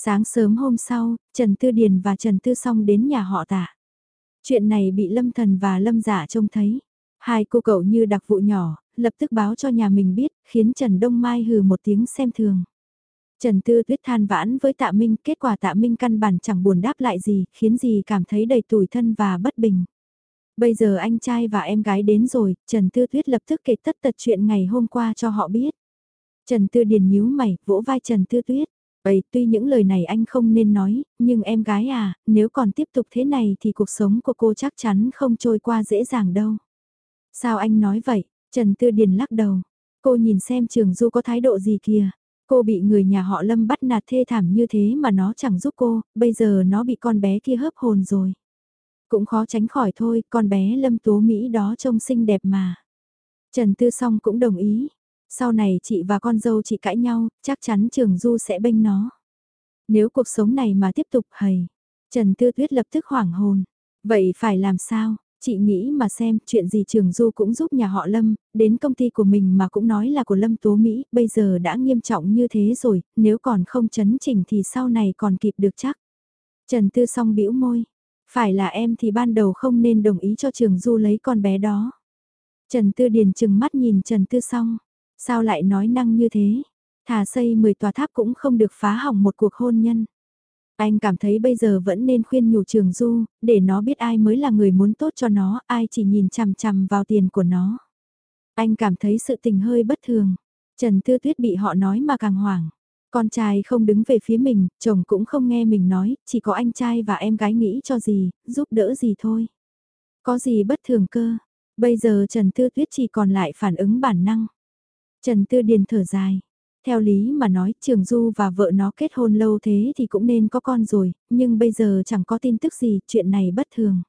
Sáng sớm hôm sau, Trần Tư Điền và Trần Tư Song đến nhà họ tạ. Chuyện này bị Lâm Thần và Lâm Giả trông thấy. Hai cô cậu như đặc vụ nhỏ, lập tức báo cho nhà mình biết, khiến Trần Đông Mai hừ một tiếng xem thường. Trần Tư Tuyết than vãn với Tạ Minh, kết quả Tạ Minh căn bản chẳng buồn đáp lại gì, khiến gì cảm thấy đầy tủi thân và bất bình. Bây giờ anh trai và em gái đến rồi, Trần Tư Tuyết lập tức kể tất tật chuyện ngày hôm qua cho họ biết. Trần Tư Điền nhíu mày, vỗ vai Trần Tư Tuyết. Vậy tuy những lời này anh không nên nói, nhưng em gái à, nếu còn tiếp tục thế này thì cuộc sống của cô chắc chắn không trôi qua dễ dàng đâu. Sao anh nói vậy? Trần Tư Điền lắc đầu. Cô nhìn xem Trường Du có thái độ gì kìa. Cô bị người nhà họ Lâm bắt nạt thê thảm như thế mà nó chẳng giúp cô, bây giờ nó bị con bé kia hớp hồn rồi. Cũng khó tránh khỏi thôi, con bé Lâm Tố Mỹ đó trông xinh đẹp mà. Trần Tư Song cũng đồng ý. Sau này chị và con dâu chị cãi nhau, chắc chắn Trường Du sẽ bênh nó. Nếu cuộc sống này mà tiếp tục hầy. Trần Tư Tuyết lập tức hoảng hồn. Vậy phải làm sao? Chị nghĩ mà xem, chuyện gì Trường Du cũng giúp nhà họ Lâm, đến công ty của mình mà cũng nói là của Lâm Tố Mỹ, bây giờ đã nghiêm trọng như thế rồi, nếu còn không chấn chỉnh thì sau này còn kịp được chắc. Trần Tư song bĩu môi, phải là em thì ban đầu không nên đồng ý cho Trường Du lấy con bé đó. Trần Tư Điền chừng mắt nhìn Trần Tư song, sao lại nói năng như thế, thà xây 10 tòa tháp cũng không được phá hỏng một cuộc hôn nhân. Anh cảm thấy bây giờ vẫn nên khuyên nhủ Trường Du, để nó biết ai mới là người muốn tốt cho nó, ai chỉ nhìn chằm chằm vào tiền của nó. Anh cảm thấy sự tình hơi bất thường. Trần Tư Tuyết bị họ nói mà càng hoảng. Con trai không đứng về phía mình, chồng cũng không nghe mình nói, chỉ có anh trai và em gái nghĩ cho gì, giúp đỡ gì thôi. Có gì bất thường cơ, bây giờ Trần Tư Tuyết chỉ còn lại phản ứng bản năng. Trần Tư Điền thở dài, theo lý mà nói Trường Du và vợ nó kết hôn lâu thế thì cũng nên có con rồi, nhưng bây giờ chẳng có tin tức gì, chuyện này bất thường.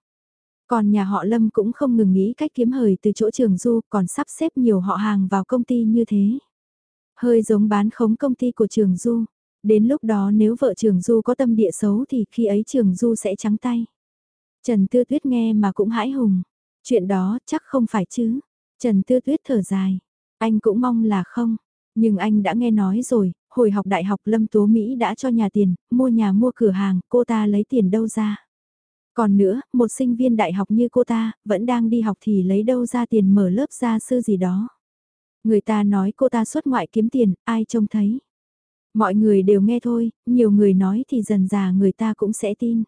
Còn nhà họ Lâm cũng không ngừng nghĩ cách kiếm hời từ chỗ Trường Du còn sắp xếp nhiều họ hàng vào công ty như thế. Hơi giống bán khống công ty của Trường Du. Đến lúc đó nếu vợ Trường Du có tâm địa xấu thì khi ấy Trường Du sẽ trắng tay. Trần Tư Tuyết nghe mà cũng hãi hùng. Chuyện đó chắc không phải chứ. Trần Tư Tuyết thở dài. Anh cũng mong là không. Nhưng anh đã nghe nói rồi, hồi học đại học Lâm Tố Mỹ đã cho nhà tiền, mua nhà mua cửa hàng, cô ta lấy tiền đâu ra. Còn nữa, một sinh viên đại học như cô ta, vẫn đang đi học thì lấy đâu ra tiền mở lớp gia sư gì đó. Người ta nói cô ta xuất ngoại kiếm tiền, ai trông thấy. Mọi người đều nghe thôi, nhiều người nói thì dần già người ta cũng sẽ tin.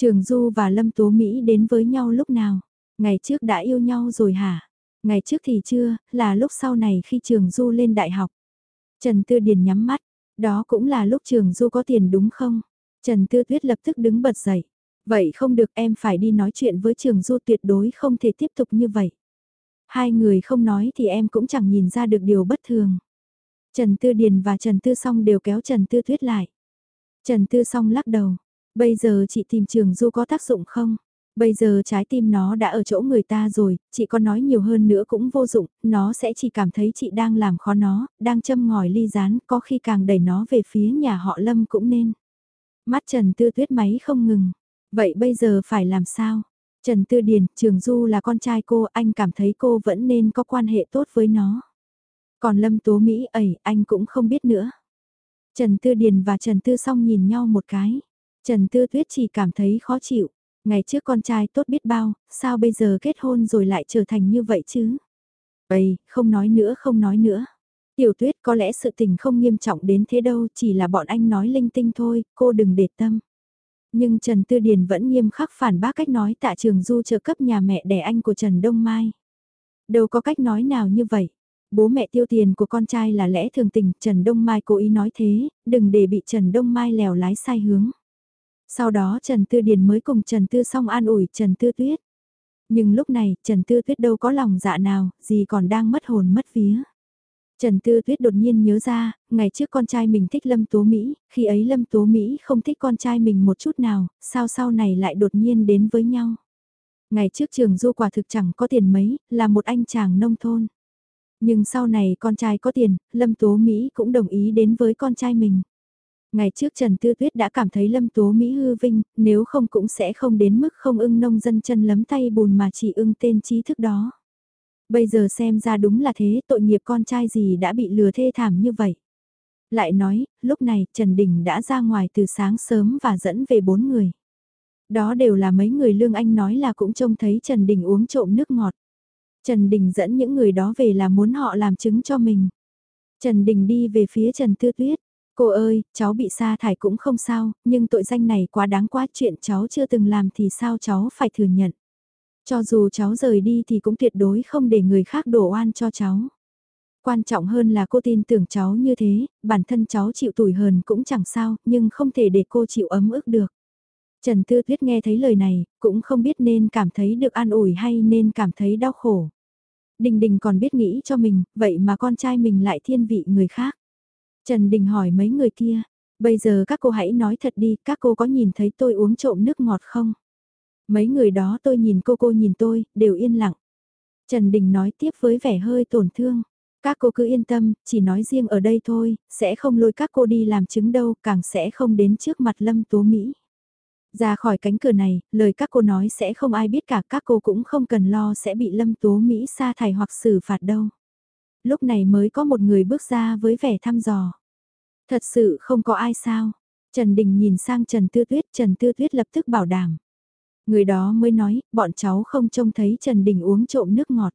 Trường Du và Lâm Tố Mỹ đến với nhau lúc nào? Ngày trước đã yêu nhau rồi hả? Ngày trước thì chưa, là lúc sau này khi Trường Du lên đại học. Trần Tư Điền nhắm mắt, đó cũng là lúc Trường Du có tiền đúng không? Trần Tư Tuyết lập tức đứng bật dậy. Vậy không được em phải đi nói chuyện với Trường Du tuyệt đối không thể tiếp tục như vậy. Hai người không nói thì em cũng chẳng nhìn ra được điều bất thường. Trần Tư Điền và Trần Tư Song đều kéo Trần Tư Tuyết lại. Trần Tư Song lắc đầu. Bây giờ chị tìm Trường Du có tác dụng không? Bây giờ trái tim nó đã ở chỗ người ta rồi, chị có nói nhiều hơn nữa cũng vô dụng, nó sẽ chỉ cảm thấy chị đang làm khó nó, đang châm ngòi ly rán, có khi càng đẩy nó về phía nhà họ Lâm cũng nên. Mắt Trần Tư Tuyết máy không ngừng. Vậy bây giờ phải làm sao? Trần Tư Điền, Trường Du là con trai cô, anh cảm thấy cô vẫn nên có quan hệ tốt với nó. Còn Lâm Tố Mỹ ấy anh cũng không biết nữa. Trần Tư Điền và Trần Tư Song nhìn nhau một cái. Trần Tư Tuyết chỉ cảm thấy khó chịu. Ngày trước con trai tốt biết bao, sao bây giờ kết hôn rồi lại trở thành như vậy chứ? Ây, không nói nữa không nói nữa. Tiểu tuyết có lẽ sự tình không nghiêm trọng đến thế đâu, chỉ là bọn anh nói linh tinh thôi, cô đừng để tâm. Nhưng Trần Tư Điền vẫn nghiêm khắc phản bác cách nói tạ trường du trợ cấp nhà mẹ đẻ anh của Trần Đông Mai. Đâu có cách nói nào như vậy. Bố mẹ tiêu tiền của con trai là lẽ thường tình, Trần Đông Mai cố ý nói thế, đừng để bị Trần Đông Mai lèo lái sai hướng. Sau đó Trần Tư Điền mới cùng Trần Tư Song an ủi Trần Tư Tuyết. Nhưng lúc này, Trần Tư Tuyết đâu có lòng dạ nào, gì còn đang mất hồn mất vía. Trần Tư Tuyết đột nhiên nhớ ra, ngày trước con trai mình thích Lâm Tố Mỹ, khi ấy Lâm Tố Mỹ không thích con trai mình một chút nào, sao sau này lại đột nhiên đến với nhau. Ngày trước trường du quả thực chẳng có tiền mấy, là một anh chàng nông thôn. Nhưng sau này con trai có tiền, Lâm Tố Mỹ cũng đồng ý đến với con trai mình. Ngày trước Trần Tư Tuyết đã cảm thấy Lâm Tố Mỹ hư vinh, nếu không cũng sẽ không đến mức không ưng nông dân chân lấm tay bùn mà chỉ ưng tên trí thức đó. Bây giờ xem ra đúng là thế, tội nghiệp con trai gì đã bị lừa thê thảm như vậy. Lại nói, lúc này Trần Đình đã ra ngoài từ sáng sớm và dẫn về bốn người. Đó đều là mấy người Lương Anh nói là cũng trông thấy Trần Đình uống trộm nước ngọt. Trần Đình dẫn những người đó về là muốn họ làm chứng cho mình. Trần Đình đi về phía Trần Tư Tuyết. Cô ơi, cháu bị sa thải cũng không sao, nhưng tội danh này quá đáng quá chuyện cháu chưa từng làm thì sao cháu phải thừa nhận. Cho dù cháu rời đi thì cũng tuyệt đối không để người khác đổ oan cho cháu. Quan trọng hơn là cô tin tưởng cháu như thế, bản thân cháu chịu tủi hờn cũng chẳng sao, nhưng không thể để cô chịu ấm ức được. Trần Tư Tuyết nghe thấy lời này, cũng không biết nên cảm thấy được an ủi hay nên cảm thấy đau khổ. Đình Đình còn biết nghĩ cho mình, vậy mà con trai mình lại thiên vị người khác. Trần Đình hỏi mấy người kia, bây giờ các cô hãy nói thật đi, các cô có nhìn thấy tôi uống trộm nước ngọt không? Mấy người đó tôi nhìn cô cô nhìn tôi, đều yên lặng. Trần Đình nói tiếp với vẻ hơi tổn thương. Các cô cứ yên tâm, chỉ nói riêng ở đây thôi, sẽ không lôi các cô đi làm chứng đâu, càng sẽ không đến trước mặt Lâm Tố Mỹ. Ra khỏi cánh cửa này, lời các cô nói sẽ không ai biết cả, các cô cũng không cần lo sẽ bị Lâm Tố Mỹ sa thải hoặc xử phạt đâu. Lúc này mới có một người bước ra với vẻ thăm dò. Thật sự không có ai sao. Trần Đình nhìn sang Trần Tư Tuyết, Trần Tư Tuyết lập tức bảo đảm. Người đó mới nói, bọn cháu không trông thấy Trần Đình uống trộm nước ngọt.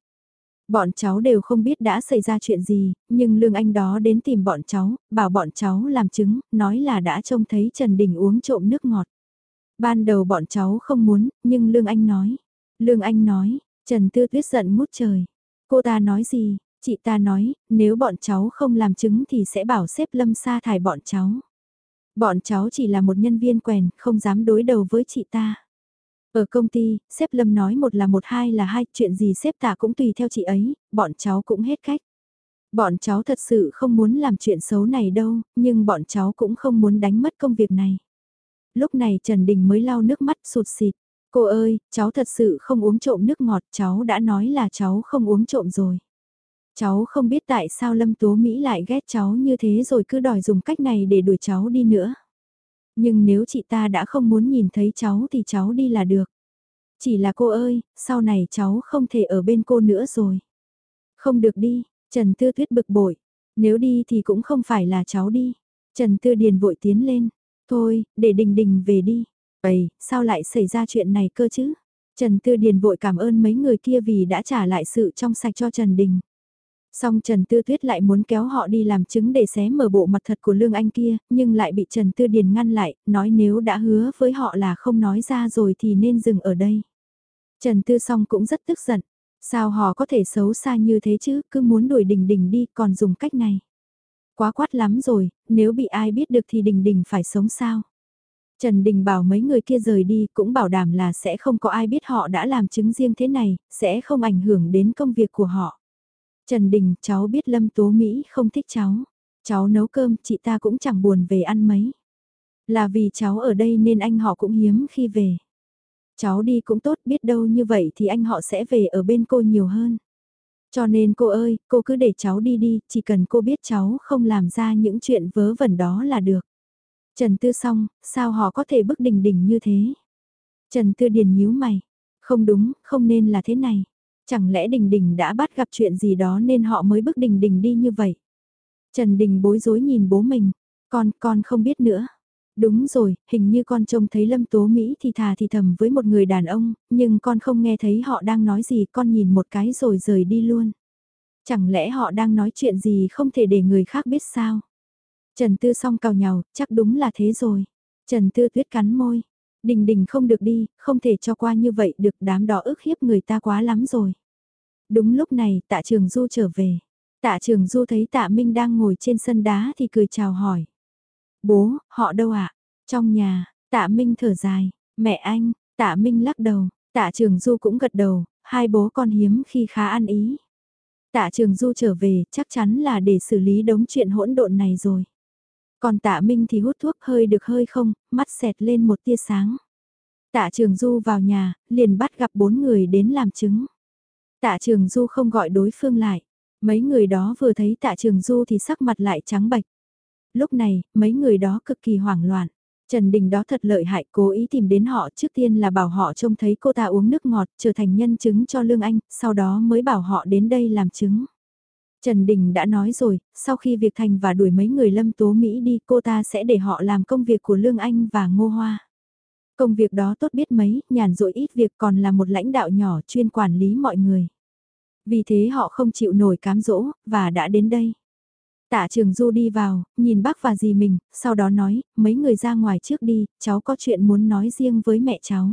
Bọn cháu đều không biết đã xảy ra chuyện gì, nhưng Lương Anh đó đến tìm bọn cháu, bảo bọn cháu làm chứng, nói là đã trông thấy Trần Đình uống trộm nước ngọt. Ban đầu bọn cháu không muốn, nhưng Lương Anh nói. Lương Anh nói, Trần Tư Tuyết giận mút trời. Cô ta nói gì? Chị ta nói, nếu bọn cháu không làm chứng thì sẽ bảo xếp Lâm sa thải bọn cháu. Bọn cháu chỉ là một nhân viên quèn, không dám đối đầu với chị ta. Ở công ty, xếp Lâm nói một là một hai là hai, chuyện gì xếp tạ cũng tùy theo chị ấy, bọn cháu cũng hết cách. Bọn cháu thật sự không muốn làm chuyện xấu này đâu, nhưng bọn cháu cũng không muốn đánh mất công việc này. Lúc này Trần Đình mới lau nước mắt sụt xịt. Cô ơi, cháu thật sự không uống trộm nước ngọt, cháu đã nói là cháu không uống trộm rồi. Cháu không biết tại sao Lâm Tố Mỹ lại ghét cháu như thế rồi cứ đòi dùng cách này để đuổi cháu đi nữa. Nhưng nếu chị ta đã không muốn nhìn thấy cháu thì cháu đi là được. Chỉ là cô ơi, sau này cháu không thể ở bên cô nữa rồi. Không được đi, Trần Tư Tuyết bực bội. Nếu đi thì cũng không phải là cháu đi. Trần Tư Điền vội tiến lên. Thôi, để Đình Đình về đi. Vậy, sao lại xảy ra chuyện này cơ chứ? Trần Tư Điền vội cảm ơn mấy người kia vì đã trả lại sự trong sạch cho Trần Đình. Song Trần Tư Tuyết lại muốn kéo họ đi làm chứng để xé mở bộ mặt thật của Lương Anh kia, nhưng lại bị Trần Tư Điền ngăn lại, nói nếu đã hứa với họ là không nói ra rồi thì nên dừng ở đây. Trần Tư Song cũng rất tức giận, sao họ có thể xấu xa như thế chứ, cứ muốn đuổi Đình Đình đi còn dùng cách này. Quá quát lắm rồi, nếu bị ai biết được thì Đình Đình phải sống sao. Trần Đình bảo mấy người kia rời đi cũng bảo đảm là sẽ không có ai biết họ đã làm chứng riêng thế này, sẽ không ảnh hưởng đến công việc của họ. Trần Đình, cháu biết Lâm Tố Mỹ không thích cháu. Cháu nấu cơm, chị ta cũng chẳng buồn về ăn mấy. Là vì cháu ở đây nên anh họ cũng hiếm khi về. Cháu đi cũng tốt biết đâu như vậy thì anh họ sẽ về ở bên cô nhiều hơn. Cho nên cô ơi, cô cứ để cháu đi đi, chỉ cần cô biết cháu không làm ra những chuyện vớ vẩn đó là được. Trần Tư xong, sao họ có thể bức đình đình như thế? Trần Tư Điền nhíu mày. Không đúng, không nên là thế này. Chẳng lẽ Đình Đình đã bắt gặp chuyện gì đó nên họ mới bức Đình Đình đi như vậy? Trần Đình bối rối nhìn bố mình. Con, con không biết nữa. Đúng rồi, hình như con trông thấy Lâm Tố Mỹ thì thà thì thầm với một người đàn ông, nhưng con không nghe thấy họ đang nói gì, con nhìn một cái rồi rời đi luôn. Chẳng lẽ họ đang nói chuyện gì không thể để người khác biết sao? Trần Tư song cào nhào, chắc đúng là thế rồi. Trần Tư tuyết cắn môi. Đình đình không được đi, không thể cho qua như vậy được đám đó ức hiếp người ta quá lắm rồi. Đúng lúc này tạ trường du trở về. Tạ trường du thấy tạ Minh đang ngồi trên sân đá thì cười chào hỏi. Bố, họ đâu ạ? Trong nhà, tạ Minh thở dài. Mẹ anh, tạ Minh lắc đầu. Tạ trường du cũng gật đầu, hai bố con hiếm khi khá ăn ý. Tạ trường du trở về chắc chắn là để xử lý đống chuyện hỗn độn này rồi. Còn tạ Minh thì hút thuốc hơi được hơi không, mắt xẹt lên một tia sáng. Tạ trường du vào nhà, liền bắt gặp bốn người đến làm chứng. Tạ trường du không gọi đối phương lại. Mấy người đó vừa thấy tạ trường du thì sắc mặt lại trắng bạch. Lúc này, mấy người đó cực kỳ hoảng loạn. Trần Đình đó thật lợi hại cố ý tìm đến họ trước tiên là bảo họ trông thấy cô ta uống nước ngọt trở thành nhân chứng cho Lương Anh, sau đó mới bảo họ đến đây làm chứng. Trần Đình đã nói rồi, sau khi việc thành và đuổi mấy người lâm tố Mỹ đi cô ta sẽ để họ làm công việc của Lương Anh và Ngô Hoa. Công việc đó tốt biết mấy, nhàn rỗi ít việc còn là một lãnh đạo nhỏ chuyên quản lý mọi người. Vì thế họ không chịu nổi cám dỗ, và đã đến đây. Tạ trường Du đi vào, nhìn bác và dì mình, sau đó nói, mấy người ra ngoài trước đi, cháu có chuyện muốn nói riêng với mẹ cháu.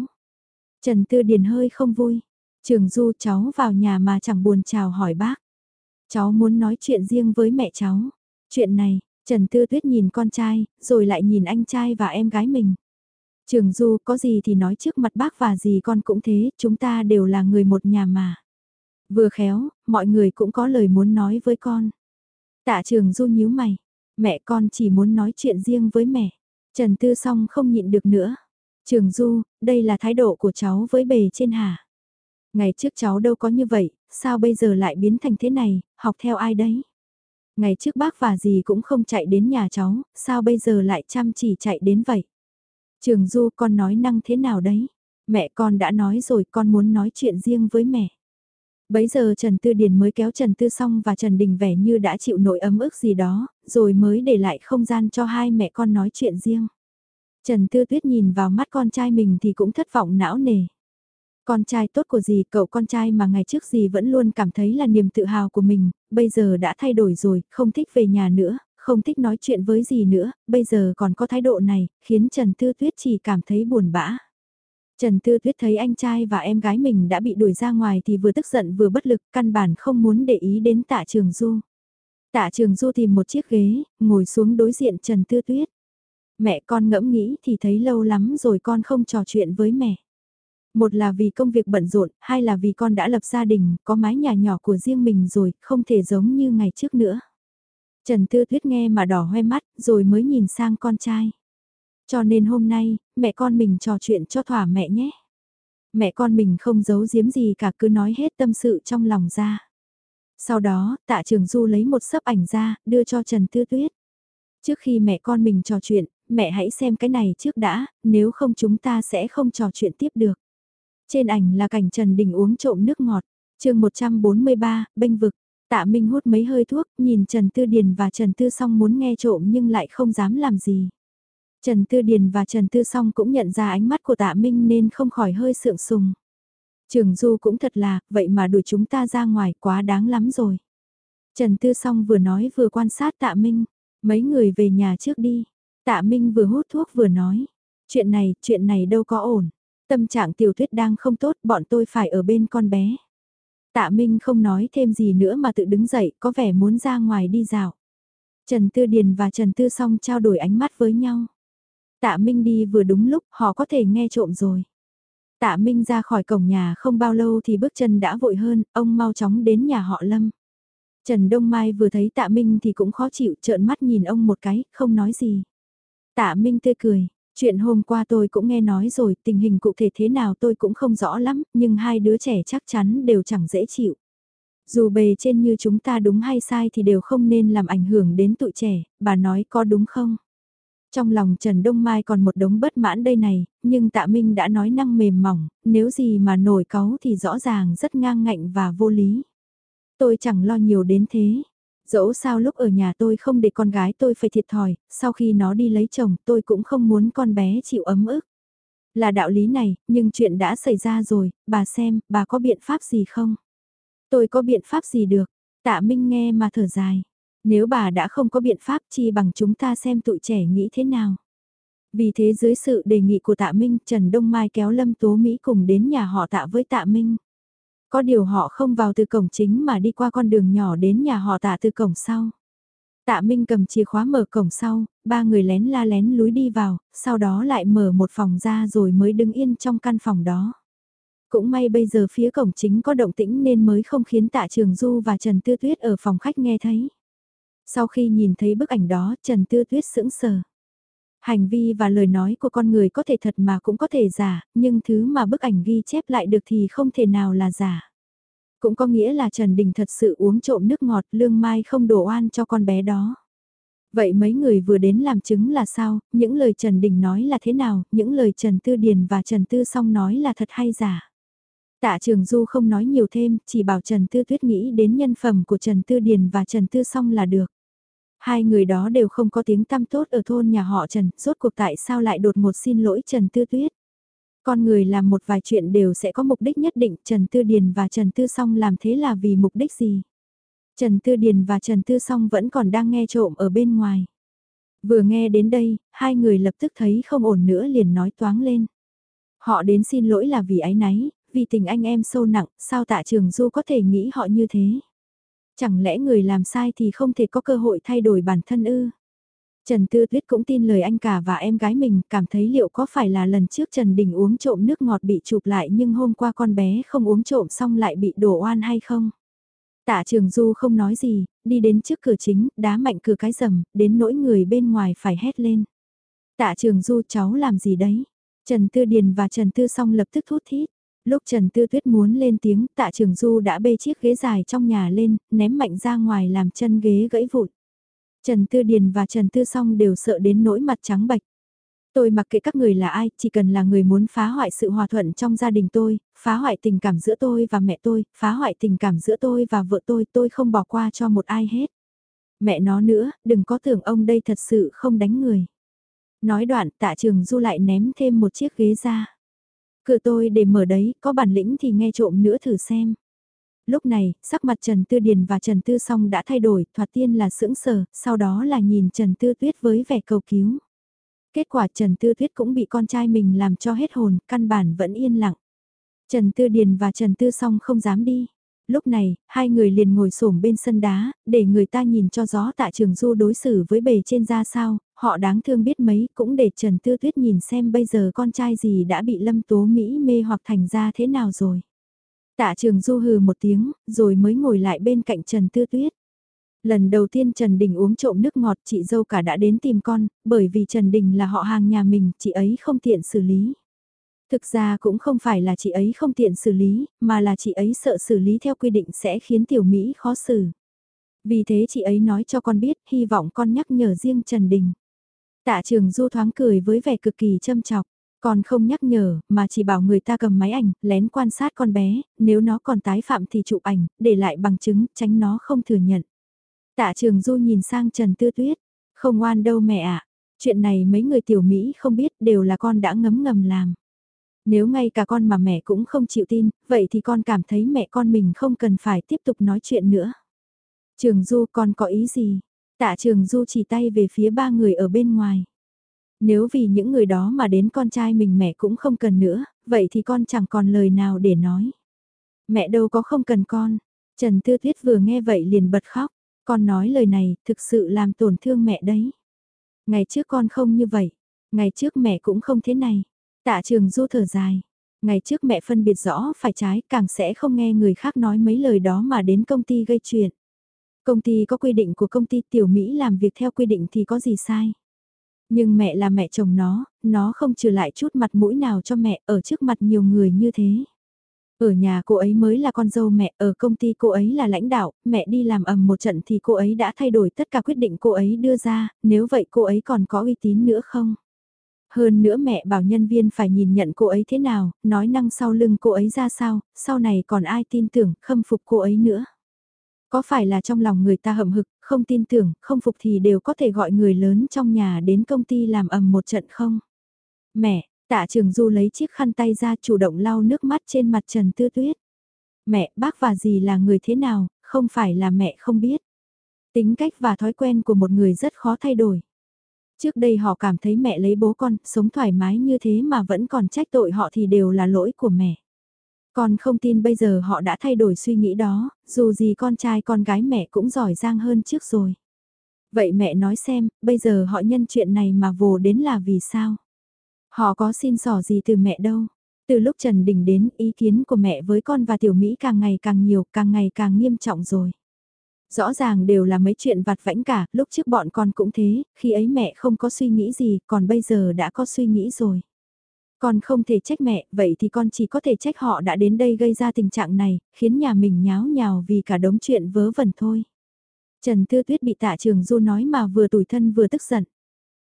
Trần Tư Điền hơi không vui. Trường Du cháu vào nhà mà chẳng buồn chào hỏi bác. Cháu muốn nói chuyện riêng với mẹ cháu. Chuyện này, Trần Tư Tuyết nhìn con trai, rồi lại nhìn anh trai và em gái mình. Trường Du có gì thì nói trước mặt bác và dì con cũng thế, chúng ta đều là người một nhà mà. Vừa khéo, mọi người cũng có lời muốn nói với con. Tạ trường Du nhíu mày. Mẹ con chỉ muốn nói chuyện riêng với mẹ. Trần Tư Song không nhịn được nữa. Trường Du, đây là thái độ của cháu với bề trên hà. Ngày trước cháu đâu có như vậy, sao bây giờ lại biến thành thế này, học theo ai đấy? Ngày trước bác và dì cũng không chạy đến nhà cháu, sao bây giờ lại chăm chỉ chạy đến vậy? Trường Du con nói năng thế nào đấy? Mẹ con đã nói rồi con muốn nói chuyện riêng với mẹ. Bấy giờ Trần Tư Điền mới kéo Trần Tư Song và Trần Đình vẻ như đã chịu nỗi ấm ức gì đó, rồi mới để lại không gian cho hai mẹ con nói chuyện riêng. Trần Tư Tuyết nhìn vào mắt con trai mình thì cũng thất vọng não nề. Con trai tốt của dì, cậu con trai mà ngày trước dì vẫn luôn cảm thấy là niềm tự hào của mình, bây giờ đã thay đổi rồi, không thích về nhà nữa, không thích nói chuyện với gì nữa, bây giờ còn có thái độ này, khiến Trần Tư Tuyết chỉ cảm thấy buồn bã. Trần Tư Tuyết thấy anh trai và em gái mình đã bị đuổi ra ngoài thì vừa tức giận vừa bất lực, căn bản không muốn để ý đến tạ trường du. Tạ trường du tìm một chiếc ghế, ngồi xuống đối diện Trần Tư Tuyết. Mẹ con ngẫm nghĩ thì thấy lâu lắm rồi con không trò chuyện với mẹ. Một là vì công việc bận rộn, hai là vì con đã lập gia đình, có mái nhà nhỏ của riêng mình rồi, không thể giống như ngày trước nữa. Trần Tư Tuyết nghe mà đỏ hoe mắt, rồi mới nhìn sang con trai. Cho nên hôm nay, mẹ con mình trò chuyện cho thỏa mẹ nhé. Mẹ con mình không giấu giếm gì cả cứ nói hết tâm sự trong lòng ra. Sau đó, tạ trường du lấy một sấp ảnh ra, đưa cho Trần Tư Tuyết. Trước khi mẹ con mình trò chuyện, mẹ hãy xem cái này trước đã, nếu không chúng ta sẽ không trò chuyện tiếp được. Trên ảnh là cảnh Trần Đình uống trộm nước ngọt. chương 143, bênh vực. Tạ Minh hút mấy hơi thuốc, nhìn Trần Tư Điền và Trần Tư Song muốn nghe trộm nhưng lại không dám làm gì. Trần Tư Điền và Trần Tư Song cũng nhận ra ánh mắt của Tạ Minh nên không khỏi hơi sượng sùng. Trường Du cũng thật là, vậy mà đuổi chúng ta ra ngoài quá đáng lắm rồi. Trần Tư Song vừa nói vừa quan sát Tạ Minh, mấy người về nhà trước đi. Tạ Minh vừa hút thuốc vừa nói, chuyện này, chuyện này đâu có ổn. Tâm trạng tiểu thuyết đang không tốt, bọn tôi phải ở bên con bé. Tạ Minh không nói thêm gì nữa mà tự đứng dậy, có vẻ muốn ra ngoài đi dạo. Trần Tư Điền và Trần Tư Song trao đổi ánh mắt với nhau. Tạ Minh đi vừa đúng lúc, họ có thể nghe trộm rồi. Tạ Minh ra khỏi cổng nhà không bao lâu thì bước chân đã vội hơn, ông mau chóng đến nhà họ Lâm. Trần Đông Mai vừa thấy Tạ Minh thì cũng khó chịu, trợn mắt nhìn ông một cái, không nói gì. Tạ Minh tươi cười, chuyện hôm qua tôi cũng nghe nói rồi, tình hình cụ thể thế nào tôi cũng không rõ lắm, nhưng hai đứa trẻ chắc chắn đều chẳng dễ chịu. Dù bề trên như chúng ta đúng hay sai thì đều không nên làm ảnh hưởng đến tụi trẻ, bà nói có đúng không? Trong lòng Trần Đông Mai còn một đống bất mãn đây này, nhưng tạ Minh đã nói năng mềm mỏng, nếu gì mà nổi cáu thì rõ ràng rất ngang ngạnh và vô lý. Tôi chẳng lo nhiều đến thế. Dẫu sao lúc ở nhà tôi không để con gái tôi phải thiệt thòi, sau khi nó đi lấy chồng tôi cũng không muốn con bé chịu ấm ức. Là đạo lý này, nhưng chuyện đã xảy ra rồi, bà xem, bà có biện pháp gì không? Tôi có biện pháp gì được? Tạ Minh nghe mà thở dài. Nếu bà đã không có biện pháp chi bằng chúng ta xem tụi trẻ nghĩ thế nào. Vì thế dưới sự đề nghị của Tạ Minh, Trần Đông Mai kéo Lâm Tố Mỹ cùng đến nhà họ Tạ với Tạ Minh. Có điều họ không vào từ cổng chính mà đi qua con đường nhỏ đến nhà họ Tạ từ cổng sau. Tạ Minh cầm chìa khóa mở cổng sau, ba người lén la lén lúi đi vào, sau đó lại mở một phòng ra rồi mới đứng yên trong căn phòng đó. Cũng may bây giờ phía cổng chính có động tĩnh nên mới không khiến Tạ Trường Du và Trần Tư Tuyết ở phòng khách nghe thấy. Sau khi nhìn thấy bức ảnh đó, Trần Tư Tuyết sững sờ. Hành vi và lời nói của con người có thể thật mà cũng có thể giả, nhưng thứ mà bức ảnh ghi chép lại được thì không thể nào là giả. Cũng có nghĩa là Trần Đình thật sự uống trộm nước ngọt lương mai không đổ oan cho con bé đó. Vậy mấy người vừa đến làm chứng là sao, những lời Trần Đình nói là thế nào, những lời Trần Tư Điền và Trần Tư Song nói là thật hay giả. Tạ Trường Du không nói nhiều thêm, chỉ bảo Trần Tư Tuyết nghĩ đến nhân phẩm của Trần Tư Điền và Trần Tư Song là được. Hai người đó đều không có tiếng tăm tốt ở thôn nhà họ Trần, rốt cuộc tại sao lại đột ngột xin lỗi Trần Tư Tuyết. Con người làm một vài chuyện đều sẽ có mục đích nhất định, Trần Tư Điền và Trần Tư Song làm thế là vì mục đích gì? Trần Tư Điền và Trần Tư Song vẫn còn đang nghe trộm ở bên ngoài. Vừa nghe đến đây, hai người lập tức thấy không ổn nữa liền nói toáng lên. Họ đến xin lỗi là vì ái náy, vì tình anh em sâu nặng, sao tạ trường du có thể nghĩ họ như thế? Chẳng lẽ người làm sai thì không thể có cơ hội thay đổi bản thân ư? Trần Tư Tuyết cũng tin lời anh cả và em gái mình, cảm thấy liệu có phải là lần trước Trần Đình uống trộm nước ngọt bị chụp lại nhưng hôm qua con bé không uống trộm xong lại bị đổ oan hay không? Tạ Trường Du không nói gì, đi đến trước cửa chính, đá mạnh cửa cái rầm, đến nỗi người bên ngoài phải hét lên. Tạ Trường Du cháu làm gì đấy? Trần Tư Điền và Trần Tư Song lập tức thút thít. Lúc Trần Tư Tuyết muốn lên tiếng, Tạ Trường Du đã bê chiếc ghế dài trong nhà lên, ném mạnh ra ngoài làm chân ghế gãy vụn. Trần Tư Điền và Trần Tư Song đều sợ đến nỗi mặt trắng bạch. Tôi mặc kệ các người là ai, chỉ cần là người muốn phá hoại sự hòa thuận trong gia đình tôi, phá hoại tình cảm giữa tôi và mẹ tôi, phá hoại tình cảm giữa tôi và vợ tôi, tôi không bỏ qua cho một ai hết. Mẹ nó nữa, đừng có tưởng ông đây thật sự không đánh người. Nói đoạn tạ trường du lại ném thêm một chiếc ghế ra. Cửa tôi để mở đấy, có bản lĩnh thì nghe trộm nữa thử xem. Lúc này, sắc mặt Trần Tư Điền và Trần Tư Song đã thay đổi, thoạt tiên là sững sờ, sau đó là nhìn Trần Tư Tuyết với vẻ cầu cứu. Kết quả Trần Tư Tuyết cũng bị con trai mình làm cho hết hồn, căn bản vẫn yên lặng. Trần Tư Điền và Trần Tư Song không dám đi. Lúc này, hai người liền ngồi xổm bên sân đá, để người ta nhìn cho gió tạ trường du đối xử với bề trên ra sao, họ đáng thương biết mấy cũng để Trần Tư Tuyết nhìn xem bây giờ con trai gì đã bị Lâm Tố Mỹ mê hoặc thành ra thế nào rồi. Tạ trường du hừ một tiếng, rồi mới ngồi lại bên cạnh Trần Tư Tuyết. Lần đầu tiên Trần Đình uống trộm nước ngọt chị dâu cả đã đến tìm con, bởi vì Trần Đình là họ hàng nhà mình, chị ấy không tiện xử lý. Thực ra cũng không phải là chị ấy không tiện xử lý, mà là chị ấy sợ xử lý theo quy định sẽ khiến tiểu Mỹ khó xử. Vì thế chị ấy nói cho con biết, hy vọng con nhắc nhở riêng Trần Đình. Tạ trường du thoáng cười với vẻ cực kỳ châm chọc. còn không nhắc nhở, mà chỉ bảo người ta cầm máy ảnh, lén quan sát con bé, nếu nó còn tái phạm thì chụp ảnh, để lại bằng chứng, tránh nó không thừa nhận. Tạ trường du nhìn sang Trần Tư Tuyết, không oan đâu mẹ ạ, chuyện này mấy người tiểu Mỹ không biết đều là con đã ngấm ngầm làm. Nếu ngay cả con mà mẹ cũng không chịu tin, vậy thì con cảm thấy mẹ con mình không cần phải tiếp tục nói chuyện nữa. Trường Du con có ý gì? Tạ Trường Du chỉ tay về phía ba người ở bên ngoài. Nếu vì những người đó mà đến con trai mình mẹ cũng không cần nữa, vậy thì con chẳng còn lời nào để nói. Mẹ đâu có không cần con. Trần Tư Tuyết vừa nghe vậy liền bật khóc. Con nói lời này thực sự làm tổn thương mẹ đấy. Ngày trước con không như vậy. Ngày trước mẹ cũng không thế này. Tạ trường du thở dài. Ngày trước mẹ phân biệt rõ phải trái càng sẽ không nghe người khác nói mấy lời đó mà đến công ty gây chuyện. Công ty có quy định của công ty tiểu Mỹ làm việc theo quy định thì có gì sai. Nhưng mẹ là mẹ chồng nó, nó không trừ lại chút mặt mũi nào cho mẹ ở trước mặt nhiều người như thế. Ở nhà cô ấy mới là con dâu mẹ, ở công ty cô ấy là lãnh đạo, mẹ đi làm ầm một trận thì cô ấy đã thay đổi tất cả quyết định cô ấy đưa ra, nếu vậy cô ấy còn có uy tín nữa không? Hơn nữa mẹ bảo nhân viên phải nhìn nhận cô ấy thế nào, nói năng sau lưng cô ấy ra sao, sau này còn ai tin tưởng, khâm phục cô ấy nữa. Có phải là trong lòng người ta hậm hực, không tin tưởng, không phục thì đều có thể gọi người lớn trong nhà đến công ty làm ầm một trận không? Mẹ, tạ trường du lấy chiếc khăn tay ra chủ động lau nước mắt trên mặt Trần Tư Tuyết. Mẹ, bác và dì là người thế nào, không phải là mẹ không biết. Tính cách và thói quen của một người rất khó thay đổi. Trước đây họ cảm thấy mẹ lấy bố con, sống thoải mái như thế mà vẫn còn trách tội họ thì đều là lỗi của mẹ. Con không tin bây giờ họ đã thay đổi suy nghĩ đó, dù gì con trai con gái mẹ cũng giỏi giang hơn trước rồi. Vậy mẹ nói xem, bây giờ họ nhân chuyện này mà vồ đến là vì sao? Họ có xin sỏ gì từ mẹ đâu? Từ lúc Trần Đình đến, ý kiến của mẹ với con và Tiểu Mỹ càng ngày càng nhiều, càng ngày càng nghiêm trọng rồi. Rõ ràng đều là mấy chuyện vặt vãnh cả, lúc trước bọn con cũng thế, khi ấy mẹ không có suy nghĩ gì, còn bây giờ đã có suy nghĩ rồi. Con không thể trách mẹ, vậy thì con chỉ có thể trách họ đã đến đây gây ra tình trạng này, khiến nhà mình nháo nhào vì cả đống chuyện vớ vẩn thôi. Trần Tư Tuyết bị tạ trường du nói mà vừa tủi thân vừa tức giận.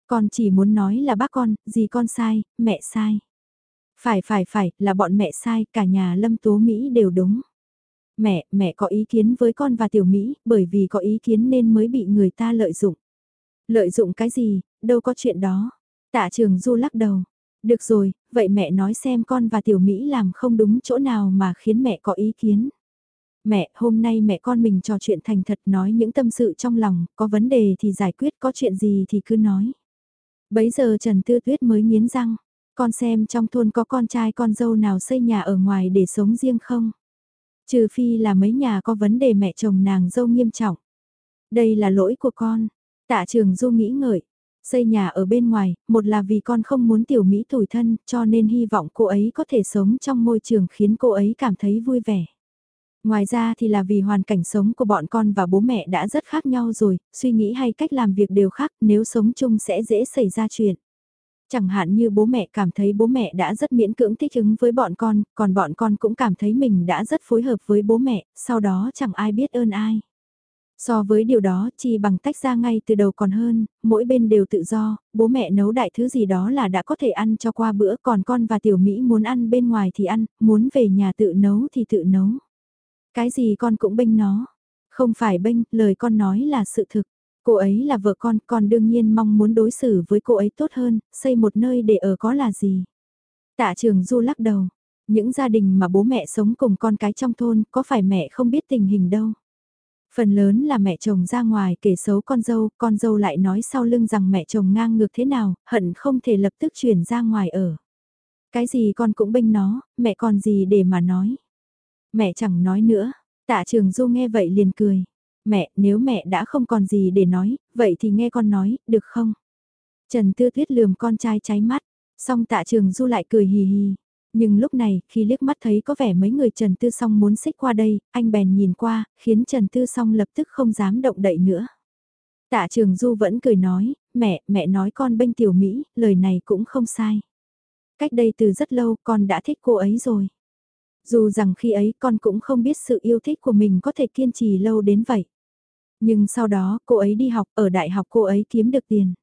Con chỉ muốn nói là bác con, gì con sai, mẹ sai. Phải phải phải, là bọn mẹ sai, cả nhà Lâm Tố Mỹ đều đúng. Mẹ, mẹ có ý kiến với con và Tiểu Mỹ, bởi vì có ý kiến nên mới bị người ta lợi dụng. Lợi dụng cái gì, đâu có chuyện đó. Tạ trường Du lắc đầu. Được rồi, vậy mẹ nói xem con và Tiểu Mỹ làm không đúng chỗ nào mà khiến mẹ có ý kiến. Mẹ, hôm nay mẹ con mình trò chuyện thành thật nói những tâm sự trong lòng, có vấn đề thì giải quyết, có chuyện gì thì cứ nói. Bấy giờ Trần Tư Tuyết mới nghiến răng, con xem trong thôn có con trai con dâu nào xây nhà ở ngoài để sống riêng không? Trừ phi là mấy nhà có vấn đề mẹ chồng nàng dâu nghiêm trọng. Đây là lỗi của con. Tạ trường du nghĩ ngợi. Xây nhà ở bên ngoài, một là vì con không muốn tiểu Mỹ tủi thân, cho nên hy vọng cô ấy có thể sống trong môi trường khiến cô ấy cảm thấy vui vẻ. Ngoài ra thì là vì hoàn cảnh sống của bọn con và bố mẹ đã rất khác nhau rồi, suy nghĩ hay cách làm việc đều khác, nếu sống chung sẽ dễ xảy ra chuyện. Chẳng hạn như bố mẹ cảm thấy bố mẹ đã rất miễn cưỡng thích ứng với bọn con, còn bọn con cũng cảm thấy mình đã rất phối hợp với bố mẹ, sau đó chẳng ai biết ơn ai. So với điều đó, chi bằng tách ra ngay từ đầu còn hơn, mỗi bên đều tự do, bố mẹ nấu đại thứ gì đó là đã có thể ăn cho qua bữa, còn con và tiểu Mỹ muốn ăn bên ngoài thì ăn, muốn về nhà tự nấu thì tự nấu. Cái gì con cũng bênh nó. Không phải bênh, lời con nói là sự thực. Cô ấy là vợ con, con đương nhiên mong muốn đối xử với cô ấy tốt hơn, xây một nơi để ở có là gì. Tạ trường Du lắc đầu. Những gia đình mà bố mẹ sống cùng con cái trong thôn, có phải mẹ không biết tình hình đâu. Phần lớn là mẹ chồng ra ngoài kể xấu con dâu, con dâu lại nói sau lưng rằng mẹ chồng ngang ngược thế nào, hận không thể lập tức chuyển ra ngoài ở. Cái gì con cũng bênh nó, mẹ còn gì để mà nói. Mẹ chẳng nói nữa, tạ trường du nghe vậy liền cười. Mẹ, nếu mẹ đã không còn gì để nói, vậy thì nghe con nói, được không? Trần Tư Tuyết lườm con trai cháy mắt, xong tạ trường du lại cười hì hì. Nhưng lúc này, khi liếc mắt thấy có vẻ mấy người Trần Tư Song muốn xích qua đây, anh bèn nhìn qua, khiến Trần Tư Song lập tức không dám động đậy nữa. Tạ Trường Du vẫn cười nói, mẹ, mẹ nói con bênh tiểu Mỹ, lời này cũng không sai. Cách đây từ rất lâu con đã thích cô ấy rồi. Dù rằng khi ấy con cũng không biết sự yêu thích của mình có thể kiên trì lâu đến vậy. Nhưng sau đó cô ấy đi học, ở đại học cô ấy kiếm được tiền.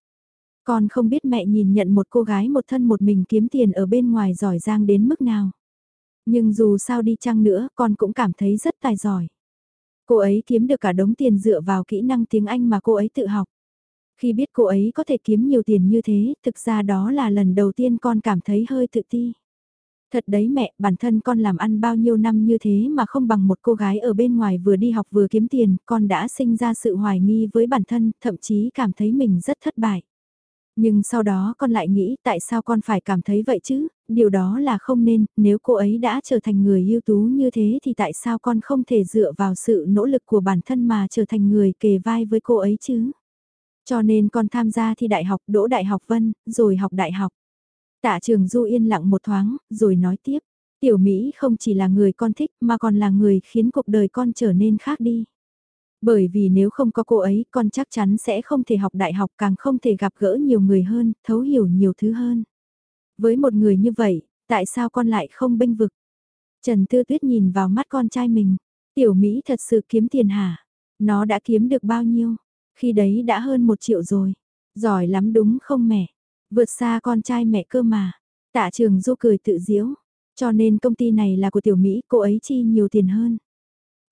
Con không biết mẹ nhìn nhận một cô gái một thân một mình kiếm tiền ở bên ngoài giỏi giang đến mức nào. Nhưng dù sao đi chăng nữa, con cũng cảm thấy rất tài giỏi. Cô ấy kiếm được cả đống tiền dựa vào kỹ năng tiếng Anh mà cô ấy tự học. Khi biết cô ấy có thể kiếm nhiều tiền như thế, thực ra đó là lần đầu tiên con cảm thấy hơi tự ti. Thật đấy mẹ, bản thân con làm ăn bao nhiêu năm như thế mà không bằng một cô gái ở bên ngoài vừa đi học vừa kiếm tiền, con đã sinh ra sự hoài nghi với bản thân, thậm chí cảm thấy mình rất thất bại. Nhưng sau đó con lại nghĩ tại sao con phải cảm thấy vậy chứ, điều đó là không nên, nếu cô ấy đã trở thành người ưu tú như thế thì tại sao con không thể dựa vào sự nỗ lực của bản thân mà trở thành người kề vai với cô ấy chứ? Cho nên con tham gia thi đại học đỗ đại học vân, rồi học đại học. Tạ trường Du yên lặng một thoáng, rồi nói tiếp, tiểu Mỹ không chỉ là người con thích mà còn là người khiến cuộc đời con trở nên khác đi. Bởi vì nếu không có cô ấy, con chắc chắn sẽ không thể học đại học càng không thể gặp gỡ nhiều người hơn, thấu hiểu nhiều thứ hơn. Với một người như vậy, tại sao con lại không bênh vực? Trần Tư Tuyết nhìn vào mắt con trai mình. Tiểu Mỹ thật sự kiếm tiền hả? Nó đã kiếm được bao nhiêu? Khi đấy đã hơn một triệu rồi. Giỏi lắm đúng không mẹ? Vượt xa con trai mẹ cơ mà. Tạ trường du cười tự diễu. Cho nên công ty này là của tiểu Mỹ, cô ấy chi nhiều tiền hơn.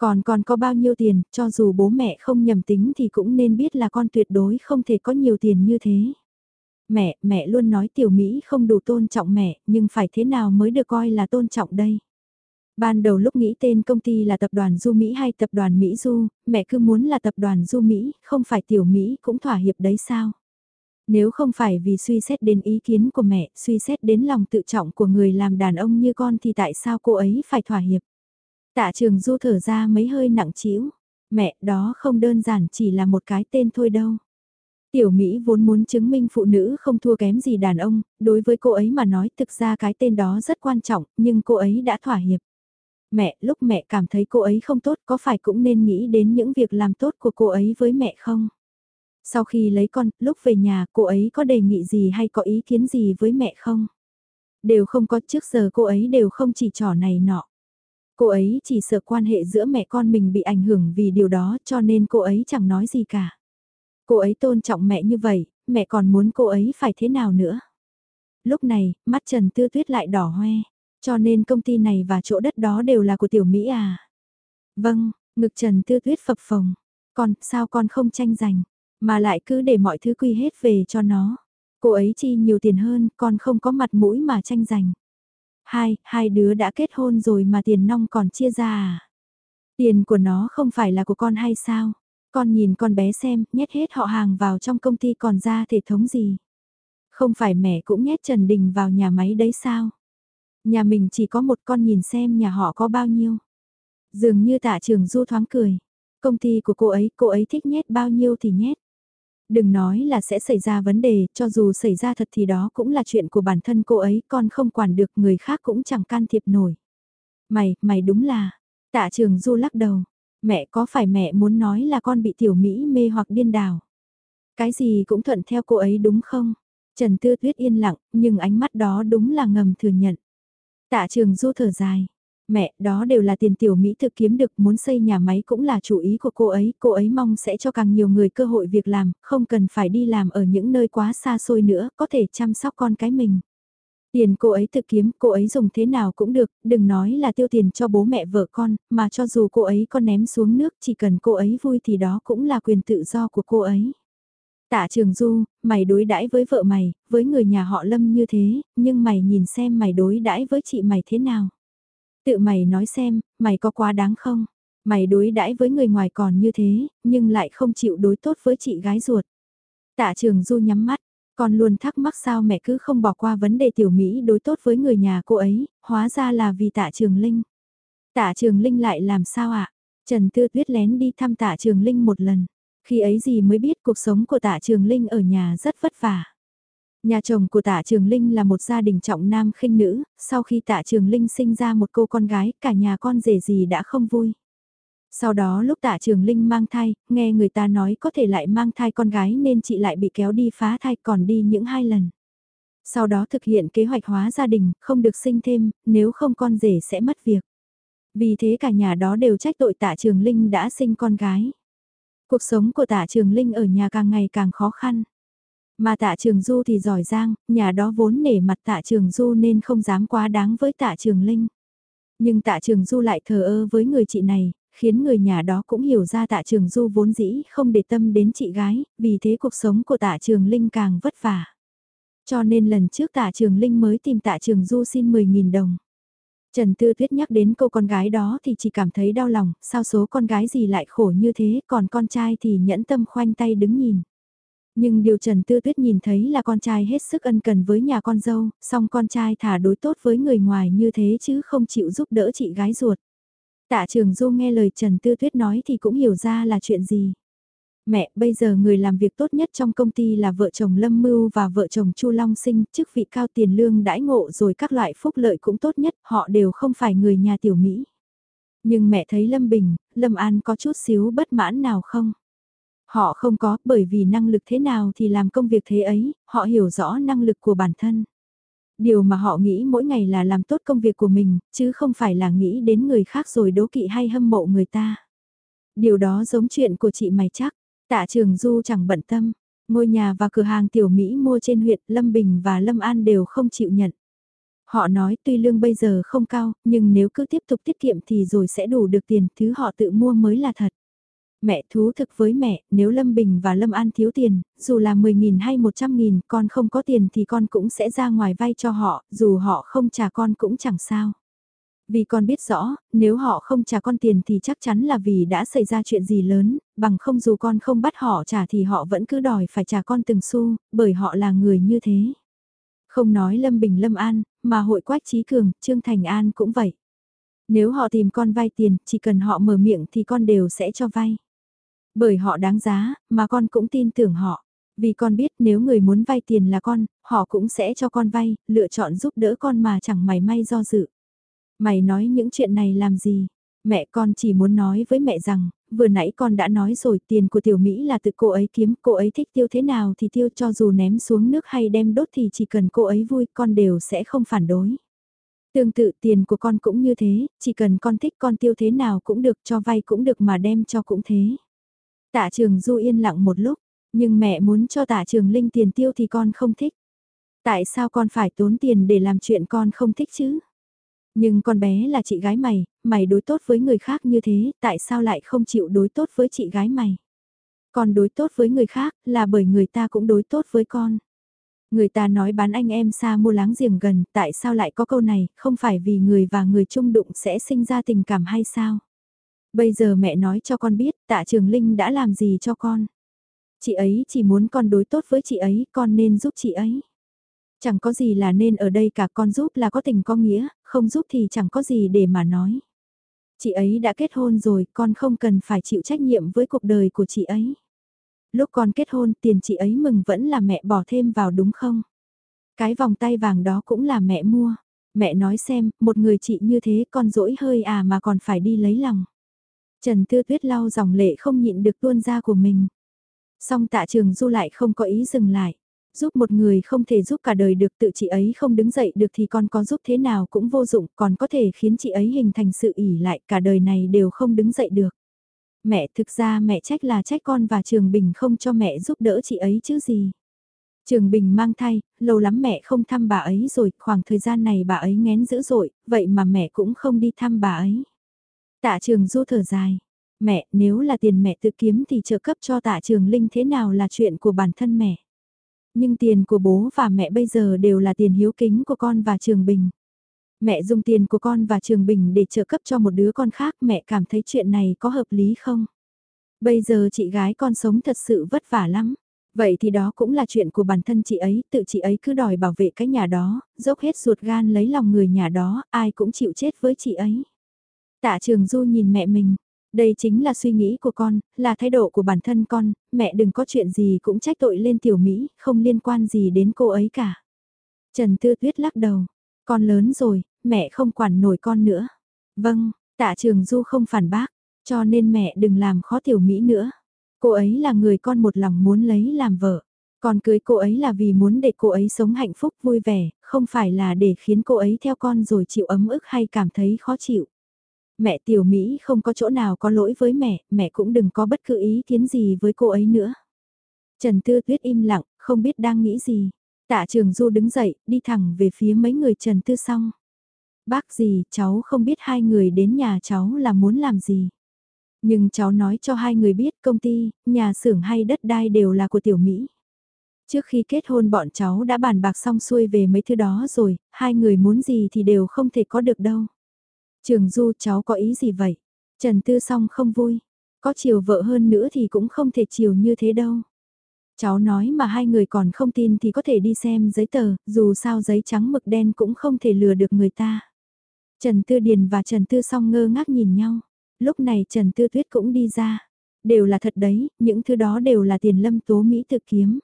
Còn còn có bao nhiêu tiền, cho dù bố mẹ không nhầm tính thì cũng nên biết là con tuyệt đối không thể có nhiều tiền như thế. Mẹ, mẹ luôn nói tiểu Mỹ không đủ tôn trọng mẹ, nhưng phải thế nào mới được coi là tôn trọng đây? Ban đầu lúc nghĩ tên công ty là tập đoàn Du Mỹ hay tập đoàn Mỹ Du, mẹ cứ muốn là tập đoàn Du Mỹ, không phải tiểu Mỹ cũng thỏa hiệp đấy sao? Nếu không phải vì suy xét đến ý kiến của mẹ, suy xét đến lòng tự trọng của người làm đàn ông như con thì tại sao cô ấy phải thỏa hiệp? Tạ trường du thở ra mấy hơi nặng trĩu. Mẹ, đó không đơn giản chỉ là một cái tên thôi đâu. Tiểu Mỹ vốn muốn chứng minh phụ nữ không thua kém gì đàn ông, đối với cô ấy mà nói thực ra cái tên đó rất quan trọng, nhưng cô ấy đã thỏa hiệp. Mẹ, lúc mẹ cảm thấy cô ấy không tốt có phải cũng nên nghĩ đến những việc làm tốt của cô ấy với mẹ không? Sau khi lấy con, lúc về nhà cô ấy có đề nghị gì hay có ý kiến gì với mẹ không? Đều không có trước giờ cô ấy đều không chỉ trò này nọ. Cô ấy chỉ sợ quan hệ giữa mẹ con mình bị ảnh hưởng vì điều đó cho nên cô ấy chẳng nói gì cả. Cô ấy tôn trọng mẹ như vậy, mẹ còn muốn cô ấy phải thế nào nữa? Lúc này, mắt Trần Tư Tuyết lại đỏ hoe, cho nên công ty này và chỗ đất đó đều là của Tiểu Mỹ à? Vâng, ngực Trần Tư Tuyết phập phồng. còn sao con không tranh giành? Mà lại cứ để mọi thứ quy hết về cho nó. Cô ấy chi nhiều tiền hơn, con không có mặt mũi mà tranh giành. Hai, hai đứa đã kết hôn rồi mà tiền nong còn chia ra à? Tiền của nó không phải là của con hay sao? Con nhìn con bé xem, nhét hết họ hàng vào trong công ty còn ra thể thống gì? Không phải mẹ cũng nhét Trần Đình vào nhà máy đấy sao? Nhà mình chỉ có một con nhìn xem nhà họ có bao nhiêu. Dường như tạ trường du thoáng cười. Công ty của cô ấy, cô ấy thích nhét bao nhiêu thì nhét. Đừng nói là sẽ xảy ra vấn đề, cho dù xảy ra thật thì đó cũng là chuyện của bản thân cô ấy, con không quản được người khác cũng chẳng can thiệp nổi. Mày, mày đúng là, Tạ trường du lắc đầu, mẹ có phải mẹ muốn nói là con bị tiểu Mỹ mê hoặc điên đảo? Cái gì cũng thuận theo cô ấy đúng không? Trần Tư Tuyết yên lặng, nhưng ánh mắt đó đúng là ngầm thừa nhận. Tạ trường du thở dài. Mẹ, đó đều là tiền tiểu Mỹ thực kiếm được muốn xây nhà máy cũng là chủ ý của cô ấy. Cô ấy mong sẽ cho càng nhiều người cơ hội việc làm, không cần phải đi làm ở những nơi quá xa xôi nữa, có thể chăm sóc con cái mình. Tiền cô ấy thực kiếm, cô ấy dùng thế nào cũng được, đừng nói là tiêu tiền cho bố mẹ vợ con, mà cho dù cô ấy có ném xuống nước, chỉ cần cô ấy vui thì đó cũng là quyền tự do của cô ấy. Tạ Trường Du, mày đối đãi với vợ mày, với người nhà họ Lâm như thế, nhưng mày nhìn xem mày đối đãi với chị mày thế nào. Tự mày nói xem, mày có quá đáng không? Mày đối đãi với người ngoài còn như thế, nhưng lại không chịu đối tốt với chị gái ruột. Tạ Trường Du nhắm mắt, con luôn thắc mắc sao mẹ cứ không bỏ qua vấn đề tiểu Mỹ đối tốt với người nhà cô ấy, hóa ra là vì Tạ Trường Linh. Tạ Trường Linh lại làm sao ạ? Trần Tư Tuyết lén đi thăm Tạ Trường Linh một lần. Khi ấy gì mới biết cuộc sống của tạ Trường Linh ở nhà rất vất vả. Nhà chồng của tạ Trường Linh là một gia đình trọng nam khinh nữ, sau khi tạ Trường Linh sinh ra một cô con gái, cả nhà con rể gì đã không vui. Sau đó lúc tạ Trường Linh mang thai, nghe người ta nói có thể lại mang thai con gái nên chị lại bị kéo đi phá thai còn đi những hai lần. Sau đó thực hiện kế hoạch hóa gia đình, không được sinh thêm, nếu không con rể sẽ mất việc. Vì thế cả nhà đó đều trách tội tạ Trường Linh đã sinh con gái. Cuộc sống của tạ trường Linh ở nhà càng ngày càng khó khăn. Mà tạ trường Du thì giỏi giang, nhà đó vốn nể mặt tạ trường Du nên không dám quá đáng với tạ trường Linh. Nhưng tạ trường Du lại thờ ơ với người chị này, khiến người nhà đó cũng hiểu ra tạ trường Du vốn dĩ không để tâm đến chị gái, vì thế cuộc sống của tạ trường Linh càng vất vả. Cho nên lần trước tạ trường Linh mới tìm tạ trường Du xin 10.000 đồng. Trần Tư Tuyết nhắc đến cô con gái đó thì chỉ cảm thấy đau lòng, sao số con gái gì lại khổ như thế, còn con trai thì nhẫn tâm khoanh tay đứng nhìn. Nhưng điều Trần Tư Tuyết nhìn thấy là con trai hết sức ân cần với nhà con dâu, song con trai thả đối tốt với người ngoài như thế chứ không chịu giúp đỡ chị gái ruột. Tạ Trường Du nghe lời Trần Tư Tuyết nói thì cũng hiểu ra là chuyện gì. Mẹ, bây giờ người làm việc tốt nhất trong công ty là vợ chồng Lâm Mưu và vợ chồng Chu Long Sinh, chức vị cao tiền lương đãi ngộ rồi các loại phúc lợi cũng tốt nhất, họ đều không phải người nhà tiểu Mỹ. Nhưng mẹ thấy Lâm Bình, Lâm An có chút xíu bất mãn nào không? Họ không có, bởi vì năng lực thế nào thì làm công việc thế ấy, họ hiểu rõ năng lực của bản thân. Điều mà họ nghĩ mỗi ngày là làm tốt công việc của mình, chứ không phải là nghĩ đến người khác rồi đố kỵ hay hâm mộ người ta. Điều đó giống chuyện của chị mày chắc. Tạ Trường Du chẳng bận tâm, ngôi nhà và cửa hàng tiểu Mỹ mua trên huyện Lâm Bình và Lâm An đều không chịu nhận. Họ nói tuy lương bây giờ không cao, nhưng nếu cứ tiếp tục tiết kiệm thì rồi sẽ đủ được tiền, thứ họ tự mua mới là thật. Mẹ thú thực với mẹ, nếu Lâm Bình và Lâm An thiếu tiền, dù là 10.000 hay 100.000, con không có tiền thì con cũng sẽ ra ngoài vay cho họ, dù họ không trả con cũng chẳng sao. Vì con biết rõ, nếu họ không trả con tiền thì chắc chắn là vì đã xảy ra chuyện gì lớn, bằng không dù con không bắt họ trả thì họ vẫn cứ đòi phải trả con từng xu, bởi họ là người như thế. Không nói Lâm Bình Lâm An, mà hội Quách Trí Cường, Trương Thành An cũng vậy. Nếu họ tìm con vay tiền, chỉ cần họ mở miệng thì con đều sẽ cho vay. Bởi họ đáng giá, mà con cũng tin tưởng họ. Vì con biết nếu người muốn vay tiền là con, họ cũng sẽ cho con vay, lựa chọn giúp đỡ con mà chẳng mày may do dự. Mày nói những chuyện này làm gì? Mẹ con chỉ muốn nói với mẹ rằng, vừa nãy con đã nói rồi tiền của tiểu Mỹ là từ cô ấy kiếm, cô ấy thích tiêu thế nào thì tiêu cho dù ném xuống nước hay đem đốt thì chỉ cần cô ấy vui con đều sẽ không phản đối. Tương tự tiền của con cũng như thế, chỉ cần con thích con tiêu thế nào cũng được cho vay cũng được mà đem cho cũng thế. Tạ trường Du yên lặng một lúc, nhưng mẹ muốn cho tạ trường Linh tiền tiêu thì con không thích. Tại sao con phải tốn tiền để làm chuyện con không thích chứ? Nhưng con bé là chị gái mày, mày đối tốt với người khác như thế, tại sao lại không chịu đối tốt với chị gái mày? Con đối tốt với người khác là bởi người ta cũng đối tốt với con. Người ta nói bán anh em xa mua láng giềng gần, tại sao lại có câu này, không phải vì người và người chung đụng sẽ sinh ra tình cảm hay sao? Bây giờ mẹ nói cho con biết tạ trường Linh đã làm gì cho con. Chị ấy chỉ muốn con đối tốt với chị ấy, con nên giúp chị ấy. Chẳng có gì là nên ở đây cả con giúp là có tình có nghĩa, không giúp thì chẳng có gì để mà nói. Chị ấy đã kết hôn rồi, con không cần phải chịu trách nhiệm với cuộc đời của chị ấy. Lúc con kết hôn tiền chị ấy mừng vẫn là mẹ bỏ thêm vào đúng không? Cái vòng tay vàng đó cũng là mẹ mua. Mẹ nói xem, một người chị như thế con dỗi hơi à mà còn phải đi lấy lòng. Trần Tư Tuyết lau dòng lệ không nhịn được tuôn ra của mình. Song tạ trường du lại không có ý dừng lại. Giúp một người không thể giúp cả đời được tự chị ấy không đứng dậy được thì con có giúp thế nào cũng vô dụng còn có thể khiến chị ấy hình thành sự ỉ lại cả đời này đều không đứng dậy được. Mẹ thực ra mẹ trách là trách con và Trường Bình không cho mẹ giúp đỡ chị ấy chứ gì. Trường Bình mang thai, lâu lắm mẹ không thăm bà ấy rồi, khoảng thời gian này bà ấy ngén dữ dội, vậy mà mẹ cũng không đi thăm bà ấy. Tạ Trường Du thở dài, mẹ nếu là tiền mẹ tự kiếm thì trợ cấp cho Tạ Trường Linh thế nào là chuyện của bản thân mẹ. Nhưng tiền của bố và mẹ bây giờ đều là tiền hiếu kính của con và Trường Bình. Mẹ dùng tiền của con và Trường Bình để trợ cấp cho một đứa con khác mẹ cảm thấy chuyện này có hợp lý không? Bây giờ chị gái con sống thật sự vất vả lắm. Vậy thì đó cũng là chuyện của bản thân chị ấy, tự chị ấy cứ đòi bảo vệ cái nhà đó, dốc hết ruột gan lấy lòng người nhà đó, ai cũng chịu chết với chị ấy. Tạ Trường Du nhìn mẹ mình, đây chính là suy nghĩ của con, là thái độ của bản thân con, mẹ đừng có chuyện gì cũng trách tội lên tiểu Mỹ, không liên quan gì đến cô ấy cả. Trần Tư Tuyết lắc đầu, con lớn rồi, mẹ không quản nổi con nữa. Vâng, tạ trường du không phản bác, cho nên mẹ đừng làm khó tiểu Mỹ nữa. Cô ấy là người con một lòng muốn lấy làm vợ. Con cưới cô ấy là vì muốn để cô ấy sống hạnh phúc vui vẻ, không phải là để khiến cô ấy theo con rồi chịu ấm ức hay cảm thấy khó chịu. Mẹ tiểu Mỹ không có chỗ nào có lỗi với mẹ, mẹ cũng đừng có bất cứ ý kiến gì với cô ấy nữa. Trần Tư Tuyết im lặng, không biết đang nghĩ gì. Tạ Trường Du đứng dậy, đi thẳng về phía mấy người Trần Tư xong. Bác gì, cháu không biết hai người đến nhà cháu là muốn làm gì. Nhưng cháu nói cho hai người biết công ty, nhà xưởng hay đất đai đều là của tiểu Mỹ. Trước khi kết hôn bọn cháu đã bàn bạc xong xuôi về mấy thứ đó rồi, hai người muốn gì thì đều không thể có được đâu. Trường Du cháu có ý gì vậy? Trần Tư song không vui. Có chiều vợ hơn nữa thì cũng không thể chiều như thế đâu. Cháu nói mà hai người còn không tin thì có thể đi xem giấy tờ, dù sao giấy trắng mực đen cũng không thể lừa được người ta. Trần Tư Điền và Trần Tư song ngơ ngác nhìn nhau. Lúc này Trần Tư Tuyết cũng đi ra. Đều là thật đấy, những thứ đó đều là tiền lâm tố Mỹ tự kiếm.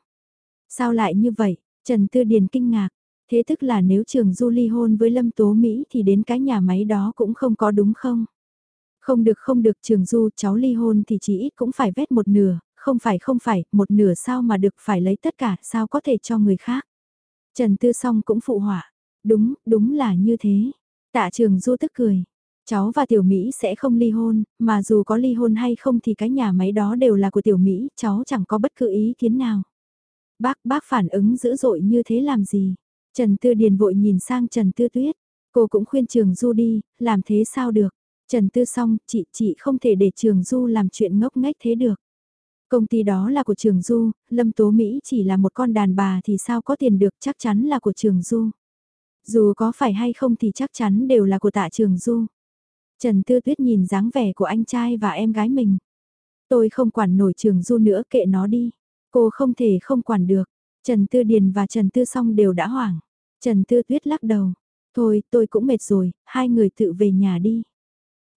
Sao lại như vậy? Trần Tư Điền kinh ngạc. Thế tức là nếu trường Du ly hôn với Lâm Tố Mỹ thì đến cái nhà máy đó cũng không có đúng không? Không được không được trường Du cháu ly hôn thì chỉ ít cũng phải vét một nửa, không phải không phải, một nửa sao mà được phải lấy tất cả, sao có thể cho người khác? Trần Tư Song cũng phụ họa. Đúng, đúng là như thế. Tạ trường Du tức cười. Cháu và Tiểu Mỹ sẽ không ly hôn, mà dù có ly hôn hay không thì cái nhà máy đó đều là của Tiểu Mỹ, cháu chẳng có bất cứ ý kiến nào. Bác, bác phản ứng dữ dội như thế làm gì? Trần Tư Điền vội nhìn sang Trần Tư Tuyết, cô cũng khuyên Trường Du đi, làm thế sao được? Trần Tư xong, chị, chị không thể để Trường Du làm chuyện ngốc nghếch thế được. Công ty đó là của Trường Du, Lâm Tố Mỹ chỉ là một con đàn bà thì sao có tiền được chắc chắn là của Trường Du. Dù có phải hay không thì chắc chắn đều là của tạ Trường Du. Trần Tư Tuyết nhìn dáng vẻ của anh trai và em gái mình. Tôi không quản nổi Trường Du nữa kệ nó đi. Cô không thể không quản được. Trần Tư Điền và Trần Tư Song đều đã hoảng. Trần Tư Tuyết lắc đầu. Thôi, tôi cũng mệt rồi, hai người tự về nhà đi.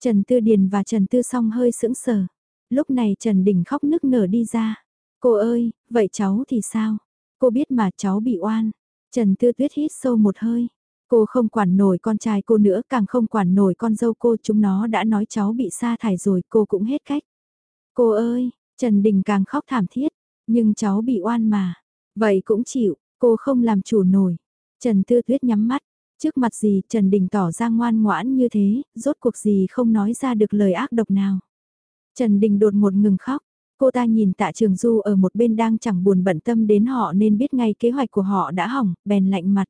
Trần Tư Điền và Trần Tư Song hơi sững sờ. Lúc này Trần Đình khóc nức nở đi ra. Cô ơi, vậy cháu thì sao? Cô biết mà cháu bị oan. Trần Tư Tuyết hít sâu một hơi. Cô không quản nổi con trai cô nữa, càng không quản nổi con dâu cô, chúng nó đã nói cháu bị sa thải rồi, cô cũng hết cách. Cô ơi, Trần Đình càng khóc thảm thiết, nhưng cháu bị oan mà. Vậy cũng chịu, cô không làm chủ nổi. Trần Tư Tuyết nhắm mắt, trước mặt gì Trần Đình tỏ ra ngoan ngoãn như thế, rốt cuộc gì không nói ra được lời ác độc nào. Trần Đình đột ngột ngừng khóc, cô ta nhìn tạ trường du ở một bên đang chẳng buồn bận tâm đến họ nên biết ngay kế hoạch của họ đã hỏng, bèn lạnh mặt.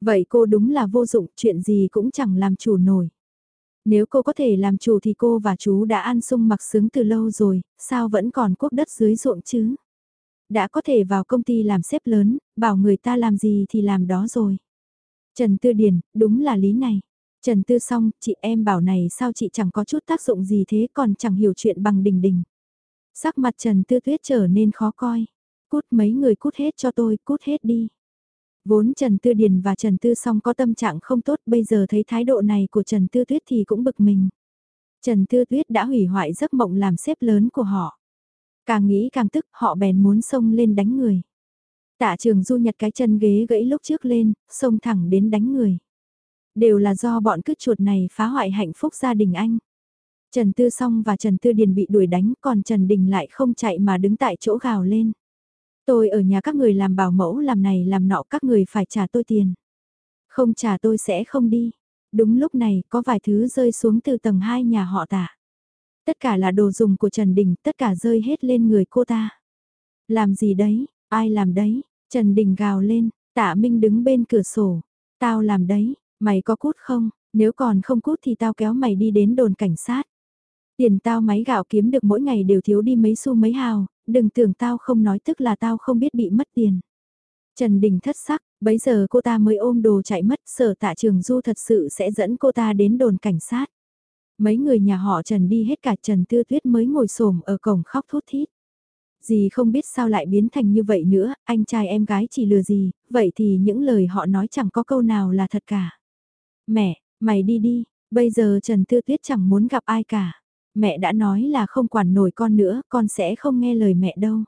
Vậy cô đúng là vô dụng, chuyện gì cũng chẳng làm chủ nổi. Nếu cô có thể làm chủ thì cô và chú đã ăn sung mặc sướng từ lâu rồi, sao vẫn còn quốc đất dưới ruộng chứ? Đã có thể vào công ty làm xếp lớn, bảo người ta làm gì thì làm đó rồi. Trần Tư Điền, đúng là lý này. Trần Tư xong, chị em bảo này sao chị chẳng có chút tác dụng gì thế còn chẳng hiểu chuyện bằng đình đình. Sắc mặt Trần Tư Tuyết trở nên khó coi. Cút mấy người cút hết cho tôi, cút hết đi. Vốn Trần Tư Điền và Trần Tư Song có tâm trạng không tốt bây giờ thấy thái độ này của Trần Tư Tuyết thì cũng bực mình. Trần Tư Tuyết đã hủy hoại giấc mộng làm xếp lớn của họ. Càng nghĩ càng tức họ bèn muốn xông lên đánh người. Tạ trường du nhặt cái chân ghế gãy lúc trước lên, xông thẳng đến đánh người. Đều là do bọn cứt chuột này phá hoại hạnh phúc gia đình anh. Trần Tư Song và Trần Tư Điền bị đuổi đánh còn Trần Đình lại không chạy mà đứng tại chỗ gào lên. Tôi ở nhà các người làm bảo mẫu làm này làm nọ các người phải trả tôi tiền. Không trả tôi sẽ không đi. Đúng lúc này có vài thứ rơi xuống từ tầng 2 nhà họ Tạ. Tất cả là đồ dùng của Trần Đình, tất cả rơi hết lên người cô ta. Làm gì đấy, ai làm đấy, Trần Đình gào lên, tạ Minh đứng bên cửa sổ. Tao làm đấy, mày có cút không, nếu còn không cút thì tao kéo mày đi đến đồn cảnh sát. Tiền tao máy gạo kiếm được mỗi ngày đều thiếu đi mấy xu mấy hào, đừng tưởng tao không nói tức là tao không biết bị mất tiền. Trần Đình thất sắc, bấy giờ cô ta mới ôm đồ chạy mất, sở tạ trường du thật sự sẽ dẫn cô ta đến đồn cảnh sát. Mấy người nhà họ Trần đi hết cả Trần Tư Tuyết mới ngồi xổm ở cổng khóc thút thít. Dì không biết sao lại biến thành như vậy nữa, anh trai em gái chỉ lừa gì, vậy thì những lời họ nói chẳng có câu nào là thật cả. Mẹ, mày đi đi, bây giờ Trần Tư Tuyết chẳng muốn gặp ai cả. Mẹ đã nói là không quản nổi con nữa, con sẽ không nghe lời mẹ đâu.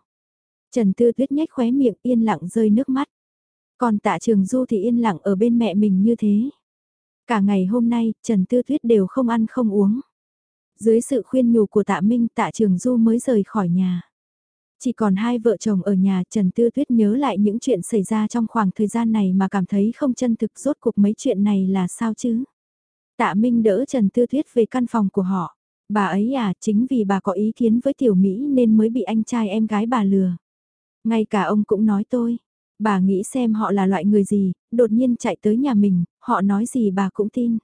Trần Tư Tuyết nhếch khóe miệng yên lặng rơi nước mắt. Còn tạ trường Du thì yên lặng ở bên mẹ mình như thế. Cả ngày hôm nay, Trần Tư Tuyết đều không ăn không uống. Dưới sự khuyên nhủ của tạ Minh tạ trường Du mới rời khỏi nhà. Chỉ còn hai vợ chồng ở nhà Trần Tư Tuyết nhớ lại những chuyện xảy ra trong khoảng thời gian này mà cảm thấy không chân thực rốt cuộc mấy chuyện này là sao chứ. Tạ Minh đỡ Trần Tư Tuyết về căn phòng của họ. Bà ấy à, chính vì bà có ý kiến với Tiểu Mỹ nên mới bị anh trai em gái bà lừa. Ngay cả ông cũng nói tôi. Bà nghĩ xem họ là loại người gì, đột nhiên chạy tới nhà mình, họ nói gì bà cũng tin.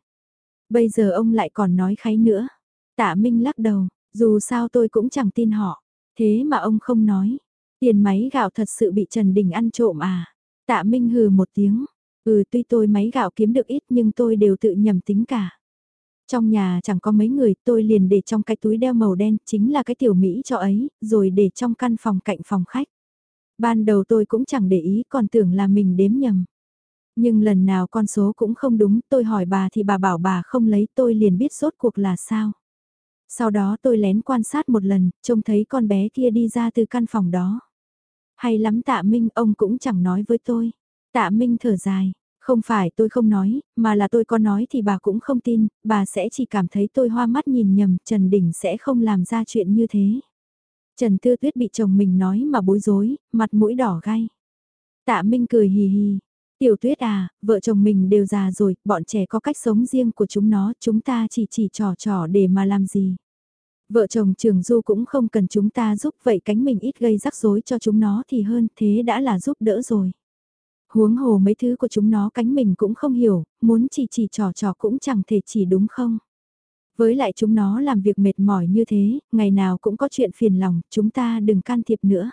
Bây giờ ông lại còn nói kháy nữa. Tạ Minh lắc đầu, dù sao tôi cũng chẳng tin họ. Thế mà ông không nói. Tiền máy gạo thật sự bị Trần Đình ăn trộm à. Tạ Minh hừ một tiếng. Ừ tuy tôi máy gạo kiếm được ít nhưng tôi đều tự nhầm tính cả. Trong nhà chẳng có mấy người tôi liền để trong cái túi đeo màu đen chính là cái tiểu Mỹ cho ấy, rồi để trong căn phòng cạnh phòng khách. Ban đầu tôi cũng chẳng để ý còn tưởng là mình đếm nhầm. Nhưng lần nào con số cũng không đúng tôi hỏi bà thì bà bảo bà không lấy tôi liền biết rốt cuộc là sao. Sau đó tôi lén quan sát một lần, trông thấy con bé kia đi ra từ căn phòng đó. Hay lắm tạ Minh ông cũng chẳng nói với tôi. Tạ Minh thở dài, không phải tôi không nói, mà là tôi có nói thì bà cũng không tin, bà sẽ chỉ cảm thấy tôi hoa mắt nhìn nhầm, Trần Đình sẽ không làm ra chuyện như thế. Trần Tư Tuyết bị chồng mình nói mà bối rối, mặt mũi đỏ gai. Tạ Minh cười hì hì. Tiểu Tuyết à, vợ chồng mình đều già rồi, bọn trẻ có cách sống riêng của chúng nó, chúng ta chỉ chỉ trò trò để mà làm gì. Vợ chồng Trường Du cũng không cần chúng ta giúp vậy cánh mình ít gây rắc rối cho chúng nó thì hơn thế đã là giúp đỡ rồi huống hồ mấy thứ của chúng nó cánh mình cũng không hiểu, muốn chỉ chỉ trò trò cũng chẳng thể chỉ đúng không. Với lại chúng nó làm việc mệt mỏi như thế, ngày nào cũng có chuyện phiền lòng, chúng ta đừng can thiệp nữa.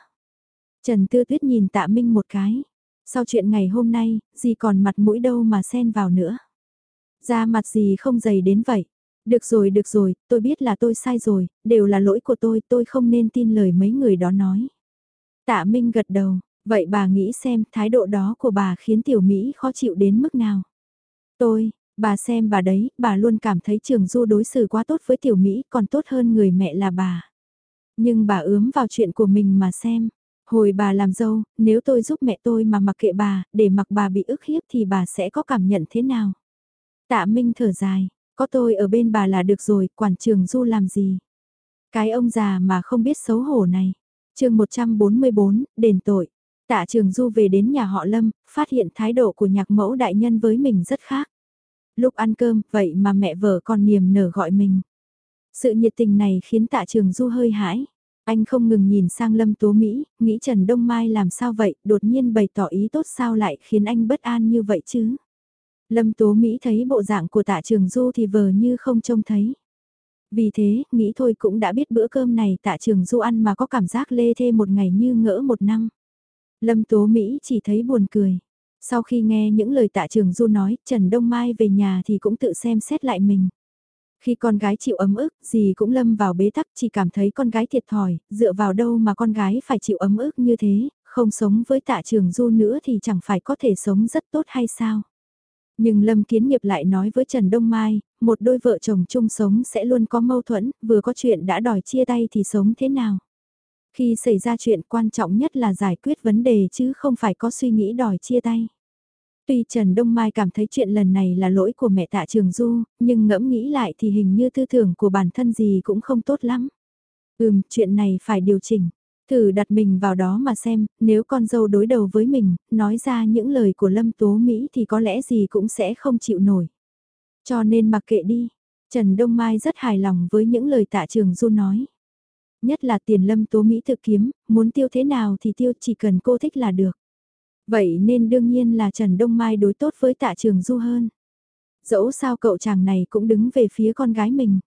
Trần Tư Tuyết nhìn tạ Minh một cái. Sau chuyện ngày hôm nay, gì còn mặt mũi đâu mà xen vào nữa. Ra mặt gì không dày đến vậy. Được rồi, được rồi, tôi biết là tôi sai rồi, đều là lỗi của tôi, tôi không nên tin lời mấy người đó nói. Tạ Minh gật đầu, Vậy bà nghĩ xem thái độ đó của bà khiến tiểu Mỹ khó chịu đến mức nào? Tôi, bà xem bà đấy, bà luôn cảm thấy trường du đối xử quá tốt với tiểu Mỹ còn tốt hơn người mẹ là bà. Nhưng bà ướm vào chuyện của mình mà xem. Hồi bà làm dâu, nếu tôi giúp mẹ tôi mà mặc kệ bà, để mặc bà bị ức hiếp thì bà sẽ có cảm nhận thế nào? Tạ Minh thở dài, có tôi ở bên bà là được rồi, quản trường du làm gì? Cái ông già mà không biết xấu hổ này. chương 144, đền tội. Tạ Trường Du về đến nhà họ Lâm, phát hiện thái độ của nhạc mẫu đại nhân với mình rất khác. Lúc ăn cơm, vậy mà mẹ vợ còn niềm nở gọi mình. Sự nhiệt tình này khiến Tạ Trường Du hơi hãi. Anh không ngừng nhìn sang Lâm Tố Mỹ, nghĩ Trần Đông Mai làm sao vậy, đột nhiên bày tỏ ý tốt sao lại khiến anh bất an như vậy chứ. Lâm Tố Mỹ thấy bộ dạng của Tạ Trường Du thì vờ như không trông thấy. Vì thế, nghĩ thôi cũng đã biết bữa cơm này Tạ Trường Du ăn mà có cảm giác lê thê một ngày như ngỡ một năm. Lâm Tố Mỹ chỉ thấy buồn cười. Sau khi nghe những lời tạ trường Du nói, Trần Đông Mai về nhà thì cũng tự xem xét lại mình. Khi con gái chịu ấm ức, gì cũng lâm vào bế tắc chỉ cảm thấy con gái thiệt thòi, dựa vào đâu mà con gái phải chịu ấm ức như thế, không sống với tạ trường Du nữa thì chẳng phải có thể sống rất tốt hay sao. Nhưng Lâm Kiến Nghiệp lại nói với Trần Đông Mai, một đôi vợ chồng chung sống sẽ luôn có mâu thuẫn, vừa có chuyện đã đòi chia tay thì sống thế nào. Khi xảy ra chuyện quan trọng nhất là giải quyết vấn đề chứ không phải có suy nghĩ đòi chia tay. Tuy Trần Đông Mai cảm thấy chuyện lần này là lỗi của mẹ tạ trường Du, nhưng ngẫm nghĩ lại thì hình như tư tưởng của bản thân gì cũng không tốt lắm. Ừm, chuyện này phải điều chỉnh. Thử đặt mình vào đó mà xem, nếu con dâu đối đầu với mình, nói ra những lời của Lâm Tố Mỹ thì có lẽ gì cũng sẽ không chịu nổi. Cho nên mặc kệ đi. Trần Đông Mai rất hài lòng với những lời tạ trường Du nói. Nhất là tiền Lâm Tố Mỹ thực kiếm, muốn tiêu thế nào thì tiêu chỉ cần cô thích là được. Vậy nên đương nhiên là Trần Đông Mai đối tốt với tạ trường Du hơn. Dẫu sao cậu chàng này cũng đứng về phía con gái mình.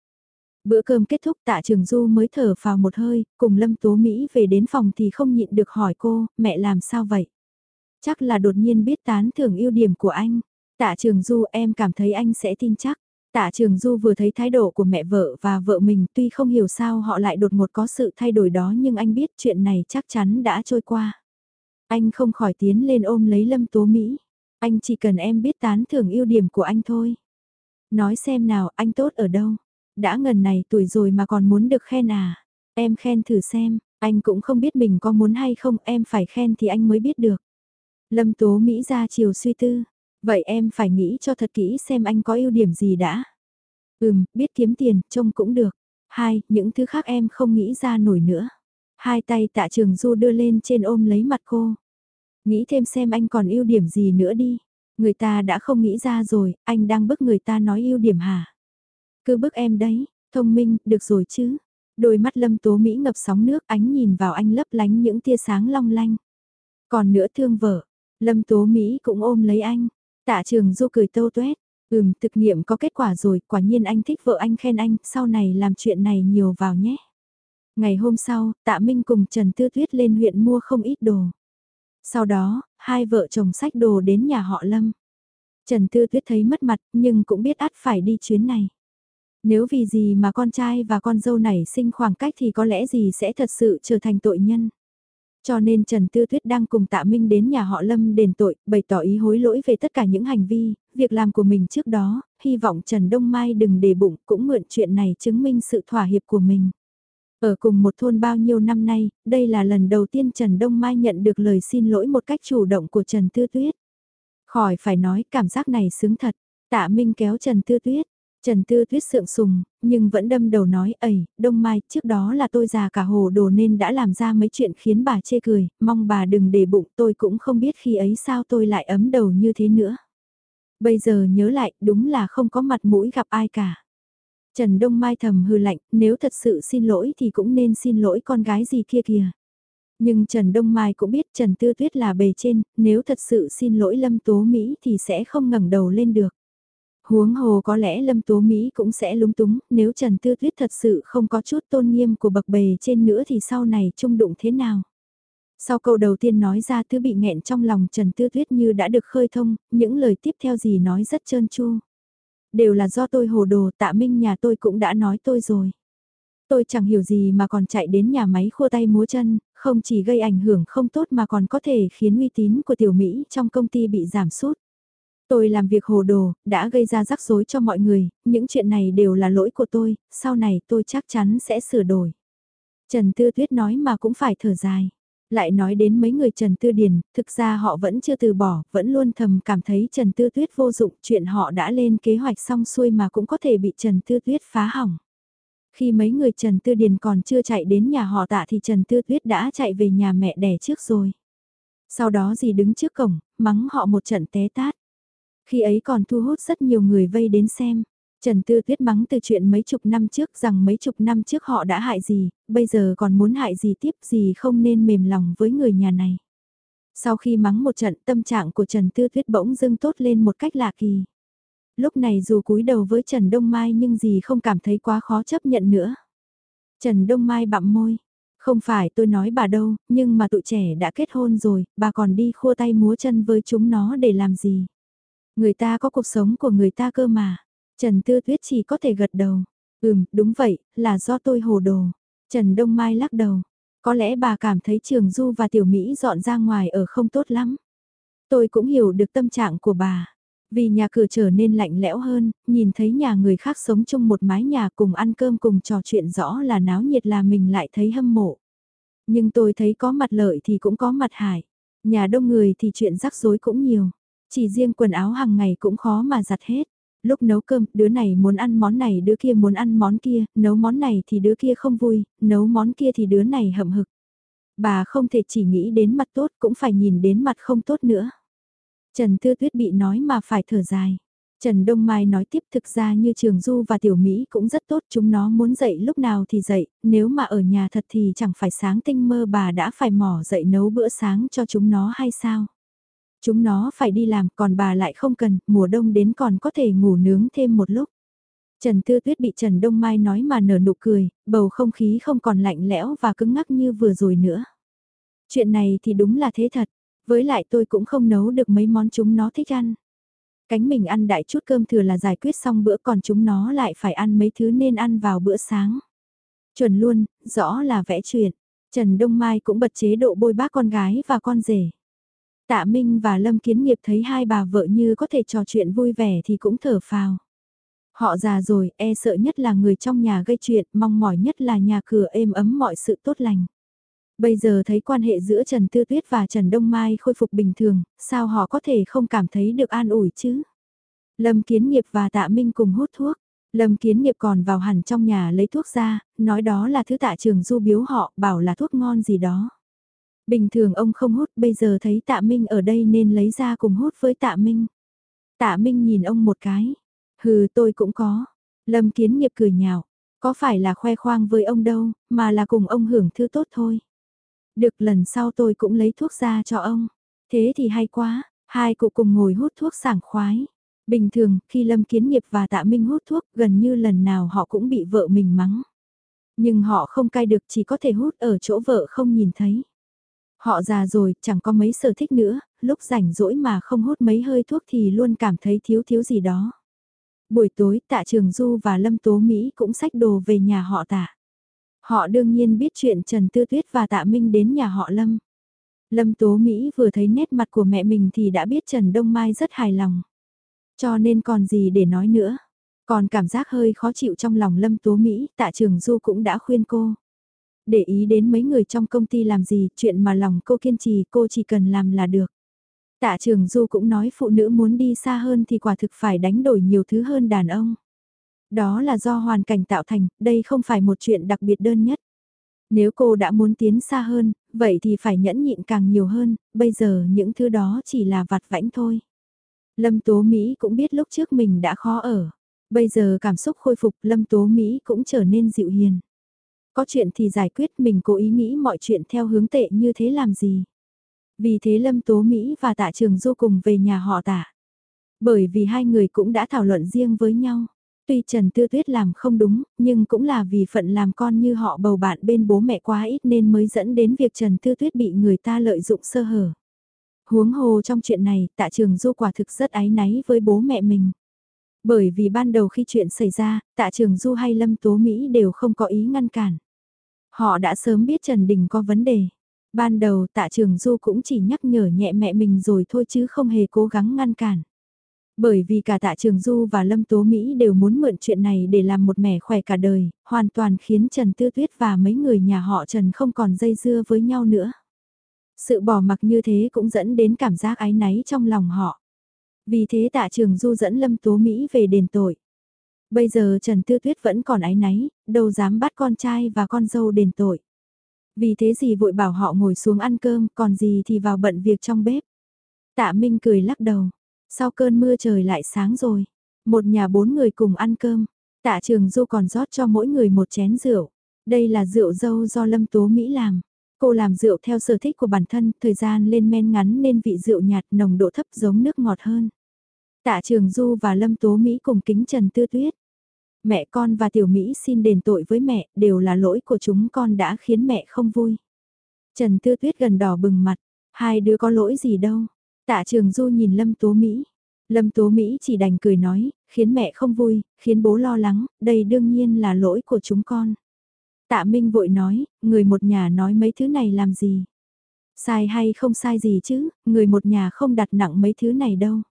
Bữa cơm kết thúc tạ trường Du mới thở vào một hơi, cùng Lâm Tố Mỹ về đến phòng thì không nhịn được hỏi cô, mẹ làm sao vậy? Chắc là đột nhiên biết tán thưởng ưu điểm của anh. Tạ trường Du em cảm thấy anh sẽ tin chắc. Tạ Trường Du vừa thấy thái độ của mẹ vợ và vợ mình tuy không hiểu sao họ lại đột ngột có sự thay đổi đó nhưng anh biết chuyện này chắc chắn đã trôi qua. Anh không khỏi tiến lên ôm lấy Lâm Tố Mỹ. Anh chỉ cần em biết tán thưởng ưu điểm của anh thôi. Nói xem nào anh tốt ở đâu. Đã ngần này tuổi rồi mà còn muốn được khen à. Em khen thử xem, anh cũng không biết mình có muốn hay không em phải khen thì anh mới biết được. Lâm Tố Mỹ ra chiều suy tư. Vậy em phải nghĩ cho thật kỹ xem anh có ưu điểm gì đã. Ừm, biết kiếm tiền, trông cũng được. Hai, những thứ khác em không nghĩ ra nổi nữa. Hai tay tạ trường du đưa lên trên ôm lấy mặt cô. Nghĩ thêm xem anh còn ưu điểm gì nữa đi. Người ta đã không nghĩ ra rồi, anh đang bức người ta nói ưu điểm hả? Cứ bức em đấy, thông minh, được rồi chứ. Đôi mắt lâm tố Mỹ ngập sóng nước ánh nhìn vào anh lấp lánh những tia sáng long lanh. Còn nữa thương vợ, lâm tố Mỹ cũng ôm lấy anh. Tạ trường du cười tâu tuét. Ừm, thực nghiệm có kết quả rồi, quả nhiên anh thích vợ anh khen anh, sau này làm chuyện này nhiều vào nhé. Ngày hôm sau, Tạ Minh cùng Trần Tư Tuyết lên huyện mua không ít đồ. Sau đó, hai vợ chồng sách đồ đến nhà họ Lâm. Trần Tư Tuyết thấy mất mặt, nhưng cũng biết át phải đi chuyến này. Nếu vì gì mà con trai và con dâu này sinh khoảng cách thì có lẽ gì sẽ thật sự trở thành tội nhân. Cho nên Trần Tư Tuyết đang cùng Tạ Minh đến nhà họ Lâm đền tội, bày tỏ ý hối lỗi về tất cả những hành vi, việc làm của mình trước đó, hy vọng Trần Đông Mai đừng để bụng cũng mượn chuyện này chứng minh sự thỏa hiệp của mình. Ở cùng một thôn bao nhiêu năm nay, đây là lần đầu tiên Trần Đông Mai nhận được lời xin lỗi một cách chủ động của Trần Tư Tuyết. Khỏi phải nói cảm giác này sướng thật, tạ Minh kéo Trần Tư Tuyết. Trần Tư Tuyết sượng sùng, nhưng vẫn đâm đầu nói, ấy Đông Mai, trước đó là tôi già cả hồ đồ nên đã làm ra mấy chuyện khiến bà chê cười, mong bà đừng để bụng tôi cũng không biết khi ấy sao tôi lại ấm đầu như thế nữa. Bây giờ nhớ lại, đúng là không có mặt mũi gặp ai cả. Trần Đông Mai thầm hư lạnh, nếu thật sự xin lỗi thì cũng nên xin lỗi con gái gì kia kìa. Nhưng Trần Đông Mai cũng biết Trần Tư Tuyết là bề trên, nếu thật sự xin lỗi Lâm Tố Mỹ thì sẽ không ngẩng đầu lên được. Huống hồ có lẽ Lâm Tố Mỹ cũng sẽ lúng túng, nếu Trần Tư Tuyết thật sự không có chút tôn nghiêm của bậc bề trên nữa thì sau này chung đụng thế nào? Sau câu đầu tiên nói ra thứ bị nghẹn trong lòng Trần Tư Tuyết như đã được khơi thông, những lời tiếp theo gì nói rất trơn tru. Đều là do tôi hồ đồ tạ minh nhà tôi cũng đã nói tôi rồi. Tôi chẳng hiểu gì mà còn chạy đến nhà máy khua tay múa chân, không chỉ gây ảnh hưởng không tốt mà còn có thể khiến uy tín của tiểu Mỹ trong công ty bị giảm sút. Tôi làm việc hồ đồ, đã gây ra rắc rối cho mọi người, những chuyện này đều là lỗi của tôi, sau này tôi chắc chắn sẽ sửa đổi. Trần Tư Tuyết nói mà cũng phải thở dài. Lại nói đến mấy người Trần Tư Điền, thực ra họ vẫn chưa từ bỏ, vẫn luôn thầm cảm thấy Trần Tư Tuyết vô dụng, chuyện họ đã lên kế hoạch xong xuôi mà cũng có thể bị Trần Tư Tuyết phá hỏng. Khi mấy người Trần Tư Điền còn chưa chạy đến nhà họ tạ thì Trần Tư Tuyết đã chạy về nhà mẹ đẻ trước rồi. Sau đó dì đứng trước cổng, mắng họ một trận té tát. Khi ấy còn thu hút rất nhiều người vây đến xem. Trần Tư Tuyết mắng từ chuyện mấy chục năm trước rằng mấy chục năm trước họ đã hại gì, bây giờ còn muốn hại gì tiếp gì không nên mềm lòng với người nhà này. Sau khi mắng một trận tâm trạng của Trần Tư Tuyết bỗng dưng tốt lên một cách lạ kỳ. Lúc này dù cúi đầu với Trần Đông Mai nhưng gì không cảm thấy quá khó chấp nhận nữa. Trần Đông Mai bặm môi. Không phải tôi nói bà đâu, nhưng mà tụi trẻ đã kết hôn rồi, bà còn đi khua tay múa chân với chúng nó để làm gì. Người ta có cuộc sống của người ta cơ mà. Trần Tư Tuyết chỉ có thể gật đầu. Ừm, đúng vậy, là do tôi hồ đồ. Trần Đông Mai lắc đầu. Có lẽ bà cảm thấy Trường Du và Tiểu Mỹ dọn ra ngoài ở không tốt lắm. Tôi cũng hiểu được tâm trạng của bà. Vì nhà cửa trở nên lạnh lẽo hơn, nhìn thấy nhà người khác sống chung một mái nhà cùng ăn cơm cùng trò chuyện rõ là náo nhiệt là mình lại thấy hâm mộ. Nhưng tôi thấy có mặt lợi thì cũng có mặt hại. Nhà đông người thì chuyện rắc rối cũng nhiều. Chỉ riêng quần áo hàng ngày cũng khó mà giặt hết. Lúc nấu cơm, đứa này muốn ăn món này đứa kia muốn ăn món kia, nấu món này thì đứa kia không vui, nấu món kia thì đứa này hậm hực. Bà không thể chỉ nghĩ đến mặt tốt cũng phải nhìn đến mặt không tốt nữa. Trần Tư Tuyết bị nói mà phải thở dài. Trần Đông Mai nói tiếp thực ra như Trường Du và Tiểu Mỹ cũng rất tốt chúng nó muốn dậy lúc nào thì dậy, nếu mà ở nhà thật thì chẳng phải sáng tinh mơ bà đã phải mỏ dậy nấu bữa sáng cho chúng nó hay sao. Chúng nó phải đi làm còn bà lại không cần, mùa đông đến còn có thể ngủ nướng thêm một lúc. Trần Tư Tuyết bị Trần Đông Mai nói mà nở nụ cười, bầu không khí không còn lạnh lẽo và cứng ngắc như vừa rồi nữa. Chuyện này thì đúng là thế thật, với lại tôi cũng không nấu được mấy món chúng nó thích ăn. Cánh mình ăn đại chút cơm thừa là giải quyết xong bữa còn chúng nó lại phải ăn mấy thứ nên ăn vào bữa sáng. Chuẩn luôn, rõ là vẽ chuyện. Trần Đông Mai cũng bật chế độ bôi bác con gái và con rể. Tạ Minh và Lâm Kiến Nghiệp thấy hai bà vợ như có thể trò chuyện vui vẻ thì cũng thở phào. Họ già rồi, e sợ nhất là người trong nhà gây chuyện, mong mỏi nhất là nhà cửa êm ấm mọi sự tốt lành. Bây giờ thấy quan hệ giữa Trần Tư Tuyết và Trần Đông Mai khôi phục bình thường, sao họ có thể không cảm thấy được an ủi chứ? Lâm Kiến Nghiệp và Tạ Minh cùng hút thuốc. Lâm Kiến Nghiệp còn vào hẳn trong nhà lấy thuốc ra, nói đó là thứ tạ trường du biếu họ, bảo là thuốc ngon gì đó. Bình thường ông không hút, bây giờ thấy Tạ Minh ở đây nên lấy ra cùng hút với Tạ Minh. Tạ Minh nhìn ông một cái. Hừ tôi cũng có. Lâm Kiến Nghiệp cười nhạo. Có phải là khoe khoang với ông đâu, mà là cùng ông hưởng thứ tốt thôi. Được lần sau tôi cũng lấy thuốc ra cho ông. Thế thì hay quá, hai cụ cùng ngồi hút thuốc sảng khoái. Bình thường, khi Lâm Kiến Nghiệp và Tạ Minh hút thuốc, gần như lần nào họ cũng bị vợ mình mắng. Nhưng họ không cai được chỉ có thể hút ở chỗ vợ không nhìn thấy. Họ già rồi, chẳng có mấy sở thích nữa, lúc rảnh rỗi mà không hút mấy hơi thuốc thì luôn cảm thấy thiếu thiếu gì đó. Buổi tối, Tạ Trường Du và Lâm Tố Mỹ cũng xách đồ về nhà họ Tạ. Họ đương nhiên biết chuyện Trần Tư Tuyết và Tạ Minh đến nhà họ Lâm. Lâm Tố Mỹ vừa thấy nét mặt của mẹ mình thì đã biết Trần Đông Mai rất hài lòng. Cho nên còn gì để nói nữa. Còn cảm giác hơi khó chịu trong lòng Lâm Tố Mỹ, Tạ Trường Du cũng đã khuyên cô. Để ý đến mấy người trong công ty làm gì, chuyện mà lòng cô kiên trì cô chỉ cần làm là được. Tạ Trường Du cũng nói phụ nữ muốn đi xa hơn thì quả thực phải đánh đổi nhiều thứ hơn đàn ông. Đó là do hoàn cảnh tạo thành, đây không phải một chuyện đặc biệt đơn nhất. Nếu cô đã muốn tiến xa hơn, vậy thì phải nhẫn nhịn càng nhiều hơn, bây giờ những thứ đó chỉ là vặt vãnh thôi. Lâm Tố Mỹ cũng biết lúc trước mình đã khó ở. Bây giờ cảm xúc khôi phục Lâm Tố Mỹ cũng trở nên dịu hiền. Có chuyện thì giải quyết mình cố ý nghĩ mọi chuyện theo hướng tệ như thế làm gì. Vì thế Lâm Tố Mỹ và Tạ Trường Du cùng về nhà họ Tạ. Bởi vì hai người cũng đã thảo luận riêng với nhau. Tuy Trần Tư Tuyết làm không đúng, nhưng cũng là vì phận làm con như họ bầu bạn bên bố mẹ quá ít nên mới dẫn đến việc Trần Tư Tuyết bị người ta lợi dụng sơ hở. Huống hồ trong chuyện này, tạ trường du quả thực rất áy náy với bố mẹ mình. Bởi vì ban đầu khi chuyện xảy ra, tạ trường du hay Lâm Tố Mỹ đều không có ý ngăn cản. Họ đã sớm biết Trần Đình có vấn đề. Ban đầu tạ trường du cũng chỉ nhắc nhở nhẹ mẹ mình rồi thôi chứ không hề cố gắng ngăn cản. Bởi vì cả tạ trường du và Lâm Tố Mỹ đều muốn mượn chuyện này để làm một mẻ khỏe cả đời, hoàn toàn khiến Trần Tư Tuyết và mấy người nhà họ Trần không còn dây dưa với nhau nữa. Sự bỏ mặc như thế cũng dẫn đến cảm giác ái náy trong lòng họ. Vì thế tạ trường du dẫn Lâm Tố Mỹ về đền tội. Bây giờ Trần Tư Tuyết vẫn còn ái náy, đâu dám bắt con trai và con dâu đền tội. Vì thế gì vội bảo họ ngồi xuống ăn cơm, còn gì thì vào bận việc trong bếp. Tạ Minh cười lắc đầu. Sau cơn mưa trời lại sáng rồi. Một nhà bốn người cùng ăn cơm. Tạ trường du còn rót cho mỗi người một chén rượu. Đây là rượu dâu do Lâm Tố Mỹ làm. Cô làm rượu theo sở thích của bản thân, thời gian lên men ngắn nên vị rượu nhạt nồng độ thấp giống nước ngọt hơn. Tạ Trường Du và Lâm Tố Mỹ cùng kính Trần Tư Tuyết. Mẹ con và Tiểu Mỹ xin đền tội với mẹ, đều là lỗi của chúng con đã khiến mẹ không vui. Trần Tư Tuyết gần đỏ bừng mặt, hai đứa có lỗi gì đâu. Tạ Trường Du nhìn Lâm Tố Mỹ. Lâm Tố Mỹ chỉ đành cười nói, khiến mẹ không vui, khiến bố lo lắng, đây đương nhiên là lỗi của chúng con. Tạ Minh vội nói, người một nhà nói mấy thứ này làm gì? Sai hay không sai gì chứ, người một nhà không đặt nặng mấy thứ này đâu.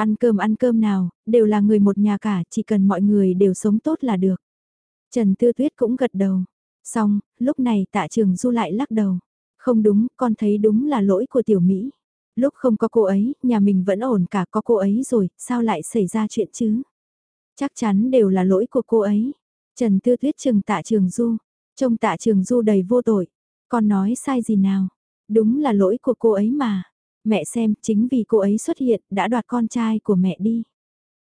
Ăn cơm ăn cơm nào, đều là người một nhà cả, chỉ cần mọi người đều sống tốt là được. Trần Tư Tuyết cũng gật đầu. Xong, lúc này tạ trường du lại lắc đầu. Không đúng, con thấy đúng là lỗi của tiểu Mỹ. Lúc không có cô ấy, nhà mình vẫn ổn cả có cô ấy rồi, sao lại xảy ra chuyện chứ? Chắc chắn đều là lỗi của cô ấy. Trần Tư Tuyết trừng tạ trường du, trông tạ trường du đầy vô tội. Con nói sai gì nào? Đúng là lỗi của cô ấy mà. Mẹ xem, chính vì cô ấy xuất hiện, đã đoạt con trai của mẹ đi.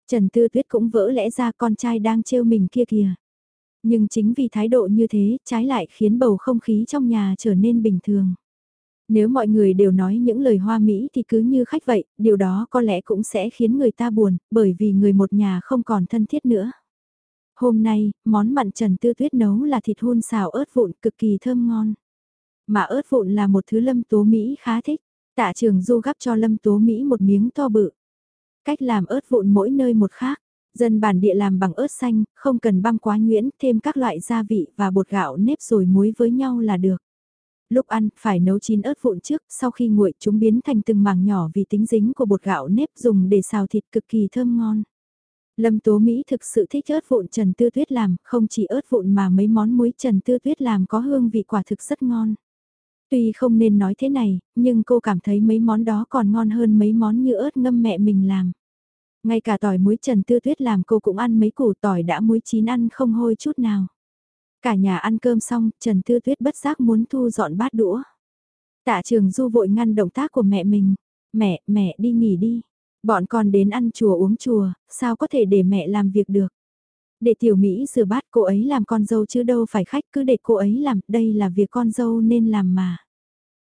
Trần Tư Tuyết cũng vỡ lẽ ra con trai đang trêu mình kia kìa. Nhưng chính vì thái độ như thế, trái lại khiến bầu không khí trong nhà trở nên bình thường. Nếu mọi người đều nói những lời hoa mỹ thì cứ như khách vậy, điều đó có lẽ cũng sẽ khiến người ta buồn, bởi vì người một nhà không còn thân thiết nữa. Hôm nay, món mặn Trần Tư Tuyết nấu là thịt hun xào ớt vụn cực kỳ thơm ngon. Mà ớt vụn là một thứ Lâm Tố Mỹ khá thích. Tạ trường du gắp cho Lâm Tố Mỹ một miếng to bự. Cách làm ớt vụn mỗi nơi một khác. Dân bản địa làm bằng ớt xanh, không cần băm quá nhuyễn, thêm các loại gia vị và bột gạo nếp rồi muối với nhau là được. Lúc ăn, phải nấu chín ớt vụn trước, sau khi nguội chúng biến thành từng mảng nhỏ vì tính dính của bột gạo nếp dùng để xào thịt cực kỳ thơm ngon. Lâm Tố Mỹ thực sự thích ớt vụn Trần Tư Tuyết làm, không chỉ ớt vụn mà mấy món muối Trần Tư Tuyết làm có hương vị quả thực rất ngon. Tuy không nên nói thế này, nhưng cô cảm thấy mấy món đó còn ngon hơn mấy món như ớt ngâm mẹ mình làm. Ngay cả tỏi muối Trần Tư Tuyết làm cô cũng ăn mấy củ tỏi đã muối chín ăn không hôi chút nào. Cả nhà ăn cơm xong, Trần Tư Tuyết bất giác muốn thu dọn bát đũa. Tạ trường du vội ngăn động tác của mẹ mình. Mẹ, mẹ đi nghỉ đi. Bọn con đến ăn chùa uống chùa, sao có thể để mẹ làm việc được. Để tiểu Mỹ rửa bát cô ấy làm con dâu chứ đâu phải khách cứ để cô ấy làm, đây là việc con dâu nên làm mà.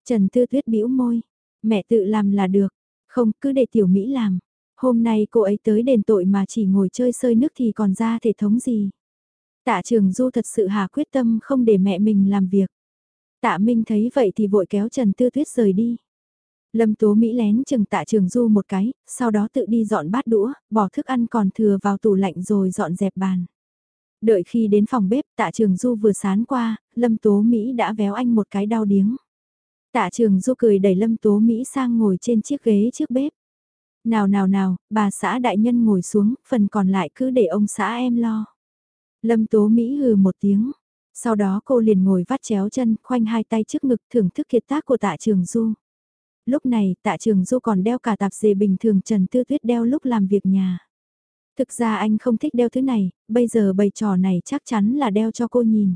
Trần Tư Tuyết bĩu môi, mẹ tự làm là được, không cứ để tiểu Mỹ làm. Hôm nay cô ấy tới đền tội mà chỉ ngồi chơi sơi nước thì còn ra thể thống gì. Tạ trường du thật sự hà quyết tâm không để mẹ mình làm việc. Tạ Minh thấy vậy thì vội kéo Trần Tư Tuyết rời đi. Lâm Tố Mỹ lén chừng tạ trường du một cái, sau đó tự đi dọn bát đũa, bỏ thức ăn còn thừa vào tủ lạnh rồi dọn dẹp bàn. Đợi khi đến phòng bếp tạ trường du vừa sán qua, Lâm Tố Mỹ đã véo anh một cái đau điếng. Tạ trường du cười đẩy Lâm Tố Mỹ sang ngồi trên chiếc ghế trước bếp. Nào nào nào, bà xã đại nhân ngồi xuống, phần còn lại cứ để ông xã em lo. Lâm Tố Mỹ hừ một tiếng. Sau đó cô liền ngồi vắt chéo chân, khoanh hai tay trước ngực thưởng thức kiệt tác của tạ trường du. Lúc này tạ trường du còn đeo cả tạp dề bình thường Trần Tư Tuyết đeo lúc làm việc nhà. Thực ra anh không thích đeo thứ này, bây giờ bày trò này chắc chắn là đeo cho cô nhìn.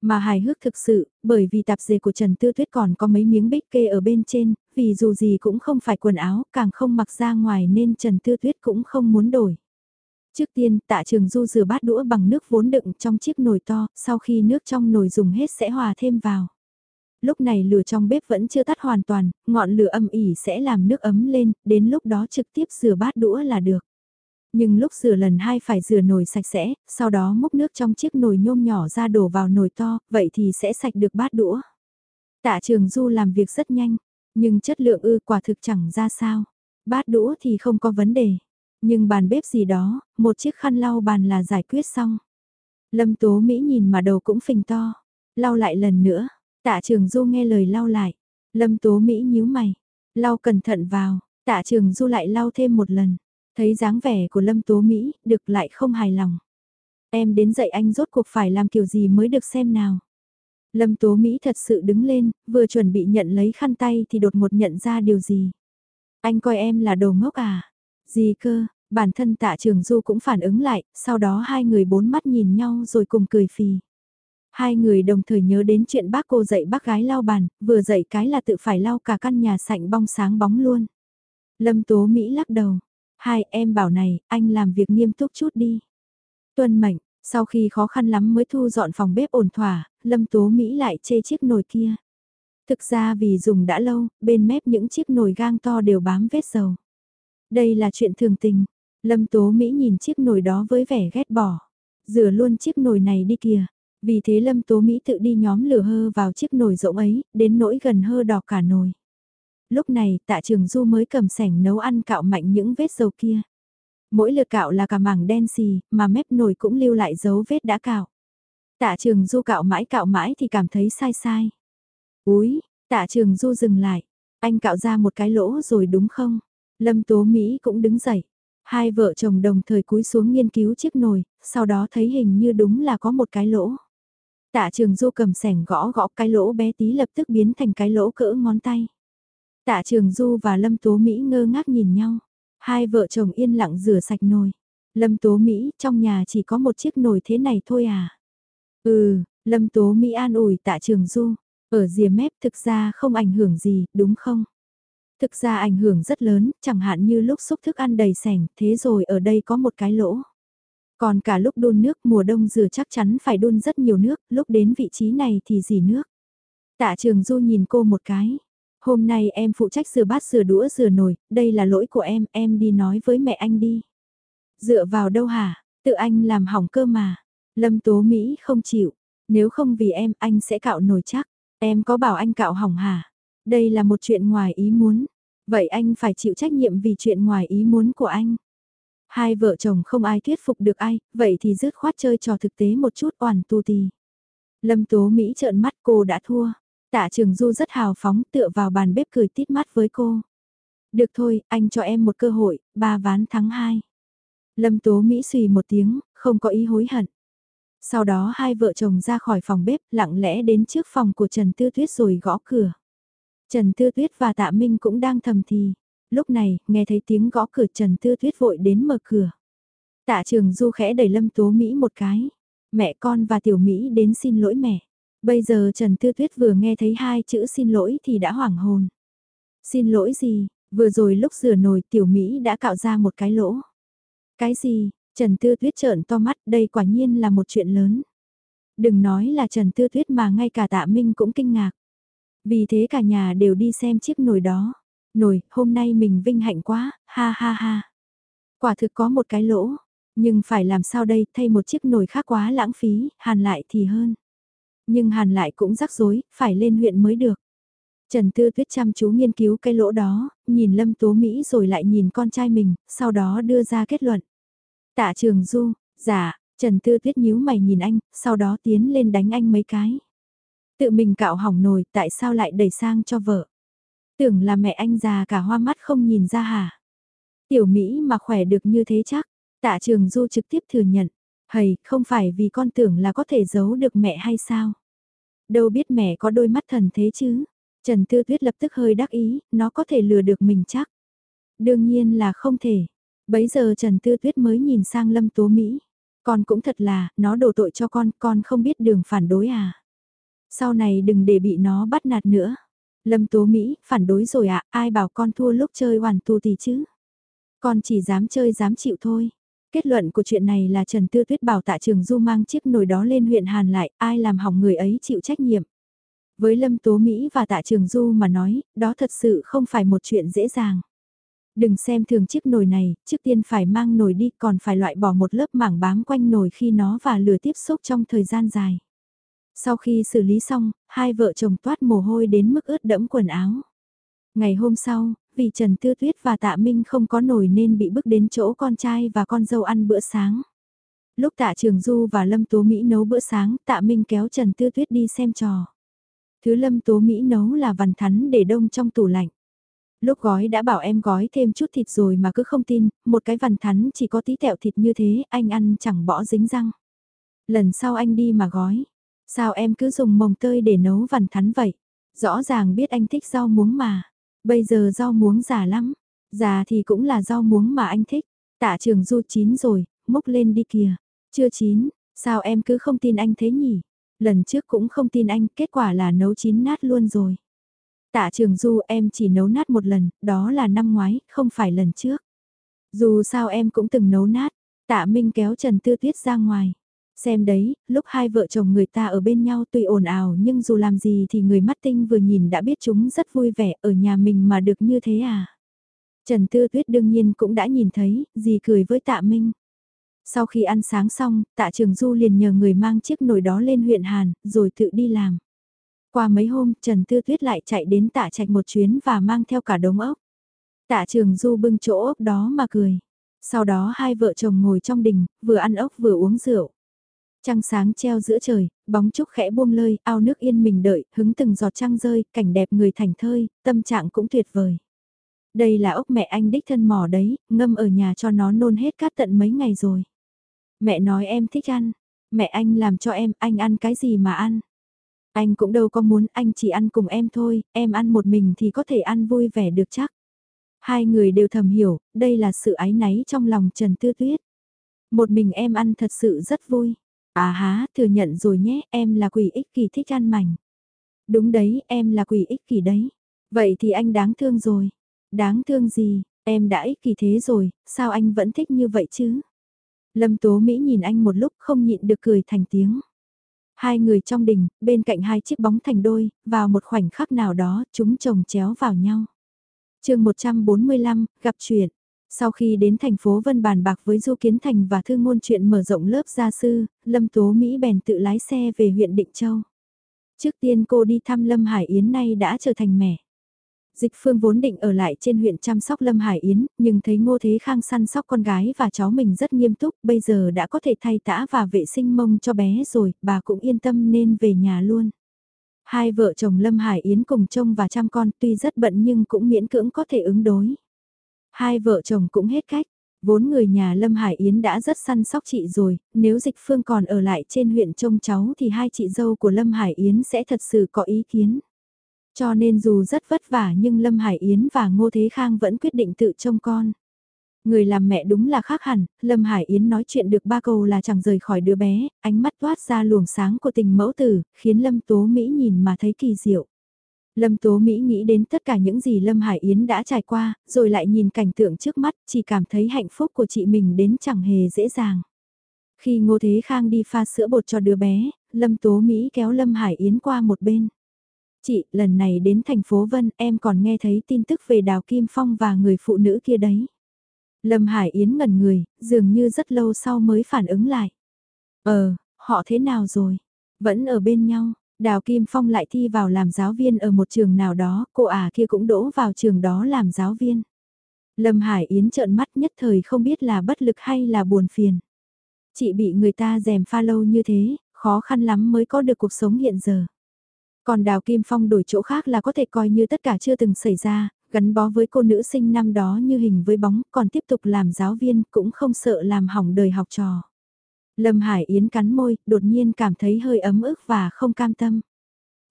Mà hài hước thực sự, bởi vì tạp dề của Trần Tư Tuyết còn có mấy miếng bích kê ở bên trên, vì dù gì cũng không phải quần áo, càng không mặc ra ngoài nên Trần Tư Tuyết cũng không muốn đổi. Trước tiên, tạ trường du rửa bát đũa bằng nước vốn đựng trong chiếc nồi to, sau khi nước trong nồi dùng hết sẽ hòa thêm vào. Lúc này lửa trong bếp vẫn chưa tắt hoàn toàn, ngọn lửa âm ỉ sẽ làm nước ấm lên, đến lúc đó trực tiếp rửa bát đũa là được. Nhưng lúc rửa lần hai phải rửa nồi sạch sẽ, sau đó múc nước trong chiếc nồi nhôm nhỏ ra đổ vào nồi to, vậy thì sẽ sạch được bát đũa. Tạ trường du làm việc rất nhanh, nhưng chất lượng ư quả thực chẳng ra sao. Bát đũa thì không có vấn đề. Nhưng bàn bếp gì đó, một chiếc khăn lau bàn là giải quyết xong. Lâm Tố Mỹ nhìn mà đầu cũng phình to. Lau lại lần nữa. Tạ Trường Du nghe lời lau lại. Lâm Tố Mỹ nhíu mày. Lau cẩn thận vào. Tạ Trường Du lại lau thêm một lần. Thấy dáng vẻ của Lâm Tố Mỹ, được lại không hài lòng. Em đến dạy anh rốt cuộc phải làm kiểu gì mới được xem nào. Lâm Tố Mỹ thật sự đứng lên, vừa chuẩn bị nhận lấy khăn tay thì đột ngột nhận ra điều gì. Anh coi em là đồ ngốc à? Gì cơ, bản thân tạ trường du cũng phản ứng lại, sau đó hai người bốn mắt nhìn nhau rồi cùng cười phì. Hai người đồng thời nhớ đến chuyện bác cô dạy bác gái lau bàn, vừa dạy cái là tự phải lau cả căn nhà sạnh bong sáng bóng luôn. Lâm Tố Mỹ lắc đầu. Hai em bảo này, anh làm việc nghiêm túc chút đi. Tuân mệnh, sau khi khó khăn lắm mới thu dọn phòng bếp ổn thỏa, Lâm Tố Mỹ lại chê chiếc nồi kia. Thực ra vì dùng đã lâu, bên mép những chiếc nồi gang to đều bám vết dầu. Đây là chuyện thường tình. Lâm Tố Mỹ nhìn chiếc nồi đó với vẻ ghét bỏ. Rửa luôn chiếc nồi này đi kìa. Vì thế Lâm Tố Mỹ tự đi nhóm lửa hơ vào chiếc nồi rỗng ấy, đến nỗi gần hơ đỏ cả nồi. Lúc này tạ trường du mới cầm sẻng nấu ăn cạo mạnh những vết dầu kia. Mỗi lượt cạo là cả mảng đen xì, mà mép nồi cũng lưu lại dấu vết đã cạo. Tạ trường du cạo mãi cạo mãi thì cảm thấy sai sai. Úi, tạ trường du dừng lại. Anh cạo ra một cái lỗ rồi đúng không? Lâm Tố Mỹ cũng đứng dậy. Hai vợ chồng đồng thời cúi xuống nghiên cứu chiếc nồi, sau đó thấy hình như đúng là có một cái lỗ. Tạ trường du cầm sẻng gõ gõ cái lỗ bé tí lập tức biến thành cái lỗ cỡ ngón tay. Tạ Trường Du và Lâm Tố Mỹ ngơ ngác nhìn nhau. Hai vợ chồng yên lặng rửa sạch nồi. Lâm Tố Mỹ trong nhà chỉ có một chiếc nồi thế này thôi à? Ừ, Lâm Tố Mỹ an ủi Tạ Trường Du. Ở rìa mép thực ra không ảnh hưởng gì, đúng không? Thực ra ảnh hưởng rất lớn, chẳng hạn như lúc xúc thức ăn đầy sẻng, thế rồi ở đây có một cái lỗ. Còn cả lúc đun nước mùa đông rửa chắc chắn phải đun rất nhiều nước, lúc đến vị trí này thì dì nước. Tạ trường du nhìn cô một cái. Hôm nay em phụ trách rửa bát rửa đũa rửa nồi, đây là lỗi của em, em đi nói với mẹ anh đi. Dựa vào đâu hả, tự anh làm hỏng cơ mà. Lâm Tố Mỹ không chịu, nếu không vì em anh sẽ cạo nồi chắc. Em có bảo anh cạo hỏng hả? Đây là một chuyện ngoài ý muốn. Vậy anh phải chịu trách nhiệm vì chuyện ngoài ý muốn của anh. Hai vợ chồng không ai thuyết phục được ai, vậy thì dứt khoát chơi trò thực tế một chút oản tu tì. Lâm Tố Mỹ trợn mắt cô đã thua. Tạ Trường Du rất hào phóng tựa vào bàn bếp cười tít mắt với cô. Được thôi, anh cho em một cơ hội, ba ván thắng hai. Lâm Tố Mỹ xùy một tiếng, không có ý hối hận. Sau đó hai vợ chồng ra khỏi phòng bếp lặng lẽ đến trước phòng của Trần Tư Tuyết rồi gõ cửa. Trần Tư Tuyết và Tạ Minh cũng đang thầm thì. Lúc này, nghe thấy tiếng gõ cửa Trần Tư Tuyết vội đến mở cửa. Tạ trường du khẽ đẩy Lâm Tố Mỹ một cái. Mẹ con và Tiểu Mỹ đến xin lỗi mẹ. Bây giờ Trần Tư Tuyết vừa nghe thấy hai chữ xin lỗi thì đã hoảng hồn. Xin lỗi gì, vừa rồi lúc rửa nồi Tiểu Mỹ đã cạo ra một cái lỗ. Cái gì, Trần Tư Tuyết trợn to mắt đây quả nhiên là một chuyện lớn. Đừng nói là Trần Tư Tuyết mà ngay cả tạ Minh cũng kinh ngạc. Vì thế cả nhà đều đi xem chiếc nồi đó. Nồi, hôm nay mình vinh hạnh quá, ha ha ha. Quả thực có một cái lỗ, nhưng phải làm sao đây, thay một chiếc nồi khác quá lãng phí, hàn lại thì hơn. Nhưng hàn lại cũng rắc rối, phải lên huyện mới được. Trần Tư Tuyết chăm chú nghiên cứu cái lỗ đó, nhìn Lâm Tố Mỹ rồi lại nhìn con trai mình, sau đó đưa ra kết luận. Tạ Trường Du, dạ, Trần Tư Tuyết nhíu mày nhìn anh, sau đó tiến lên đánh anh mấy cái. Tự mình cạo hỏng nồi, tại sao lại đẩy sang cho vợ? Tưởng là mẹ anh già cả hoa mắt không nhìn ra hả? Tiểu Mỹ mà khỏe được như thế chắc, tạ trường du trực tiếp thừa nhận. Hầy, không phải vì con tưởng là có thể giấu được mẹ hay sao? Đâu biết mẹ có đôi mắt thần thế chứ? Trần Tư Tuyết lập tức hơi đắc ý, nó có thể lừa được mình chắc. Đương nhiên là không thể. Bấy giờ Trần Tư Tuyết mới nhìn sang Lâm Tố Mỹ. Con cũng thật là, nó đổ tội cho con, con không biết đường phản đối à. Sau này đừng để bị nó bắt nạt nữa. Lâm Tố Mỹ, phản đối rồi ạ, à, ai bảo con thua lúc chơi hoàn tu thì chứ. Con chỉ dám chơi dám chịu thôi. Kết luận của chuyện này là Trần Tư Tuyết bảo tạ trường Du mang chiếc nồi đó lên huyện Hàn lại, ai làm hỏng người ấy chịu trách nhiệm. Với Lâm Tố Mỹ và tạ trường Du mà nói, đó thật sự không phải một chuyện dễ dàng. Đừng xem thường chiếc nồi này, trước tiên phải mang nồi đi còn phải loại bỏ một lớp mảng bám quanh nồi khi nó và lửa tiếp xúc trong thời gian dài. Sau khi xử lý xong, hai vợ chồng toát mồ hôi đến mức ướt đẫm quần áo. Ngày hôm sau, vì Trần Tư Tuyết và Tạ Minh không có nổi nên bị bước đến chỗ con trai và con dâu ăn bữa sáng. Lúc Tạ Trường Du và Lâm Tố Mỹ nấu bữa sáng, Tạ Minh kéo Trần Tư Tuyết đi xem trò. Thứ Lâm Tố Mỹ nấu là vằn thắn để đông trong tủ lạnh. Lúc gói đã bảo em gói thêm chút thịt rồi mà cứ không tin, một cái vằn thắn chỉ có tí tẹo thịt như thế, anh ăn chẳng bỏ dính răng. Lần sau anh đi mà gói, Sao em cứ dùng mồng tơi để nấu vằn thắn vậy? Rõ ràng biết anh thích rau muống mà. Bây giờ rau muống già lắm. Già thì cũng là rau muống mà anh thích. Tạ trường du chín rồi, múc lên đi kìa. Chưa chín, sao em cứ không tin anh thế nhỉ? Lần trước cũng không tin anh, kết quả là nấu chín nát luôn rồi. Tạ trường du em chỉ nấu nát một lần, đó là năm ngoái, không phải lần trước. Dù sao em cũng từng nấu nát, tạ Minh kéo Trần Tư Tuyết ra ngoài. Xem đấy, lúc hai vợ chồng người ta ở bên nhau tuy ồn ào nhưng dù làm gì thì người mắt tinh vừa nhìn đã biết chúng rất vui vẻ ở nhà mình mà được như thế à. Trần Tư Tuyết đương nhiên cũng đã nhìn thấy, dì cười với tạ Minh. Sau khi ăn sáng xong, tạ Trường Du liền nhờ người mang chiếc nồi đó lên huyện Hàn, rồi tự đi làm. Qua mấy hôm, Trần Tư Tuyết lại chạy đến tạ trạch một chuyến và mang theo cả đống ốc. Tạ Trường Du bưng chỗ ốc đó mà cười. Sau đó hai vợ chồng ngồi trong đình, vừa ăn ốc vừa uống rượu. Trăng sáng treo giữa trời, bóng trúc khẽ buông lơi, ao nước yên mình đợi, hứng từng giọt trăng rơi, cảnh đẹp người thành thơi, tâm trạng cũng tuyệt vời. Đây là ốc mẹ anh đích thân mò đấy, ngâm ở nhà cho nó nôn hết cát tận mấy ngày rồi. Mẹ nói em thích ăn, mẹ anh làm cho em, anh ăn cái gì mà ăn. Anh cũng đâu có muốn anh chỉ ăn cùng em thôi, em ăn một mình thì có thể ăn vui vẻ được chắc. Hai người đều thầm hiểu, đây là sự ái náy trong lòng Trần Tư Tuyết. Một mình em ăn thật sự rất vui. À há, thừa nhận rồi nhé, em là quỷ ích kỷ thích ăn mảnh. Đúng đấy, em là quỷ ích kỷ đấy. Vậy thì anh đáng thương rồi. Đáng thương gì, em đã ích kỷ thế rồi, sao anh vẫn thích như vậy chứ? Lâm Tố Mỹ nhìn anh một lúc không nhịn được cười thành tiếng. Hai người trong đình, bên cạnh hai chiếc bóng thành đôi, vào một khoảnh khắc nào đó, chúng chồng chéo vào nhau. chương 145, gặp chuyện. Sau khi đến thành phố Vân bàn bạc với Du Kiến Thành và Thư Ngôn chuyện mở rộng lớp gia sư, Lâm Tố Mỹ bèn tự lái xe về huyện Định Châu. Trước tiên cô đi thăm Lâm Hải Yến nay đã trở thành mẹ. Dịch phương vốn định ở lại trên huyện chăm sóc Lâm Hải Yến, nhưng thấy Ngô Thế Khang săn sóc con gái và cháu mình rất nghiêm túc, bây giờ đã có thể thay tã và vệ sinh mông cho bé rồi, bà cũng yên tâm nên về nhà luôn. Hai vợ chồng Lâm Hải Yến cùng trông và chăm con tuy rất bận nhưng cũng miễn cưỡng có thể ứng đối. Hai vợ chồng cũng hết cách, vốn người nhà Lâm Hải Yến đã rất săn sóc chị rồi, nếu dịch phương còn ở lại trên huyện trông cháu thì hai chị dâu của Lâm Hải Yến sẽ thật sự có ý kiến. Cho nên dù rất vất vả nhưng Lâm Hải Yến và Ngô Thế Khang vẫn quyết định tự trông con. Người làm mẹ đúng là khác hẳn, Lâm Hải Yến nói chuyện được ba câu là chẳng rời khỏi đứa bé, ánh mắt toát ra luồng sáng của tình mẫu tử, khiến Lâm Tố Mỹ nhìn mà thấy kỳ diệu. Lâm Tố Mỹ nghĩ đến tất cả những gì Lâm Hải Yến đã trải qua, rồi lại nhìn cảnh tượng trước mắt, chỉ cảm thấy hạnh phúc của chị mình đến chẳng hề dễ dàng. Khi Ngô Thế Khang đi pha sữa bột cho đứa bé, Lâm Tố Mỹ kéo Lâm Hải Yến qua một bên. Chị, lần này đến thành phố Vân em còn nghe thấy tin tức về Đào Kim Phong và người phụ nữ kia đấy. Lâm Hải Yến ngẩn người, dường như rất lâu sau mới phản ứng lại. Ờ, họ thế nào rồi? Vẫn ở bên nhau, Đào Kim Phong lại thi vào làm giáo viên ở một trường nào đó, cô ả à kia cũng đỗ vào trường đó làm giáo viên. Lâm Hải Yến trợn mắt nhất thời không biết là bất lực hay là buồn phiền. Chị bị người ta dèm pha lâu như thế, khó khăn lắm mới có được cuộc sống hiện giờ. Còn Đào Kim Phong đổi chỗ khác là có thể coi như tất cả chưa từng xảy ra, gắn bó với cô nữ sinh năm đó như hình với bóng, còn tiếp tục làm giáo viên cũng không sợ làm hỏng đời học trò. Lâm Hải Yến cắn môi, đột nhiên cảm thấy hơi ấm ức và không cam tâm.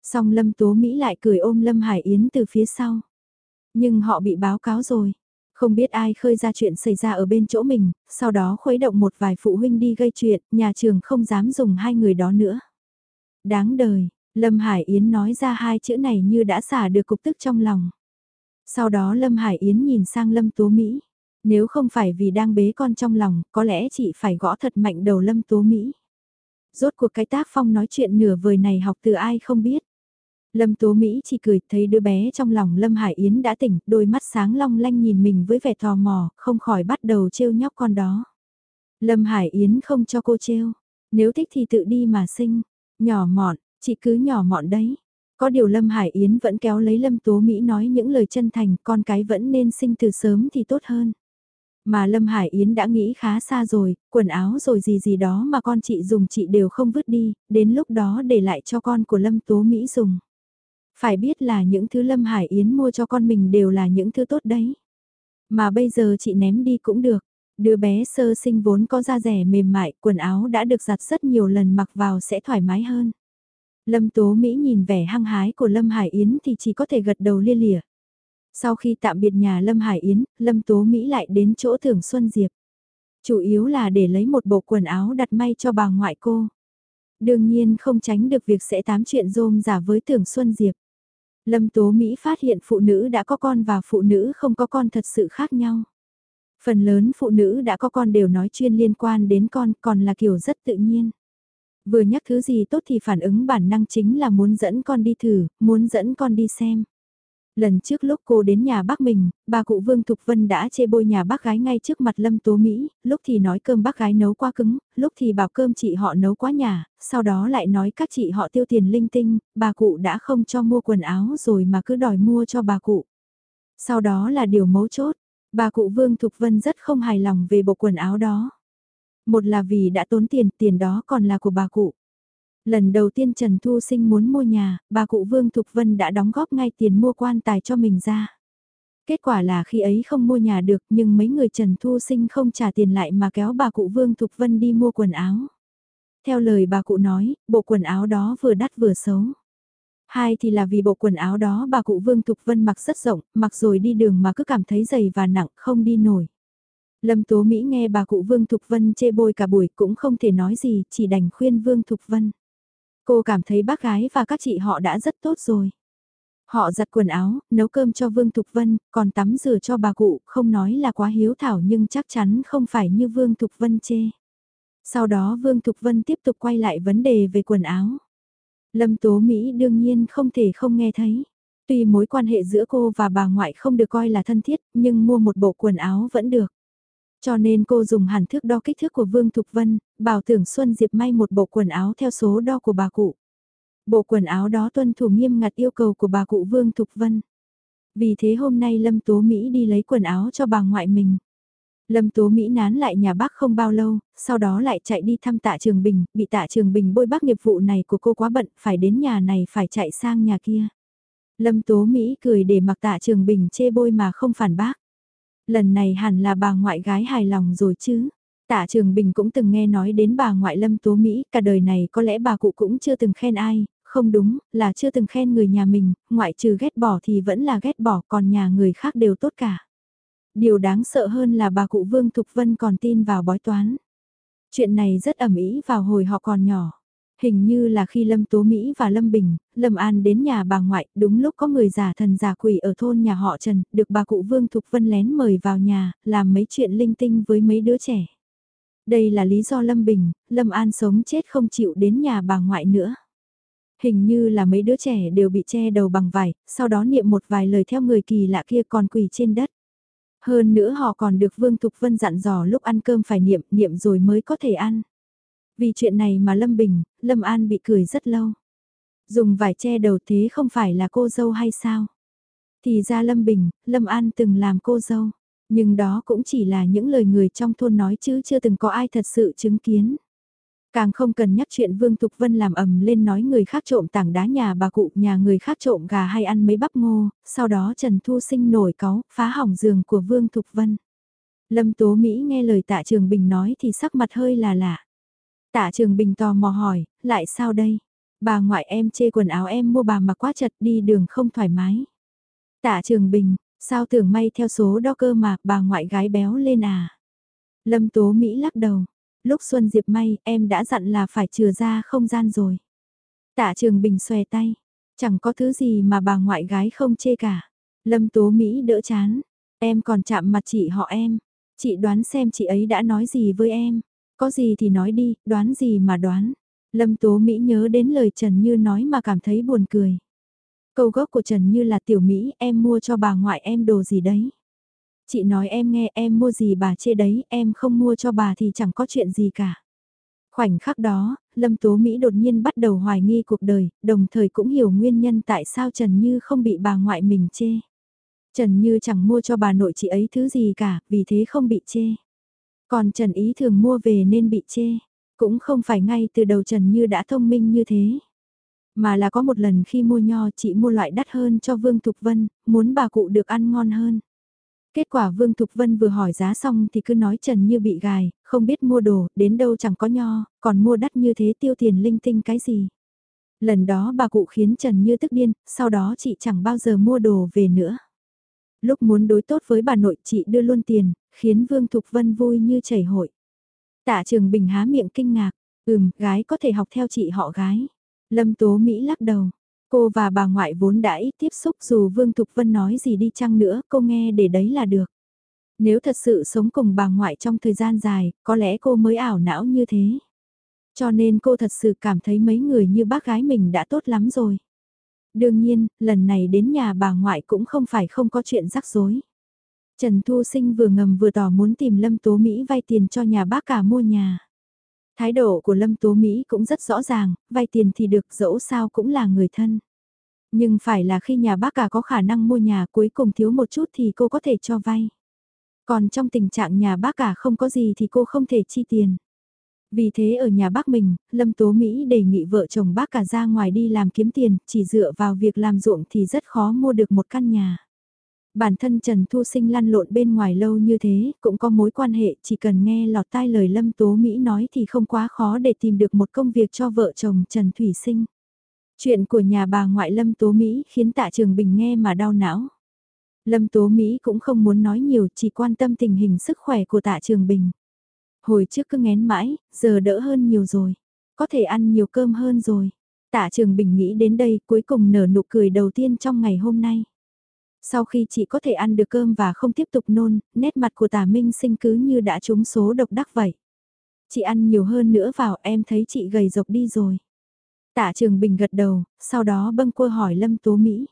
Song Lâm Tố Mỹ lại cười ôm Lâm Hải Yến từ phía sau. Nhưng họ bị báo cáo rồi. Không biết ai khơi ra chuyện xảy ra ở bên chỗ mình, sau đó khuấy động một vài phụ huynh đi gây chuyện, nhà trường không dám dùng hai người đó nữa. Đáng đời, Lâm Hải Yến nói ra hai chữ này như đã xả được cục tức trong lòng. Sau đó Lâm Hải Yến nhìn sang Lâm Tố Mỹ. Nếu không phải vì đang bế con trong lòng, có lẽ chị phải gõ thật mạnh đầu Lâm Tố Mỹ. Rốt cuộc cái tác phong nói chuyện nửa vời này học từ ai không biết. Lâm Tố Mỹ chỉ cười thấy đứa bé trong lòng Lâm Hải Yến đã tỉnh, đôi mắt sáng long lanh nhìn mình với vẻ tò mò, không khỏi bắt đầu trêu nhóc con đó. Lâm Hải Yến không cho cô trêu, nếu thích thì tự đi mà sinh, nhỏ mọn, chị cứ nhỏ mọn đấy. Có điều Lâm Hải Yến vẫn kéo lấy Lâm Tố Mỹ nói những lời chân thành, con cái vẫn nên sinh từ sớm thì tốt hơn. Mà Lâm Hải Yến đã nghĩ khá xa rồi, quần áo rồi gì gì đó mà con chị dùng chị đều không vứt đi, đến lúc đó để lại cho con của Lâm Tố Mỹ dùng. Phải biết là những thứ Lâm Hải Yến mua cho con mình đều là những thứ tốt đấy. Mà bây giờ chị ném đi cũng được. Đứa bé sơ sinh vốn có da rẻ mềm mại, quần áo đã được giặt rất nhiều lần mặc vào sẽ thoải mái hơn. Lâm Tố Mỹ nhìn vẻ hăng hái của Lâm Hải Yến thì chỉ có thể gật đầu lia lịa. Sau khi tạm biệt nhà Lâm Hải Yến, Lâm Tố Mỹ lại đến chỗ Thường Xuân Diệp. Chủ yếu là để lấy một bộ quần áo đặt may cho bà ngoại cô. Đương nhiên không tránh được việc sẽ tám chuyện rôm giả với Thường Xuân Diệp. Lâm Tố Mỹ phát hiện phụ nữ đã có con và phụ nữ không có con thật sự khác nhau. Phần lớn phụ nữ đã có con đều nói chuyên liên quan đến con còn là kiểu rất tự nhiên. Vừa nhắc thứ gì tốt thì phản ứng bản năng chính là muốn dẫn con đi thử, muốn dẫn con đi xem. Lần trước lúc cô đến nhà bác mình, bà cụ Vương Thục Vân đã chê bôi nhà bác gái ngay trước mặt Lâm Tố Mỹ, lúc thì nói cơm bác gái nấu quá cứng, lúc thì bảo cơm chị họ nấu quá nhả, sau đó lại nói các chị họ tiêu tiền linh tinh, bà cụ đã không cho mua quần áo rồi mà cứ đòi mua cho bà cụ. Sau đó là điều mấu chốt, bà cụ Vương Thục Vân rất không hài lòng về bộ quần áo đó. Một là vì đã tốn tiền, tiền đó còn là của bà cụ. Lần đầu tiên Trần Thu Sinh muốn mua nhà, bà cụ Vương Thục Vân đã đóng góp ngay tiền mua quan tài cho mình ra. Kết quả là khi ấy không mua nhà được nhưng mấy người Trần Thu Sinh không trả tiền lại mà kéo bà cụ Vương Thục Vân đi mua quần áo. Theo lời bà cụ nói, bộ quần áo đó vừa đắt vừa xấu. Hai thì là vì bộ quần áo đó bà cụ Vương Thục Vân mặc rất rộng, mặc rồi đi đường mà cứ cảm thấy dày và nặng, không đi nổi. Lâm Tố Mỹ nghe bà cụ Vương Thục Vân chê bôi cả buổi cũng không thể nói gì, chỉ đành khuyên Vương Thục Vân. Cô cảm thấy bác gái và các chị họ đã rất tốt rồi. Họ giặt quần áo, nấu cơm cho Vương Thục Vân, còn tắm rửa cho bà cụ, không nói là quá hiếu thảo nhưng chắc chắn không phải như Vương Thục Vân chê. Sau đó Vương Thục Vân tiếp tục quay lại vấn đề về quần áo. Lâm Tố Mỹ đương nhiên không thể không nghe thấy. Tuy mối quan hệ giữa cô và bà ngoại không được coi là thân thiết, nhưng mua một bộ quần áo vẫn được. Cho nên cô dùng hàn thước đo kích thước của Vương Thục Vân, bảo tưởng Xuân Diệp may một bộ quần áo theo số đo của bà cụ. Bộ quần áo đó tuân thủ nghiêm ngặt yêu cầu của bà cụ Vương Thục Vân. Vì thế hôm nay Lâm Tố Mỹ đi lấy quần áo cho bà ngoại mình. Lâm Tố Mỹ nán lại nhà bác không bao lâu, sau đó lại chạy đi thăm tạ Trường Bình, bị tạ Trường Bình bôi bác nghiệp vụ này của cô quá bận, phải đến nhà này phải chạy sang nhà kia. Lâm Tố Mỹ cười để mặc tạ Trường Bình chê bôi mà không phản bác. Lần này hẳn là bà ngoại gái hài lòng rồi chứ. Tạ Trường Bình cũng từng nghe nói đến bà ngoại Lâm Tố Mỹ, cả đời này có lẽ bà cụ cũng chưa từng khen ai, không đúng, là chưa từng khen người nhà mình, ngoại trừ ghét bỏ thì vẫn là ghét bỏ, còn nhà người khác đều tốt cả. Điều đáng sợ hơn là bà cụ Vương Thục Vân còn tin vào bói toán. Chuyện này rất ẩm ý vào hồi họ còn nhỏ. Hình như là khi Lâm Tố Mỹ và Lâm Bình, Lâm An đến nhà bà ngoại, đúng lúc có người giả thần giả quỷ ở thôn nhà họ Trần, được bà cụ Vương Thục Vân lén mời vào nhà, làm mấy chuyện linh tinh với mấy đứa trẻ. Đây là lý do Lâm Bình, Lâm An sống chết không chịu đến nhà bà ngoại nữa. Hình như là mấy đứa trẻ đều bị che đầu bằng vải, sau đó niệm một vài lời theo người kỳ lạ kia còn quỳ trên đất. Hơn nữa họ còn được Vương Thục Vân dặn dò lúc ăn cơm phải niệm, niệm rồi mới có thể ăn. Vì chuyện này mà Lâm Bình, Lâm An bị cười rất lâu. Dùng vải che đầu thế không phải là cô dâu hay sao? Thì ra Lâm Bình, Lâm An từng làm cô dâu. Nhưng đó cũng chỉ là những lời người trong thôn nói chứ chưa từng có ai thật sự chứng kiến. Càng không cần nhắc chuyện Vương Thục Vân làm ầm lên nói người khác trộm tảng đá nhà bà cụ, nhà người khác trộm gà hay ăn mấy bắp ngô, sau đó Trần Thu Sinh nổi cáu, phá hỏng giường của Vương Thục Vân. Lâm Tố Mỹ nghe lời tạ Trường Bình nói thì sắc mặt hơi là lạ. Tạ Trường Bình tò mò hỏi, lại sao đây? Bà ngoại em chê quần áo em mua bà mặc quá chật đi đường không thoải mái. Tạ Trường Bình, sao tưởng may theo số đo cơ mà bà ngoại gái béo lên à? Lâm Tố Mỹ lắc đầu, lúc Xuân Diệp may em đã dặn là phải trừ ra không gian rồi. Tạ Trường Bình xòe tay, chẳng có thứ gì mà bà ngoại gái không chê cả. Lâm Tố Mỹ đỡ chán, em còn chạm mặt chị họ em, chị đoán xem chị ấy đã nói gì với em. Có gì thì nói đi, đoán gì mà đoán. Lâm Tố Mỹ nhớ đến lời Trần Như nói mà cảm thấy buồn cười. Câu gốc của Trần Như là tiểu Mỹ em mua cho bà ngoại em đồ gì đấy. Chị nói em nghe em mua gì bà chê đấy, em không mua cho bà thì chẳng có chuyện gì cả. Khoảnh khắc đó, Lâm Tố Mỹ đột nhiên bắt đầu hoài nghi cuộc đời, đồng thời cũng hiểu nguyên nhân tại sao Trần Như không bị bà ngoại mình chê. Trần Như chẳng mua cho bà nội chị ấy thứ gì cả, vì thế không bị chê. Còn Trần Ý thường mua về nên bị chê. Cũng không phải ngay từ đầu Trần Như đã thông minh như thế. Mà là có một lần khi mua nho chị mua loại đắt hơn cho Vương Thục Vân, muốn bà cụ được ăn ngon hơn. Kết quả Vương Thục Vân vừa hỏi giá xong thì cứ nói Trần Như bị gài, không biết mua đồ, đến đâu chẳng có nho, còn mua đắt như thế tiêu tiền linh tinh cái gì. Lần đó bà cụ khiến Trần Như tức điên, sau đó chị chẳng bao giờ mua đồ về nữa. Lúc muốn đối tốt với bà nội chị đưa luôn tiền, khiến Vương Thục Vân vui như chảy hội. Tạ Trường Bình há miệng kinh ngạc, ừm, gái có thể học theo chị họ gái. Lâm Tố Mỹ lắc đầu, cô và bà ngoại vốn đã ít tiếp xúc dù Vương Thục Vân nói gì đi chăng nữa cô nghe để đấy là được. Nếu thật sự sống cùng bà ngoại trong thời gian dài, có lẽ cô mới ảo não như thế. Cho nên cô thật sự cảm thấy mấy người như bác gái mình đã tốt lắm rồi. Đương nhiên, lần này đến nhà bà ngoại cũng không phải không có chuyện rắc rối. Trần Thu Sinh vừa ngầm vừa tỏ muốn tìm Lâm Tố Mỹ vay tiền cho nhà bác cả mua nhà. Thái độ của Lâm Tố Mỹ cũng rất rõ ràng, vay tiền thì được dẫu sao cũng là người thân. Nhưng phải là khi nhà bác cả có khả năng mua nhà cuối cùng thiếu một chút thì cô có thể cho vay. Còn trong tình trạng nhà bác cả không có gì thì cô không thể chi tiền. Vì thế ở nhà bác mình, Lâm Tố Mỹ đề nghị vợ chồng bác cả ra ngoài đi làm kiếm tiền, chỉ dựa vào việc làm ruộng thì rất khó mua được một căn nhà. Bản thân Trần Thu Sinh lăn lộn bên ngoài lâu như thế, cũng có mối quan hệ, chỉ cần nghe lọt tai lời Lâm Tố Mỹ nói thì không quá khó để tìm được một công việc cho vợ chồng Trần Thủy Sinh. Chuyện của nhà bà ngoại Lâm Tố Mỹ khiến tạ trường bình nghe mà đau não. Lâm Tố Mỹ cũng không muốn nói nhiều chỉ quan tâm tình hình sức khỏe của tạ trường bình. Hồi trước cứ ngén mãi, giờ đỡ hơn nhiều rồi. Có thể ăn nhiều cơm hơn rồi. Tạ trường bình nghĩ đến đây cuối cùng nở nụ cười đầu tiên trong ngày hôm nay. Sau khi chị có thể ăn được cơm và không tiếp tục nôn, nét mặt của tả minh sinh cứ như đã trúng số độc đắc vậy. Chị ăn nhiều hơn nữa vào em thấy chị gầy rộc đi rồi. Tạ Trường Bình gật đầu, sau đó bâng quơ hỏi Lâm Tố Mỹ.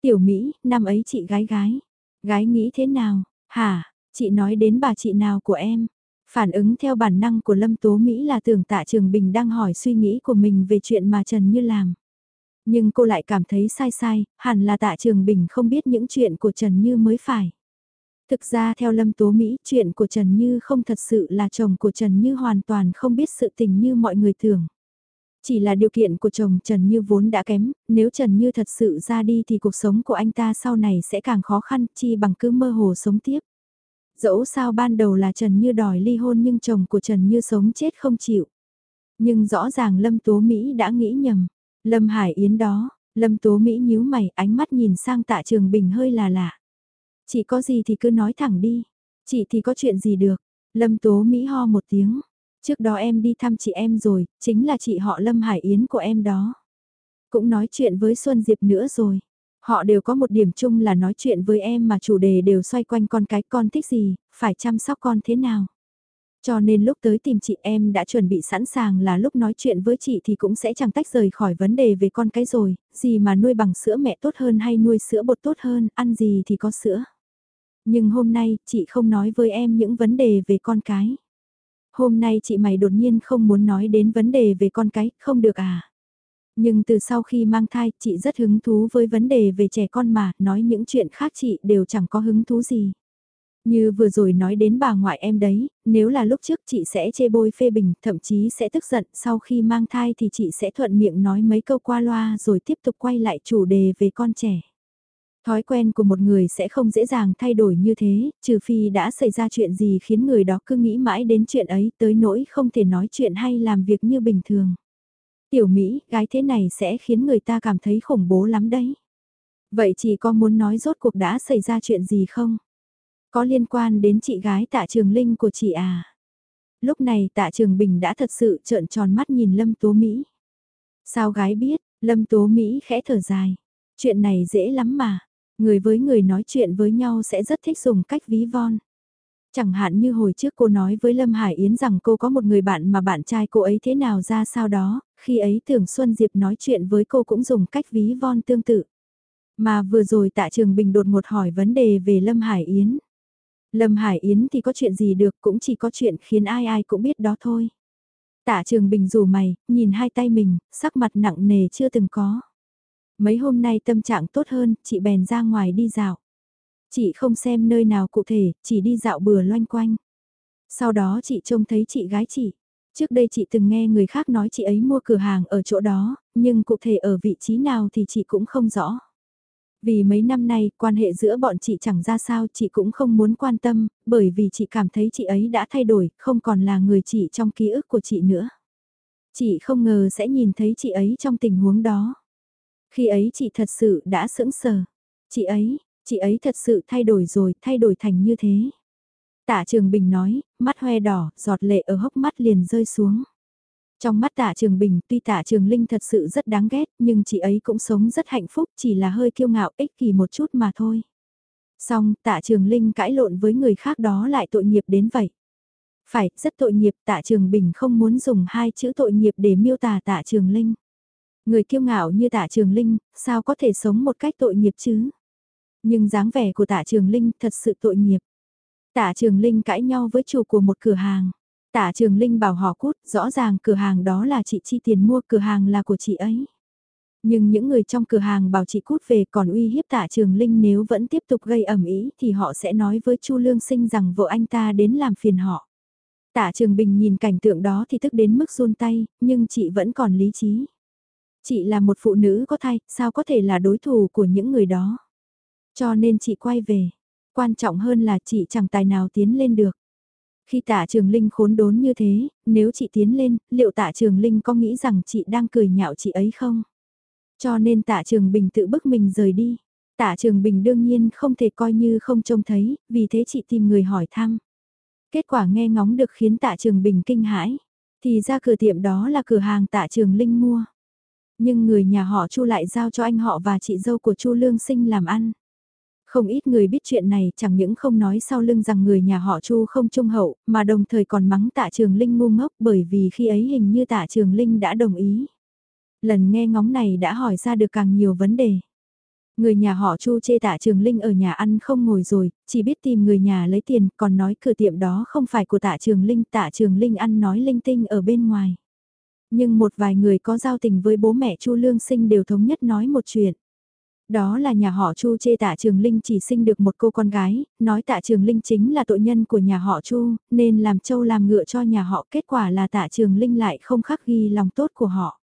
Tiểu Mỹ, năm ấy chị gái gái. Gái nghĩ thế nào? Hả, chị nói đến bà chị nào của em? Phản ứng theo bản năng của Lâm Tố Mỹ là tưởng Tạ Trường Bình đang hỏi suy nghĩ của mình về chuyện mà Trần Như làm. Nhưng cô lại cảm thấy sai sai, hẳn là Tạ Trường Bình không biết những chuyện của Trần Như mới phải. Thực ra theo Lâm Tố Mỹ, chuyện của Trần Như không thật sự là chồng của Trần Như hoàn toàn không biết sự tình như mọi người tưởng. Chỉ là điều kiện của chồng Trần Như vốn đã kém, nếu Trần Như thật sự ra đi thì cuộc sống của anh ta sau này sẽ càng khó khăn chi bằng cứ mơ hồ sống tiếp. Dẫu sao ban đầu là Trần Như đòi ly hôn nhưng chồng của Trần Như sống chết không chịu. Nhưng rõ ràng Lâm Tố Mỹ đã nghĩ nhầm. Lâm Hải Yến đó, Lâm Tố Mỹ nhíu mày ánh mắt nhìn sang tạ trường bình hơi là lạ. Chị có gì thì cứ nói thẳng đi. Chị thì có chuyện gì được. Lâm Tố Mỹ ho một tiếng. Trước đó em đi thăm chị em rồi, chính là chị họ Lâm Hải Yến của em đó. Cũng nói chuyện với Xuân Diệp nữa rồi. Họ đều có một điểm chung là nói chuyện với em mà chủ đề đều xoay quanh con cái con thích gì, phải chăm sóc con thế nào. Cho nên lúc tới tìm chị em đã chuẩn bị sẵn sàng là lúc nói chuyện với chị thì cũng sẽ chẳng tách rời khỏi vấn đề về con cái rồi, gì mà nuôi bằng sữa mẹ tốt hơn hay nuôi sữa bột tốt hơn, ăn gì thì có sữa. Nhưng hôm nay chị không nói với em những vấn đề về con cái. Hôm nay chị mày đột nhiên không muốn nói đến vấn đề về con cái, không được à? Nhưng từ sau khi mang thai, chị rất hứng thú với vấn đề về trẻ con mà, nói những chuyện khác chị đều chẳng có hứng thú gì. Như vừa rồi nói đến bà ngoại em đấy, nếu là lúc trước chị sẽ chê bôi phê bình, thậm chí sẽ tức giận, sau khi mang thai thì chị sẽ thuận miệng nói mấy câu qua loa rồi tiếp tục quay lại chủ đề về con trẻ. Thói quen của một người sẽ không dễ dàng thay đổi như thế, trừ phi đã xảy ra chuyện gì khiến người đó cứ nghĩ mãi đến chuyện ấy tới nỗi không thể nói chuyện hay làm việc như bình thường. Tiểu Mỹ, gái thế này sẽ khiến người ta cảm thấy khủng bố lắm đấy. Vậy chị có muốn nói rốt cuộc đã xảy ra chuyện gì không? Có liên quan đến chị gái tạ trường linh của chị à? Lúc này tạ trường bình đã thật sự trợn tròn mắt nhìn Lâm Tố Mỹ. Sao gái biết, Lâm Tố Mỹ khẽ thở dài. Chuyện này dễ lắm mà. Người với người nói chuyện với nhau sẽ rất thích dùng cách ví von. Chẳng hạn như hồi trước cô nói với Lâm Hải Yến rằng cô có một người bạn mà bạn trai cô ấy thế nào ra sao đó, khi ấy tưởng Xuân Diệp nói chuyện với cô cũng dùng cách ví von tương tự. Mà vừa rồi tạ trường bình đột một hỏi vấn đề về Lâm Hải Yến. Lâm Hải Yến thì có chuyện gì được cũng chỉ có chuyện khiến ai ai cũng biết đó thôi. Tạ trường bình rủ mày, nhìn hai tay mình, sắc mặt nặng nề chưa từng có. Mấy hôm nay tâm trạng tốt hơn, chị bèn ra ngoài đi dạo. Chị không xem nơi nào cụ thể, chỉ đi dạo bừa loanh quanh. Sau đó chị trông thấy chị gái chị. Trước đây chị từng nghe người khác nói chị ấy mua cửa hàng ở chỗ đó, nhưng cụ thể ở vị trí nào thì chị cũng không rõ. Vì mấy năm nay quan hệ giữa bọn chị chẳng ra sao chị cũng không muốn quan tâm, bởi vì chị cảm thấy chị ấy đã thay đổi, không còn là người chị trong ký ức của chị nữa. Chị không ngờ sẽ nhìn thấy chị ấy trong tình huống đó. Khi ấy chị thật sự đã sững sờ. Chị ấy, chị ấy thật sự thay đổi rồi, thay đổi thành như thế. Tạ Trường Bình nói, mắt hoe đỏ, giọt lệ ở hốc mắt liền rơi xuống. Trong mắt tạ Trường Bình, tuy tạ Trường Linh thật sự rất đáng ghét, nhưng chị ấy cũng sống rất hạnh phúc, chỉ là hơi kiêu ngạo ích kỷ một chút mà thôi. Xong, tạ Trường Linh cãi lộn với người khác đó lại tội nghiệp đến vậy. Phải, rất tội nghiệp, tạ Trường Bình không muốn dùng hai chữ tội nghiệp để miêu tả tạ Trường Linh. Người kiêu ngạo như tạ Trường Linh, sao có thể sống một cách tội nghiệp chứ? Nhưng dáng vẻ của tạ Trường Linh thật sự tội nghiệp. Tạ Trường Linh cãi nhau với chủ của một cửa hàng. Tạ Trường Linh bảo họ cút, rõ ràng cửa hàng đó là chị chi tiền mua, cửa hàng là của chị ấy. Nhưng những người trong cửa hàng bảo chị cút về còn uy hiếp Tạ Trường Linh nếu vẫn tiếp tục gây ẩm ý thì họ sẽ nói với Chu Lương Sinh rằng vợ anh ta đến làm phiền họ. Tạ Trường Bình nhìn cảnh tượng đó thì tức đến mức run tay, nhưng chị vẫn còn lý trí. Chị là một phụ nữ có thai, sao có thể là đối thủ của những người đó. Cho nên chị quay về. Quan trọng hơn là chị chẳng tài nào tiến lên được. Khi tạ trường Linh khốn đốn như thế, nếu chị tiến lên, liệu tạ trường Linh có nghĩ rằng chị đang cười nhạo chị ấy không? Cho nên tạ trường bình tự bức mình rời đi. Tạ trường bình đương nhiên không thể coi như không trông thấy, vì thế chị tìm người hỏi thăm. Kết quả nghe ngóng được khiến tạ trường bình kinh hãi. Thì ra cửa tiệm đó là cửa hàng tạ trường Linh mua. Nhưng người nhà họ Chu lại giao cho anh họ và chị dâu của Chu Lương Sinh làm ăn. Không ít người biết chuyện này chẳng những không nói sau lưng rằng người nhà họ Chu không trung hậu, mà đồng thời còn mắng tạ trường Linh ngu ngốc bởi vì khi ấy hình như tạ trường Linh đã đồng ý. Lần nghe ngóng này đã hỏi ra được càng nhiều vấn đề. Người nhà họ Chu chê tạ trường Linh ở nhà ăn không ngồi rồi, chỉ biết tìm người nhà lấy tiền, còn nói cửa tiệm đó không phải của tạ trường Linh, tạ trường Linh ăn nói linh tinh ở bên ngoài. Nhưng một vài người có giao tình với bố mẹ Chu Lương Sinh đều thống nhất nói một chuyện. Đó là nhà họ Chu chê tạ trường Linh chỉ sinh được một cô con gái, nói tạ trường Linh chính là tội nhân của nhà họ Chu, nên làm châu làm ngựa cho nhà họ kết quả là tạ trường Linh lại không khắc ghi lòng tốt của họ.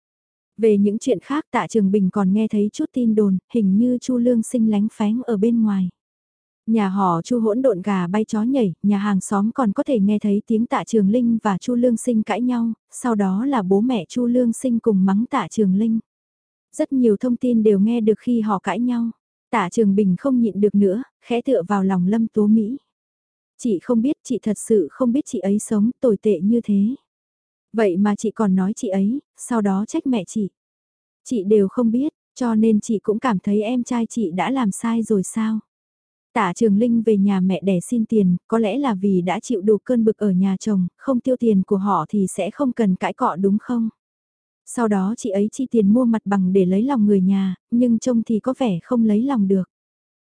Về những chuyện khác tạ trường Bình còn nghe thấy chút tin đồn, hình như Chu Lương sinh lánh phén ở bên ngoài. Nhà họ Chu hỗn độn gà bay chó nhảy, nhà hàng xóm còn có thể nghe thấy tiếng Tạ Trường Linh và Chu Lương Sinh cãi nhau, sau đó là bố mẹ Chu Lương Sinh cùng mắng Tạ Trường Linh. Rất nhiều thông tin đều nghe được khi họ cãi nhau. Tạ Trường Bình không nhịn được nữa, khẽ tựa vào lòng Lâm Tố Mỹ. Chị không biết, chị thật sự không biết chị ấy sống tồi tệ như thế. Vậy mà chị còn nói chị ấy, sau đó trách mẹ chị. Chị đều không biết, cho nên chị cũng cảm thấy em trai chị đã làm sai rồi sao? Tạ Trường Linh về nhà mẹ đẻ xin tiền, có lẽ là vì đã chịu đủ cơn bực ở nhà chồng, không tiêu tiền của họ thì sẽ không cần cãi cọ đúng không? Sau đó chị ấy chi tiền mua mặt bằng để lấy lòng người nhà, nhưng trông thì có vẻ không lấy lòng được.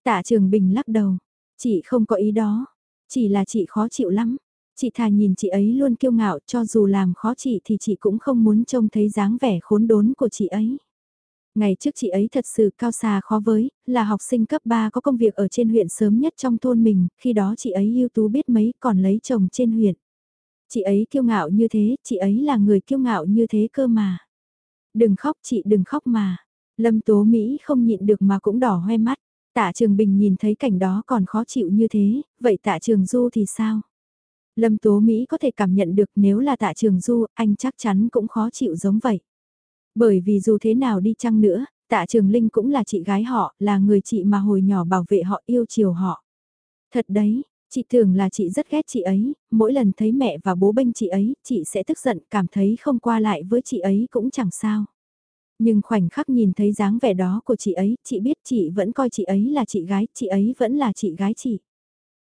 Tạ Trường Bình lắc đầu, chị không có ý đó, chỉ là chị khó chịu lắm. Chị thà nhìn chị ấy luôn kiêu ngạo cho dù làm khó chị thì chị cũng không muốn trông thấy dáng vẻ khốn đốn của chị ấy. Ngày trước chị ấy thật sự cao xa khó với, là học sinh cấp 3 có công việc ở trên huyện sớm nhất trong thôn mình, khi đó chị ấy ưu tú biết mấy còn lấy chồng trên huyện. Chị ấy kiêu ngạo như thế, chị ấy là người kiêu ngạo như thế cơ mà. Đừng khóc chị đừng khóc mà. Lâm Tố Mỹ không nhịn được mà cũng đỏ hoe mắt. Tạ Trường Bình nhìn thấy cảnh đó còn khó chịu như thế, vậy Tạ Trường Du thì sao? Lâm Tố Mỹ có thể cảm nhận được nếu là Tạ Trường Du, anh chắc chắn cũng khó chịu giống vậy. Bởi vì dù thế nào đi chăng nữa, tạ trường Linh cũng là chị gái họ, là người chị mà hồi nhỏ bảo vệ họ yêu chiều họ. Thật đấy, chị thường là chị rất ghét chị ấy, mỗi lần thấy mẹ và bố bênh chị ấy, chị sẽ tức giận cảm thấy không qua lại với chị ấy cũng chẳng sao. Nhưng khoảnh khắc nhìn thấy dáng vẻ đó của chị ấy, chị biết chị vẫn coi chị ấy là chị gái, chị ấy vẫn là chị gái chị.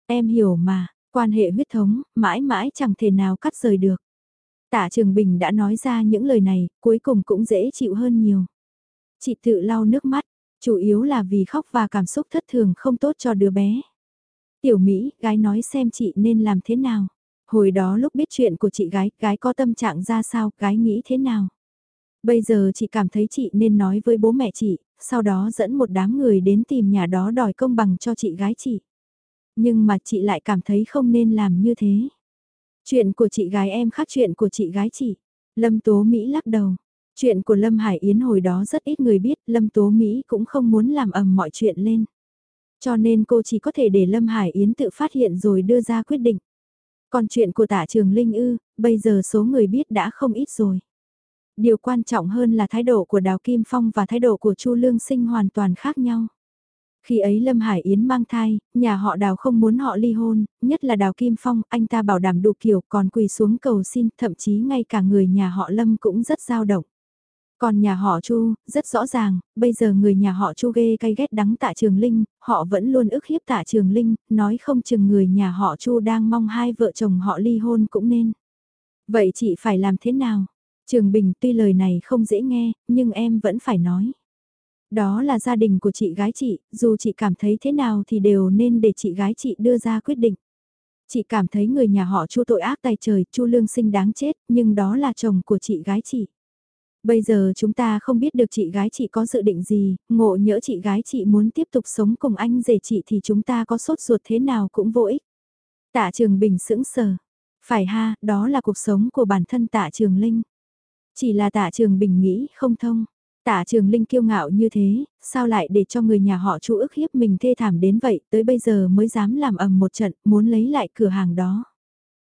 Em hiểu mà, quan hệ huyết thống, mãi mãi chẳng thể nào cắt rời được. Tạ Trường Bình đã nói ra những lời này, cuối cùng cũng dễ chịu hơn nhiều. Chị tự lau nước mắt, chủ yếu là vì khóc và cảm xúc thất thường không tốt cho đứa bé. Tiểu Mỹ, gái nói xem chị nên làm thế nào. Hồi đó lúc biết chuyện của chị gái, gái có tâm trạng ra sao, gái nghĩ thế nào. Bây giờ chị cảm thấy chị nên nói với bố mẹ chị, sau đó dẫn một đám người đến tìm nhà đó đòi công bằng cho chị gái chị. Nhưng mà chị lại cảm thấy không nên làm như thế. Chuyện của chị gái em khác chuyện của chị gái chị. Lâm Tố Mỹ lắc đầu. Chuyện của Lâm Hải Yến hồi đó rất ít người biết, Lâm Tố Mỹ cũng không muốn làm ầm mọi chuyện lên. Cho nên cô chỉ có thể để Lâm Hải Yến tự phát hiện rồi đưa ra quyết định. Còn chuyện của tả trường Linh ư, bây giờ số người biết đã không ít rồi. Điều quan trọng hơn là thái độ của Đào Kim Phong và thái độ của Chu Lương Sinh hoàn toàn khác nhau. Khi ấy Lâm Hải Yến mang thai, nhà họ đào không muốn họ ly hôn, nhất là đào Kim Phong, anh ta bảo đảm đủ kiểu còn quỳ xuống cầu xin, thậm chí ngay cả người nhà họ Lâm cũng rất dao động. Còn nhà họ Chu, rất rõ ràng, bây giờ người nhà họ Chu ghê cay ghét đắng tạ Trường Linh, họ vẫn luôn ức hiếp tạ Trường Linh, nói không chừng người nhà họ Chu đang mong hai vợ chồng họ ly hôn cũng nên. Vậy chị phải làm thế nào? Trường Bình tuy lời này không dễ nghe, nhưng em vẫn phải nói. Đó là gia đình của chị gái chị, dù chị cảm thấy thế nào thì đều nên để chị gái chị đưa ra quyết định. Chị cảm thấy người nhà họ Chu tội ác tay trời, Chu Lương Sinh đáng chết, nhưng đó là chồng của chị gái chị. Bây giờ chúng ta không biết được chị gái chị có dự định gì, ngộ nhỡ chị gái chị muốn tiếp tục sống cùng anh rể chị thì chúng ta có sốt ruột thế nào cũng vô ích. Tạ Trường Bình sững sờ. Phải ha, đó là cuộc sống của bản thân Tạ Trường Linh. Chỉ là Tạ Trường Bình nghĩ không thông. Tạ Trường Linh kiêu ngạo như thế, sao lại để cho người nhà họ Chu ức hiếp mình thê thảm đến vậy, tới bây giờ mới dám làm ầm một trận, muốn lấy lại cửa hàng đó.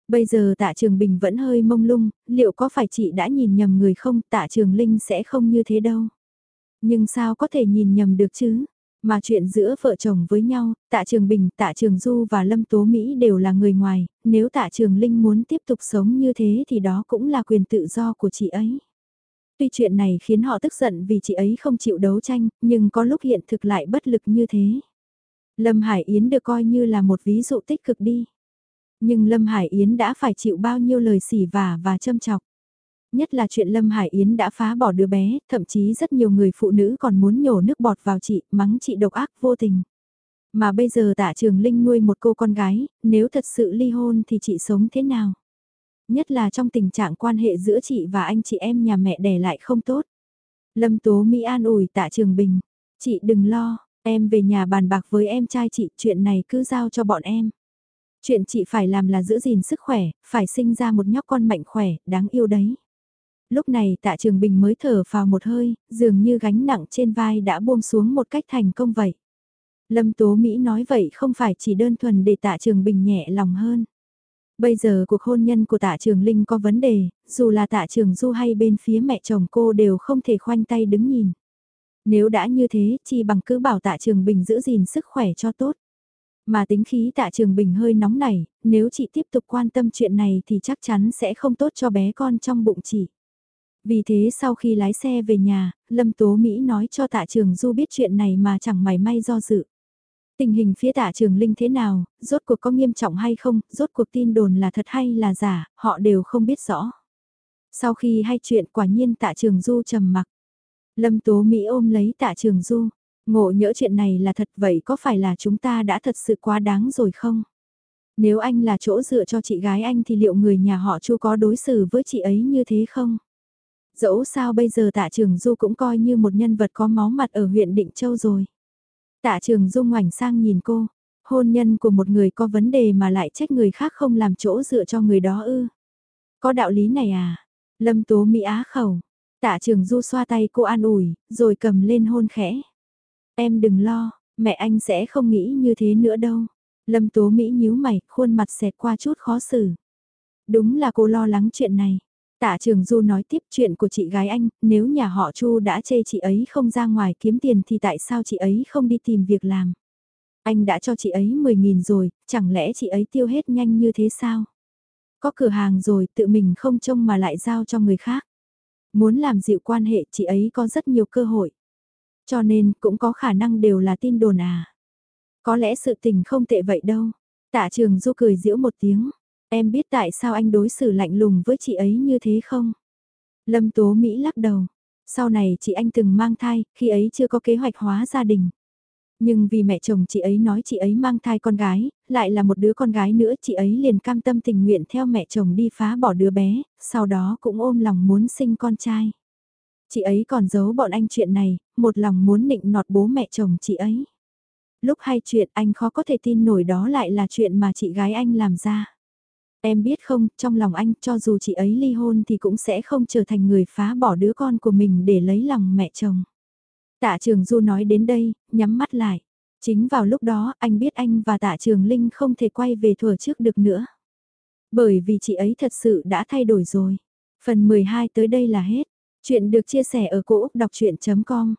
Bây giờ Tạ Trường Bình vẫn hơi mông lung, liệu có phải chị đã nhìn nhầm người không, Tạ Trường Linh sẽ không như thế đâu. Nhưng sao có thể nhìn nhầm được chứ? Mà chuyện giữa vợ chồng với nhau, Tạ Trường Bình, Tạ Trường Du và Lâm Tố Mỹ đều là người ngoài, nếu Tạ Trường Linh muốn tiếp tục sống như thế thì đó cũng là quyền tự do của chị ấy. Tuy chuyện này khiến họ tức giận vì chị ấy không chịu đấu tranh, nhưng có lúc hiện thực lại bất lực như thế. Lâm Hải Yến được coi như là một ví dụ tích cực đi. Nhưng Lâm Hải Yến đã phải chịu bao nhiêu lời xỉ vả và châm chọc. Nhất là chuyện Lâm Hải Yến đã phá bỏ đứa bé, thậm chí rất nhiều người phụ nữ còn muốn nhổ nước bọt vào chị, mắng chị độc ác vô tình. Mà bây giờ tạ trường Linh nuôi một cô con gái, nếu thật sự ly hôn thì chị sống thế nào? Nhất là trong tình trạng quan hệ giữa chị và anh chị em nhà mẹ đẻ lại không tốt. Lâm Tố Mỹ an ủi tạ trường Bình, chị đừng lo, em về nhà bàn bạc với em trai chị, chuyện này cứ giao cho bọn em. Chuyện chị phải làm là giữ gìn sức khỏe, phải sinh ra một nhóc con mạnh khỏe, đáng yêu đấy. Lúc này tạ trường bình mới thở vào một hơi, dường như gánh nặng trên vai đã buông xuống một cách thành công vậy. Lâm Tố Mỹ nói vậy không phải chỉ đơn thuần để tạ trường bình nhẹ lòng hơn. Bây giờ cuộc hôn nhân của tạ trường Linh có vấn đề, dù là tạ trường Du hay bên phía mẹ chồng cô đều không thể khoanh tay đứng nhìn. Nếu đã như thế, chi bằng cứ bảo tạ trường Bình giữ gìn sức khỏe cho tốt. Mà tính khí tạ trường Bình hơi nóng nảy, nếu chị tiếp tục quan tâm chuyện này thì chắc chắn sẽ không tốt cho bé con trong bụng chị. Vì thế sau khi lái xe về nhà, Lâm Tố Mỹ nói cho tạ trường Du biết chuyện này mà chẳng mày may do dự. Tình hình phía tạ trường Linh thế nào, rốt cuộc có nghiêm trọng hay không, rốt cuộc tin đồn là thật hay là giả, họ đều không biết rõ. Sau khi hay chuyện quả nhiên tạ trường Du trầm mặc. Lâm Tố Mỹ ôm lấy tạ trường Du, ngộ nhỡ chuyện này là thật vậy có phải là chúng ta đã thật sự quá đáng rồi không? Nếu anh là chỗ dựa cho chị gái anh thì liệu người nhà họ chu có đối xử với chị ấy như thế không? Dẫu sao bây giờ tạ trường Du cũng coi như một nhân vật có máu mặt ở huyện Định Châu rồi. Tạ trường Du ngoảnh sang nhìn cô, hôn nhân của một người có vấn đề mà lại trách người khác không làm chỗ dựa cho người đó ư. Có đạo lý này à? Lâm Tố Mỹ Á khẩu. Tạ trường Du xoa tay cô an ủi, rồi cầm lên hôn khẽ. Em đừng lo, mẹ anh sẽ không nghĩ như thế nữa đâu. Lâm Tố Mỹ nhíu mày, khuôn mặt xẹt qua chút khó xử. Đúng là cô lo lắng chuyện này. Tạ Trường Du nói tiếp chuyện của chị gái anh, nếu nhà họ Chu đã chê chị ấy không ra ngoài kiếm tiền thì tại sao chị ấy không đi tìm việc làm? Anh đã cho chị ấy 10.000 rồi, chẳng lẽ chị ấy tiêu hết nhanh như thế sao? Có cửa hàng rồi tự mình không trông mà lại giao cho người khác. Muốn làm dịu quan hệ chị ấy có rất nhiều cơ hội. Cho nên cũng có khả năng đều là tin đồn à. Có lẽ sự tình không tệ vậy đâu. Tạ Trường Du cười giễu một tiếng. Em biết tại sao anh đối xử lạnh lùng với chị ấy như thế không? Lâm Tố Mỹ lắc đầu. Sau này chị anh từng mang thai, khi ấy chưa có kế hoạch hóa gia đình. Nhưng vì mẹ chồng chị ấy nói chị ấy mang thai con gái, lại là một đứa con gái nữa chị ấy liền cam tâm tình nguyện theo mẹ chồng đi phá bỏ đứa bé, sau đó cũng ôm lòng muốn sinh con trai. Chị ấy còn giấu bọn anh chuyện này, một lòng muốn nịnh nọt bố mẹ chồng chị ấy. Lúc hay chuyện anh khó có thể tin nổi đó lại là chuyện mà chị gái anh làm ra. Em biết không, trong lòng anh cho dù chị ấy ly hôn thì cũng sẽ không trở thành người phá bỏ đứa con của mình để lấy lòng mẹ chồng. Tạ Trường Du nói đến đây, nhắm mắt lại. Chính vào lúc đó anh biết anh và Tạ Trường Linh không thể quay về thuở trước được nữa. Bởi vì chị ấy thật sự đã thay đổi rồi. Phần 12 tới đây là hết. Chuyện được chia sẻ ở cỗ đọc chuyện.com